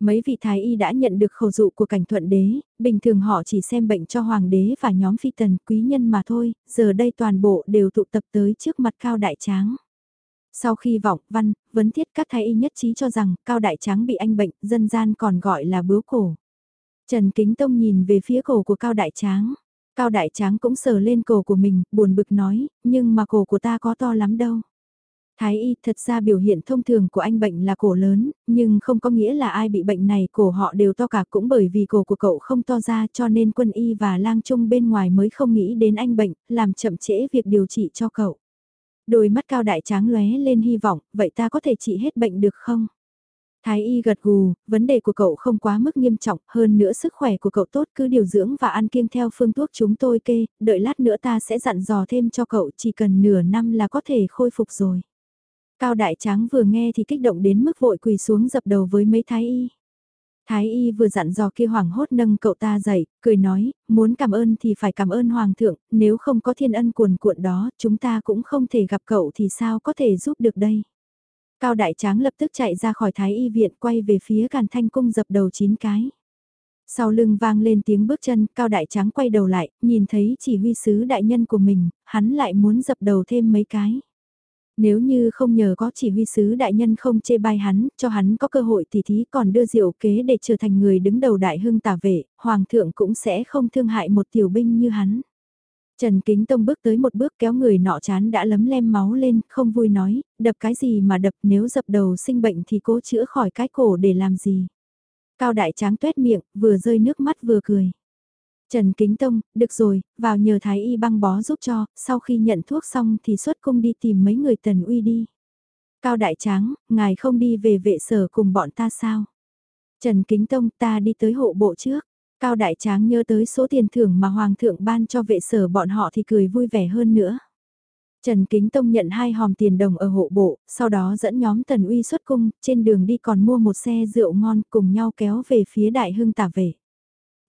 Mấy vị thái y đã nhận được khẩu dụ của cảnh thuận đế, bình thường họ chỉ xem bệnh cho hoàng đế và nhóm phi tần quý nhân mà thôi, giờ đây toàn bộ đều tụ tập tới trước mặt cao đại tráng. Sau khi vọng văn, vấn thiết các thái y nhất trí cho rằng cao đại tráng bị anh bệnh, dân gian còn gọi là bướu cổ. Trần Kính Tông nhìn về phía cổ của cao đại tráng. Cao đại tráng cũng sờ lên cổ của mình, buồn bực nói, nhưng mà cổ của ta có to lắm đâu. Thái y thật ra biểu hiện thông thường của anh bệnh là cổ lớn, nhưng không có nghĩa là ai bị bệnh này cổ họ đều to cả cũng bởi vì cổ của cậu không to ra cho nên quân y và lang trung bên ngoài mới không nghĩ đến anh bệnh, làm chậm trễ việc điều trị cho cậu. Đôi mắt cao đại tráng lóe lên hy vọng, vậy ta có thể trị hết bệnh được không? Thái y gật gù, vấn đề của cậu không quá mức nghiêm trọng, hơn nữa sức khỏe của cậu tốt cứ điều dưỡng và ăn kiêng theo phương thuốc chúng tôi kê, đợi lát nữa ta sẽ dặn dò thêm cho cậu chỉ cần nửa năm là có thể khôi phục rồi. Cao Đại Tráng vừa nghe thì kích động đến mức vội quỳ xuống dập đầu với mấy thái y. Thái y vừa dặn dò kia hoàng hốt nâng cậu ta dậy, cười nói, muốn cảm ơn thì phải cảm ơn hoàng thượng, nếu không có thiên ân cuồn cuộn đó, chúng ta cũng không thể gặp cậu thì sao có thể giúp được đây. Cao Đại Tráng lập tức chạy ra khỏi thái y viện quay về phía càn thanh cung dập đầu chín cái. Sau lưng vang lên tiếng bước chân, Cao Đại Tráng quay đầu lại, nhìn thấy chỉ huy sứ đại nhân của mình, hắn lại muốn dập đầu thêm mấy cái. Nếu như không nhờ có chỉ huy sứ đại nhân không chê bai hắn, cho hắn có cơ hội thì thí còn đưa diệu kế để trở thành người đứng đầu đại hưng tả vệ, hoàng thượng cũng sẽ không thương hại một tiểu binh như hắn. Trần Kính Tông bước tới một bước kéo người nọ chán đã lấm lem máu lên, không vui nói, đập cái gì mà đập nếu dập đầu sinh bệnh thì cố chữa khỏi cái cổ để làm gì. Cao đại tráng tuét miệng, vừa rơi nước mắt vừa cười. Trần Kính Tông, được rồi, vào nhờ Thái Y băng bó giúp cho, sau khi nhận thuốc xong thì xuất cung đi tìm mấy người tần uy đi. Cao Đại Tráng, ngài không đi về vệ sở cùng bọn ta sao? Trần Kính Tông ta đi tới hộ bộ trước. Cao Đại Tráng nhớ tới số tiền thưởng mà Hoàng thượng ban cho vệ sở bọn họ thì cười vui vẻ hơn nữa. Trần Kính Tông nhận hai hòm tiền đồng ở hộ bộ, sau đó dẫn nhóm Tần Uy xuất cung, trên đường đi còn mua một xe rượu ngon cùng nhau kéo về phía Đại Hưng tả về.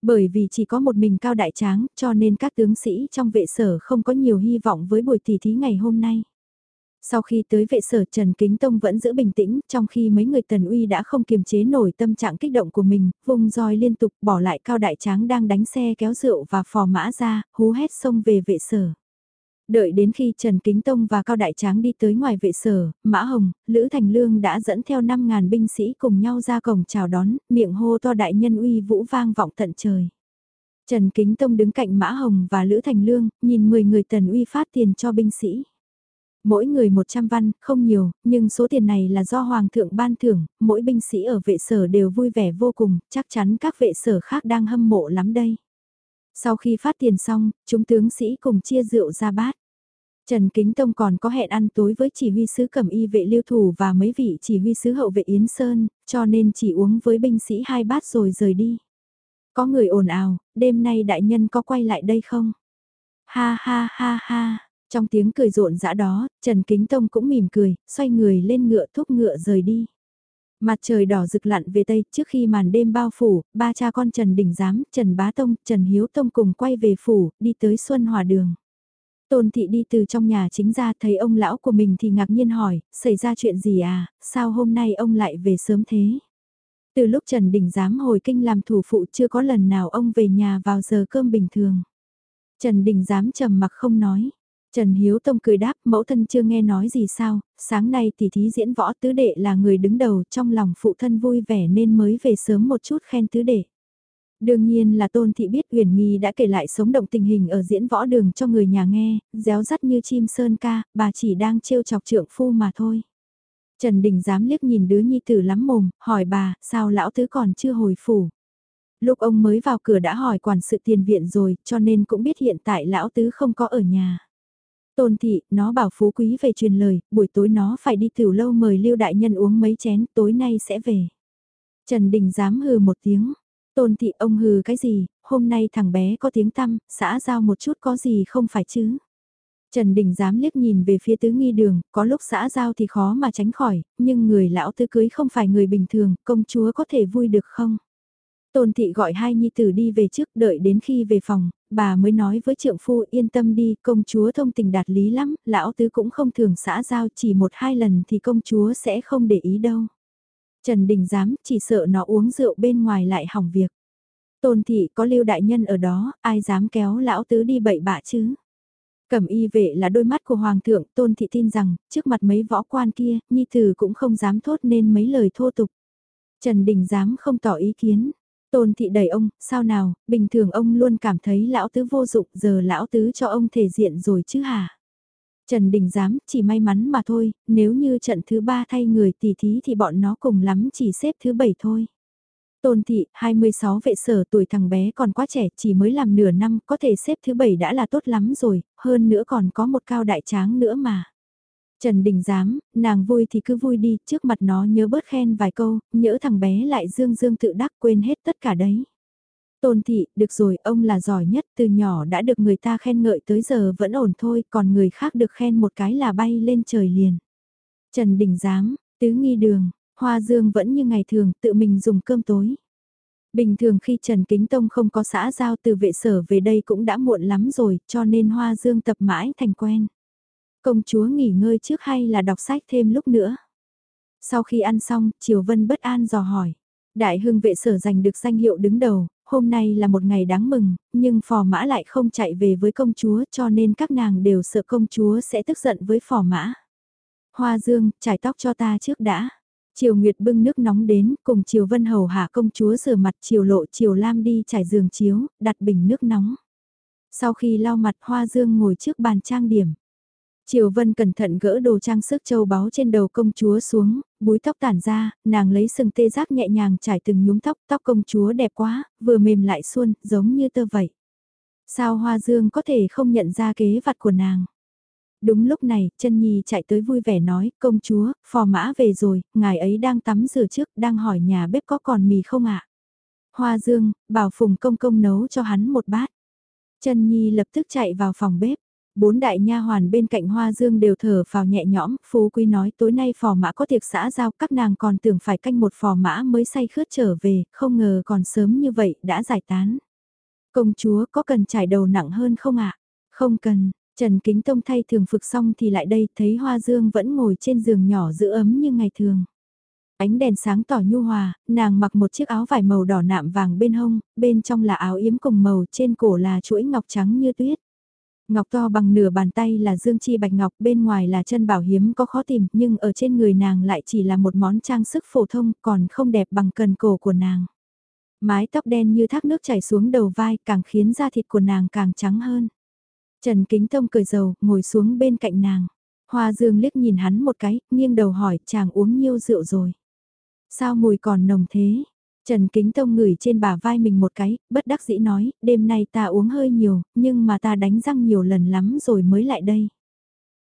Bởi vì chỉ có một mình cao đại tráng cho nên các tướng sĩ trong vệ sở không có nhiều hy vọng với buổi tỷ thí ngày hôm nay. Sau khi tới vệ sở Trần Kính Tông vẫn giữ bình tĩnh, trong khi mấy người tần uy đã không kiềm chế nổi tâm trạng kích động của mình, vùng roi liên tục bỏ lại cao đại tráng đang đánh xe kéo rượu và phò mã ra, hú hét xông về vệ sở. Đợi đến khi Trần Kính Tông và Cao Đại Tráng đi tới ngoài vệ sở, Mã Hồng, Lữ Thành Lương đã dẫn theo 5.000 binh sĩ cùng nhau ra cổng chào đón, miệng hô to đại nhân uy vũ vang vọng tận trời. Trần Kính Tông đứng cạnh Mã Hồng và Lữ Thành Lương, nhìn 10 người tần uy phát tiền cho binh sĩ. Mỗi người 100 văn, không nhiều, nhưng số tiền này là do Hoàng thượng ban thưởng, mỗi binh sĩ ở vệ sở đều vui vẻ vô cùng, chắc chắn các vệ sở khác đang hâm mộ lắm đây. Sau khi phát tiền xong, chúng tướng sĩ cùng chia rượu ra bát. Trần Kính Tông còn có hẹn ăn tối với chỉ huy sứ cẩm y vệ lưu thủ và mấy vị chỉ huy sứ hậu vệ Yến Sơn, cho nên chỉ uống với binh sĩ hai bát rồi rời đi. Có người ồn ào, đêm nay đại nhân có quay lại đây không? Ha ha ha ha, trong tiếng cười rộn rã đó, Trần Kính Tông cũng mỉm cười, xoay người lên ngựa thúc ngựa rời đi. Mặt trời đỏ rực lặn về Tây trước khi màn đêm bao phủ, ba cha con Trần Đình Giám, Trần Bá Tông, Trần Hiếu Tông cùng quay về phủ, đi tới Xuân Hòa Đường. Tôn thị đi từ trong nhà chính ra thấy ông lão của mình thì ngạc nhiên hỏi, xảy ra chuyện gì à, sao hôm nay ông lại về sớm thế? Từ lúc Trần Đình Giám hồi kinh làm thủ phụ chưa có lần nào ông về nhà vào giờ cơm bình thường. Trần Đình Giám trầm mặc không nói. Trần Hiếu Tông cười đáp mẫu thân chưa nghe nói gì sao, sáng nay tỷ thí diễn võ tứ đệ là người đứng đầu trong lòng phụ thân vui vẻ nên mới về sớm một chút khen tứ đệ. Đương nhiên là Tôn Thị biết Huyền Nghi đã kể lại sống động tình hình ở diễn võ đường cho người nhà nghe, réo rắt như chim sơn ca, bà chỉ đang trêu chọc trượng phu mà thôi. Trần Đình dám liếc nhìn đứa nhi tử lắm mồm, hỏi bà, sao lão tứ còn chưa hồi phủ. Lúc ông mới vào cửa đã hỏi quản sự tiền viện rồi, cho nên cũng biết hiện tại lão tứ không có ở nhà. Tôn thị, nó bảo phú quý về truyền lời, buổi tối nó phải đi tiểu lâu mời lưu đại nhân uống mấy chén, tối nay sẽ về. Trần Đình dám hừ một tiếng, Tôn thị ông hừ cái gì, hôm nay thằng bé có tiếng tăm, xã giao một chút có gì không phải chứ. Trần Đình dám liếc nhìn về phía tứ nghi đường, có lúc xã giao thì khó mà tránh khỏi, nhưng người lão tứ cưới không phải người bình thường, công chúa có thể vui được không? Tôn thị gọi hai nhi tử đi về trước đợi đến khi về phòng, bà mới nói với trượng phu yên tâm đi, công chúa thông tình đạt lý lắm, lão tứ cũng không thường xã giao chỉ một hai lần thì công chúa sẽ không để ý đâu. Trần Đình dám chỉ sợ nó uống rượu bên ngoài lại hỏng việc. Tôn thị có lưu đại nhân ở đó, ai dám kéo lão tứ đi bậy bạ chứ. Cẩm y vệ là đôi mắt của hoàng thượng, tôn thị tin rằng, trước mặt mấy võ quan kia, nhi tử cũng không dám thốt nên mấy lời thô tục. Trần Đình dám không tỏ ý kiến. Tôn thị đẩy ông, sao nào, bình thường ông luôn cảm thấy lão tứ vô dụng, giờ lão tứ cho ông thể diện rồi chứ hả? Trần Đình dám, chỉ may mắn mà thôi, nếu như trận thứ ba thay người tỷ thí thì bọn nó cùng lắm chỉ xếp thứ bảy thôi. Tôn thị, 26 vệ sở tuổi thằng bé còn quá trẻ, chỉ mới làm nửa năm, có thể xếp thứ bảy đã là tốt lắm rồi, hơn nữa còn có một cao đại tráng nữa mà. Trần Đình dám, nàng vui thì cứ vui đi, trước mặt nó nhớ bớt khen vài câu, nhỡ thằng bé lại dương dương tự đắc quên hết tất cả đấy. Tôn thị, được rồi, ông là giỏi nhất, từ nhỏ đã được người ta khen ngợi tới giờ vẫn ổn thôi, còn người khác được khen một cái là bay lên trời liền. Trần Đình dám, tứ nghi đường, Hoa Dương vẫn như ngày thường, tự mình dùng cơm tối. Bình thường khi Trần Kính Tông không có xã giao từ vệ sở về đây cũng đã muộn lắm rồi, cho nên Hoa Dương tập mãi thành quen. Công chúa nghỉ ngơi trước hay là đọc sách thêm lúc nữa? Sau khi ăn xong, Triều Vân bất an dò hỏi. Đại hưng vệ sở giành được danh hiệu đứng đầu, hôm nay là một ngày đáng mừng, nhưng phò mã lại không chạy về với công chúa cho nên các nàng đều sợ công chúa sẽ tức giận với phò mã. Hoa Dương, trải tóc cho ta trước đã. Triều Nguyệt bưng nước nóng đến, cùng Triều Vân hầu hạ công chúa rửa mặt Triều Lộ Triều Lam đi trải giường chiếu, đặt bình nước nóng. Sau khi lau mặt Hoa Dương ngồi trước bàn trang điểm. Triều Vân cẩn thận gỡ đồ trang sức châu báu trên đầu công chúa xuống, búi tóc tản ra, nàng lấy sừng tê giác nhẹ nhàng trải từng nhúm tóc, tóc công chúa đẹp quá, vừa mềm lại suôn, giống như tơ vậy. Sao Hoa Dương có thể không nhận ra kế vặt của nàng? Đúng lúc này, chân Nhi chạy tới vui vẻ nói, công chúa, phò mã về rồi, ngài ấy đang tắm rửa trước, đang hỏi nhà bếp có còn mì không ạ? Hoa Dương, bảo Phùng Công Công nấu cho hắn một bát. Chân Nhi lập tức chạy vào phòng bếp. Bốn đại nha hoàn bên cạnh Hoa Dương đều thở vào nhẹ nhõm, Phú Quý nói tối nay phò mã có tiệc xã giao, các nàng còn tưởng phải canh một phò mã mới say khướt trở về, không ngờ còn sớm như vậy đã giải tán. Công chúa có cần trải đầu nặng hơn không ạ? Không cần, Trần Kính Tông thay thường phục xong thì lại đây thấy Hoa Dương vẫn ngồi trên giường nhỏ giữ ấm như ngày thường. Ánh đèn sáng tỏ nhu hòa, nàng mặc một chiếc áo vải màu đỏ nạm vàng bên hông, bên trong là áo yếm cùng màu, trên cổ là chuỗi ngọc trắng như tuyết. Ngọc to bằng nửa bàn tay là dương chi bạch ngọc, bên ngoài là chân bảo hiếm có khó tìm, nhưng ở trên người nàng lại chỉ là một món trang sức phổ thông, còn không đẹp bằng cần cổ của nàng. Mái tóc đen như thác nước chảy xuống đầu vai càng khiến da thịt của nàng càng trắng hơn. Trần Kính Tông cười dầu, ngồi xuống bên cạnh nàng. Hoa Dương liếc nhìn hắn một cái, nghiêng đầu hỏi chàng uống nhiêu rượu rồi. Sao mùi còn nồng thế? Trần Kính Tông ngửi trên bả vai mình một cái, bất đắc dĩ nói, đêm nay ta uống hơi nhiều, nhưng mà ta đánh răng nhiều lần lắm rồi mới lại đây.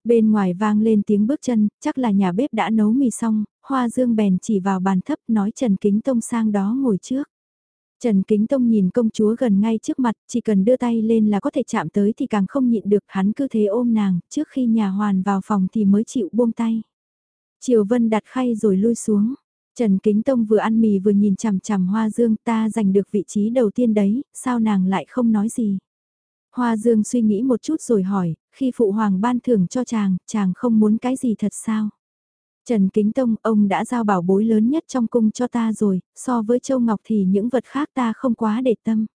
Bên ngoài vang lên tiếng bước chân, chắc là nhà bếp đã nấu mì xong, Hoa Dương bèn chỉ vào bàn thấp nói Trần Kính Tông sang đó ngồi trước. Trần Kính Tông nhìn công chúa gần ngay trước mặt, chỉ cần đưa tay lên là có thể chạm tới thì càng không nhịn được hắn cứ thế ôm nàng, trước khi nhà hoàn vào phòng thì mới chịu buông tay. Triều Vân đặt khay rồi lui xuống. Trần Kính Tông vừa ăn mì vừa nhìn chằm chằm Hoa Dương ta giành được vị trí đầu tiên đấy, sao nàng lại không nói gì. Hoa Dương suy nghĩ một chút rồi hỏi, khi phụ hoàng ban thưởng cho chàng, chàng không muốn cái gì thật sao? Trần Kính Tông, ông đã giao bảo bối lớn nhất trong cung cho ta rồi, so với Châu Ngọc thì những vật khác ta không quá để tâm.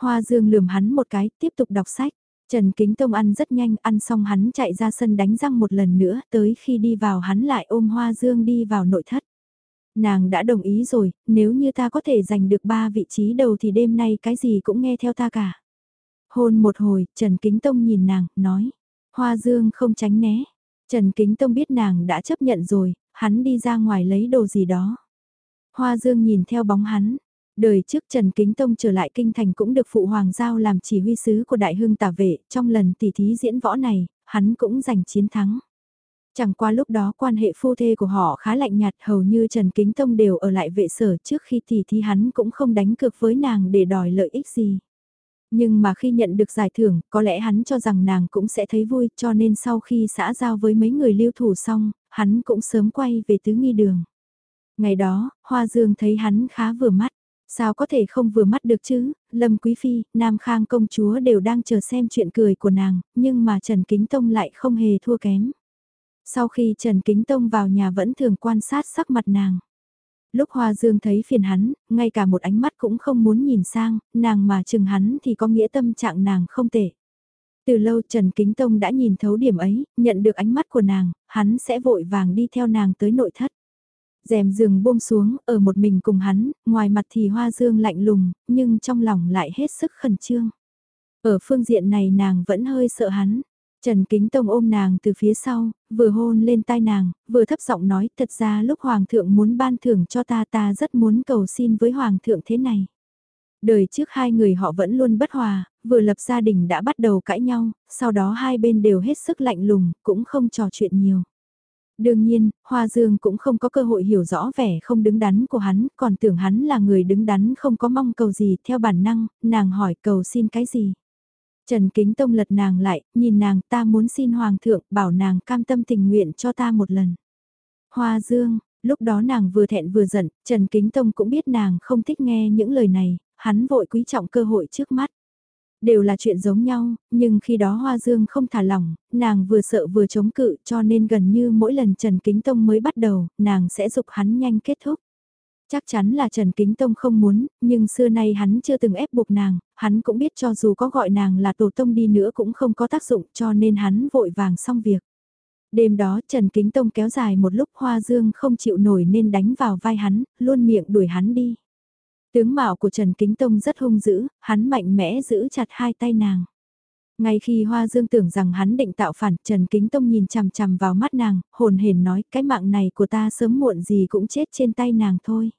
Hoa Dương lườm hắn một cái, tiếp tục đọc sách. Trần Kính Tông ăn rất nhanh, ăn xong hắn chạy ra sân đánh răng một lần nữa, tới khi đi vào hắn lại ôm Hoa Dương đi vào nội thất. Nàng đã đồng ý rồi, nếu như ta có thể giành được ba vị trí đầu thì đêm nay cái gì cũng nghe theo ta cả. Hôn một hồi, Trần Kính Tông nhìn nàng, nói. Hoa Dương không tránh né. Trần Kính Tông biết nàng đã chấp nhận rồi, hắn đi ra ngoài lấy đồ gì đó. Hoa Dương nhìn theo bóng hắn. Đời trước Trần Kính Tông trở lại kinh thành cũng được phụ hoàng giao làm chỉ huy sứ của đại hưng tả vệ, trong lần tỷ thí diễn võ này, hắn cũng giành chiến thắng. Chẳng qua lúc đó quan hệ phu thê của họ khá lạnh nhạt hầu như Trần Kính Tông đều ở lại vệ sở trước khi tỷ thì hắn cũng không đánh cược với nàng để đòi lợi ích gì. Nhưng mà khi nhận được giải thưởng, có lẽ hắn cho rằng nàng cũng sẽ thấy vui cho nên sau khi xã giao với mấy người lưu thủ xong, hắn cũng sớm quay về tứ nghi đường. Ngày đó, Hoa Dương thấy hắn khá vừa mắt. Sao có thể không vừa mắt được chứ, Lâm Quý Phi, Nam Khang công chúa đều đang chờ xem chuyện cười của nàng, nhưng mà Trần Kính Tông lại không hề thua kém. Sau khi Trần Kính Tông vào nhà vẫn thường quan sát sắc mặt nàng. Lúc Hoa Dương thấy phiền hắn, ngay cả một ánh mắt cũng không muốn nhìn sang, nàng mà chừng hắn thì có nghĩa tâm trạng nàng không tệ. Từ lâu Trần Kính Tông đã nhìn thấu điểm ấy, nhận được ánh mắt của nàng, hắn sẽ vội vàng đi theo nàng tới nội thất rèm giường buông xuống, ở một mình cùng hắn, ngoài mặt thì hoa dương lạnh lùng, nhưng trong lòng lại hết sức khẩn trương. Ở phương diện này nàng vẫn hơi sợ hắn. Trần Kính Tông ôm nàng từ phía sau, vừa hôn lên tai nàng, vừa thấp giọng nói, thật ra lúc Hoàng thượng muốn ban thưởng cho ta ta rất muốn cầu xin với Hoàng thượng thế này. Đời trước hai người họ vẫn luôn bất hòa, vừa lập gia đình đã bắt đầu cãi nhau, sau đó hai bên đều hết sức lạnh lùng, cũng không trò chuyện nhiều. Đương nhiên, Hoa Dương cũng không có cơ hội hiểu rõ vẻ không đứng đắn của hắn, còn tưởng hắn là người đứng đắn không có mong cầu gì, theo bản năng, nàng hỏi cầu xin cái gì. Trần Kính Tông lật nàng lại, nhìn nàng ta muốn xin Hoàng thượng, bảo nàng cam tâm tình nguyện cho ta một lần. Hoa Dương, lúc đó nàng vừa thẹn vừa giận, Trần Kính Tông cũng biết nàng không thích nghe những lời này, hắn vội quý trọng cơ hội trước mắt. Đều là chuyện giống nhau, nhưng khi đó Hoa Dương không thả lỏng, nàng vừa sợ vừa chống cự cho nên gần như mỗi lần Trần Kính Tông mới bắt đầu, nàng sẽ dục hắn nhanh kết thúc. Chắc chắn là Trần Kính Tông không muốn, nhưng xưa nay hắn chưa từng ép buộc nàng, hắn cũng biết cho dù có gọi nàng là tổ tông đi nữa cũng không có tác dụng cho nên hắn vội vàng xong việc. Đêm đó Trần Kính Tông kéo dài một lúc Hoa Dương không chịu nổi nên đánh vào vai hắn, luôn miệng đuổi hắn đi. Tướng mạo của Trần Kính Tông rất hung dữ, hắn mạnh mẽ giữ chặt hai tay nàng. Ngay khi Hoa Dương tưởng rằng hắn định tạo phản, Trần Kính Tông nhìn chằm chằm vào mắt nàng, hồn hển nói cái mạng này của ta sớm muộn gì cũng chết trên tay nàng thôi.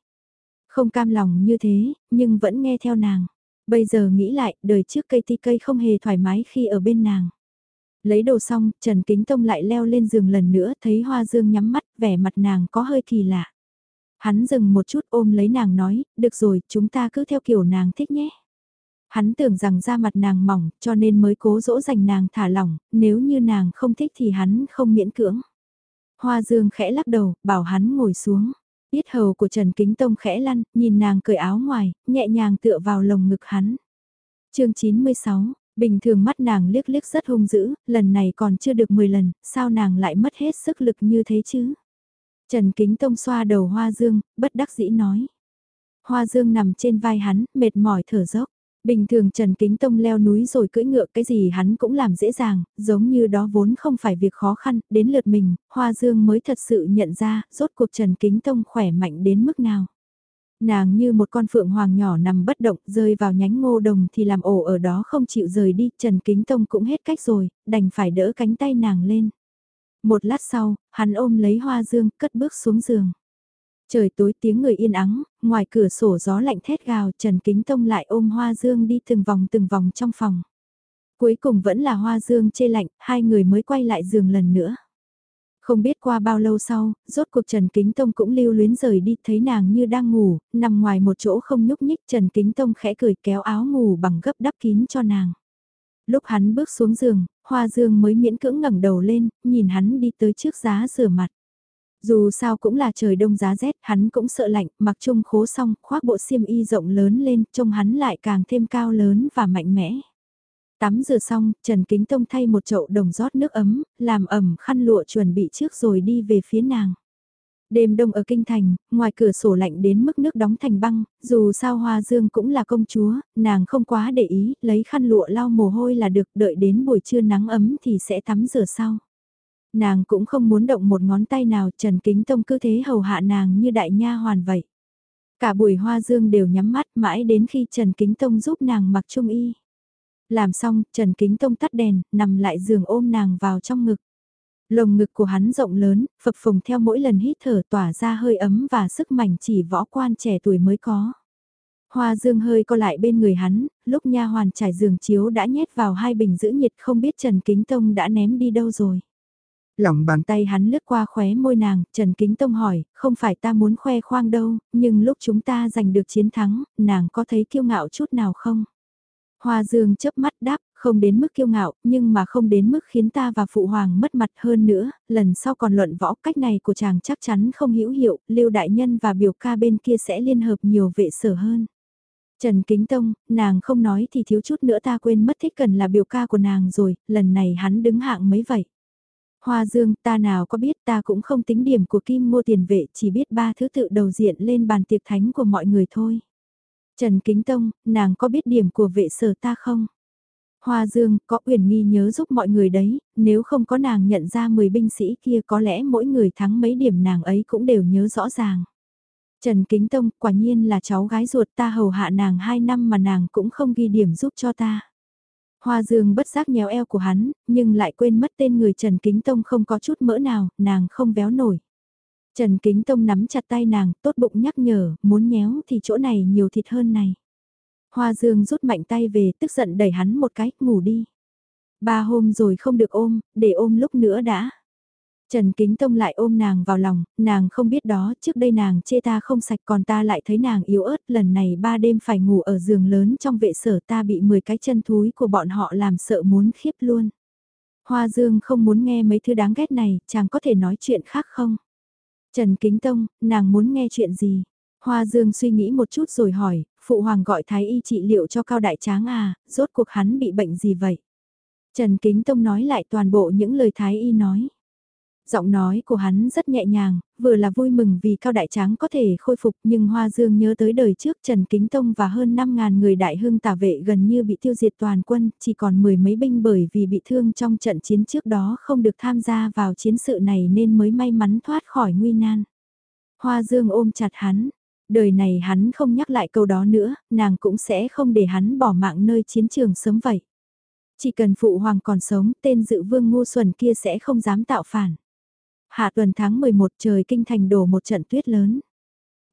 Không cam lòng như thế, nhưng vẫn nghe theo nàng. Bây giờ nghĩ lại, đời trước cây ti cây không hề thoải mái khi ở bên nàng. Lấy đồ xong, Trần Kính Tông lại leo lên giường lần nữa, thấy Hoa Dương nhắm mắt, vẻ mặt nàng có hơi kỳ lạ. Hắn dừng một chút ôm lấy nàng nói, được rồi, chúng ta cứ theo kiểu nàng thích nhé. Hắn tưởng rằng da mặt nàng mỏng, cho nên mới cố dỗ dành nàng thả lỏng, nếu như nàng không thích thì hắn không miễn cưỡng. Hoa Dương khẽ lắc đầu, bảo hắn ngồi xuống. Biết hầu của Trần Kính Tông khẽ lăn, nhìn nàng cởi áo ngoài, nhẹ nhàng tựa vào lồng ngực hắn. chương 96, bình thường mắt nàng liếc liếc rất hung dữ, lần này còn chưa được 10 lần, sao nàng lại mất hết sức lực như thế chứ? Trần Kính Tông xoa đầu Hoa Dương, bất đắc dĩ nói. Hoa Dương nằm trên vai hắn, mệt mỏi thở dốc. Bình thường Trần Kính Tông leo núi rồi cưỡi ngựa cái gì hắn cũng làm dễ dàng, giống như đó vốn không phải việc khó khăn, đến lượt mình, Hoa Dương mới thật sự nhận ra, rốt cuộc Trần Kính Tông khỏe mạnh đến mức nào. Nàng như một con phượng hoàng nhỏ nằm bất động, rơi vào nhánh ngô đồng thì làm ổ ở đó không chịu rời đi, Trần Kính Tông cũng hết cách rồi, đành phải đỡ cánh tay nàng lên. Một lát sau, hắn ôm lấy hoa dương, cất bước xuống giường. Trời tối tiếng người yên ắng, ngoài cửa sổ gió lạnh thét gào, Trần Kính Tông lại ôm hoa dương đi từng vòng từng vòng trong phòng. Cuối cùng vẫn là hoa dương chê lạnh, hai người mới quay lại giường lần nữa. Không biết qua bao lâu sau, rốt cuộc Trần Kính Tông cũng lưu luyến rời đi thấy nàng như đang ngủ, nằm ngoài một chỗ không nhúc nhích Trần Kính Tông khẽ cười kéo áo ngủ bằng gấp đắp kín cho nàng. Lúc hắn bước xuống giường, Hoa Dương mới miễn cưỡng ngẩng đầu lên, nhìn hắn đi tới trước giá rửa mặt. Dù sao cũng là trời đông giá rét, hắn cũng sợ lạnh, mặc chung khố xong, khoác bộ xiêm y rộng lớn lên, trông hắn lại càng thêm cao lớn và mạnh mẽ. Tắm rửa xong, Trần Kính Tông thay một chậu đồng rót nước ấm, làm ẩm khăn lụa chuẩn bị trước rồi đi về phía nàng. Đêm đông ở kinh thành, ngoài cửa sổ lạnh đến mức nước đóng thành băng, dù sao Hoa Dương cũng là công chúa, nàng không quá để ý, lấy khăn lụa lau mồ hôi là được, đợi đến buổi trưa nắng ấm thì sẽ tắm rửa sau. Nàng cũng không muốn động một ngón tay nào, Trần Kính Tông cứ thế hầu hạ nàng như đại nha hoàn vậy. Cả buổi Hoa Dương đều nhắm mắt mãi đến khi Trần Kính Tông giúp nàng mặc trung y. Làm xong, Trần Kính Tông tắt đèn, nằm lại giường ôm nàng vào trong ngực. Lồng ngực của hắn rộng lớn, phập phồng theo mỗi lần hít thở tỏa ra hơi ấm và sức mạnh chỉ võ quan trẻ tuổi mới có. Hoa dương hơi co lại bên người hắn, lúc nha hoàn trải giường chiếu đã nhét vào hai bình giữ nhiệt không biết Trần Kính Tông đã ném đi đâu rồi. Lòng bàn tay hắn lướt qua khóe môi nàng, Trần Kính Tông hỏi, không phải ta muốn khoe khoang đâu, nhưng lúc chúng ta giành được chiến thắng, nàng có thấy kiêu ngạo chút nào không? Hoa Dương chớp mắt đáp, không đến mức kiêu ngạo, nhưng mà không đến mức khiến ta và phụ hoàng mất mặt hơn nữa, lần sau còn luận võ cách này của chàng chắc chắn không hữu hiệu, Lưu đại nhân và biểu ca bên kia sẽ liên hợp nhiều vệ sở hơn. Trần Kính Tông, nàng không nói thì thiếu chút nữa ta quên mất thích cần là biểu ca của nàng rồi, lần này hắn đứng hạng mấy vậy. Hoa Dương, ta nào có biết ta cũng không tính điểm của Kim mua tiền vệ, chỉ biết ba thứ tự đầu diện lên bàn tiệc thánh của mọi người thôi. Trần Kính Tông, nàng có biết điểm của vệ sở ta không? Hoa Dương, có Uyển Nghi nhớ giúp mọi người đấy, nếu không có nàng nhận ra 10 binh sĩ kia có lẽ mỗi người thắng mấy điểm nàng ấy cũng đều nhớ rõ ràng. Trần Kính Tông, quả nhiên là cháu gái ruột ta hầu hạ nàng 2 năm mà nàng cũng không ghi điểm giúp cho ta. Hoa Dương bất giác nhéo eo của hắn, nhưng lại quên mất tên người Trần Kính Tông không có chút mỡ nào, nàng không béo nổi. Trần Kính Tông nắm chặt tay nàng, tốt bụng nhắc nhở, muốn nhéo thì chỗ này nhiều thịt hơn này. Hoa Dương rút mạnh tay về, tức giận đẩy hắn một cái, ngủ đi. Ba hôm rồi không được ôm, để ôm lúc nữa đã. Trần Kính Tông lại ôm nàng vào lòng, nàng không biết đó, trước đây nàng chê ta không sạch còn ta lại thấy nàng yếu ớt, lần này ba đêm phải ngủ ở giường lớn trong vệ sở ta bị 10 cái chân thúi của bọn họ làm sợ muốn khiếp luôn. Hoa Dương không muốn nghe mấy thứ đáng ghét này, chàng có thể nói chuyện khác không? Trần Kính Tông, nàng muốn nghe chuyện gì? Hoa Dương suy nghĩ một chút rồi hỏi, Phụ Hoàng gọi Thái Y trị liệu cho Cao Đại Tráng à, rốt cuộc hắn bị bệnh gì vậy? Trần Kính Tông nói lại toàn bộ những lời Thái Y nói. Giọng nói của hắn rất nhẹ nhàng, vừa là vui mừng vì Cao Đại Tráng có thể khôi phục nhưng Hoa Dương nhớ tới đời trước Trần Kính Tông và hơn 5.000 người đại hưng tả vệ gần như bị tiêu diệt toàn quân, chỉ còn mười mấy binh bởi vì bị thương trong trận chiến trước đó không được tham gia vào chiến sự này nên mới may mắn thoát khỏi nguy nan. Hoa Dương ôm chặt hắn, đời này hắn không nhắc lại câu đó nữa, nàng cũng sẽ không để hắn bỏ mạng nơi chiến trường sớm vậy. Chỉ cần phụ hoàng còn sống, tên dự vương ngu xuẩn kia sẽ không dám tạo phản. Hạ tuần tháng 11 trời kinh thành đổ một trận tuyết lớn.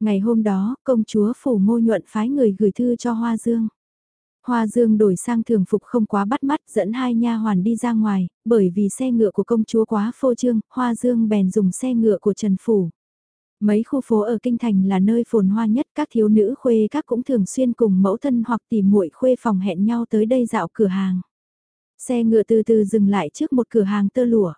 Ngày hôm đó, công chúa phủ ngô nhuận phái người gửi thư cho Hoa Dương. Hoa Dương đổi sang thường phục không quá bắt mắt dẫn hai nha hoàn đi ra ngoài, bởi vì xe ngựa của công chúa quá phô trương, Hoa Dương bèn dùng xe ngựa của Trần Phủ. Mấy khu phố ở Kinh Thành là nơi phồn hoa nhất các thiếu nữ khuê các cũng thường xuyên cùng mẫu thân hoặc tỉ muội khuê phòng hẹn nhau tới đây dạo cửa hàng. Xe ngựa từ từ dừng lại trước một cửa hàng tơ lụa.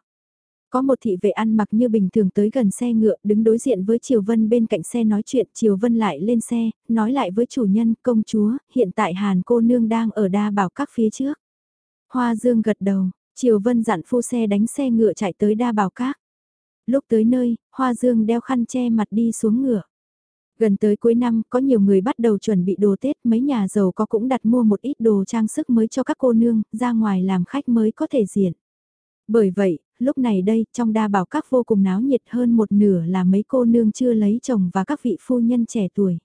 Có một thị vệ ăn mặc như bình thường tới gần xe ngựa, đứng đối diện với Triều Vân bên cạnh xe nói chuyện, Triều Vân lại lên xe, nói lại với chủ nhân, công chúa, hiện tại Hàn cô nương đang ở đa bảo các phía trước. Hoa Dương gật đầu, Triều Vân dặn phu xe đánh xe ngựa chạy tới đa bảo các. Lúc tới nơi, Hoa Dương đeo khăn che mặt đi xuống ngựa. Gần tới cuối năm, có nhiều người bắt đầu chuẩn bị đồ Tết, mấy nhà giàu có cũng đặt mua một ít đồ trang sức mới cho các cô nương, ra ngoài làm khách mới có thể diện. Bởi vậy, lúc này đây, trong đa bảo các vô cùng náo nhiệt hơn một nửa là mấy cô nương chưa lấy chồng và các vị phu nhân trẻ tuổi.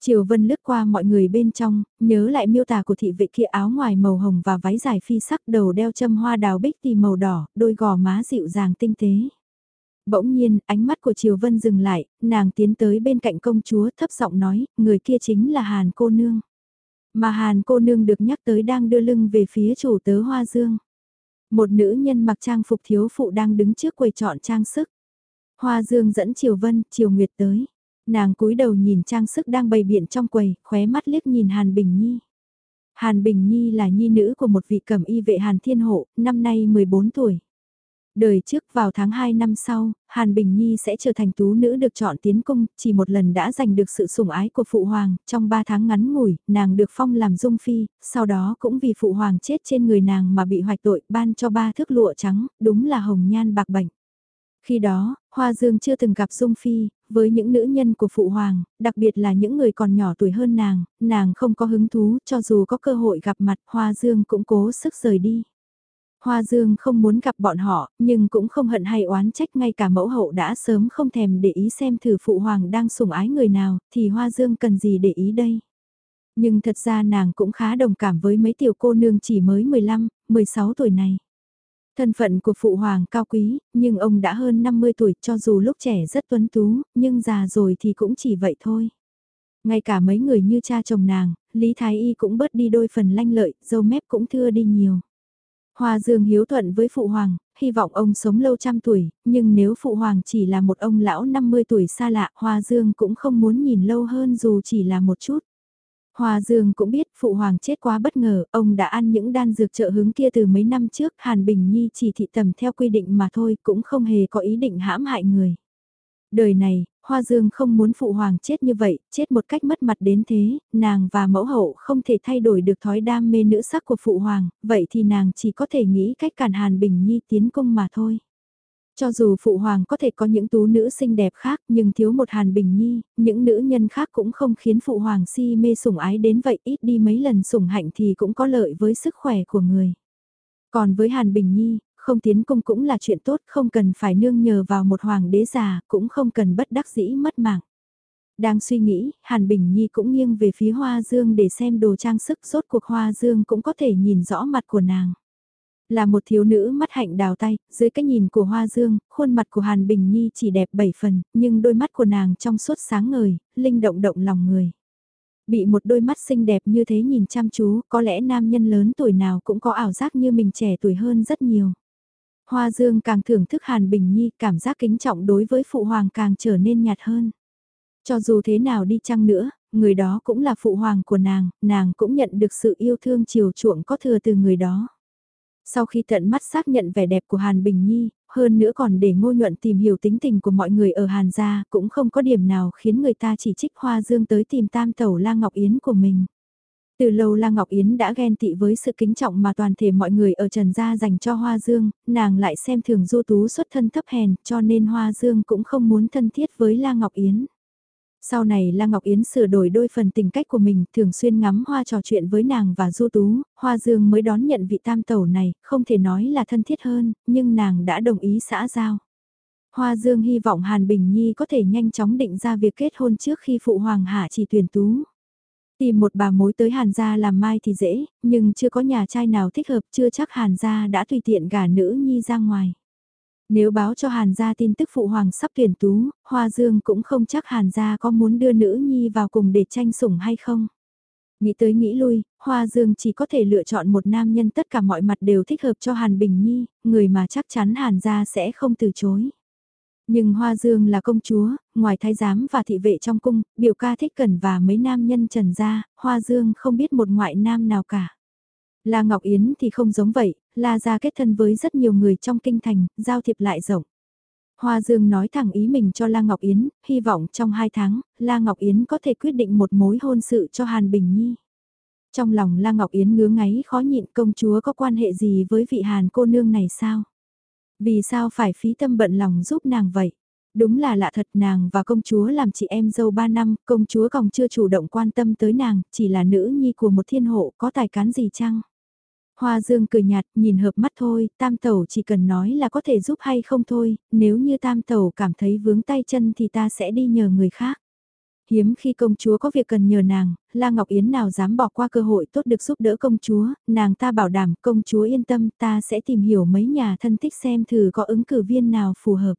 Triều Vân lướt qua mọi người bên trong, nhớ lại miêu tả của thị vệ kia áo ngoài màu hồng và váy dài phi sắc đầu đeo châm hoa đào bích tì màu đỏ, đôi gò má dịu dàng tinh tế. Bỗng nhiên, ánh mắt của Triều Vân dừng lại, nàng tiến tới bên cạnh công chúa thấp giọng nói, người kia chính là Hàn cô nương. Mà Hàn cô nương được nhắc tới đang đưa lưng về phía chủ tớ Hoa Dương. Một nữ nhân mặc trang phục thiếu phụ đang đứng trước quầy chọn trang sức. Hoa Dương dẫn Triều Vân, Triều Nguyệt tới. Nàng cúi đầu nhìn trang sức đang bày biện trong quầy, khóe mắt liếc nhìn Hàn Bình Nhi. Hàn Bình Nhi là nhi nữ của một vị cẩm y vệ Hàn Thiên Hộ, năm nay 14 tuổi. Đời trước vào tháng 2 năm sau, Hàn Bình Nhi sẽ trở thành tú nữ được chọn tiến cung, chỉ một lần đã giành được sự sủng ái của Phụ Hoàng, trong 3 tháng ngắn ngủi, nàng được phong làm dung phi, sau đó cũng vì Phụ Hoàng chết trên người nàng mà bị hoạch tội, ban cho ba thước lụa trắng, đúng là hồng nhan bạc bệnh. Khi đó, Hoa Dương chưa từng gặp Dung Phi, với những nữ nhân của Phụ Hoàng, đặc biệt là những người còn nhỏ tuổi hơn nàng, nàng không có hứng thú, cho dù có cơ hội gặp mặt Hoa Dương cũng cố sức rời đi. Hoa Dương không muốn gặp bọn họ, nhưng cũng không hận hay oán trách ngay cả mẫu hậu đã sớm không thèm để ý xem thử phụ hoàng đang sủng ái người nào, thì Hoa Dương cần gì để ý đây. Nhưng thật ra nàng cũng khá đồng cảm với mấy tiểu cô nương chỉ mới 15, 16 tuổi này. Thân phận của phụ hoàng cao quý, nhưng ông đã hơn 50 tuổi cho dù lúc trẻ rất tuấn tú, nhưng già rồi thì cũng chỉ vậy thôi. Ngay cả mấy người như cha chồng nàng, Lý Thái Y cũng bớt đi đôi phần lanh lợi, dâu mép cũng thưa đi nhiều. Hoa Dương hiếu thuận với Phụ Hoàng, hy vọng ông sống lâu trăm tuổi, nhưng nếu Phụ Hoàng chỉ là một ông lão 50 tuổi xa lạ, Hoa Dương cũng không muốn nhìn lâu hơn dù chỉ là một chút. Hoa Dương cũng biết Phụ Hoàng chết quá bất ngờ, ông đã ăn những đan dược trợ hứng kia từ mấy năm trước, Hàn Bình Nhi chỉ thị tầm theo quy định mà thôi, cũng không hề có ý định hãm hại người. Đời này, Hoa Dương không muốn phụ hoàng chết như vậy, chết một cách mất mặt đến thế, nàng và mẫu hậu không thể thay đổi được thói đam mê nữ sắc của phụ hoàng, vậy thì nàng chỉ có thể nghĩ cách cản Hàn Bình Nhi tiến cung mà thôi. Cho dù phụ hoàng có thể có những tú nữ xinh đẹp khác nhưng thiếu một Hàn Bình Nhi, những nữ nhân khác cũng không khiến phụ hoàng si mê sủng ái đến vậy ít đi mấy lần sủng hạnh thì cũng có lợi với sức khỏe của người. Còn với Hàn Bình Nhi, không tiến cung cũng là chuyện tốt, không cần phải nương nhờ vào một hoàng đế già, cũng không cần bất đắc dĩ mất mạng. Đang suy nghĩ, Hàn Bình Nhi cũng nghiêng về phía Hoa Dương để xem đồ trang sức rốt cuộc Hoa Dương cũng có thể nhìn rõ mặt của nàng. Là một thiếu nữ mắt hạnh đào tay, dưới cái nhìn của Hoa Dương, khuôn mặt của Hàn Bình Nhi chỉ đẹp bảy phần, nhưng đôi mắt của nàng trong suốt sáng ngời, linh động động lòng người. Bị một đôi mắt xinh đẹp như thế nhìn chăm chú, có lẽ nam nhân lớn tuổi nào cũng có ảo giác như mình trẻ tuổi hơn rất nhiều. Hoa Dương càng thưởng thức Hàn Bình Nhi, cảm giác kính trọng đối với phụ hoàng càng trở nên nhạt hơn. Cho dù thế nào đi chăng nữa, người đó cũng là phụ hoàng của nàng, nàng cũng nhận được sự yêu thương chiều chuộng có thừa từ người đó. Sau khi tận mắt xác nhận vẻ đẹp của Hàn Bình Nhi, hơn nữa còn để ngô nhuận tìm hiểu tính tình của mọi người ở Hàn gia, cũng không có điểm nào khiến người ta chỉ trích Hoa Dương tới tìm tam tẩu La Ngọc Yến của mình. Từ lâu La Ngọc Yến đã ghen tị với sự kính trọng mà toàn thể mọi người ở Trần Gia dành cho Hoa Dương, nàng lại xem thường du tú xuất thân thấp hèn cho nên Hoa Dương cũng không muốn thân thiết với La Ngọc Yến. Sau này La Ngọc Yến sửa đổi đôi phần tình cách của mình, thường xuyên ngắm hoa trò chuyện với nàng và Du Tú, Hoa Dương mới đón nhận vị tam tẩu này, không thể nói là thân thiết hơn, nhưng nàng đã đồng ý xã giao. Hoa Dương hy vọng Hàn Bình Nhi có thể nhanh chóng định ra việc kết hôn trước khi phụ hoàng hạ chỉ tuyển tú. Tìm một bà mối tới Hàn gia làm mai thì dễ, nhưng chưa có nhà trai nào thích hợp chưa chắc Hàn gia đã tùy tiện gả nữ nhi ra ngoài. Nếu báo cho Hàn gia tin tức phụ hoàng sắp tuyển tú, Hoa Dương cũng không chắc Hàn gia có muốn đưa nữ nhi vào cùng để tranh sủng hay không. Nghĩ tới nghĩ lui, Hoa Dương chỉ có thể lựa chọn một nam nhân tất cả mọi mặt đều thích hợp cho Hàn Bình Nhi, người mà chắc chắn Hàn gia sẽ không từ chối. Nhưng Hoa Dương là công chúa, ngoài thái giám và thị vệ trong cung, biểu ca thích cần và mấy nam nhân trần gia, Hoa Dương không biết một ngoại nam nào cả. La Ngọc Yến thì không giống vậy, La gia kết thân với rất nhiều người trong kinh thành, giao thiệp lại rộng. Hoa Dương nói thẳng ý mình cho La Ngọc Yến, hy vọng trong hai tháng, La Ngọc Yến có thể quyết định một mối hôn sự cho Hàn Bình Nhi. Trong lòng La Ngọc Yến ngứa ngáy khó nhịn công chúa có quan hệ gì với vị Hàn cô nương này sao? Vì sao phải phí tâm bận lòng giúp nàng vậy? Đúng là lạ thật nàng và công chúa làm chị em dâu ba năm, công chúa còn chưa chủ động quan tâm tới nàng, chỉ là nữ nhi của một thiên hộ có tài cán gì chăng? Hoa Dương cười nhạt, nhìn hợp mắt thôi, tam tẩu chỉ cần nói là có thể giúp hay không thôi, nếu như tam tẩu cảm thấy vướng tay chân thì ta sẽ đi nhờ người khác. Hiếm khi công chúa có việc cần nhờ nàng, La Ngọc Yến nào dám bỏ qua cơ hội tốt được giúp đỡ công chúa, nàng ta bảo đảm công chúa yên tâm ta sẽ tìm hiểu mấy nhà thân thích xem thử có ứng cử viên nào phù hợp.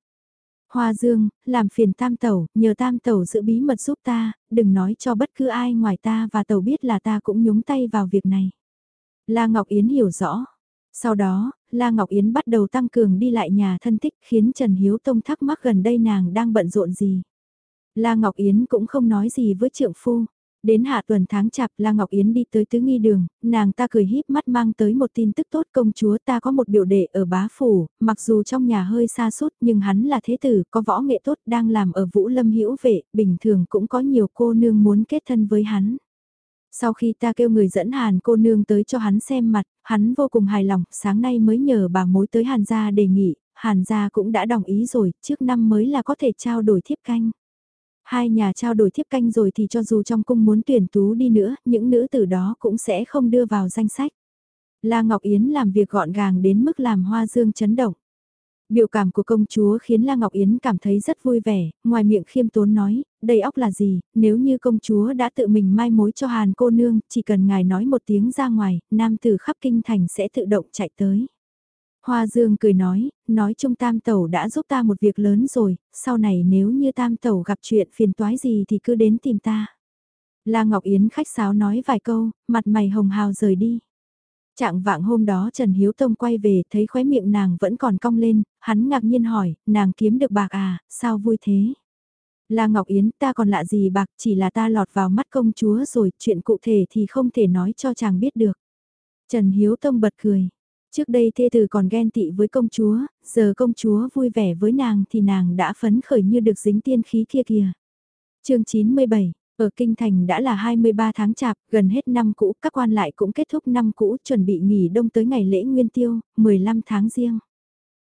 Hoa Dương, làm phiền tam tẩu, nhờ tam tẩu giữ bí mật giúp ta, đừng nói cho bất cứ ai ngoài ta và tẩu biết là ta cũng nhúng tay vào việc này. La Ngọc Yến hiểu rõ. Sau đó, La Ngọc Yến bắt đầu tăng cường đi lại nhà thân thích khiến Trần Hiếu Tông thắc mắc gần đây nàng đang bận rộn gì. La Ngọc Yến cũng không nói gì với trượng phu. Đến hạ tuần tháng chạp La Ngọc Yến đi tới tứ nghi đường, nàng ta cười híp mắt mang tới một tin tức tốt công chúa ta có một biểu đệ ở bá phủ, mặc dù trong nhà hơi xa suốt nhưng hắn là thế tử, có võ nghệ tốt đang làm ở Vũ Lâm Hữu Vệ, bình thường cũng có nhiều cô nương muốn kết thân với hắn. Sau khi ta kêu người dẫn Hàn cô nương tới cho hắn xem mặt, hắn vô cùng hài lòng, sáng nay mới nhờ bà mối tới Hàn gia đề nghị, Hàn gia cũng đã đồng ý rồi, trước năm mới là có thể trao đổi thiếp canh. Hai nhà trao đổi thiếp canh rồi thì cho dù trong cung muốn tuyển tú đi nữa, những nữ tử đó cũng sẽ không đưa vào danh sách. La Ngọc Yến làm việc gọn gàng đến mức làm hoa dương chấn động. Biểu cảm của công chúa khiến La Ngọc Yến cảm thấy rất vui vẻ, ngoài miệng khiêm tốn nói, đây óc là gì, nếu như công chúa đã tự mình mai mối cho Hàn cô nương, chỉ cần ngài nói một tiếng ra ngoài, nam tử khắp kinh thành sẽ tự động chạy tới. Hoa Dương cười nói, nói chung tam tẩu đã giúp ta một việc lớn rồi, sau này nếu như tam tẩu gặp chuyện phiền toái gì thì cứ đến tìm ta. La Ngọc Yến khách sáo nói vài câu, mặt mày hồng hào rời đi. Trạng vạng hôm đó Trần Hiếu Tông quay về thấy khóe miệng nàng vẫn còn cong lên, hắn ngạc nhiên hỏi, nàng kiếm được bạc à, sao vui thế? La Ngọc Yến ta còn lạ gì bạc chỉ là ta lọt vào mắt công chúa rồi, chuyện cụ thể thì không thể nói cho chàng biết được. Trần Hiếu Tông bật cười, Trước đây thê tử còn ghen tị với công chúa, giờ công chúa vui vẻ với nàng thì nàng đã phấn khởi như được dính tiên khí kia kìa. chương 97 ở Kinh Thành đã là 23 tháng chạp, gần hết năm cũ, các quan lại cũng kết thúc năm cũ, chuẩn bị nghỉ đông tới ngày lễ Nguyên Tiêu, 15 tháng riêng.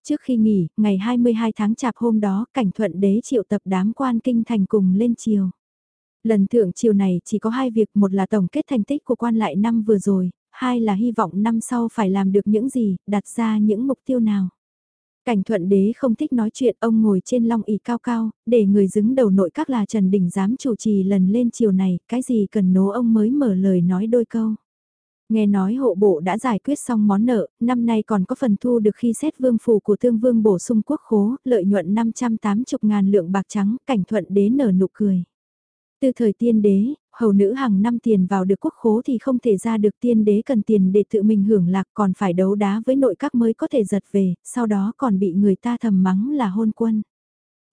Trước khi nghỉ, ngày 22 tháng chạp hôm đó, cảnh thuận đế triệu tập đám quan Kinh Thành cùng lên chiều. Lần thượng chiều này chỉ có hai việc, một là tổng kết thành tích của quan lại năm vừa rồi, hai là hy vọng năm sau phải làm được những gì, đặt ra những mục tiêu nào. Cảnh thuận đế không thích nói chuyện, ông ngồi trên long ỷ cao cao, để người đứng đầu nội các là Trần Đình dám chủ trì lần lên chiều này, cái gì cần nố ông mới mở lời nói đôi câu. Nghe nói hộ bộ đã giải quyết xong món nợ, năm nay còn có phần thu được khi xét vương phủ của thương vương bổ sung quốc khố, lợi nhuận 580 ngàn lượng bạc trắng, cảnh thuận đế nở nụ cười. Từ thời tiên đế, hầu nữ hàng năm tiền vào được quốc khố thì không thể ra được tiên đế cần tiền để tự mình hưởng lạc còn phải đấu đá với nội các mới có thể giật về, sau đó còn bị người ta thầm mắng là hôn quân.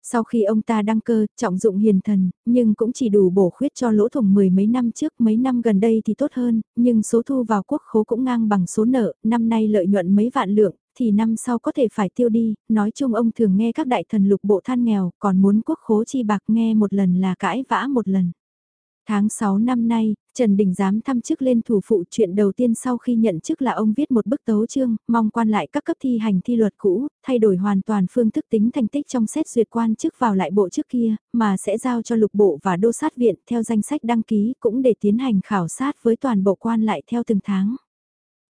Sau khi ông ta đăng cơ, trọng dụng hiền thần, nhưng cũng chỉ đủ bổ khuyết cho lỗ thủng mười mấy năm trước, mấy năm gần đây thì tốt hơn, nhưng số thu vào quốc khố cũng ngang bằng số nợ, năm nay lợi nhuận mấy vạn lượng, thì năm sau có thể phải tiêu đi, nói chung ông thường nghe các đại thần lục bộ than nghèo, còn muốn quốc khố chi bạc nghe một lần là cãi vã một lần. Tháng 6 năm nay, Trần Đình dám thăm chức lên thủ phụ chuyện đầu tiên sau khi nhận chức là ông viết một bức tấu chương, mong quan lại các cấp thi hành thi luật cũ, thay đổi hoàn toàn phương thức tính thành tích trong xét duyệt quan chức vào lại bộ trước kia, mà sẽ giao cho lục bộ và đô sát viện theo danh sách đăng ký cũng để tiến hành khảo sát với toàn bộ quan lại theo từng tháng.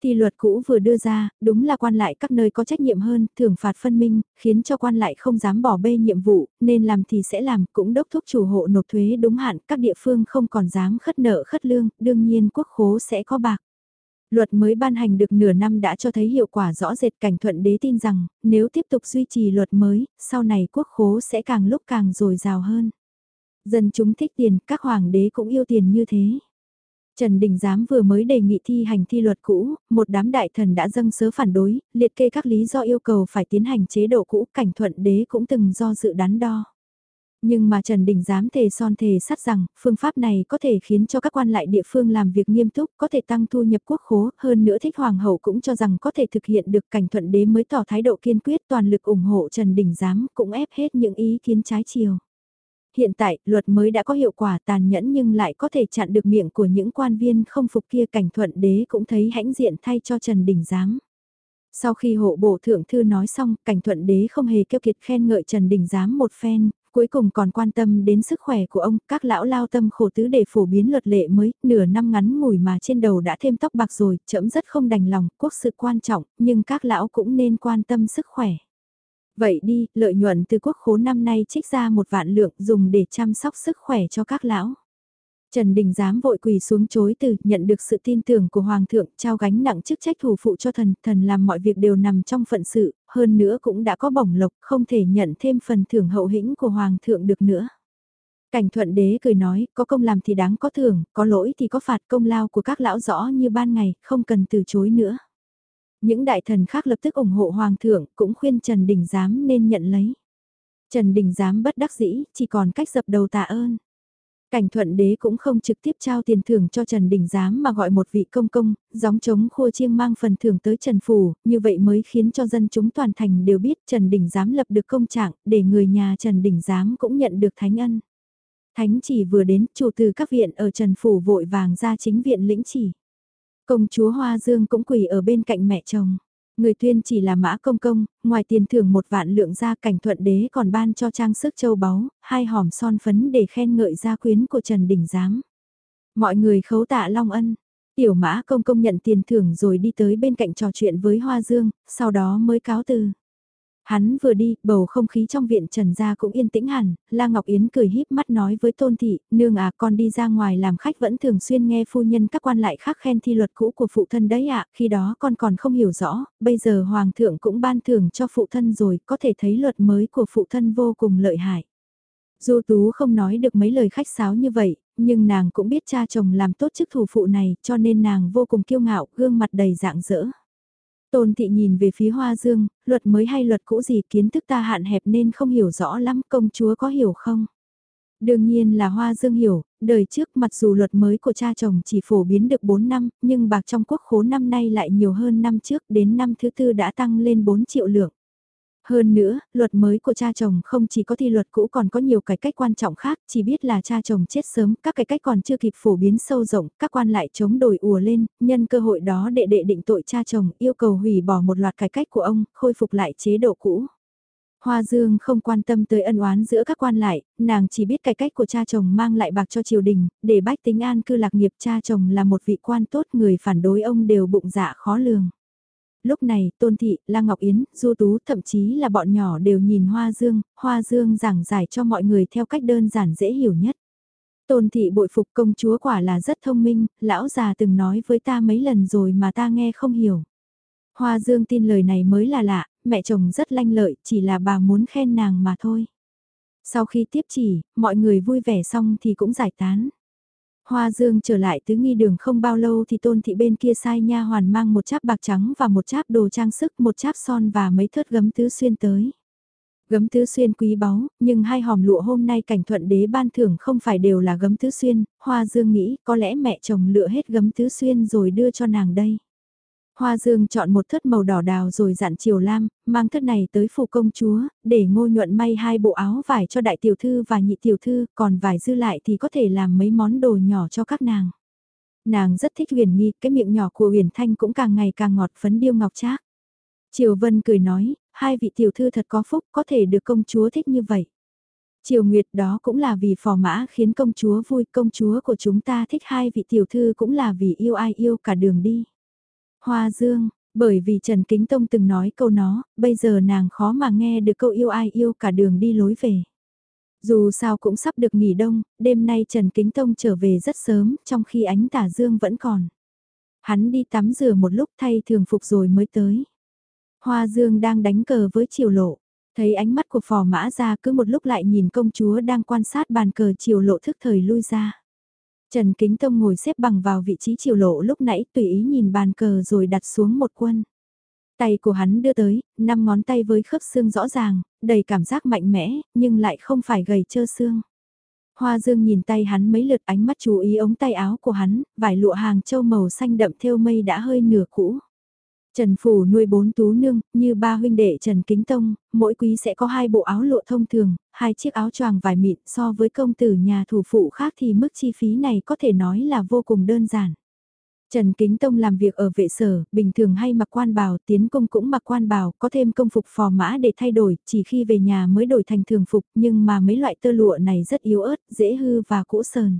Thì luật cũ vừa đưa ra, đúng là quan lại các nơi có trách nhiệm hơn, thưởng phạt phân minh, khiến cho quan lại không dám bỏ bê nhiệm vụ, nên làm thì sẽ làm, cũng đốc thúc chủ hộ nộp thuế đúng hạn, các địa phương không còn dám khất nợ khất lương, đương nhiên quốc khố sẽ có bạc. Luật mới ban hành được nửa năm đã cho thấy hiệu quả rõ rệt cảnh thuận đế tin rằng, nếu tiếp tục duy trì luật mới, sau này quốc khố sẽ càng lúc càng dồi dào hơn. Dân chúng thích tiền, các hoàng đế cũng yêu tiền như thế. Trần Đình Giám vừa mới đề nghị thi hành thi luật cũ, một đám đại thần đã dâng sớ phản đối, liệt kê các lý do yêu cầu phải tiến hành chế độ cũ, cảnh thuận đế cũng từng do dự đắn đo. Nhưng mà Trần Đình Giám thề son thề sắt rằng, phương pháp này có thể khiến cho các quan lại địa phương làm việc nghiêm túc, có thể tăng thu nhập quốc khố, hơn nữa thích hoàng hậu cũng cho rằng có thể thực hiện được cảnh thuận đế mới tỏ thái độ kiên quyết toàn lực ủng hộ Trần Đình Giám cũng ép hết những ý kiến trái chiều. Hiện tại, luật mới đã có hiệu quả tàn nhẫn nhưng lại có thể chặn được miệng của những quan viên không phục kia cảnh thuận đế cũng thấy hãnh diện thay cho Trần Đình Giám. Sau khi hộ bộ thượng thư nói xong, cảnh thuận đế không hề kêu kiệt khen ngợi Trần Đình Giám một phen, cuối cùng còn quan tâm đến sức khỏe của ông, các lão lao tâm khổ tứ để phổ biến luật lệ mới, nửa năm ngắn ngủi mà trên đầu đã thêm tóc bạc rồi, chậm rất không đành lòng, quốc sự quan trọng, nhưng các lão cũng nên quan tâm sức khỏe. Vậy đi, lợi nhuận từ quốc khố năm nay trích ra một vạn lượng dùng để chăm sóc sức khỏe cho các lão. Trần Đình dám vội quỳ xuống chối từ, nhận được sự tin tưởng của Hoàng thượng, trao gánh nặng chức trách thủ phụ cho thần, thần làm mọi việc đều nằm trong phận sự, hơn nữa cũng đã có bổng lộc, không thể nhận thêm phần thưởng hậu hĩnh của Hoàng thượng được nữa. Cảnh thuận đế cười nói, có công làm thì đáng có thưởng, có lỗi thì có phạt công lao của các lão rõ như ban ngày, không cần từ chối nữa. Những đại thần khác lập tức ủng hộ Hoàng thượng, cũng khuyên Trần Đình Giám nên nhận lấy. Trần Đình Giám bất đắc dĩ, chỉ còn cách dập đầu tạ ơn. Cảnh thuận đế cũng không trực tiếp trao tiền thưởng cho Trần Đình Giám mà gọi một vị công công, gióng trống khua chiêng mang phần thưởng tới Trần Phủ, như vậy mới khiến cho dân chúng toàn thành đều biết Trần Đình Giám lập được công trạng, để người nhà Trần Đình Giám cũng nhận được thánh ân. Thánh chỉ vừa đến, chủ từ các viện ở Trần Phủ vội vàng ra chính viện lĩnh chỉ. Công chúa Hoa Dương cũng quỳ ở bên cạnh mẹ chồng. Người tuyên chỉ là mã công công, ngoài tiền thưởng một vạn lượng ra cảnh thuận đế còn ban cho trang sức châu báu, hai hòm son phấn để khen ngợi gia quyến của Trần Đình Giám. Mọi người khấu tạ long ân, tiểu mã công công nhận tiền thưởng rồi đi tới bên cạnh trò chuyện với Hoa Dương, sau đó mới cáo từ. Hắn vừa đi, bầu không khí trong viện Trần Gia cũng yên tĩnh hẳn, La Ngọc Yến cười híp mắt nói với Tôn Thị, nương à con đi ra ngoài làm khách vẫn thường xuyên nghe phu nhân các quan lại khác khen thi luật cũ của phụ thân đấy ạ, khi đó con còn không hiểu rõ, bây giờ Hoàng thượng cũng ban thưởng cho phụ thân rồi, có thể thấy luật mới của phụ thân vô cùng lợi hại. Du Tú không nói được mấy lời khách sáo như vậy, nhưng nàng cũng biết cha chồng làm tốt chức thủ phụ này, cho nên nàng vô cùng kiêu ngạo, gương mặt đầy dạng dỡ. Tôn thị nhìn về phía Hoa Dương, luật mới hay luật cũ gì kiến thức ta hạn hẹp nên không hiểu rõ lắm công chúa có hiểu không? Đương nhiên là Hoa Dương hiểu, đời trước mặc dù luật mới của cha chồng chỉ phổ biến được 4 năm, nhưng bạc trong quốc khố năm nay lại nhiều hơn năm trước, đến năm thứ tư đã tăng lên 4 triệu lượng. Hơn nữa, luật mới của cha chồng không chỉ có thi luật cũ còn có nhiều cải cách quan trọng khác, chỉ biết là cha chồng chết sớm, các cải cách còn chưa kịp phổ biến sâu rộng, các quan lại chống đổi ùa lên, nhân cơ hội đó đệ đệ định tội cha chồng, yêu cầu hủy bỏ một loạt cải cách của ông, khôi phục lại chế độ cũ. Hoa Dương không quan tâm tới ân oán giữa các quan lại, nàng chỉ biết cải cách của cha chồng mang lại bạc cho triều đình, để bách tính an cư lạc nghiệp cha chồng là một vị quan tốt người phản đối ông đều bụng dạ khó lường. Lúc này, Tôn Thị, La Ngọc Yến, Du Tú, thậm chí là bọn nhỏ đều nhìn Hoa Dương, Hoa Dương giảng giải cho mọi người theo cách đơn giản dễ hiểu nhất. Tôn Thị bội phục công chúa quả là rất thông minh, lão già từng nói với ta mấy lần rồi mà ta nghe không hiểu. Hoa Dương tin lời này mới là lạ, mẹ chồng rất lanh lợi, chỉ là bà muốn khen nàng mà thôi. Sau khi tiếp chỉ, mọi người vui vẻ xong thì cũng giải tán. Hoa Dương trở lại tứ nghi đường không bao lâu thì tôn thị bên kia sai nha hoàn mang một cháp bạc trắng và một cháp đồ trang sức, một cháp son và mấy thớt gấm tứ xuyên tới. Gấm tứ xuyên quý báu, nhưng hai hòm lụa hôm nay cảnh thuận đế ban thưởng không phải đều là gấm tứ xuyên, Hoa Dương nghĩ có lẽ mẹ chồng lựa hết gấm tứ xuyên rồi đưa cho nàng đây. Hoa Dương chọn một thất màu đỏ đào rồi dặn Triều Lam, mang thất này tới phủ công chúa, để ngô nhuận may hai bộ áo vải cho đại tiểu thư và nhị tiểu thư, còn vải dư lại thì có thể làm mấy món đồ nhỏ cho các nàng. Nàng rất thích huyền nghi, cái miệng nhỏ của huyền thanh cũng càng ngày càng ngọt phấn điêu ngọc trác. Triều Vân cười nói, hai vị tiểu thư thật có phúc có thể được công chúa thích như vậy. Triều Nguyệt đó cũng là vì phò mã khiến công chúa vui, công chúa của chúng ta thích hai vị tiểu thư cũng là vì yêu ai yêu cả đường đi. Hoa Dương, bởi vì Trần Kính Tông từng nói câu nó, bây giờ nàng khó mà nghe được câu yêu ai yêu cả đường đi lối về. Dù sao cũng sắp được nghỉ đông, đêm nay Trần Kính Tông trở về rất sớm, trong khi ánh tả dương vẫn còn. Hắn đi tắm rửa một lúc thay thường phục rồi mới tới. Hoa Dương đang đánh cờ với triều lộ. Thấy ánh mắt của phò mã ra cứ một lúc lại nhìn công chúa đang quan sát bàn cờ triều lộ thức thời lui ra. Trần Kính Tông ngồi xếp bằng vào vị trí chiều lộ lúc nãy tùy ý nhìn bàn cờ rồi đặt xuống một quân. Tay của hắn đưa tới, năm ngón tay với khớp xương rõ ràng, đầy cảm giác mạnh mẽ, nhưng lại không phải gầy trơ xương. Hoa Dương nhìn tay hắn mấy lượt ánh mắt chú ý ống tay áo của hắn, vải lụa hàng châu màu xanh đậm thêu mây đã hơi nửa cũ. Trần Phủ nuôi bốn tú nương, như ba huynh đệ Trần Kính Tông, mỗi quý sẽ có hai bộ áo lụa thông thường, hai chiếc áo choàng vải mịn so với công tử nhà thủ phụ khác thì mức chi phí này có thể nói là vô cùng đơn giản. Trần Kính Tông làm việc ở vệ sở, bình thường hay mặc quan bào, tiến công cũng mặc quan bào, có thêm công phục phò mã để thay đổi, chỉ khi về nhà mới đổi thành thường phục, nhưng mà mấy loại tơ lụa này rất yếu ớt, dễ hư và cũ sờn.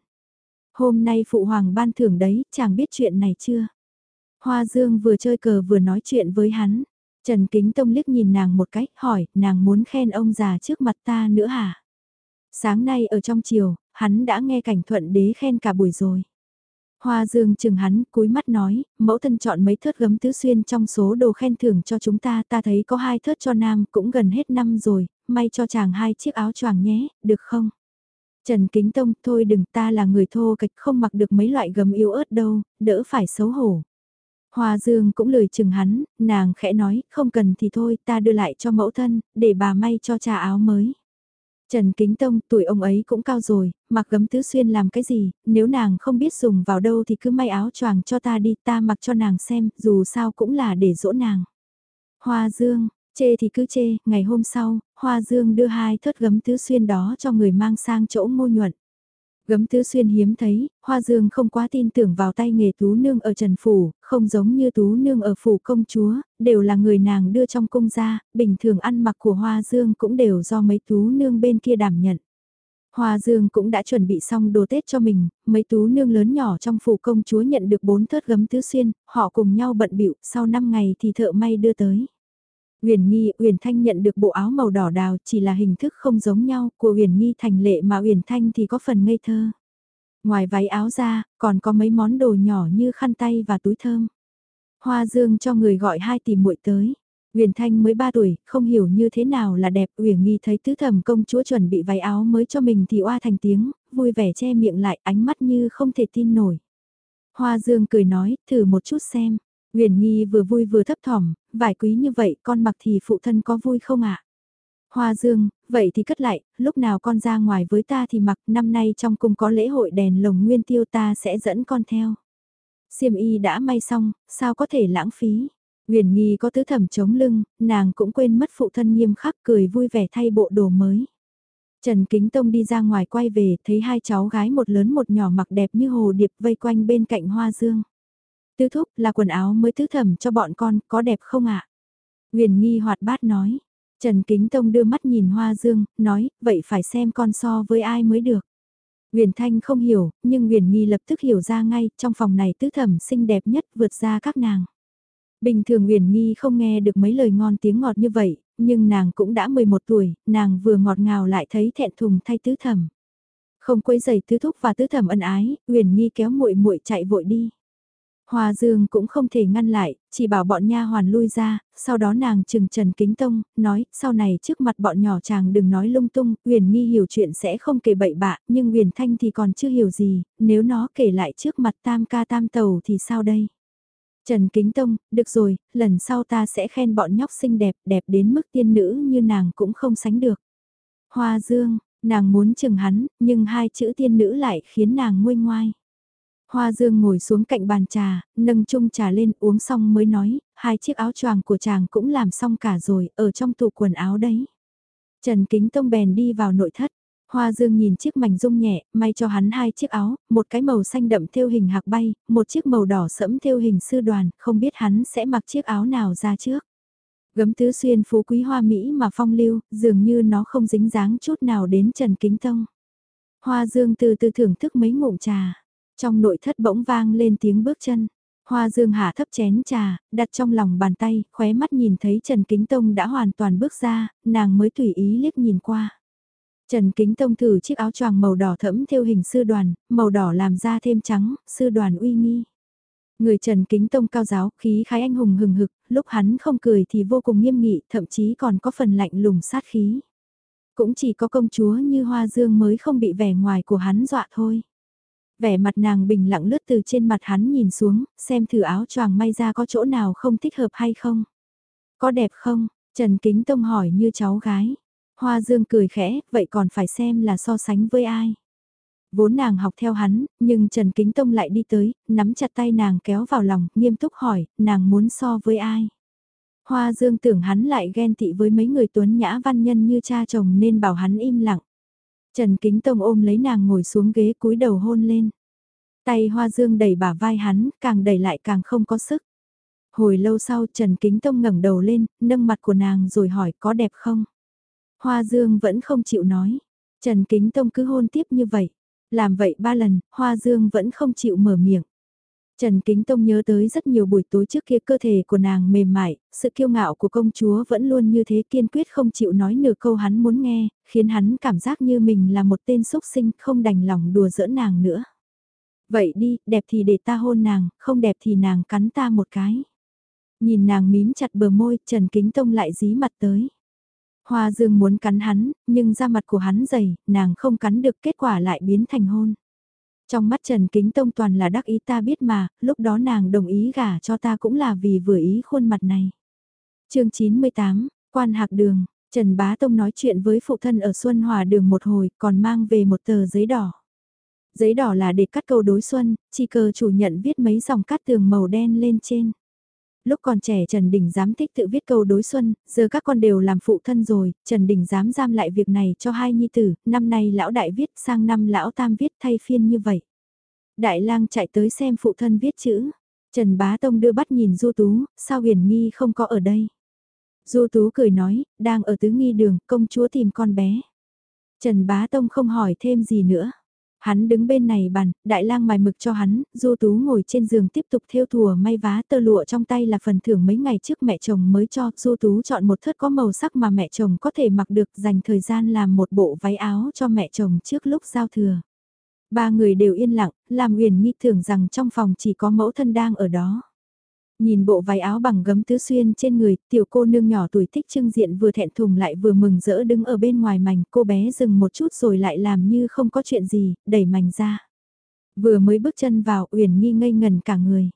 Hôm nay phụ hoàng ban thưởng đấy, chàng biết chuyện này chưa? Hoa Dương vừa chơi cờ vừa nói chuyện với hắn. Trần Kính Tông liếc nhìn nàng một cách, hỏi, nàng muốn khen ông già trước mặt ta nữa hả? Sáng nay ở trong chiều, hắn đã nghe cảnh thuận đế khen cả buổi rồi. Hoa Dương chừng hắn, cúi mắt nói, mẫu thân chọn mấy thớt gấm tứ xuyên trong số đồ khen thưởng cho chúng ta, ta thấy có hai thớt cho nam, cũng gần hết năm rồi, may cho chàng hai chiếc áo choàng nhé, được không? Trần Kính Tông, thôi đừng ta là người thô kịch không mặc được mấy loại gấm yếu ớt đâu, đỡ phải xấu hổ. Hoa Dương cũng lời chừng hắn, nàng khẽ nói, không cần thì thôi, ta đưa lại cho mẫu thân, để bà may cho cha áo mới. Trần Kính Tông, tuổi ông ấy cũng cao rồi, mặc gấm tứ xuyên làm cái gì, nếu nàng không biết dùng vào đâu thì cứ may áo choàng cho ta đi, ta mặc cho nàng xem, dù sao cũng là để dỗ nàng. Hoa Dương, chê thì cứ chê, ngày hôm sau, Hoa Dương đưa hai thớt gấm tứ xuyên đó cho người mang sang chỗ ngô nhuận. Gấm tứ xuyên hiếm thấy, Hoa Dương không quá tin tưởng vào tay nghề tú nương ở Trần Phủ, không giống như tú nương ở Phủ công chúa, đều là người nàng đưa trong cung ra, bình thường ăn mặc của Hoa Dương cũng đều do mấy tú nương bên kia đảm nhận. Hoa Dương cũng đã chuẩn bị xong đồ Tết cho mình, mấy tú nương lớn nhỏ trong phủ công chúa nhận được bốn thớt gấm tứ xuyên, họ cùng nhau bận bịu sau 5 ngày thì thợ may đưa tới. Uyển Nghi, Uyển Thanh nhận được bộ áo màu đỏ đào chỉ là hình thức không giống nhau, của Uyển Nghi thành lệ mà Uyển Thanh thì có phần ngây thơ. Ngoài váy áo ra, còn có mấy món đồ nhỏ như khăn tay và túi thơm. Hoa Dương cho người gọi hai tỷ muội tới. Uyển Thanh mới 3 tuổi, không hiểu như thế nào là đẹp, Uyển Nghi thấy tứ thẩm công chúa chuẩn bị váy áo mới cho mình thì oa thành tiếng, vui vẻ che miệng lại, ánh mắt như không thể tin nổi. Hoa Dương cười nói, thử một chút xem. Huyền Nghi vừa vui vừa thấp thỏm, vải quý như vậy con mặc thì phụ thân có vui không ạ? Hoa Dương, vậy thì cất lại, lúc nào con ra ngoài với ta thì mặc, năm nay trong cung có lễ hội đèn lồng nguyên tiêu ta sẽ dẫn con theo. Xiêm y đã may xong, sao có thể lãng phí. Huyền Nghi có tứ thẩm chống lưng, nàng cũng quên mất phụ thân nghiêm khắc cười vui vẻ thay bộ đồ mới. Trần Kính Tông đi ra ngoài quay về, thấy hai cháu gái một lớn một nhỏ mặc đẹp như hồ điệp vây quanh bên cạnh hoa dương. Tứ thúc là quần áo mới tứ thẩm cho bọn con, có đẹp không ạ? Huyền Nghi hoạt bát nói. Trần Kính Tông đưa mắt nhìn hoa dương, nói, vậy phải xem con so với ai mới được. Huyền Thanh không hiểu, nhưng Huyền Nghi lập tức hiểu ra ngay, trong phòng này tứ thẩm xinh đẹp nhất vượt ra các nàng. Bình thường Huyền Nghi không nghe được mấy lời ngon tiếng ngọt như vậy, nhưng nàng cũng đã 11 tuổi, nàng vừa ngọt ngào lại thấy thẹn thùng thay tứ thẩm. Không quấy giày tứ thúc và tứ thẩm ân ái, Huyền Nghi kéo muội muội chạy vội đi. Hoa Dương cũng không thể ngăn lại, chỉ bảo bọn nha hoàn lui ra, sau đó nàng trừng Trần Kính Tông, nói, sau này trước mặt bọn nhỏ chàng đừng nói lung tung, Uyển Nghi hiểu chuyện sẽ không kể bậy bạ, nhưng Uyển Thanh thì còn chưa hiểu gì, nếu nó kể lại trước mặt tam ca tam tàu thì sao đây? Trần Kính Tông, được rồi, lần sau ta sẽ khen bọn nhóc xinh đẹp, đẹp đến mức tiên nữ như nàng cũng không sánh được. Hoa Dương, nàng muốn chừng hắn, nhưng hai chữ tiên nữ lại khiến nàng nguôi ngoai. Hoa Dương ngồi xuống cạnh bàn trà, nâng chung trà lên uống xong mới nói, hai chiếc áo choàng của chàng cũng làm xong cả rồi, ở trong tủ quần áo đấy. Trần Kính Tông bèn đi vào nội thất, Hoa Dương nhìn chiếc mảnh dung nhẹ, may cho hắn hai chiếc áo, một cái màu xanh đậm thêu hình hạc bay, một chiếc màu đỏ sẫm thêu hình sư đoàn, không biết hắn sẽ mặc chiếc áo nào ra trước. Gấm tứ xuyên phú quý hoa Mỹ mà phong lưu, dường như nó không dính dáng chút nào đến Trần Kính Tông. Hoa Dương từ từ thưởng thức mấy ngụm trà, trong nội thất bỗng vang lên tiếng bước chân. Hoa Dương hạ thấp chén trà, đặt trong lòng bàn tay, khóe mắt nhìn thấy Trần Kính Tông đã hoàn toàn bước ra, nàng mới tùy ý liếc nhìn qua. Trần Kính Tông thử chiếc áo choàng màu đỏ thẫm theo hình sư đoàn, màu đỏ làm da thêm trắng, sư đoàn uy nghi. Người Trần Kính Tông cao giáo, khí khái anh hùng hừng hực, lúc hắn không cười thì vô cùng nghiêm nghị, thậm chí còn có phần lạnh lùng sát khí. Cũng chỉ có công chúa như Hoa Dương mới không bị vẻ ngoài của hắn dọa thôi. Vẻ mặt nàng bình lặng lướt từ trên mặt hắn nhìn xuống, xem thử áo choàng may ra có chỗ nào không thích hợp hay không. Có đẹp không? Trần Kính Tông hỏi như cháu gái. Hoa Dương cười khẽ, vậy còn phải xem là so sánh với ai. Vốn nàng học theo hắn, nhưng Trần Kính Tông lại đi tới, nắm chặt tay nàng kéo vào lòng, nghiêm túc hỏi, nàng muốn so với ai. Hoa Dương tưởng hắn lại ghen tị với mấy người tuấn nhã văn nhân như cha chồng nên bảo hắn im lặng. Trần Kính Tông ôm lấy nàng ngồi xuống ghế cúi đầu hôn lên. Tay Hoa Dương đẩy bả vai hắn, càng đẩy lại càng không có sức. Hồi lâu sau Trần Kính Tông ngẩng đầu lên, nâng mặt của nàng rồi hỏi có đẹp không? Hoa Dương vẫn không chịu nói. Trần Kính Tông cứ hôn tiếp như vậy. Làm vậy ba lần, Hoa Dương vẫn không chịu mở miệng. Trần Kính Tông nhớ tới rất nhiều buổi tối trước kia cơ thể của nàng mềm mại, sự kiêu ngạo của công chúa vẫn luôn như thế kiên quyết không chịu nói nửa câu hắn muốn nghe, khiến hắn cảm giác như mình là một tên xúc sinh không đành lòng đùa giỡn nàng nữa. Vậy đi, đẹp thì để ta hôn nàng, không đẹp thì nàng cắn ta một cái. Nhìn nàng mím chặt bờ môi, Trần Kính Tông lại dí mặt tới. Hoa Dương muốn cắn hắn, nhưng da mặt của hắn dày, nàng không cắn được kết quả lại biến thành hôn. Trong mắt Trần Kính Tông toàn là đắc ý ta biết mà, lúc đó nàng đồng ý gả cho ta cũng là vì vừa ý khuôn mặt này. chương 98, quan hạc đường, Trần Bá Tông nói chuyện với phụ thân ở Xuân Hòa đường một hồi còn mang về một tờ giấy đỏ. Giấy đỏ là để cắt câu đối xuân, chỉ cờ chủ nhận viết mấy dòng cắt tường màu đen lên trên. Lúc còn trẻ Trần Đình dám thích tự viết câu đối xuân, giờ các con đều làm phụ thân rồi, Trần Đình dám giam lại việc này cho hai nhi tử, năm nay lão đại viết sang năm lão tam viết thay phiên như vậy. Đại lang chạy tới xem phụ thân viết chữ. Trần Bá Tông đưa bắt nhìn Du Tú, sao huyền nghi không có ở đây. Du Tú cười nói, đang ở tứ nghi đường, công chúa tìm con bé. Trần Bá Tông không hỏi thêm gì nữa. Hắn đứng bên này bàn, đại lang mài mực cho hắn, du tú ngồi trên giường tiếp tục thêu thùa may vá tơ lụa trong tay là phần thưởng mấy ngày trước mẹ chồng mới cho, du tú chọn một thớt có màu sắc mà mẹ chồng có thể mặc được dành thời gian làm một bộ váy áo cho mẹ chồng trước lúc giao thừa. Ba người đều yên lặng, làm huyền nghi tưởng rằng trong phòng chỉ có mẫu thân đang ở đó. Nhìn bộ váy áo bằng gấm tứ xuyên trên người, tiểu cô nương nhỏ tuổi thích trưng diện vừa thẹn thùng lại vừa mừng rỡ đứng ở bên ngoài mảnh, cô bé dừng một chút rồi lại làm như không có chuyện gì, đẩy mảnh ra. Vừa mới bước chân vào, Uyển Nghi ngây ngần cả người.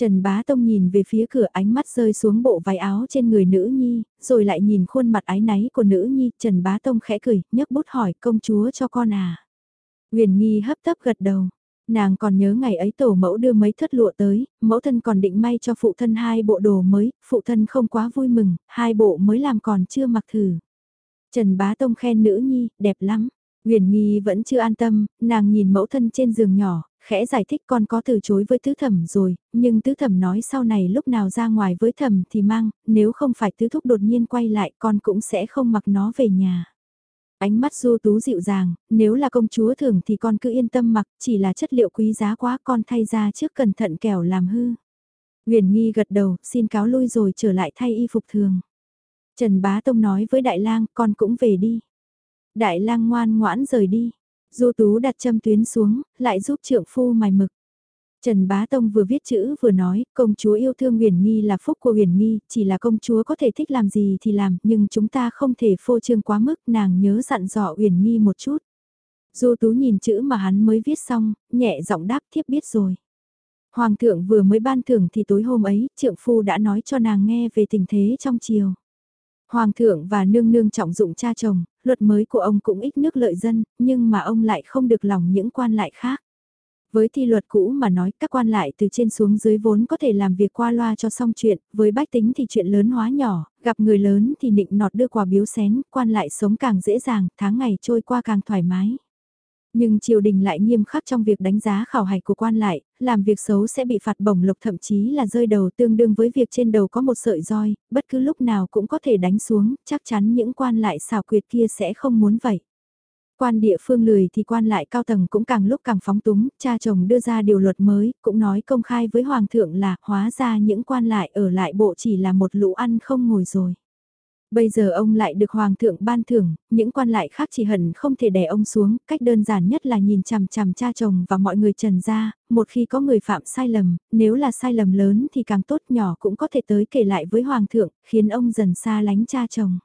Trần Bá Tông nhìn về phía cửa ánh mắt rơi xuống bộ váy áo trên người nữ nhi, rồi lại nhìn khuôn mặt ái náy của nữ nhi, Trần Bá Tông khẽ cười, nhấc bút hỏi công chúa cho con à. Huyền Nghi hấp tấp gật đầu. Nàng còn nhớ ngày ấy tổ mẫu đưa mấy thất lụa tới, mẫu thân còn định may cho phụ thân hai bộ đồ mới, phụ thân không quá vui mừng, hai bộ mới làm còn chưa mặc thử. Trần Bá Tông khen nữ nhi, đẹp lắm. Huyền Nghi vẫn chưa an tâm, nàng nhìn mẫu thân trên giường nhỏ, khẽ giải thích con có từ chối với tứ thẩm rồi, nhưng tứ thẩm nói sau này lúc nào ra ngoài với thẩm thì mang, nếu không phải tứ thúc đột nhiên quay lại con cũng sẽ không mặc nó về nhà. Ánh mắt du tú dịu dàng, nếu là công chúa thường thì con cứ yên tâm mặc, chỉ là chất liệu quý giá quá con thay ra trước cẩn thận kẻo làm hư. Huyền Nghi gật đầu, xin cáo lui rồi trở lại thay y phục thường. Trần Bá Tông nói với Đại lang con cũng về đi. Đại lang ngoan ngoãn rời đi. Du Tú đặt châm tuyến xuống, lại giúp trượng phu mài mực. Trần Bá Tông vừa viết chữ vừa nói, công chúa yêu thương huyền nghi là phúc của huyền nghi, chỉ là công chúa có thể thích làm gì thì làm, nhưng chúng ta không thể phô trương quá mức, nàng nhớ dặn dò huyền nghi một chút. Du Tú nhìn chữ mà hắn mới viết xong, nhẹ giọng đáp thiếp biết rồi. Hoàng thượng vừa mới ban thưởng thì tối hôm ấy, trượng phu đã nói cho nàng nghe về tình thế trong chiều. Hoàng thượng và nương nương trọng dụng cha chồng, luật mới của ông cũng ít nước lợi dân, nhưng mà ông lại không được lòng những quan lại khác. Với thi luật cũ mà nói các quan lại từ trên xuống dưới vốn có thể làm việc qua loa cho xong chuyện, với bách tính thì chuyện lớn hóa nhỏ, gặp người lớn thì nịnh nọt đưa quà biếu xén, quan lại sống càng dễ dàng, tháng ngày trôi qua càng thoải mái. Nhưng triều đình lại nghiêm khắc trong việc đánh giá khảo hạch của quan lại, làm việc xấu sẽ bị phạt bổng lộc thậm chí là rơi đầu tương đương với việc trên đầu có một sợi roi, bất cứ lúc nào cũng có thể đánh xuống, chắc chắn những quan lại xảo quyệt kia sẽ không muốn vậy. Quan địa phương lười thì quan lại cao tầng cũng càng lúc càng phóng túng, cha chồng đưa ra điều luật mới, cũng nói công khai với hoàng thượng là hóa ra những quan lại ở lại bộ chỉ là một lũ ăn không ngồi rồi. Bây giờ ông lại được hoàng thượng ban thưởng, những quan lại khác chỉ hận không thể đè ông xuống, cách đơn giản nhất là nhìn chằm chằm cha chồng và mọi người trần ra, một khi có người phạm sai lầm, nếu là sai lầm lớn thì càng tốt nhỏ cũng có thể tới kể lại với hoàng thượng, khiến ông dần xa lánh cha chồng.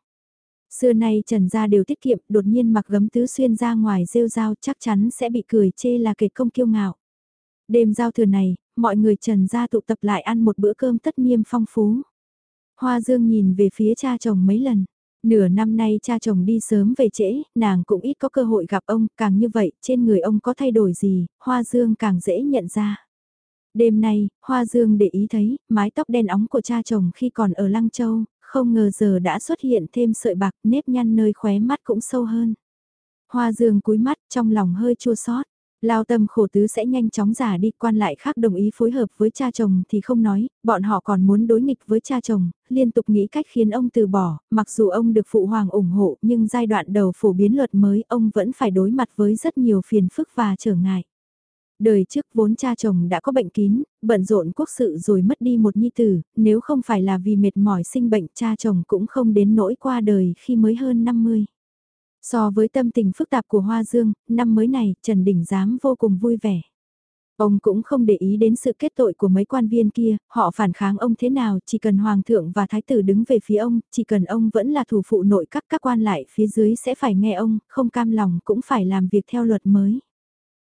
Xưa nay trần gia đều tiết kiệm, đột nhiên mặc gấm tứ xuyên ra ngoài rêu rao chắc chắn sẽ bị cười chê là kệt công kiêu ngạo. Đêm giao thừa này, mọi người trần gia tụ tập lại ăn một bữa cơm tất niêm phong phú. Hoa Dương nhìn về phía cha chồng mấy lần. Nửa năm nay cha chồng đi sớm về trễ, nàng cũng ít có cơ hội gặp ông, càng như vậy, trên người ông có thay đổi gì, Hoa Dương càng dễ nhận ra. Đêm nay, Hoa Dương để ý thấy, mái tóc đen óng của cha chồng khi còn ở Lăng Châu, không ngờ giờ đã xuất hiện thêm sợi bạc nếp nhăn nơi khóe mắt cũng sâu hơn. Hoa Dương cúi mắt trong lòng hơi chua xót Lao tâm khổ tứ sẽ nhanh chóng giả đi, quan lại khác đồng ý phối hợp với cha chồng thì không nói, bọn họ còn muốn đối nghịch với cha chồng, liên tục nghĩ cách khiến ông từ bỏ, mặc dù ông được phụ hoàng ủng hộ nhưng giai đoạn đầu phổ biến luật mới ông vẫn phải đối mặt với rất nhiều phiền phức và trở ngại. Đời trước vốn cha chồng đã có bệnh kín, bận rộn quốc sự rồi mất đi một nhi tử, nếu không phải là vì mệt mỏi sinh bệnh cha chồng cũng không đến nỗi qua đời khi mới hơn 50. So với tâm tình phức tạp của Hoa Dương, năm mới này, Trần Đình Giám vô cùng vui vẻ. Ông cũng không để ý đến sự kết tội của mấy quan viên kia, họ phản kháng ông thế nào, chỉ cần Hoàng thượng và Thái tử đứng về phía ông, chỉ cần ông vẫn là thủ phụ nội các các quan lại phía dưới sẽ phải nghe ông, không cam lòng cũng phải làm việc theo luật mới.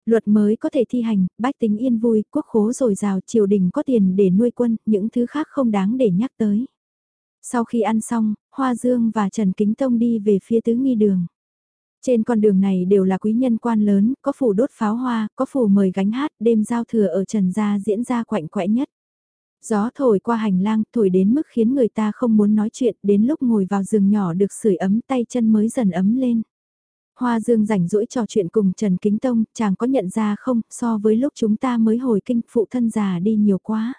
Luật mới có thể thi hành, bách tính yên vui, quốc khố dồi dào, triều đình có tiền để nuôi quân, những thứ khác không đáng để nhắc tới. Sau khi ăn xong, Hoa Dương và Trần Kính Tông đi về phía tứ nghi đường. Trên con đường này đều là quý nhân quan lớn, có phủ đốt pháo hoa, có phủ mời gánh hát, đêm giao thừa ở Trần Gia diễn ra quạnh quẽ nhất. Gió thổi qua hành lang, thổi đến mức khiến người ta không muốn nói chuyện, đến lúc ngồi vào giường nhỏ được sưởi ấm tay chân mới dần ấm lên. Hoa Dương rảnh rỗi trò chuyện cùng Trần Kính Tông, chàng có nhận ra không, so với lúc chúng ta mới hồi kinh phụ thân già đi nhiều quá.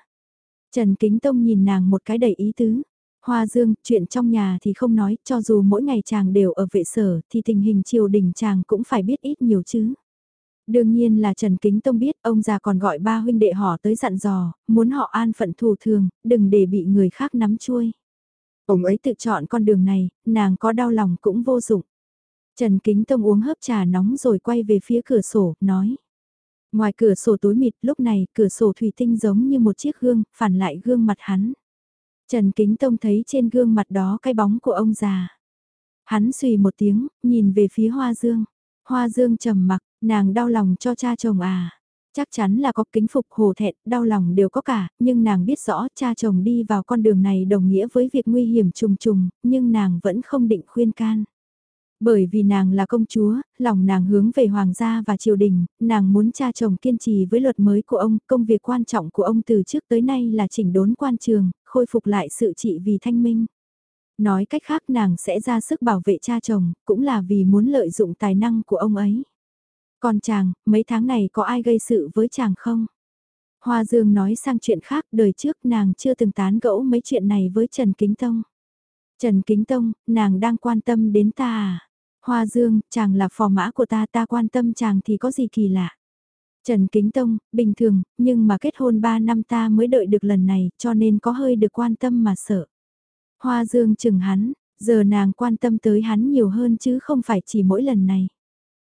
Trần Kính Tông nhìn nàng một cái đầy ý tứ. Hoa Dương, chuyện trong nhà thì không nói, cho dù mỗi ngày chàng đều ở vệ sở thì tình hình triều đình chàng cũng phải biết ít nhiều chứ. Đương nhiên là Trần Kính Tông biết ông già còn gọi ba huynh đệ họ tới dặn dò, muốn họ an phận thù thường, đừng để bị người khác nắm chui. Ông ấy tự chọn con đường này, nàng có đau lòng cũng vô dụng. Trần Kính Tông uống hớp trà nóng rồi quay về phía cửa sổ, nói. Ngoài cửa sổ tối mịt lúc này cửa sổ thủy tinh giống như một chiếc gương, phản lại gương mặt hắn. Trần Kính Tông thấy trên gương mặt đó cái bóng của ông già. Hắn suy một tiếng, nhìn về phía Hoa Dương. Hoa Dương trầm mặc, nàng đau lòng cho cha chồng à. Chắc chắn là có kính phục hồ thẹn, đau lòng đều có cả, nhưng nàng biết rõ cha chồng đi vào con đường này đồng nghĩa với việc nguy hiểm trùng trùng, nhưng nàng vẫn không định khuyên can. Bởi vì nàng là công chúa, lòng nàng hướng về hoàng gia và triều đình, nàng muốn cha chồng kiên trì với luật mới của ông, công việc quan trọng của ông từ trước tới nay là chỉnh đốn quan trường, khôi phục lại sự trị vì thanh minh. Nói cách khác nàng sẽ ra sức bảo vệ cha chồng, cũng là vì muốn lợi dụng tài năng của ông ấy. Còn chàng, mấy tháng này có ai gây sự với chàng không? Hoa Dương nói sang chuyện khác, đời trước nàng chưa từng tán gẫu mấy chuyện này với Trần Kính Tông. Trần Kính Tông, nàng đang quan tâm đến ta à? Hoa Dương, chàng là phò mã của ta, ta quan tâm chàng thì có gì kỳ lạ? Trần Kính Tông, bình thường, nhưng mà kết hôn 3 năm ta mới đợi được lần này, cho nên có hơi được quan tâm mà sợ. Hoa Dương chừng hắn, giờ nàng quan tâm tới hắn nhiều hơn chứ không phải chỉ mỗi lần này.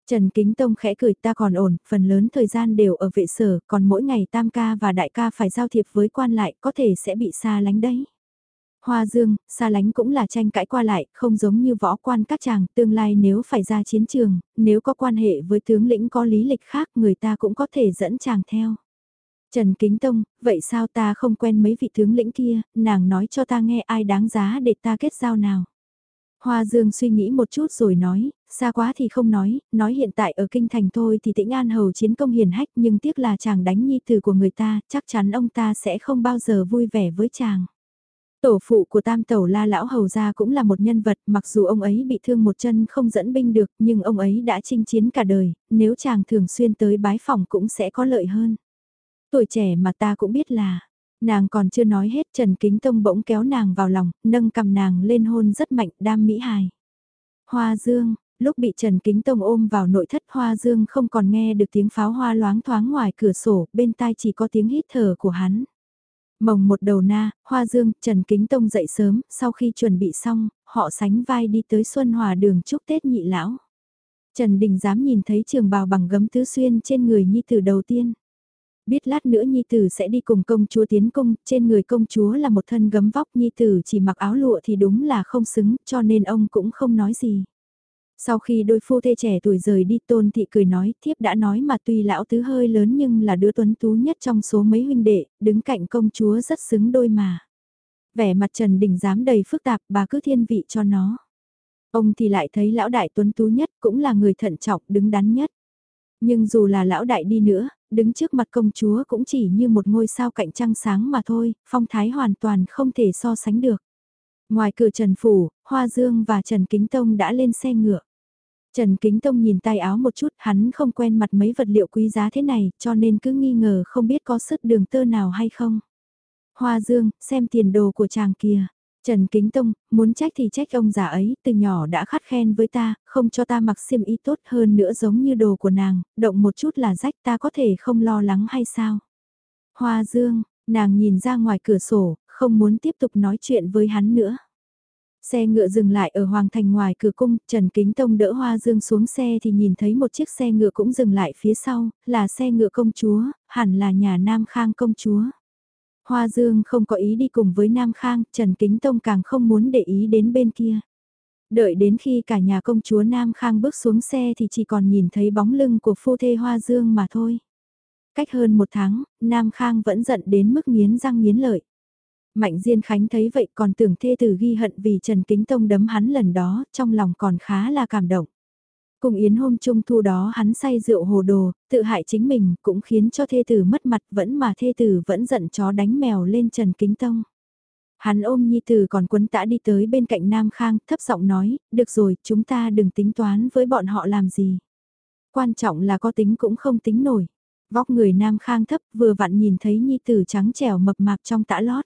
Trần Kính Tông khẽ cười ta còn ổn, phần lớn thời gian đều ở vệ sở, còn mỗi ngày tam ca và đại ca phải giao thiệp với quan lại, có thể sẽ bị xa lánh đấy. Hoa Dương, xa lánh cũng là tranh cãi qua lại, không giống như võ quan các chàng, tương lai nếu phải ra chiến trường, nếu có quan hệ với tướng lĩnh có lý lịch khác người ta cũng có thể dẫn chàng theo. Trần Kính Tông, vậy sao ta không quen mấy vị tướng lĩnh kia, nàng nói cho ta nghe ai đáng giá để ta kết giao nào. Hoa Dương suy nghĩ một chút rồi nói, xa quá thì không nói, nói hiện tại ở kinh thành thôi thì tĩnh an hầu chiến công hiền hách nhưng tiếc là chàng đánh nhi tử của người ta, chắc chắn ông ta sẽ không bao giờ vui vẻ với chàng. Tổ phụ của tam tẩu la lão hầu gia cũng là một nhân vật, mặc dù ông ấy bị thương một chân không dẫn binh được, nhưng ông ấy đã chinh chiến cả đời, nếu chàng thường xuyên tới bái phòng cũng sẽ có lợi hơn. Tuổi trẻ mà ta cũng biết là, nàng còn chưa nói hết Trần Kính Tông bỗng kéo nàng vào lòng, nâng cầm nàng lên hôn rất mạnh đam mỹ hài. Hoa Dương, lúc bị Trần Kính Tông ôm vào nội thất Hoa Dương không còn nghe được tiếng pháo hoa loáng thoáng ngoài cửa sổ, bên tai chỉ có tiếng hít thở của hắn. Mồng một đầu na, Hoa Dương, Trần Kính Tông dậy sớm, sau khi chuẩn bị xong, họ sánh vai đi tới Xuân Hòa đường chúc Tết nhị lão. Trần Đình dám nhìn thấy trường bào bằng gấm tứ xuyên trên người nhi tử đầu tiên. Biết lát nữa nhi tử sẽ đi cùng công chúa tiến cung, trên người công chúa là một thân gấm vóc nhi tử chỉ mặc áo lụa thì đúng là không xứng, cho nên ông cũng không nói gì. Sau khi đôi phu thê trẻ tuổi rời đi tôn thị cười nói, thiếp đã nói mà tuy lão tứ hơi lớn nhưng là đứa tuấn tú nhất trong số mấy huynh đệ, đứng cạnh công chúa rất xứng đôi mà. Vẻ mặt Trần Đình dám đầy phức tạp bà cứ thiên vị cho nó. Ông thì lại thấy lão đại tuấn tú nhất cũng là người thận trọng đứng đắn nhất. Nhưng dù là lão đại đi nữa, đứng trước mặt công chúa cũng chỉ như một ngôi sao cạnh trăng sáng mà thôi, phong thái hoàn toàn không thể so sánh được. Ngoài cửa Trần Phủ, Hoa Dương và Trần Kính Tông đã lên xe ngựa. Trần Kính Tông nhìn tay áo một chút, hắn không quen mặt mấy vật liệu quý giá thế này, cho nên cứ nghi ngờ không biết có sứt đường tơ nào hay không. Hoa Dương, xem tiền đồ của chàng kia. Trần Kính Tông, muốn trách thì trách ông già ấy, từ nhỏ đã khắt khen với ta, không cho ta mặc xiêm y tốt hơn nữa giống như đồ của nàng, động một chút là rách ta có thể không lo lắng hay sao? Hoa Dương, nàng nhìn ra ngoài cửa sổ, không muốn tiếp tục nói chuyện với hắn nữa. Xe ngựa dừng lại ở Hoàng Thành ngoài cửa cung, Trần Kính Tông đỡ Hoa Dương xuống xe thì nhìn thấy một chiếc xe ngựa cũng dừng lại phía sau, là xe ngựa công chúa, hẳn là nhà Nam Khang công chúa. Hoa Dương không có ý đi cùng với Nam Khang, Trần Kính Tông càng không muốn để ý đến bên kia. Đợi đến khi cả nhà công chúa Nam Khang bước xuống xe thì chỉ còn nhìn thấy bóng lưng của phu thê Hoa Dương mà thôi. Cách hơn một tháng, Nam Khang vẫn giận đến mức nghiến răng nghiến lợi. Mạnh Diên Khánh thấy vậy còn tưởng thê tử ghi hận vì Trần Kính Tông đấm hắn lần đó, trong lòng còn khá là cảm động. Cùng Yến hôm trung thu đó hắn say rượu hồ đồ, tự hại chính mình cũng khiến cho thê tử mất mặt vẫn mà thê tử vẫn giận chó đánh mèo lên Trần Kính Tông. Hắn ôm Nhi Tử còn quấn tã đi tới bên cạnh Nam Khang, thấp giọng nói, được rồi, chúng ta đừng tính toán với bọn họ làm gì. Quan trọng là có tính cũng không tính nổi. Vóc người Nam Khang thấp vừa vặn nhìn thấy Nhi Tử trắng trẻo mập mạp trong tã lót.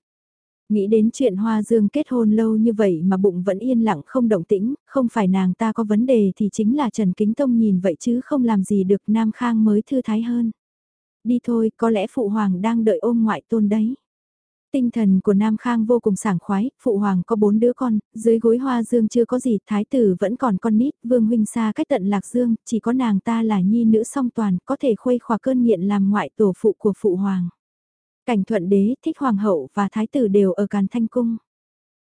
Nghĩ đến chuyện Hoa Dương kết hôn lâu như vậy mà bụng vẫn yên lặng không động tĩnh, không phải nàng ta có vấn đề thì chính là Trần Kính Tông nhìn vậy chứ không làm gì được Nam Khang mới thư thái hơn. Đi thôi, có lẽ Phụ Hoàng đang đợi ôm ngoại tôn đấy. Tinh thần của Nam Khang vô cùng sảng khoái, Phụ Hoàng có bốn đứa con, dưới gối Hoa Dương chưa có gì, Thái tử vẫn còn con nít, Vương Huynh xa cách tận Lạc Dương, chỉ có nàng ta là nhi nữ song toàn, có thể khuây khỏa cơn nghiện làm ngoại tổ phụ của Phụ Hoàng. Cảnh thuận đế, thích hoàng hậu và thái tử đều ở Càn Thanh Cung.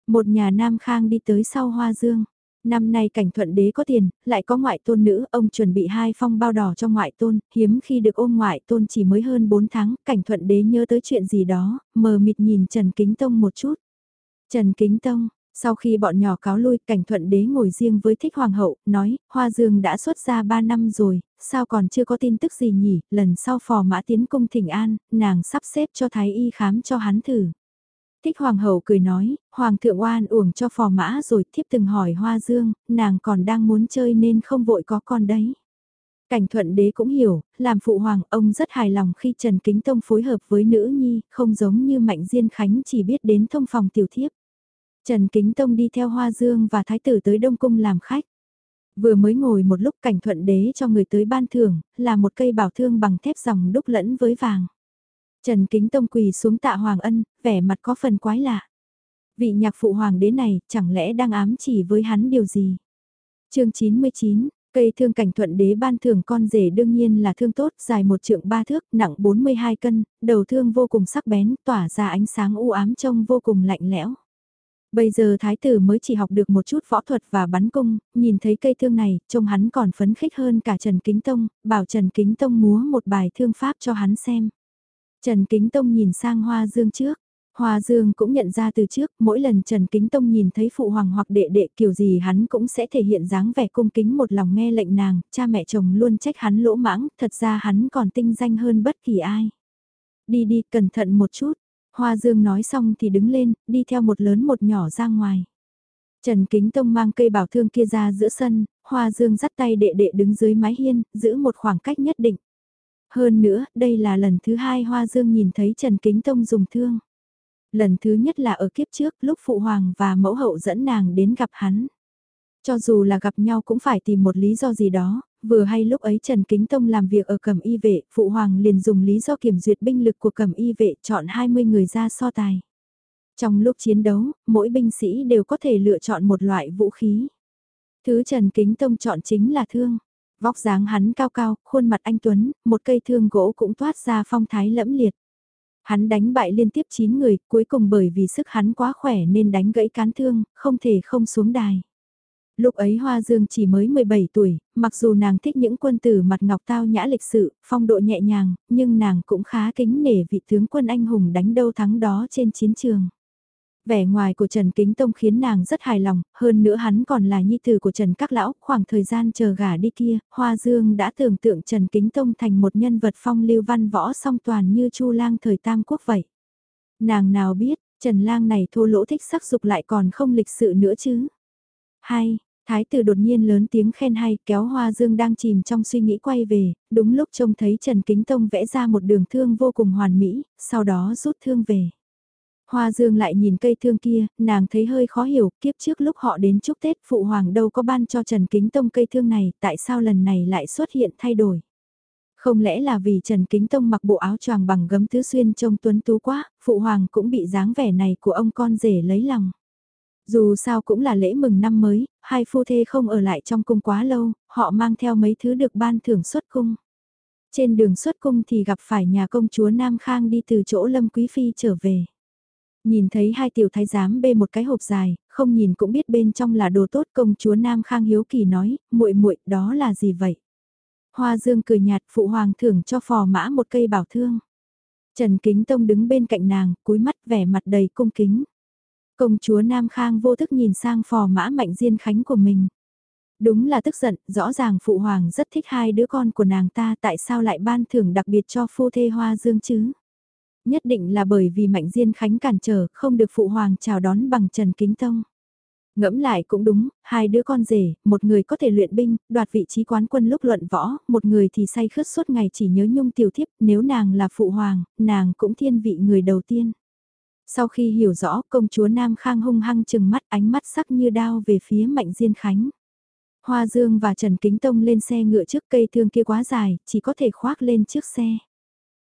Một nhà Nam Khang đi tới sau Hoa Dương. Năm nay cảnh thuận đế có tiền, lại có ngoại tôn nữ, ông chuẩn bị hai phong bao đỏ cho ngoại tôn, hiếm khi được ôm ngoại tôn chỉ mới hơn 4 tháng, cảnh thuận đế nhớ tới chuyện gì đó, mờ mịt nhìn Trần Kính Tông một chút. Trần Kính Tông, sau khi bọn nhỏ cáo lui, cảnh thuận đế ngồi riêng với thích hoàng hậu, nói, Hoa Dương đã xuất ra 3 năm rồi, sao còn chưa có tin tức gì nhỉ, lần sau phò mã tiến cung thỉnh an, nàng sắp xếp cho thái y khám cho hắn thử. Thích hoàng hậu cười nói, hoàng thượng oan uổng cho phò mã rồi thiếp từng hỏi Hoa Dương, nàng còn đang muốn chơi nên không vội có con đấy. Cảnh thuận đế cũng hiểu, làm phụ hoàng ông rất hài lòng khi Trần Kính Tông phối hợp với nữ nhi, không giống như Mạnh Diên Khánh chỉ biết đến thông phòng tiểu thiếp. Trần Kính Tông đi theo Hoa Dương và Thái tử tới Đông Cung làm khách. Vừa mới ngồi một lúc cảnh thuận đế cho người tới ban thưởng, là một cây bảo thương bằng thép dòng đúc lẫn với vàng. Trần Kính Tông quỳ xuống tạ Hoàng Ân, vẻ mặt có phần quái lạ. Vị nhạc phụ hoàng đế này chẳng lẽ đang ám chỉ với hắn điều gì? chương 99, Cây thương cảnh thuận đế ban thưởng con rể đương nhiên là thương tốt, dài một trượng ba thước, nặng 42 cân, đầu thương vô cùng sắc bén, tỏa ra ánh sáng u ám trông vô cùng lạnh lẽo. Bây giờ thái tử mới chỉ học được một chút võ thuật và bắn cung, nhìn thấy cây thương này, trông hắn còn phấn khích hơn cả Trần Kính Tông, bảo Trần Kính Tông múa một bài thương pháp cho hắn xem. Trần Kính Tông nhìn sang Hoa Dương trước, Hoa Dương cũng nhận ra từ trước, mỗi lần Trần Kính Tông nhìn thấy phụ hoàng hoặc đệ đệ kiểu gì hắn cũng sẽ thể hiện dáng vẻ cung kính một lòng nghe lệnh nàng, cha mẹ chồng luôn trách hắn lỗ mãng, thật ra hắn còn tinh danh hơn bất kỳ ai. Đi đi, cẩn thận một chút, Hoa Dương nói xong thì đứng lên, đi theo một lớn một nhỏ ra ngoài. Trần Kính Tông mang cây bảo thương kia ra giữa sân, Hoa Dương dắt tay đệ đệ đứng dưới mái hiên, giữ một khoảng cách nhất định. Hơn nữa, đây là lần thứ hai Hoa Dương nhìn thấy Trần Kính Tông dùng thương. Lần thứ nhất là ở kiếp trước lúc Phụ Hoàng và Mẫu Hậu dẫn nàng đến gặp hắn. Cho dù là gặp nhau cũng phải tìm một lý do gì đó, vừa hay lúc ấy Trần Kính Tông làm việc ở Cẩm Y Vệ, Phụ Hoàng liền dùng lý do kiểm duyệt binh lực của Cẩm Y Vệ chọn 20 người ra so tài. Trong lúc chiến đấu, mỗi binh sĩ đều có thể lựa chọn một loại vũ khí. Thứ Trần Kính Tông chọn chính là thương. Vóc dáng hắn cao cao, khuôn mặt anh Tuấn, một cây thương gỗ cũng toát ra phong thái lẫm liệt. Hắn đánh bại liên tiếp 9 người, cuối cùng bởi vì sức hắn quá khỏe nên đánh gãy cán thương, không thể không xuống đài. Lúc ấy Hoa Dương chỉ mới 17 tuổi, mặc dù nàng thích những quân tử mặt ngọc tao nhã lịch sự, phong độ nhẹ nhàng, nhưng nàng cũng khá kính nể vị tướng quân anh hùng đánh đâu thắng đó trên chiến trường. Vẻ ngoài của Trần Kính Tông khiến nàng rất hài lòng, hơn nữa hắn còn là nhi tử của Trần Các Lão, khoảng thời gian chờ gả đi kia, Hoa Dương đã tưởng tượng Trần Kính Tông thành một nhân vật phong lưu văn võ song toàn như Chu Lang thời Tam Quốc vậy. Nàng nào biết, Trần Lang này thô lỗ thích sắc dục lại còn không lịch sự nữa chứ. Hay, Thái tử đột nhiên lớn tiếng khen hay kéo Hoa Dương đang chìm trong suy nghĩ quay về, đúng lúc trông thấy Trần Kính Tông vẽ ra một đường thương vô cùng hoàn mỹ, sau đó rút thương về. Hoa Dương lại nhìn cây thương kia, nàng thấy hơi khó hiểu, kiếp trước lúc họ đến chúc Tết Phụ Hoàng đâu có ban cho Trần Kính Tông cây thương này, tại sao lần này lại xuất hiện thay đổi? Không lẽ là vì Trần Kính Tông mặc bộ áo choàng bằng gấm tứ xuyên trông tuấn tú quá, Phụ Hoàng cũng bị dáng vẻ này của ông con rể lấy lòng. Dù sao cũng là lễ mừng năm mới, hai phu thê không ở lại trong cung quá lâu, họ mang theo mấy thứ được ban thưởng xuất cung. Trên đường xuất cung thì gặp phải nhà công chúa Nam Khang đi từ chỗ Lâm Quý Phi trở về. Nhìn thấy hai tiểu thái giám bê một cái hộp dài, không nhìn cũng biết bên trong là đồ tốt công chúa Nam Khang hiếu kỳ nói, muội muội đó là gì vậy? Hoa Dương cười nhạt phụ hoàng thưởng cho phò mã một cây bảo thương. Trần Kính Tông đứng bên cạnh nàng, cúi mắt vẻ mặt đầy cung kính. Công chúa Nam Khang vô thức nhìn sang phò mã mạnh diên khánh của mình. Đúng là tức giận, rõ ràng phụ hoàng rất thích hai đứa con của nàng ta tại sao lại ban thưởng đặc biệt cho phu thê hoa dương chứ? Nhất định là bởi vì mạnh diên khánh cản trở không được phụ hoàng chào đón bằng Trần Kính Tông. Ngẫm lại cũng đúng, hai đứa con rể, một người có thể luyện binh, đoạt vị trí quán quân lúc luận võ, một người thì say khướt suốt ngày chỉ nhớ nhung tiểu thiếp, nếu nàng là phụ hoàng, nàng cũng thiên vị người đầu tiên. Sau khi hiểu rõ công chúa Nam Khang hung hăng chừng mắt ánh mắt sắc như đao về phía Mạnh Diên Khánh. Hoa Dương và Trần Kính Tông lên xe ngựa trước cây thương kia quá dài, chỉ có thể khoác lên trước xe.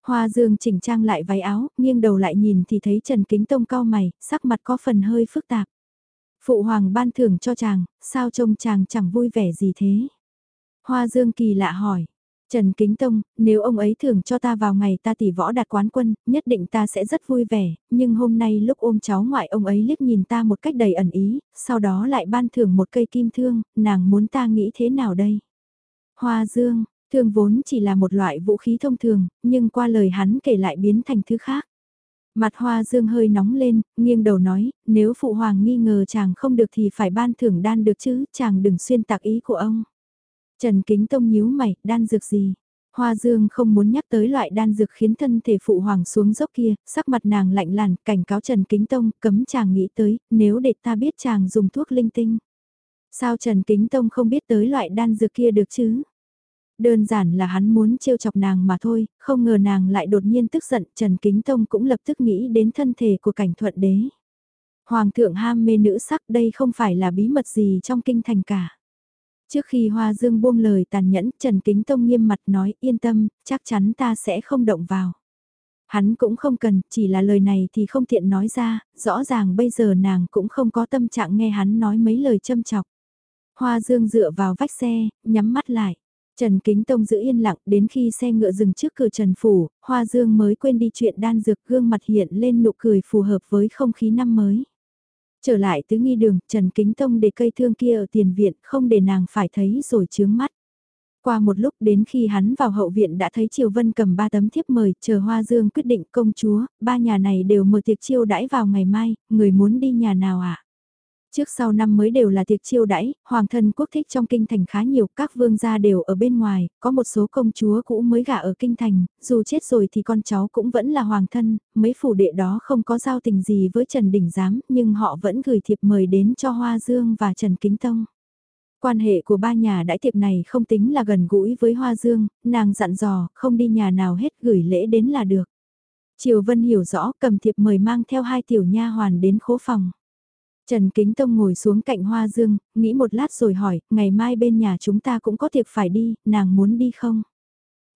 Hoa Dương chỉnh trang lại váy áo, nghiêng đầu lại nhìn thì thấy Trần Kính Tông cao mày, sắc mặt có phần hơi phức tạp. Phụ hoàng ban thưởng cho chàng, sao trông chàng chẳng vui vẻ gì thế? Hoa Dương kỳ lạ hỏi. Trần Kính Tông, nếu ông ấy thưởng cho ta vào ngày ta tỷ võ đạt quán quân, nhất định ta sẽ rất vui vẻ, nhưng hôm nay lúc ôm cháu ngoại ông ấy liếc nhìn ta một cách đầy ẩn ý, sau đó lại ban thưởng một cây kim thương, nàng muốn ta nghĩ thế nào đây? Hoa dương, thương vốn chỉ là một loại vũ khí thông thường, nhưng qua lời hắn kể lại biến thành thứ khác. Mặt hoa dương hơi nóng lên, nghiêng đầu nói, nếu phụ hoàng nghi ngờ chàng không được thì phải ban thưởng đan được chứ, chàng đừng xuyên tạc ý của ông. Trần Kính Tông nhíu mày, đan dược gì? Hoa Dương không muốn nhắc tới loại đan dược khiến thân thể phụ hoàng xuống dốc kia, sắc mặt nàng lạnh làn, cảnh cáo Trần Kính Tông, cấm chàng nghĩ tới, nếu để ta biết chàng dùng thuốc linh tinh. Sao Trần Kính Tông không biết tới loại đan dược kia được chứ? Đơn giản là hắn muốn trêu chọc nàng mà thôi, không ngờ nàng lại đột nhiên tức giận, Trần Kính Tông cũng lập tức nghĩ đến thân thể của cảnh thuận đế. Hoàng thượng ham mê nữ sắc đây không phải là bí mật gì trong kinh thành cả. Trước khi Hoa Dương buông lời tàn nhẫn, Trần Kính Tông nghiêm mặt nói yên tâm, chắc chắn ta sẽ không động vào. Hắn cũng không cần, chỉ là lời này thì không tiện nói ra, rõ ràng bây giờ nàng cũng không có tâm trạng nghe hắn nói mấy lời châm chọc. Hoa Dương dựa vào vách xe, nhắm mắt lại. Trần Kính Tông giữ yên lặng đến khi xe ngựa dừng trước cửa Trần Phủ, Hoa Dương mới quên đi chuyện đan dược gương mặt hiện lên nụ cười phù hợp với không khí năm mới. Trở lại tứ nghi đường, Trần Kính Tông để cây thương kia ở tiền viện, không để nàng phải thấy rồi chướng mắt. Qua một lúc đến khi hắn vào hậu viện đã thấy Triều Vân cầm ba tấm thiếp mời, chờ Hoa Dương quyết định công chúa, ba nhà này đều mở tiệc chiêu đãi vào ngày mai, người muốn đi nhà nào ạ? À? Trước sau năm mới đều là tiệc chiêu đãi, hoàng thân quốc thích trong kinh thành khá nhiều, các vương gia đều ở bên ngoài, có một số công chúa cũ mới gả ở kinh thành, dù chết rồi thì con cháu cũng vẫn là hoàng thân, mấy phủ đệ đó không có giao tình gì với Trần Đình Giám, nhưng họ vẫn gửi thiệp mời đến cho Hoa Dương và Trần Kính Tông. Quan hệ của ba nhà đãi tiệc này không tính là gần gũi với Hoa Dương, nàng dặn dò, không đi nhà nào hết gửi lễ đến là được. Triều Vân hiểu rõ cầm thiệp mời mang theo hai tiểu nha hoàn đến khố phòng. Trần Kính Tông ngồi xuống cạnh Hoa Dương, nghĩ một lát rồi hỏi, ngày mai bên nhà chúng ta cũng có tiệc phải đi, nàng muốn đi không?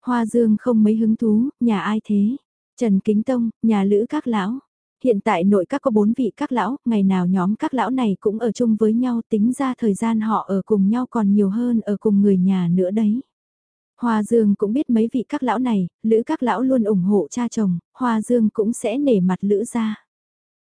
Hoa Dương không mấy hứng thú, nhà ai thế? Trần Kính Tông, nhà lữ các lão. Hiện tại nội các có bốn vị các lão, ngày nào nhóm các lão này cũng ở chung với nhau tính ra thời gian họ ở cùng nhau còn nhiều hơn ở cùng người nhà nữa đấy. Hoa Dương cũng biết mấy vị các lão này, lữ các lão luôn ủng hộ cha chồng, Hoa Dương cũng sẽ nể mặt lữ ra.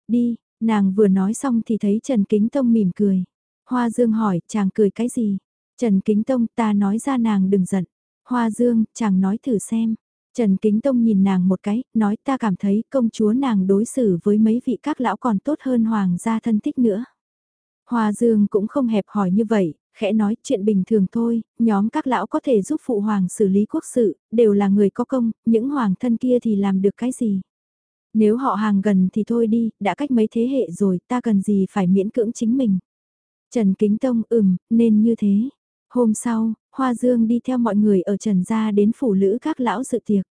Đi, Nàng vừa nói xong thì thấy Trần Kính Tông mỉm cười. Hoa Dương hỏi, chàng cười cái gì? Trần Kính Tông ta nói ra nàng đừng giận. Hoa Dương, chàng nói thử xem. Trần Kính Tông nhìn nàng một cái, nói ta cảm thấy công chúa nàng đối xử với mấy vị các lão còn tốt hơn hoàng gia thân thích nữa. Hoa Dương cũng không hẹp hỏi như vậy, khẽ nói chuyện bình thường thôi, nhóm các lão có thể giúp phụ hoàng xử lý quốc sự, đều là người có công, những hoàng thân kia thì làm được cái gì. Nếu họ hàng gần thì thôi đi, đã cách mấy thế hệ rồi, ta cần gì phải miễn cưỡng chính mình. Trần Kính Tông ừm, nên như thế. Hôm sau, Hoa Dương đi theo mọi người ở Trần Gia đến phủ lữ các lão dự tiệc.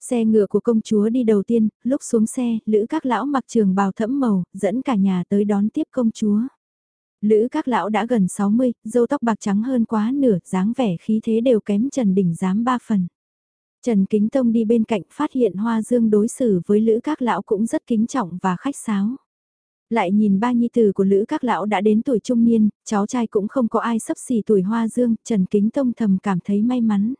Xe ngựa của công chúa đi đầu tiên, lúc xuống xe, lữ các lão mặc trường bào thẫm màu, dẫn cả nhà tới đón tiếp công chúa. Lữ các lão đã gần 60, dâu tóc bạc trắng hơn quá nửa, dáng vẻ khí thế đều kém Trần Đình giám ba phần. Trần Kính Tông đi bên cạnh phát hiện Hoa Dương đối xử với Lữ Các Lão cũng rất kính trọng và khách sáo. Lại nhìn ba nhi tử của Lữ Các Lão đã đến tuổi trung niên, cháu trai cũng không có ai sấp xỉ tuổi Hoa Dương, Trần Kính Tông thầm cảm thấy may mắn.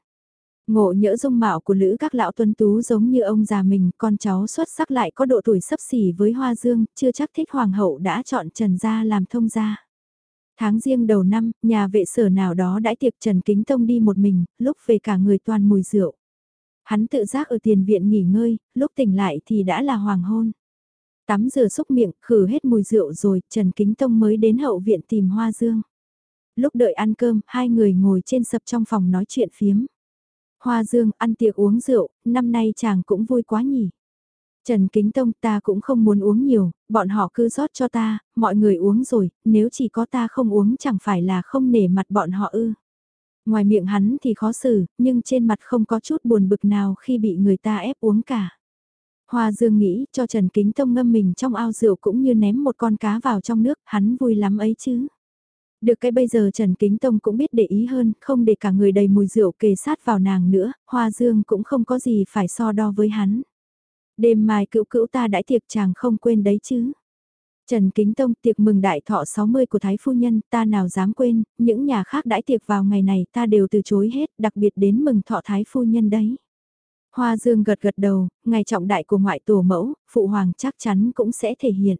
Ngộ nhỡ dung mạo của Lữ Các Lão tuân tú giống như ông già mình, con cháu xuất sắc lại có độ tuổi sấp xỉ với Hoa Dương, chưa chắc thích Hoàng hậu đã chọn Trần gia làm thông gia. Tháng riêng đầu năm, nhà vệ sở nào đó đãi tiệc Trần Kính Tông đi một mình, lúc về cả người toàn mùi rượu. Hắn tự giác ở tiền viện nghỉ ngơi, lúc tỉnh lại thì đã là hoàng hôn. Tắm rửa xúc miệng, khử hết mùi rượu rồi, Trần Kính Tông mới đến hậu viện tìm Hoa Dương. Lúc đợi ăn cơm, hai người ngồi trên sập trong phòng nói chuyện phiếm. Hoa Dương ăn tiệc uống rượu, năm nay chàng cũng vui quá nhỉ. Trần Kính Tông ta cũng không muốn uống nhiều, bọn họ cứ rót cho ta, mọi người uống rồi, nếu chỉ có ta không uống chẳng phải là không nể mặt bọn họ ư. Ngoài miệng hắn thì khó xử, nhưng trên mặt không có chút buồn bực nào khi bị người ta ép uống cả. Hoa Dương nghĩ cho Trần Kính Tông ngâm mình trong ao rượu cũng như ném một con cá vào trong nước, hắn vui lắm ấy chứ. Được cái bây giờ Trần Kính Tông cũng biết để ý hơn, không để cả người đầy mùi rượu kề sát vào nàng nữa, Hoa Dương cũng không có gì phải so đo với hắn. Đêm mai cữu cữu ta đãi tiệc chàng không quên đấy chứ. Trần Kính Tông tiệc mừng đại thọ 60 của Thái Phu Nhân ta nào dám quên, những nhà khác đãi tiệc vào ngày này ta đều từ chối hết, đặc biệt đến mừng thọ Thái Phu Nhân đấy. Hoa Dương gật gật đầu, ngày trọng đại của ngoại tổ mẫu, Phụ Hoàng chắc chắn cũng sẽ thể hiện.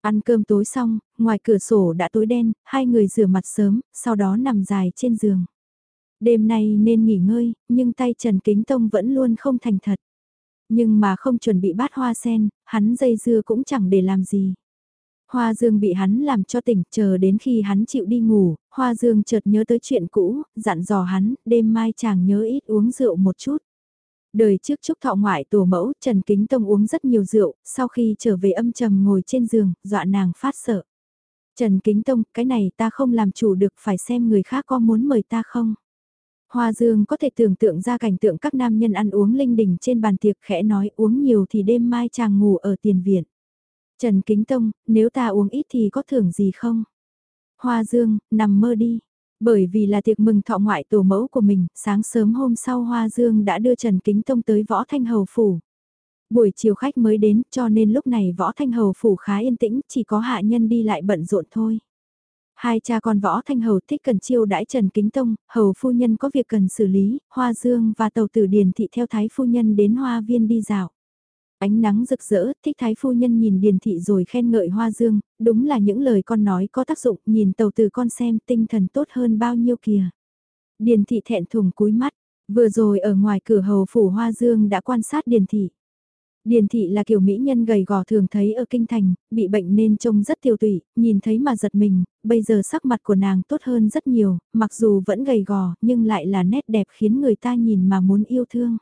Ăn cơm tối xong, ngoài cửa sổ đã tối đen, hai người rửa mặt sớm, sau đó nằm dài trên giường. Đêm nay nên nghỉ ngơi, nhưng tay Trần Kính Tông vẫn luôn không thành thật. Nhưng mà không chuẩn bị bát hoa sen, hắn dây dưa cũng chẳng để làm gì. Hoa Dương bị hắn làm cho tỉnh, chờ đến khi hắn chịu đi ngủ, Hoa Dương chợt nhớ tới chuyện cũ, dặn dò hắn, đêm mai chàng nhớ ít uống rượu một chút. Đời trước chúc thọ ngoại tổ mẫu, Trần Kính Tông uống rất nhiều rượu, sau khi trở về âm trầm ngồi trên giường, dọa nàng phát sợ. Trần Kính Tông, cái này ta không làm chủ được phải xem người khác có muốn mời ta không. Hoa Dương có thể tưởng tượng ra cảnh tượng các nam nhân ăn uống linh đình trên bàn tiệc khẽ nói uống nhiều thì đêm mai chàng ngủ ở tiền viện. Trần Kính Tông, nếu ta uống ít thì có thưởng gì không? Hoa Dương, nằm mơ đi. Bởi vì là tiệc mừng thọ ngoại tổ mẫu của mình, sáng sớm hôm sau Hoa Dương đã đưa Trần Kính Tông tới Võ Thanh Hầu Phủ. Buổi chiều khách mới đến cho nên lúc này Võ Thanh Hầu Phủ khá yên tĩnh, chỉ có hạ nhân đi lại bận rộn thôi. Hai cha con Võ Thanh Hầu thích cần chiêu đãi Trần Kính Tông, Hầu Phu Nhân có việc cần xử lý, Hoa Dương và Tàu Tử Điền Thị theo Thái Phu Nhân đến Hoa Viên đi dạo. Ánh nắng rực rỡ, thích thái phu nhân nhìn điền thị rồi khen ngợi hoa dương, đúng là những lời con nói có tác dụng, nhìn tàu từ con xem tinh thần tốt hơn bao nhiêu kìa. Điền thị thẹn thùng cúi mắt, vừa rồi ở ngoài cửa hầu phủ hoa dương đã quan sát điền thị. Điền thị là kiểu mỹ nhân gầy gò thường thấy ở kinh thành, bị bệnh nên trông rất tiêu tụy, nhìn thấy mà giật mình, bây giờ sắc mặt của nàng tốt hơn rất nhiều, mặc dù vẫn gầy gò nhưng lại là nét đẹp khiến người ta nhìn mà muốn yêu thương.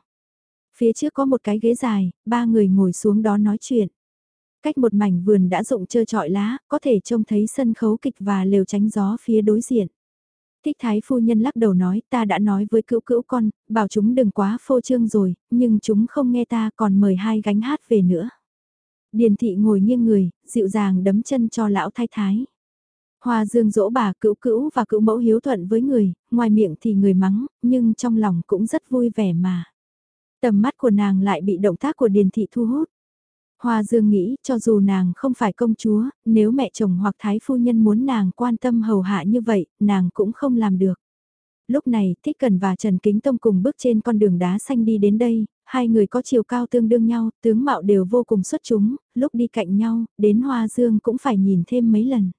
Phía trước có một cái ghế dài, ba người ngồi xuống đó nói chuyện. Cách một mảnh vườn đã rụng trơ trọi lá, có thể trông thấy sân khấu kịch và lều tránh gió phía đối diện. Thích thái phu nhân lắc đầu nói ta đã nói với cữu cữu con, bảo chúng đừng quá phô trương rồi, nhưng chúng không nghe ta còn mời hai gánh hát về nữa. Điền thị ngồi nghiêng người, dịu dàng đấm chân cho lão thái thái. Hoa dương dỗ bà cữu cữu và cữu mẫu hiếu thuận với người, ngoài miệng thì người mắng, nhưng trong lòng cũng rất vui vẻ mà. Tầm mắt của nàng lại bị động tác của Điền Thị thu hút. Hoa Dương nghĩ cho dù nàng không phải công chúa, nếu mẹ chồng hoặc thái phu nhân muốn nàng quan tâm hầu hạ như vậy, nàng cũng không làm được. Lúc này, Thích Cần và Trần Kính Tông cùng bước trên con đường đá xanh đi đến đây, hai người có chiều cao tương đương nhau, tướng mạo đều vô cùng xuất chúng, lúc đi cạnh nhau, đến Hoa Dương cũng phải nhìn thêm mấy lần.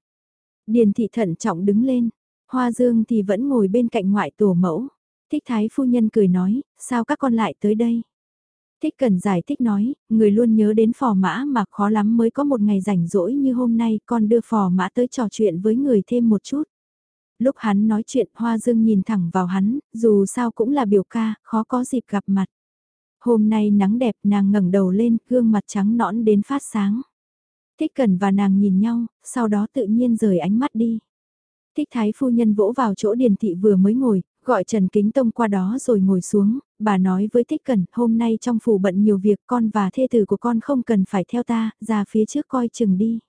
Điền Thị thận trọng đứng lên, Hoa Dương thì vẫn ngồi bên cạnh ngoại tổ mẫu. Thích thái phu nhân cười nói, sao các con lại tới đây? Thích cần giải thích nói, người luôn nhớ đến phò mã mà khó lắm mới có một ngày rảnh rỗi như hôm nay con đưa phò mã tới trò chuyện với người thêm một chút. Lúc hắn nói chuyện Hoa Dương nhìn thẳng vào hắn, dù sao cũng là biểu ca, khó có dịp gặp mặt. Hôm nay nắng đẹp nàng ngẩng đầu lên, gương mặt trắng nõn đến phát sáng. Thích cần và nàng nhìn nhau, sau đó tự nhiên rời ánh mắt đi. Thích thái phu nhân vỗ vào chỗ điền thị vừa mới ngồi, Gọi Trần Kính Tông qua đó rồi ngồi xuống, bà nói với Thích Cẩn, hôm nay trong phủ bận nhiều việc con và thê tử của con không cần phải theo ta, ra phía trước coi chừng đi.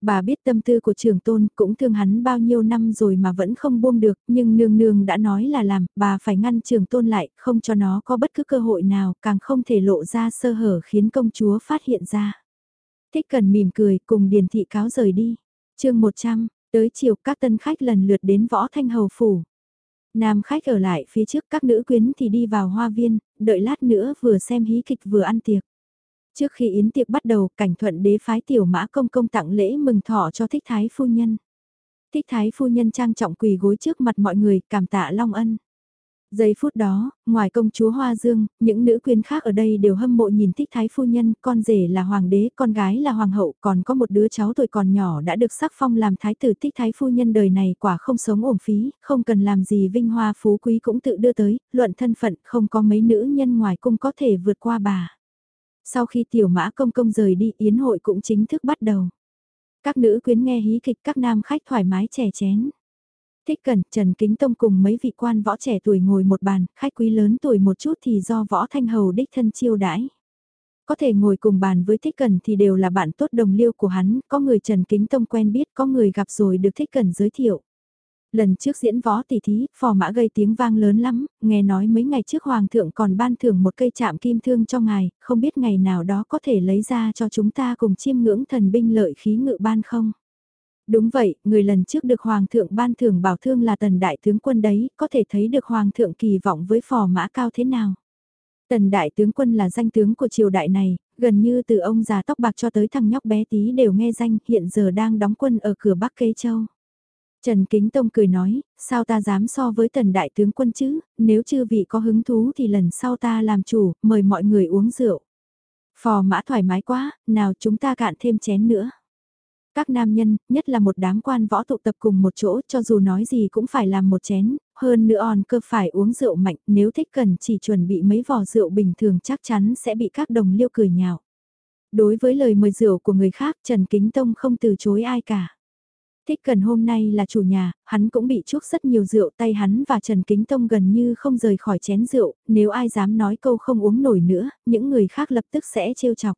Bà biết tâm tư của trường tôn cũng thương hắn bao nhiêu năm rồi mà vẫn không buông được, nhưng nương nương đã nói là làm, bà phải ngăn trường tôn lại, không cho nó có bất cứ cơ hội nào, càng không thể lộ ra sơ hở khiến công chúa phát hiện ra. Thích cần mỉm cười cùng điền thị cáo rời đi. chương 100, tới chiều các tân khách lần lượt đến võ thanh hầu phủ. Nam khách ở lại phía trước các nữ quyến thì đi vào hoa viên, đợi lát nữa vừa xem hí kịch vừa ăn tiệc. Trước khi yến tiệc bắt đầu, cảnh thuận đế phái tiểu mã công công tặng lễ mừng thọ cho thích thái phu nhân. Thích thái phu nhân trang trọng quỳ gối trước mặt mọi người, cảm tạ long ân. Giây phút đó, ngoài công chúa Hoa Dương, những nữ quyến khác ở đây đều hâm mộ nhìn thích thái phu nhân, con rể là hoàng đế, con gái là hoàng hậu, còn có một đứa cháu tuổi còn nhỏ đã được sắc phong làm thái tử thích thái phu nhân đời này quả không sống ổn phí, không cần làm gì vinh hoa phú quý cũng tự đưa tới, luận thân phận không có mấy nữ nhân ngoài cung có thể vượt qua bà. Sau khi tiểu mã công công rời đi, yến hội cũng chính thức bắt đầu. Các nữ quyến nghe hí kịch các nam khách thoải mái chè chén. Thích Cẩn, Trần Kính Tông cùng mấy vị quan võ trẻ tuổi ngồi một bàn, khách quý lớn tuổi một chút thì do võ thanh hầu đích thân chiêu đãi. Có thể ngồi cùng bàn với Thích Cẩn thì đều là bạn tốt đồng liêu của hắn, có người Trần Kính Tông quen biết, có người gặp rồi được Thích Cẩn giới thiệu. Lần trước diễn võ tỷ thí, phò mã gây tiếng vang lớn lắm, nghe nói mấy ngày trước hoàng thượng còn ban thưởng một cây chạm kim thương cho ngài, không biết ngày nào đó có thể lấy ra cho chúng ta cùng chiêm ngưỡng thần binh lợi khí ngự ban không? Đúng vậy, người lần trước được hoàng thượng ban thưởng bảo thương là tần đại tướng quân đấy, có thể thấy được hoàng thượng kỳ vọng với phò mã cao thế nào. Tần đại tướng quân là danh tướng của triều đại này, gần như từ ông già tóc bạc cho tới thằng nhóc bé tí đều nghe danh, hiện giờ đang đóng quân ở cửa Bắc Kế Châu. Trần Kính Tông cười nói, sao ta dám so với tần đại tướng quân chứ, nếu chư vị có hứng thú thì lần sau ta làm chủ, mời mọi người uống rượu. Phò mã thoải mái quá, nào chúng ta cạn thêm chén nữa. Các nam nhân, nhất là một đám quan võ tụ tập cùng một chỗ cho dù nói gì cũng phải làm một chén, hơn nữa on cơ phải uống rượu mạnh, nếu thích cần chỉ chuẩn bị mấy vò rượu bình thường chắc chắn sẽ bị các đồng liêu cười nhạo. Đối với lời mời rượu của người khác Trần Kính Tông không từ chối ai cả. Thích cần hôm nay là chủ nhà, hắn cũng bị chuốc rất nhiều rượu tay hắn và Trần Kính Tông gần như không rời khỏi chén rượu, nếu ai dám nói câu không uống nổi nữa, những người khác lập tức sẽ trêu chọc.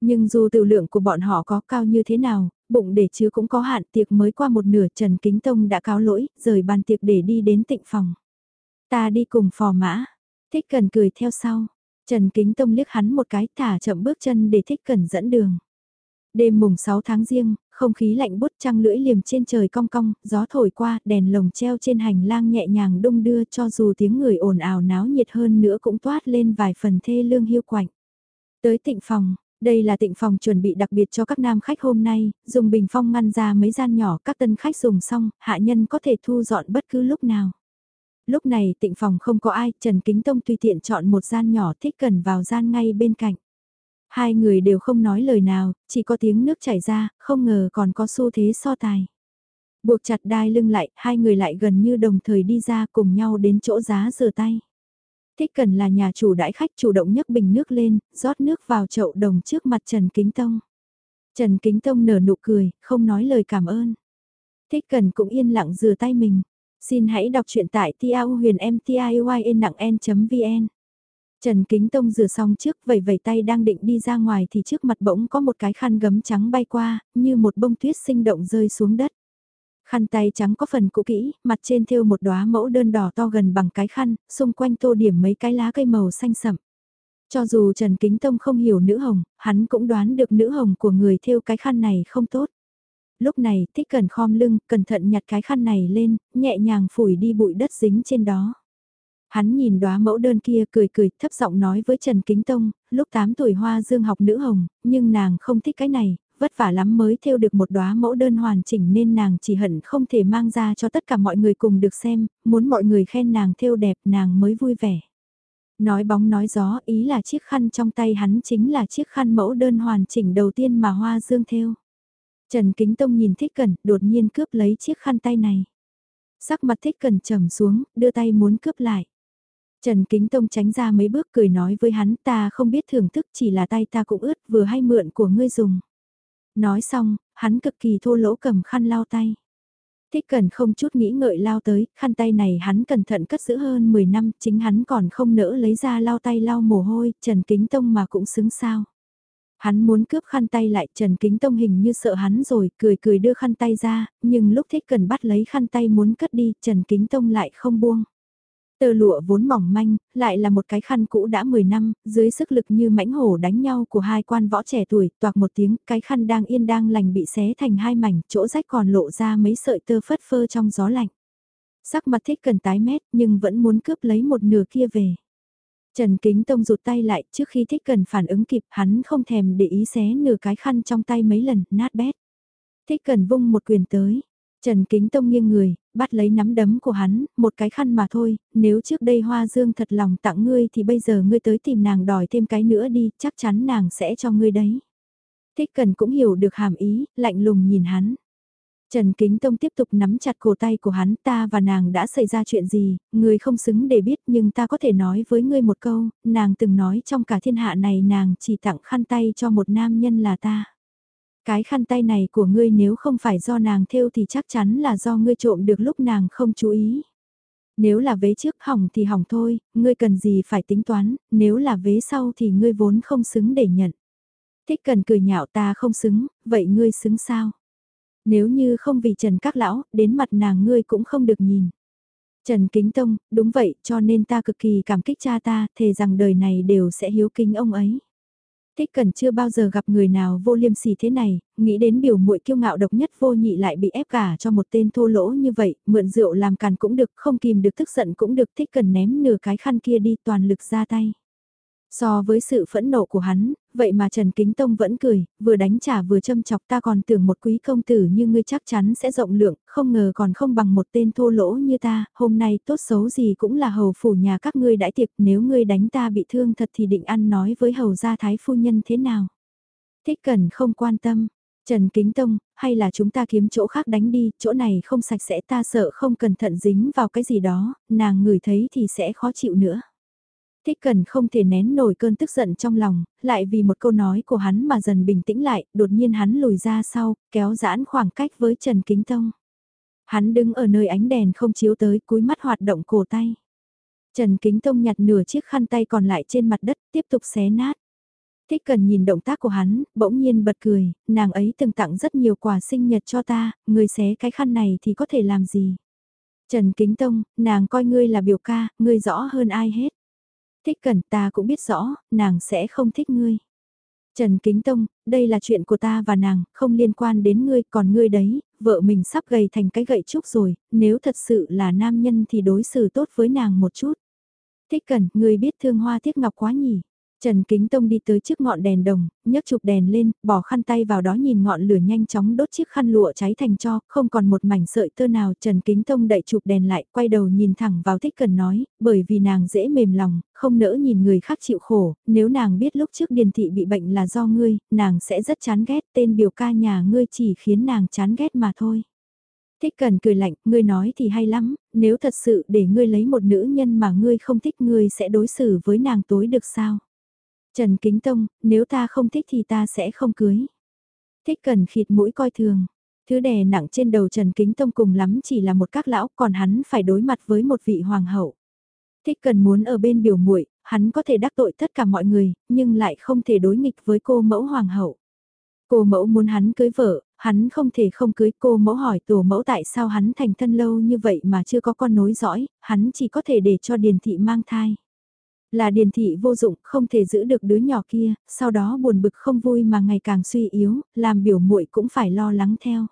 Nhưng dù tự lượng của bọn họ có cao như thế nào, bụng để chứa cũng có hạn tiệc mới qua một nửa Trần Kính Tông đã cáo lỗi, rời bàn tiệc để đi đến tịnh phòng. Ta đi cùng phò mã, thích cần cười theo sau. Trần Kính Tông liếc hắn một cái thả chậm bước chân để thích cần dẫn đường. Đêm mùng 6 tháng riêng, không khí lạnh bút trăng lưỡi liềm trên trời cong cong, gió thổi qua, đèn lồng treo trên hành lang nhẹ nhàng đung đưa cho dù tiếng người ồn ào náo nhiệt hơn nữa cũng toát lên vài phần thê lương hiu quạnh. Tới tịnh phòng, đây là tịnh phòng chuẩn bị đặc biệt cho các nam khách hôm nay, dùng bình phong ngăn ra mấy gian nhỏ các tân khách dùng xong, hạ nhân có thể thu dọn bất cứ lúc nào. Lúc này tịnh phòng không có ai, Trần Kính Tông tùy tiện chọn một gian nhỏ thích cần vào gian ngay bên cạnh. Hai người đều không nói lời nào, chỉ có tiếng nước chảy ra, không ngờ còn có xu thế so tài. Buộc chặt đai lưng lại, hai người lại gần như đồng thời đi ra cùng nhau đến chỗ giá rửa tay. Thích cần là nhà chủ đãi khách chủ động nhấc bình nước lên, rót nước vào chậu đồng trước mặt Trần Kính Tông. Trần Kính Tông nở nụ cười, không nói lời cảm ơn. Thích cần cũng yên lặng rửa tay mình. Xin hãy đọc truyện tại tiaohuyềnmtiayn.n.vn Trần Kính Tông rửa xong trước vẩy vẩy tay đang định đi ra ngoài thì trước mặt bỗng có một cái khăn gấm trắng bay qua, như một bông tuyết sinh động rơi xuống đất. Khăn tay trắng có phần cũ kỹ, mặt trên thêu một đóa mẫu đơn đỏ to gần bằng cái khăn, xung quanh tô điểm mấy cái lá cây màu xanh sậm. Cho dù Trần Kính Tông không hiểu nữ hồng, hắn cũng đoán được nữ hồng của người thêu cái khăn này không tốt. Lúc này, thích cần khom lưng, cẩn thận nhặt cái khăn này lên, nhẹ nhàng phủi đi bụi đất dính trên đó. Hắn nhìn đóa mẫu đơn kia cười cười, thấp giọng nói với Trần Kính Tông, lúc 8 tuổi hoa dương học nữ hồng, nhưng nàng không thích cái này, vất vả lắm mới thêu được một đóa mẫu đơn hoàn chỉnh nên nàng chỉ hận không thể mang ra cho tất cả mọi người cùng được xem, muốn mọi người khen nàng thêu đẹp nàng mới vui vẻ. Nói bóng nói gió ý là chiếc khăn trong tay hắn chính là chiếc khăn mẫu đơn hoàn chỉnh đầu tiên mà hoa dương thêu. Trần Kính Tông nhìn Thích Cẩn, đột nhiên cướp lấy chiếc khăn tay này. Sắc mặt Thích Cẩn trầm xuống, đưa tay muốn cướp lại. Trần Kính Tông tránh ra mấy bước cười nói với hắn ta không biết thưởng thức chỉ là tay ta cũng ướt vừa hay mượn của ngươi dùng. Nói xong, hắn cực kỳ thô lỗ cầm khăn lau tay. Thích cần không chút nghĩ ngợi lao tới, khăn tay này hắn cẩn thận cất giữ hơn 10 năm, chính hắn còn không nỡ lấy ra lao tay lau mồ hôi, Trần Kính Tông mà cũng xứng sao. Hắn muốn cướp khăn tay lại, Trần Kính Tông hình như sợ hắn rồi, cười cười đưa khăn tay ra, nhưng lúc thích cần bắt lấy khăn tay muốn cất đi, Trần Kính Tông lại không buông. Tơ lụa vốn mỏng manh, lại là một cái khăn cũ đã 10 năm, dưới sức lực như mãnh hổ đánh nhau của hai quan võ trẻ tuổi, toạc một tiếng, cái khăn đang yên đang lành bị xé thành hai mảnh, chỗ rách còn lộ ra mấy sợi tơ phất phơ trong gió lạnh. Sắc mặt thích cần tái mét, nhưng vẫn muốn cướp lấy một nửa kia về. Trần Kính Tông rụt tay lại, trước khi thích cần phản ứng kịp, hắn không thèm để ý xé nửa cái khăn trong tay mấy lần, nát bét. Thích cần vung một quyền tới, Trần Kính Tông nghiêng người, bắt lấy nắm đấm của hắn, một cái khăn mà thôi, nếu trước đây Hoa Dương thật lòng tặng ngươi thì bây giờ ngươi tới tìm nàng đòi thêm cái nữa đi, chắc chắn nàng sẽ cho ngươi đấy. Thích cần cũng hiểu được hàm ý, lạnh lùng nhìn hắn. Trần Kính Tông tiếp tục nắm chặt cổ tay của hắn ta và nàng đã xảy ra chuyện gì, ngươi không xứng để biết nhưng ta có thể nói với ngươi một câu, nàng từng nói trong cả thiên hạ này nàng chỉ tặng khăn tay cho một nam nhân là ta. Cái khăn tay này của ngươi nếu không phải do nàng thêu thì chắc chắn là do ngươi trộm được lúc nàng không chú ý. Nếu là vế trước hỏng thì hỏng thôi, ngươi cần gì phải tính toán, nếu là vế sau thì ngươi vốn không xứng để nhận. Thích cần cười nhạo ta không xứng, vậy ngươi xứng sao? Nếu như không vì Trần các lão, đến mặt nàng ngươi cũng không được nhìn. Trần Kính Tông, đúng vậy, cho nên ta cực kỳ cảm kích cha ta, thề rằng đời này đều sẽ hiếu kính ông ấy. Thích Cần chưa bao giờ gặp người nào vô liêm sỉ thế này, nghĩ đến biểu muội kiêu ngạo độc nhất vô nhị lại bị ép cả cho một tên thô lỗ như vậy, mượn rượu làm càn cũng được, không kìm được tức giận cũng được, Thích Cần ném nửa cái khăn kia đi toàn lực ra tay. So với sự phẫn nộ của hắn, vậy mà Trần Kính Tông vẫn cười, vừa đánh trả vừa châm chọc ta còn tưởng một quý công tử như ngươi chắc chắn sẽ rộng lượng, không ngờ còn không bằng một tên thô lỗ như ta, hôm nay tốt xấu gì cũng là hầu phủ nhà các ngươi đãi tiệc, nếu ngươi đánh ta bị thương thật thì định ăn nói với hầu gia thái phu nhân thế nào. Thích cần không quan tâm, Trần Kính Tông, hay là chúng ta kiếm chỗ khác đánh đi, chỗ này không sạch sẽ ta sợ không cẩn thận dính vào cái gì đó, nàng ngửi thấy thì sẽ khó chịu nữa. Thích cần không thể nén nổi cơn tức giận trong lòng, lại vì một câu nói của hắn mà dần bình tĩnh lại, đột nhiên hắn lùi ra sau, kéo giãn khoảng cách với Trần Kính Tông. Hắn đứng ở nơi ánh đèn không chiếu tới, cúi mắt hoạt động cổ tay. Trần Kính Tông nhặt nửa chiếc khăn tay còn lại trên mặt đất, tiếp tục xé nát. Thích cần nhìn động tác của hắn, bỗng nhiên bật cười, nàng ấy từng tặng rất nhiều quà sinh nhật cho ta, người xé cái khăn này thì có thể làm gì. Trần Kính Tông, nàng coi ngươi là biểu ca, ngươi rõ hơn ai hết. Thích cần ta cũng biết rõ, nàng sẽ không thích ngươi. Trần Kính Tông, đây là chuyện của ta và nàng, không liên quan đến ngươi, còn ngươi đấy, vợ mình sắp gầy thành cái gậy trúc rồi, nếu thật sự là nam nhân thì đối xử tốt với nàng một chút. Thích cần, ngươi biết thương hoa tiếc ngọc quá nhỉ. Trần Kính Tông đi tới trước ngọn đèn đồng, nhấc chụp đèn lên, bỏ khăn tay vào đó nhìn ngọn lửa nhanh chóng đốt chiếc khăn lụa cháy thành cho, không còn một mảnh sợi tơ nào. Trần Kính Tông đậy chụp đèn lại, quay đầu nhìn thẳng vào thích cần nói, bởi vì nàng dễ mềm lòng, không nỡ nhìn người khác chịu khổ, nếu nàng biết lúc trước điền thị bị bệnh là do ngươi, nàng sẽ rất chán ghét, tên biểu ca nhà ngươi chỉ khiến nàng chán ghét mà thôi. Thích cần cười lạnh, ngươi nói thì hay lắm, nếu thật sự để ngươi lấy một nữ nhân mà ngươi không thích ngươi sẽ đối xử với nàng tối được sao? Trần Kính Tông, nếu ta không thích thì ta sẽ không cưới. Thích cần khịt mũi coi thường. Thứ đè nặng trên đầu Trần Kính Tông cùng lắm chỉ là một các lão, còn hắn phải đối mặt với một vị hoàng hậu. Thích cần muốn ở bên biểu muội, hắn có thể đắc tội tất cả mọi người, nhưng lại không thể đối nghịch với cô mẫu hoàng hậu. Cô mẫu muốn hắn cưới vợ, hắn không thể không cưới cô mẫu hỏi tổ mẫu tại sao hắn thành thân lâu như vậy mà chưa có con nối dõi, hắn chỉ có thể để cho điền thị mang thai. Là điền thị vô dụng, không thể giữ được đứa nhỏ kia, sau đó buồn bực không vui mà ngày càng suy yếu, làm biểu muội cũng phải lo lắng theo.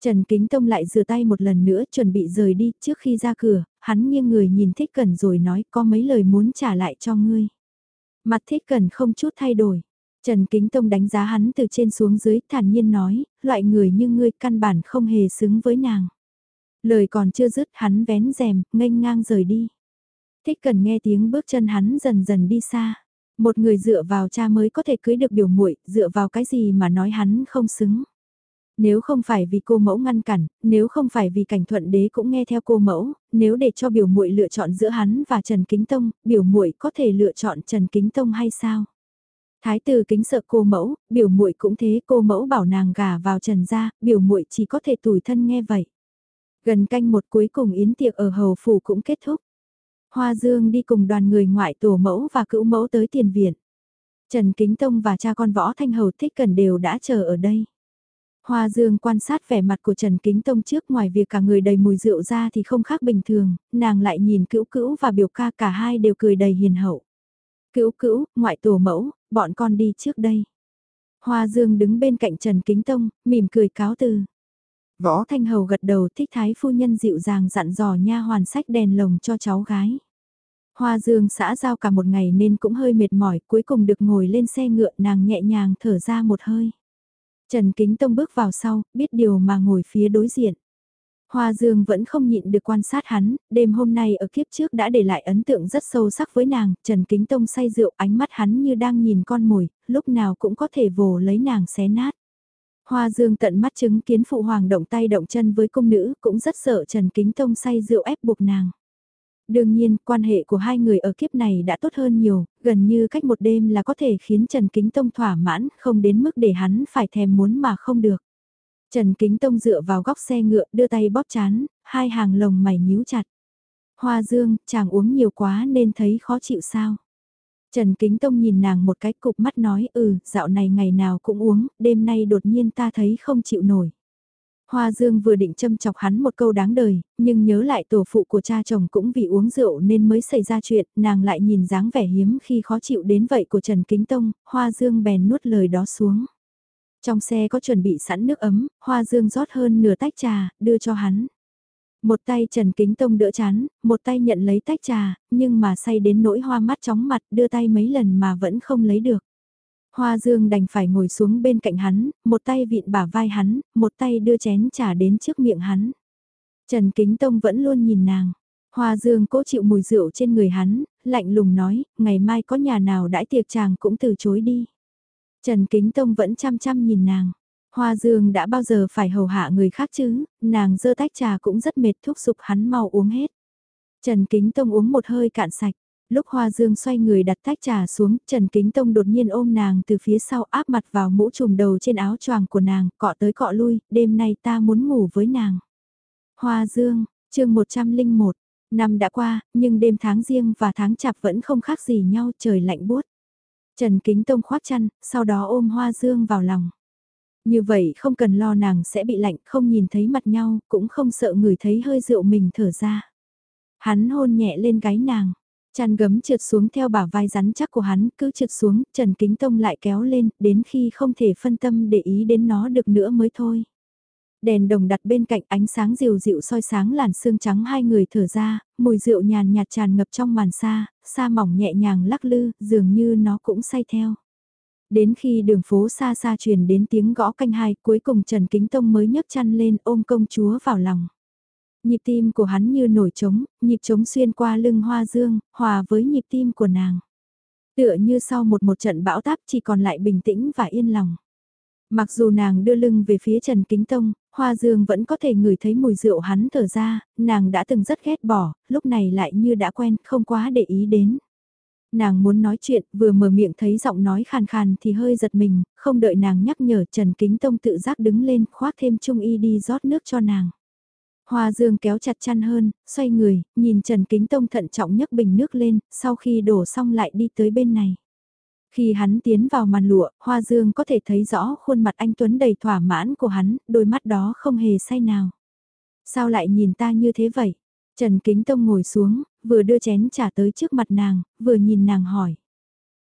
Trần Kính Tông lại rửa tay một lần nữa chuẩn bị rời đi, trước khi ra cửa, hắn nghiêng người nhìn Thích Cần rồi nói có mấy lời muốn trả lại cho ngươi. Mặt Thích Cần không chút thay đổi. Trần Kính Tông đánh giá hắn từ trên xuống dưới thản nhiên nói, loại người như ngươi căn bản không hề xứng với nàng. Lời còn chưa dứt hắn vén rèm, nghênh ngang rời đi. Thích cần nghe tiếng bước chân hắn dần dần đi xa. Một người dựa vào cha mới có thể cưới được biểu muội, dựa vào cái gì mà nói hắn không xứng. Nếu không phải vì cô mẫu ngăn cản, nếu không phải vì cảnh thuận đế cũng nghe theo cô mẫu, nếu để cho biểu muội lựa chọn giữa hắn và Trần Kính Tông, biểu muội có thể lựa chọn Trần Kính Tông hay sao? Thái tử kính sợ cô mẫu, biểu muội cũng thế, cô mẫu bảo nàng gả vào Trần gia, biểu muội chỉ có thể tủi thân nghe vậy. Gần canh một cuối cùng yến tiệc ở hầu phủ cũng kết thúc. Hoa Dương đi cùng đoàn người ngoại tổ mẫu và cữu mẫu tới tiền viện. Trần Kính Tông và cha con Võ Thanh Hầu Thích Cần đều đã chờ ở đây. Hoa Dương quan sát vẻ mặt của Trần Kính Tông trước ngoài việc cả người đầy mùi rượu ra thì không khác bình thường, nàng lại nhìn cữu cữu và biểu ca cả hai đều cười đầy hiền hậu. Cữu cữu, ngoại tổ mẫu, bọn con đi trước đây. Hoa Dương đứng bên cạnh Trần Kính Tông, mỉm cười cáo từ. Võ Thanh Hầu gật đầu thích thái phu nhân dịu dàng dặn dò nha hoàn sách đèn lồng cho cháu gái. Hoa Dương xã giao cả một ngày nên cũng hơi mệt mỏi, cuối cùng được ngồi lên xe ngựa nàng nhẹ nhàng thở ra một hơi. Trần Kính Tông bước vào sau, biết điều mà ngồi phía đối diện. Hoa Dương vẫn không nhịn được quan sát hắn, đêm hôm nay ở kiếp trước đã để lại ấn tượng rất sâu sắc với nàng, Trần Kính Tông say rượu ánh mắt hắn như đang nhìn con mồi, lúc nào cũng có thể vồ lấy nàng xé nát. Hoa Dương tận mắt chứng kiến phụ hoàng động tay động chân với công nữ, cũng rất sợ Trần Kính Tông say rượu ép buộc nàng. Đương nhiên, quan hệ của hai người ở kiếp này đã tốt hơn nhiều, gần như cách một đêm là có thể khiến Trần Kính Tông thỏa mãn, không đến mức để hắn phải thèm muốn mà không được. Trần Kính Tông dựa vào góc xe ngựa, đưa tay bóp chán, hai hàng lồng mày nhíu chặt. Hoa Dương, chàng uống nhiều quá nên thấy khó chịu sao? Trần Kính Tông nhìn nàng một cái cục mắt nói ừ, dạo này ngày nào cũng uống, đêm nay đột nhiên ta thấy không chịu nổi. Hoa Dương vừa định châm chọc hắn một câu đáng đời, nhưng nhớ lại tổ phụ của cha chồng cũng vì uống rượu nên mới xảy ra chuyện, nàng lại nhìn dáng vẻ hiếm khi khó chịu đến vậy của Trần Kính Tông, Hoa Dương bèn nuốt lời đó xuống. Trong xe có chuẩn bị sẵn nước ấm, Hoa Dương rót hơn nửa tách trà, đưa cho hắn. Một tay Trần Kính Tông đỡ chán, một tay nhận lấy tách trà, nhưng mà say đến nỗi hoa mắt chóng mặt đưa tay mấy lần mà vẫn không lấy được. Hoa Dương đành phải ngồi xuống bên cạnh hắn, một tay vịn bả vai hắn, một tay đưa chén trà đến trước miệng hắn. Trần Kính Tông vẫn luôn nhìn nàng. Hoa Dương cố chịu mùi rượu trên người hắn, lạnh lùng nói, ngày mai có nhà nào đãi tiệc chàng cũng từ chối đi. Trần Kính Tông vẫn chăm chăm nhìn nàng. Hoa Dương đã bao giờ phải hầu hạ người khác chứ, nàng dơ tách trà cũng rất mệt thúc giục hắn mau uống hết. Trần Kính Tông uống một hơi cạn sạch. Lúc Hoa Dương xoay người đặt tách trà xuống, Trần Kính Tông đột nhiên ôm nàng từ phía sau áp mặt vào mũ trùm đầu trên áo choàng của nàng, cọ tới cọ lui, đêm nay ta muốn ngủ với nàng. Hoa Dương, chương 101, năm đã qua, nhưng đêm tháng riêng và tháng chạp vẫn không khác gì nhau, trời lạnh buốt. Trần Kính Tông khoác chăn, sau đó ôm Hoa Dương vào lòng. Như vậy không cần lo nàng sẽ bị lạnh, không nhìn thấy mặt nhau, cũng không sợ người thấy hơi rượu mình thở ra. Hắn hôn nhẹ lên gáy nàng, chăn gấm trượt xuống theo bả vai rắn chắc của hắn, cứ trượt xuống, Trần Kính Tông lại kéo lên, đến khi không thể phân tâm để ý đến nó được nữa mới thôi. Đèn đồng đặt bên cạnh ánh sáng dịu dịu soi sáng làn xương trắng hai người thở ra, mùi rượu nhàn nhạt tràn ngập trong màn xa, xa mỏng nhẹ nhàng lắc lư, dường như nó cũng say theo. Đến khi đường phố xa xa truyền đến tiếng gõ canh hai, cuối cùng Trần Kính Tông mới nhấc chăn lên ôm công chúa vào lòng. Nhịp tim của hắn như nổi trống, nhịp trống xuyên qua lưng hoa dương, hòa với nhịp tim của nàng. Tựa như sau một một trận bão táp chỉ còn lại bình tĩnh và yên lòng. Mặc dù nàng đưa lưng về phía Trần Kính Tông, Hoa Dương vẫn có thể ngửi thấy mùi rượu hắn thở ra, nàng đã từng rất ghét bỏ, lúc này lại như đã quen, không quá để ý đến. Nàng muốn nói chuyện, vừa mở miệng thấy giọng nói khàn khàn thì hơi giật mình, không đợi nàng nhắc nhở Trần Kính Tông tự giác đứng lên, khoác thêm trung y đi rót nước cho nàng. Hoa Dương kéo chặt chăn hơn, xoay người, nhìn Trần Kính Tông thận trọng nhấc bình nước lên, sau khi đổ xong lại đi tới bên này. Khi hắn tiến vào màn lụa, Hoa Dương có thể thấy rõ khuôn mặt anh Tuấn đầy thỏa mãn của hắn, đôi mắt đó không hề say nào. Sao lại nhìn ta như thế vậy? Trần Kính Tông ngồi xuống, vừa đưa chén trà tới trước mặt nàng, vừa nhìn nàng hỏi.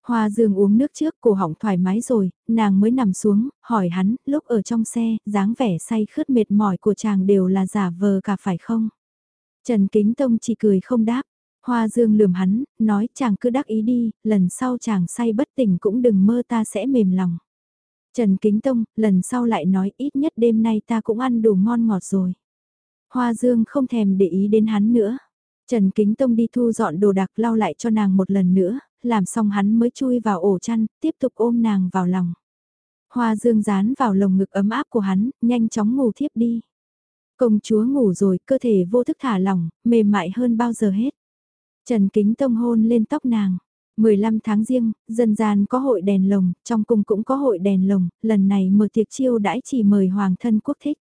Hoa Dương uống nước trước, cổ họng thoải mái rồi, nàng mới nằm xuống, hỏi hắn, lúc ở trong xe, dáng vẻ say khướt mệt mỏi của chàng đều là giả vờ cả phải không? Trần Kính Tông chỉ cười không đáp, Hoa Dương lườm hắn, nói chàng cứ đắc ý đi, lần sau chàng say bất tỉnh cũng đừng mơ ta sẽ mềm lòng. Trần Kính Tông, lần sau lại nói ít nhất đêm nay ta cũng ăn đủ ngon ngọt rồi. Hoa Dương không thèm để ý đến hắn nữa. Trần Kính Tông đi thu dọn đồ đạc lau lại cho nàng một lần nữa, làm xong hắn mới chui vào ổ chăn, tiếp tục ôm nàng vào lòng. Hoa Dương dán vào lồng ngực ấm áp của hắn, nhanh chóng ngủ thiếp đi. Công chúa ngủ rồi, cơ thể vô thức thả lỏng, mềm mại hơn bao giờ hết. Trần Kính Tông hôn lên tóc nàng. 15 tháng riêng, dân gian có hội đèn lồng, trong cung cũng có hội đèn lồng, lần này mở tiệc chiêu đãi chỉ mời hoàng thân quốc thích.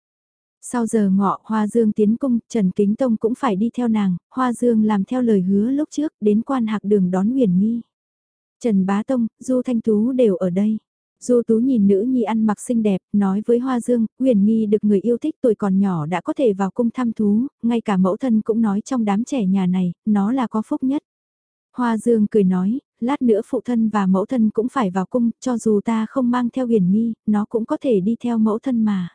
Sau giờ ngọ Hoa Dương tiến cung, Trần Kính Tông cũng phải đi theo nàng, Hoa Dương làm theo lời hứa lúc trước, đến quan hạc đường đón huyền nghi. Trần Bá Tông, Du Thanh Tú đều ở đây. Du Tú nhìn nữ nhi ăn mặc xinh đẹp, nói với Hoa Dương, huyền nghi được người yêu thích tuổi còn nhỏ đã có thể vào cung thăm thú, ngay cả mẫu thân cũng nói trong đám trẻ nhà này, nó là có phúc nhất. Hoa Dương cười nói, lát nữa phụ thân và mẫu thân cũng phải vào cung, cho dù ta không mang theo huyền nghi, nó cũng có thể đi theo mẫu thân mà.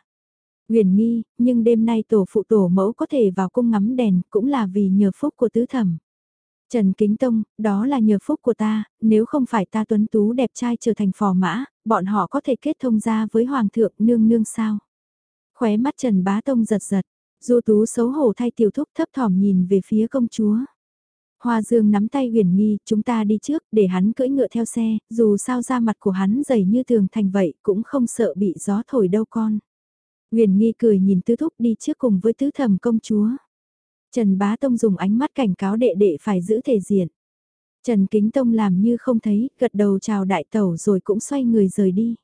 Huyền nghi, nhưng đêm nay tổ phụ tổ mẫu có thể vào cung ngắm đèn, cũng là vì nhờ phúc của tứ thẩm. Trần Kính Tông, đó là nhờ phúc của ta, nếu không phải ta tuấn tú đẹp trai trở thành phò mã, bọn họ có thể kết thông ra với Hoàng thượng nương nương sao. Khóe mắt Trần Bá Tông giật giật, du tú xấu hổ thay tiểu thúc thấp thỏm nhìn về phía công chúa. Hoa Dương nắm tay huyền nghi, chúng ta đi trước, để hắn cưỡi ngựa theo xe, dù sao da mặt của hắn dày như tường thành vậy, cũng không sợ bị gió thổi đâu con. Nguyền nghi cười nhìn tứ thúc đi trước cùng với tứ thẩm công chúa. Trần Bá Tông dùng ánh mắt cảnh cáo đệ đệ phải giữ thể diện. Trần Kính Tông làm như không thấy, gật đầu chào đại tẩu rồi cũng xoay người rời đi.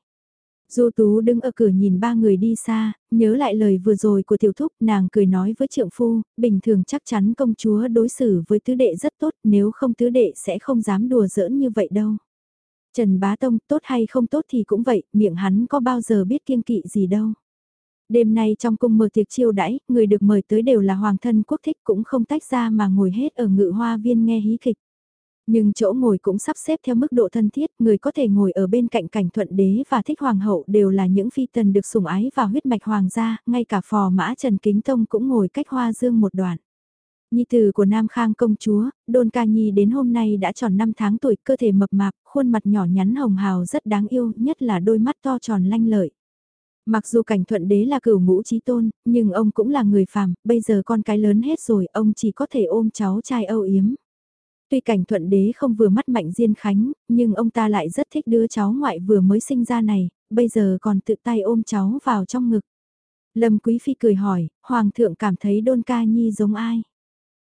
Du Tú đứng ở cửa nhìn ba người đi xa, nhớ lại lời vừa rồi của tiểu thúc, nàng cười nói với trượng phu, bình thường chắc chắn công chúa đối xử với tứ đệ rất tốt, nếu không tứ đệ sẽ không dám đùa giỡn như vậy đâu. Trần Bá Tông tốt hay không tốt thì cũng vậy, miệng hắn có bao giờ biết kiêng kỵ gì đâu. Đêm nay trong cung mở tiệc chiêu đãi, người được mời tới đều là hoàng thân quốc thích cũng không tách ra mà ngồi hết ở ngự hoa viên nghe hí kịch. Nhưng chỗ ngồi cũng sắp xếp theo mức độ thân thiết, người có thể ngồi ở bên cạnh cảnh thuận đế và thích hoàng hậu đều là những phi tần được sủng ái và huyết mạch hoàng gia, ngay cả phò mã Trần Kính Tông cũng ngồi cách hoa dương một đoạn. Nhi tử của Nam Khang công chúa, Đôn Ca Nhi đến hôm nay đã tròn 5 tháng tuổi, cơ thể mập mạp, khuôn mặt nhỏ nhắn hồng hào rất đáng yêu, nhất là đôi mắt to tròn lanh lợi. Mặc dù cảnh thuận đế là cửu ngũ trí tôn, nhưng ông cũng là người phàm, bây giờ con cái lớn hết rồi, ông chỉ có thể ôm cháu trai âu yếm. Tuy cảnh thuận đế không vừa mắt mạnh Diên Khánh, nhưng ông ta lại rất thích đứa cháu ngoại vừa mới sinh ra này, bây giờ còn tự tay ôm cháu vào trong ngực. Lâm Quý Phi cười hỏi, Hoàng thượng cảm thấy đôn ca nhi giống ai?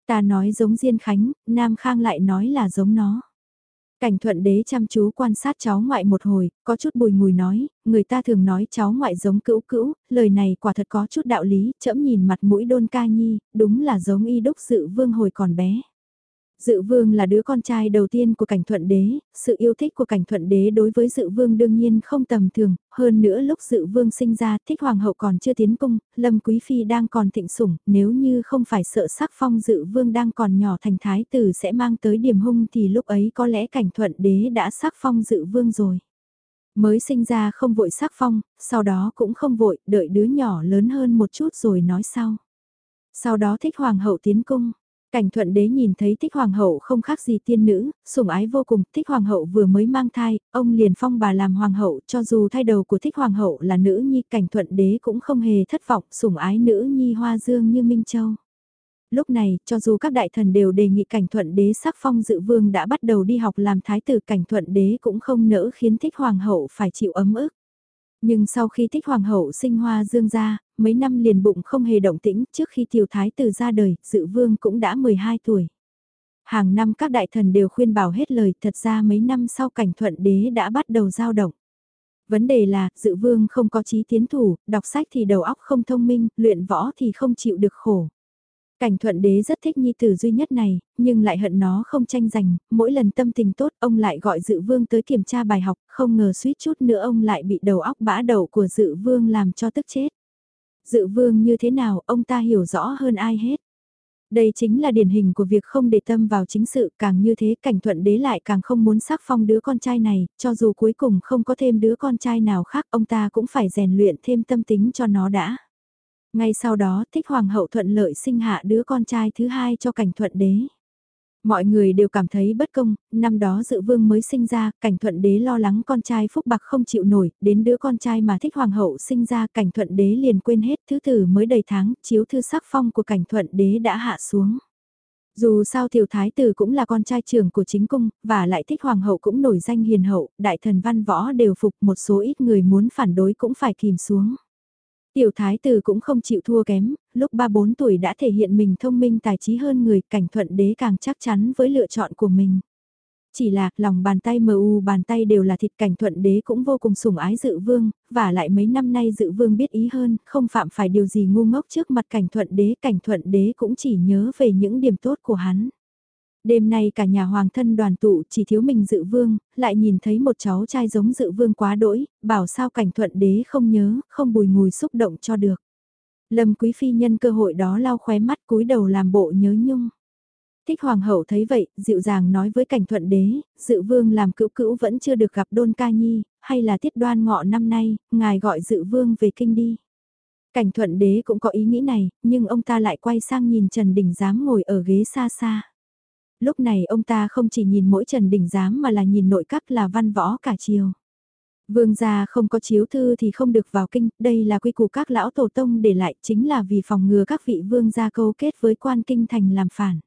Ta nói giống Diên Khánh, Nam Khang lại nói là giống nó. Cảnh thuận đế chăm chú quan sát cháu ngoại một hồi, có chút bùi ngùi nói, người ta thường nói cháu ngoại giống cữu cữu, lời này quả thật có chút đạo lý, chậm nhìn mặt mũi đôn ca nhi, đúng là giống y đúc sự vương hồi còn bé. Dự vương là đứa con trai đầu tiên của cảnh thuận đế, sự yêu thích của cảnh thuận đế đối với dự vương đương nhiên không tầm thường, hơn nữa lúc dự vương sinh ra thích hoàng hậu còn chưa tiến cung, lâm quý phi đang còn thịnh sủng, nếu như không phải sợ sắc phong dự vương đang còn nhỏ thành thái tử sẽ mang tới điểm hung thì lúc ấy có lẽ cảnh thuận đế đã sắc phong dự vương rồi. Mới sinh ra không vội sắc phong, sau đó cũng không vội, đợi đứa nhỏ lớn hơn một chút rồi nói sau. Sau đó thích hoàng hậu tiến cung Cảnh thuận đế nhìn thấy thích hoàng hậu không khác gì tiên nữ, sủng ái vô cùng, thích hoàng hậu vừa mới mang thai, ông liền phong bà làm hoàng hậu cho dù thay đầu của thích hoàng hậu là nữ nhi cảnh thuận đế cũng không hề thất vọng, sủng ái nữ nhi hoa dương như Minh Châu. Lúc này, cho dù các đại thần đều đề nghị cảnh thuận đế sắc phong dự vương đã bắt đầu đi học làm thái tử cảnh thuận đế cũng không nỡ khiến thích hoàng hậu phải chịu ấm ức. Nhưng sau khi thích hoàng hậu sinh hoa dương ra, mấy năm liền bụng không hề động tĩnh trước khi tiểu thái tử ra đời, dự vương cũng đã 12 tuổi. Hàng năm các đại thần đều khuyên bảo hết lời, thật ra mấy năm sau cảnh thuận đế đã bắt đầu giao động. Vấn đề là, dự vương không có trí tiến thủ, đọc sách thì đầu óc không thông minh, luyện võ thì không chịu được khổ. Cảnh thuận đế rất thích nhi tử duy nhất này, nhưng lại hận nó không tranh giành, mỗi lần tâm tình tốt ông lại gọi dự vương tới kiểm tra bài học, không ngờ suýt chút nữa ông lại bị đầu óc bã đầu của dự vương làm cho tức chết. Dự vương như thế nào ông ta hiểu rõ hơn ai hết. Đây chính là điển hình của việc không để tâm vào chính sự càng như thế cảnh thuận đế lại càng không muốn sắc phong đứa con trai này, cho dù cuối cùng không có thêm đứa con trai nào khác ông ta cũng phải rèn luyện thêm tâm tính cho nó đã. Ngay sau đó thích hoàng hậu thuận lợi sinh hạ đứa con trai thứ hai cho cảnh thuận đế. Mọi người đều cảm thấy bất công, năm đó dự vương mới sinh ra, cảnh thuận đế lo lắng con trai phúc bạc không chịu nổi, đến đứa con trai mà thích hoàng hậu sinh ra cảnh thuận đế liền quên hết thứ tử mới đầy tháng, chiếu thư sắc phong của cảnh thuận đế đã hạ xuống. Dù sao tiểu thái tử cũng là con trai trưởng của chính cung, và lại thích hoàng hậu cũng nổi danh hiền hậu, đại thần văn võ đều phục một số ít người muốn phản đối cũng phải kìm xuống. Tiểu thái tử cũng không chịu thua kém, lúc 3-4 tuổi đã thể hiện mình thông minh tài trí hơn người, cảnh thuận đế càng chắc chắn với lựa chọn của mình. Chỉ là, lòng bàn tay mờ u bàn tay đều là thịt cảnh thuận đế cũng vô cùng sủng ái dự vương, và lại mấy năm nay dự vương biết ý hơn, không phạm phải điều gì ngu ngốc trước mặt cảnh thuận đế, cảnh thuận đế cũng chỉ nhớ về những điểm tốt của hắn. Đêm nay cả nhà hoàng thân đoàn tụ chỉ thiếu mình dự vương, lại nhìn thấy một cháu trai giống dự vương quá đỗi, bảo sao cảnh thuận đế không nhớ, không bùi ngùi xúc động cho được. Lâm quý phi nhân cơ hội đó lau khóe mắt cúi đầu làm bộ nhớ nhung. Thích hoàng hậu thấy vậy, dịu dàng nói với cảnh thuận đế, dự vương làm cữu cữu vẫn chưa được gặp đôn ca nhi, hay là tiết đoan ngọ năm nay, ngài gọi dự vương về kinh đi. Cảnh thuận đế cũng có ý nghĩ này, nhưng ông ta lại quay sang nhìn Trần Đình Giám ngồi ở ghế xa xa lúc này ông ta không chỉ nhìn mỗi Trần Đình Giám mà là nhìn nội các là văn võ cả chiều. Vương gia không có chiếu thư thì không được vào kinh, đây là quy củ các lão tổ tông để lại chính là vì phòng ngừa các vị vương gia câu kết với quan kinh thành làm phản.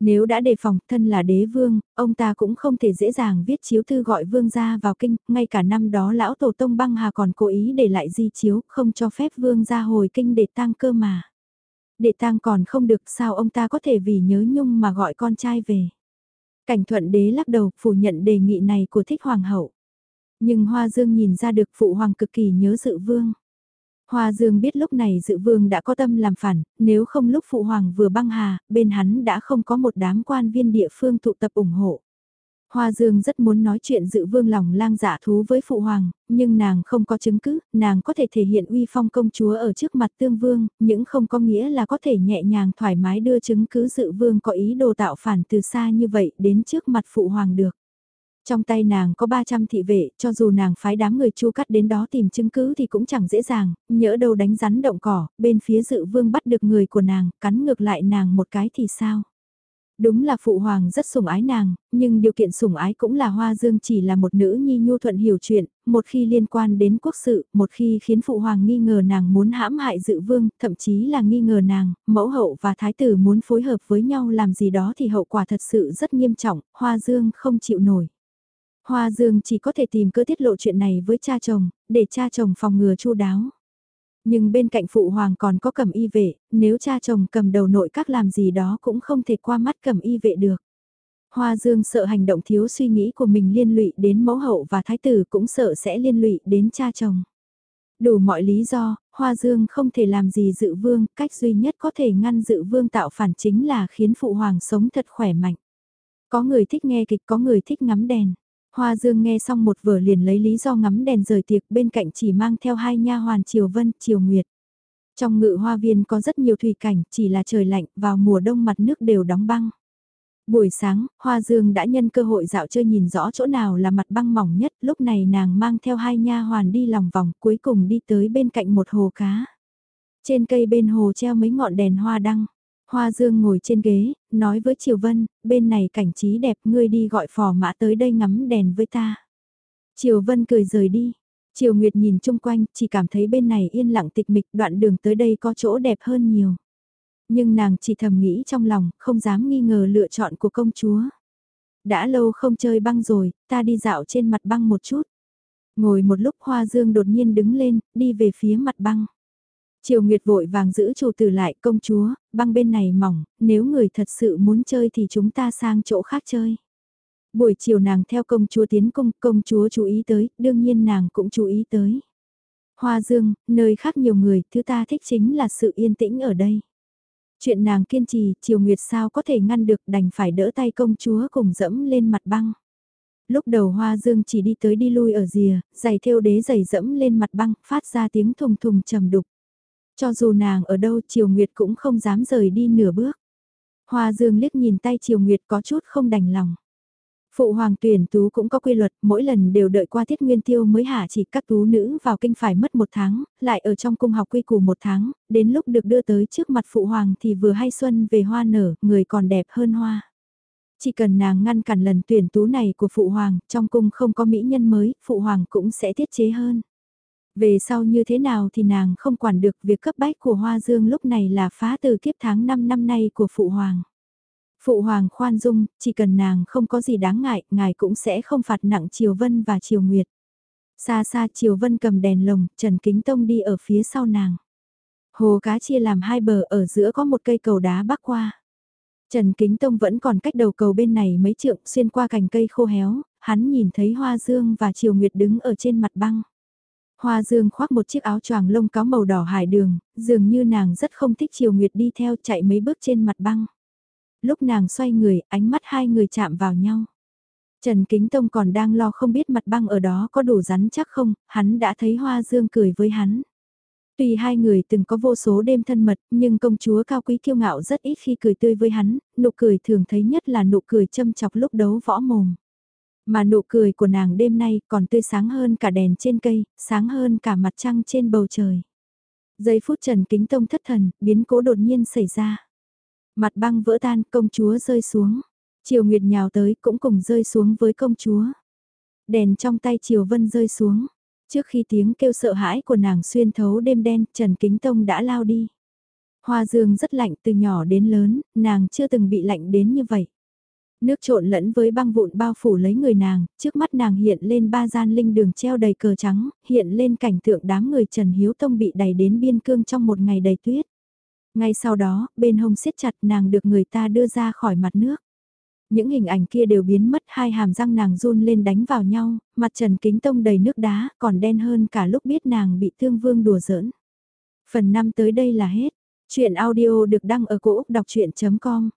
Nếu đã đề phòng thân là đế vương, ông ta cũng không thể dễ dàng viết chiếu thư gọi vương gia vào kinh, ngay cả năm đó lão tổ tông băng hà còn cố ý để lại di chiếu, không cho phép vương gia hồi kinh để tăng cơ mà đệ tang còn không được sao ông ta có thể vì nhớ nhung mà gọi con trai về. Cảnh thuận đế lắc đầu phủ nhận đề nghị này của thích hoàng hậu. Nhưng Hoa Dương nhìn ra được phụ hoàng cực kỳ nhớ dự vương. Hoa Dương biết lúc này dự vương đã có tâm làm phản, nếu không lúc phụ hoàng vừa băng hà, bên hắn đã không có một đám quan viên địa phương tụ tập ủng hộ. Hoa Dương rất muốn nói chuyện dự vương lòng lang dạ thú với phụ hoàng, nhưng nàng không có chứng cứ, nàng có thể thể hiện uy phong công chúa ở trước mặt tương vương, những không có nghĩa là có thể nhẹ nhàng thoải mái đưa chứng cứ dự vương có ý đồ tạo phản từ xa như vậy đến trước mặt phụ hoàng được. Trong tay nàng có 300 thị vệ, cho dù nàng phái đám người chu cắt đến đó tìm chứng cứ thì cũng chẳng dễ dàng, nhỡ đâu đánh rắn động cỏ, bên phía dự vương bắt được người của nàng, cắn ngược lại nàng một cái thì sao? Đúng là phụ hoàng rất sủng ái nàng, nhưng điều kiện sủng ái cũng là Hoa Dương chỉ là một nữ nhi nhu thuận hiểu chuyện, một khi liên quan đến quốc sự, một khi khiến phụ hoàng nghi ngờ nàng muốn hãm hại dự vương, thậm chí là nghi ngờ nàng, mẫu hậu và thái tử muốn phối hợp với nhau làm gì đó thì hậu quả thật sự rất nghiêm trọng, Hoa Dương không chịu nổi. Hoa Dương chỉ có thể tìm cơ tiết lộ chuyện này với cha chồng, để cha chồng phòng ngừa chu đáo. Nhưng bên cạnh phụ hoàng còn có cầm y vệ, nếu cha chồng cầm đầu nội các làm gì đó cũng không thể qua mắt cầm y vệ được. Hoa Dương sợ hành động thiếu suy nghĩ của mình liên lụy đến mẫu hậu và thái tử cũng sợ sẽ liên lụy đến cha chồng. Đủ mọi lý do, Hoa Dương không thể làm gì dự vương, cách duy nhất có thể ngăn dự vương tạo phản chính là khiến phụ hoàng sống thật khỏe mạnh. Có người thích nghe kịch, có người thích ngắm đèn. Hoa Dương nghe xong một vở liền lấy lý do ngắm đèn rời tiệc bên cạnh chỉ mang theo hai nha hoàn Triều Vân, Triều Nguyệt. Trong ngự hoa viên có rất nhiều thủy cảnh, chỉ là trời lạnh, vào mùa đông mặt nước đều đóng băng. Buổi sáng, Hoa Dương đã nhân cơ hội dạo chơi nhìn rõ chỗ nào là mặt băng mỏng nhất, lúc này nàng mang theo hai nha hoàn đi lòng vòng, cuối cùng đi tới bên cạnh một hồ cá. Trên cây bên hồ treo mấy ngọn đèn hoa đăng. Hoa Dương ngồi trên ghế, nói với Triều Vân, bên này cảnh trí đẹp ngươi đi gọi phò mã tới đây ngắm đèn với ta. Triều Vân cười rời đi. Triều Nguyệt nhìn chung quanh, chỉ cảm thấy bên này yên lặng tịch mịch, đoạn đường tới đây có chỗ đẹp hơn nhiều. Nhưng nàng chỉ thầm nghĩ trong lòng, không dám nghi ngờ lựa chọn của công chúa. Đã lâu không chơi băng rồi, ta đi dạo trên mặt băng một chút. Ngồi một lúc Hoa Dương đột nhiên đứng lên, đi về phía mặt băng. Triều Nguyệt vội vàng giữ chủ tử lại công chúa, băng bên này mỏng, nếu người thật sự muốn chơi thì chúng ta sang chỗ khác chơi. Buổi chiều nàng theo công chúa tiến cung, công chúa chú ý tới, đương nhiên nàng cũng chú ý tới. Hoa dương, nơi khác nhiều người, thứ ta thích chính là sự yên tĩnh ở đây. Chuyện nàng kiên trì, Triều Nguyệt sao có thể ngăn được đành phải đỡ tay công chúa cùng dẫm lên mặt băng. Lúc đầu Hoa Dương chỉ đi tới đi lui ở rìa, giày thêu đế giày dẫm lên mặt băng, phát ra tiếng thùng thùng trầm đục. Cho dù nàng ở đâu Triều Nguyệt cũng không dám rời đi nửa bước. Hoa Dương liếc nhìn tay Triều Nguyệt có chút không đành lòng. Phụ hoàng tuyển tú cũng có quy luật, mỗi lần đều đợi qua tiết nguyên tiêu mới hạ chỉ các tú nữ vào kinh phải mất một tháng, lại ở trong cung học quy củ một tháng, đến lúc được đưa tới trước mặt phụ hoàng thì vừa hay xuân về hoa nở, người còn đẹp hơn hoa. Chỉ cần nàng ngăn cản lần tuyển tú này của phụ hoàng, trong cung không có mỹ nhân mới, phụ hoàng cũng sẽ tiết chế hơn. Về sau như thế nào thì nàng không quản được việc cấp bách của Hoa Dương lúc này là phá từ kiếp tháng 5 năm nay của Phụ Hoàng. Phụ Hoàng khoan dung, chỉ cần nàng không có gì đáng ngại, ngài cũng sẽ không phạt nặng Triều Vân và Triều Nguyệt. Xa xa Triều Vân cầm đèn lồng, Trần Kính Tông đi ở phía sau nàng. Hồ cá chia làm hai bờ ở giữa có một cây cầu đá bắc qua. Trần Kính Tông vẫn còn cách đầu cầu bên này mấy trượng xuyên qua cành cây khô héo, hắn nhìn thấy Hoa Dương và Triều Nguyệt đứng ở trên mặt băng. Hoa Dương khoác một chiếc áo choàng lông cáo màu đỏ hải đường, dường như nàng rất không thích Triều Nguyệt đi theo chạy mấy bước trên mặt băng. Lúc nàng xoay người, ánh mắt hai người chạm vào nhau. Trần Kính Tông còn đang lo không biết mặt băng ở đó có đủ rắn chắc không, hắn đã thấy Hoa Dương cười với hắn. Tuy hai người từng có vô số đêm thân mật, nhưng công chúa cao quý kiêu ngạo rất ít khi cười tươi với hắn, nụ cười thường thấy nhất là nụ cười châm chọc lúc đấu võ mồm. Mà nụ cười của nàng đêm nay còn tươi sáng hơn cả đèn trên cây, sáng hơn cả mặt trăng trên bầu trời. Giây phút Trần Kính Tông thất thần, biến cố đột nhiên xảy ra. Mặt băng vỡ tan, công chúa rơi xuống. Triều Nguyệt nhào tới cũng cùng rơi xuống với công chúa. Đèn trong tay Triều Vân rơi xuống. Trước khi tiếng kêu sợ hãi của nàng xuyên thấu đêm đen, Trần Kính Tông đã lao đi. Hoa dương rất lạnh từ nhỏ đến lớn, nàng chưa từng bị lạnh đến như vậy. Nước trộn lẫn với băng vụn bao phủ lấy người nàng, trước mắt nàng hiện lên ba gian linh đường treo đầy cờ trắng, hiện lên cảnh tượng đám người Trần Hiếu Tông bị đẩy đến biên cương trong một ngày đầy tuyết. Ngay sau đó, bên hông siết chặt nàng được người ta đưa ra khỏi mặt nước. Những hình ảnh kia đều biến mất hai hàm răng nàng run lên đánh vào nhau, mặt Trần Kính Tông đầy nước đá, còn đen hơn cả lúc biết nàng bị thương vương đùa giỡn. Phần 5 tới đây là hết. Chuyện audio được đăng ở cổ Úc đọc chuyện.com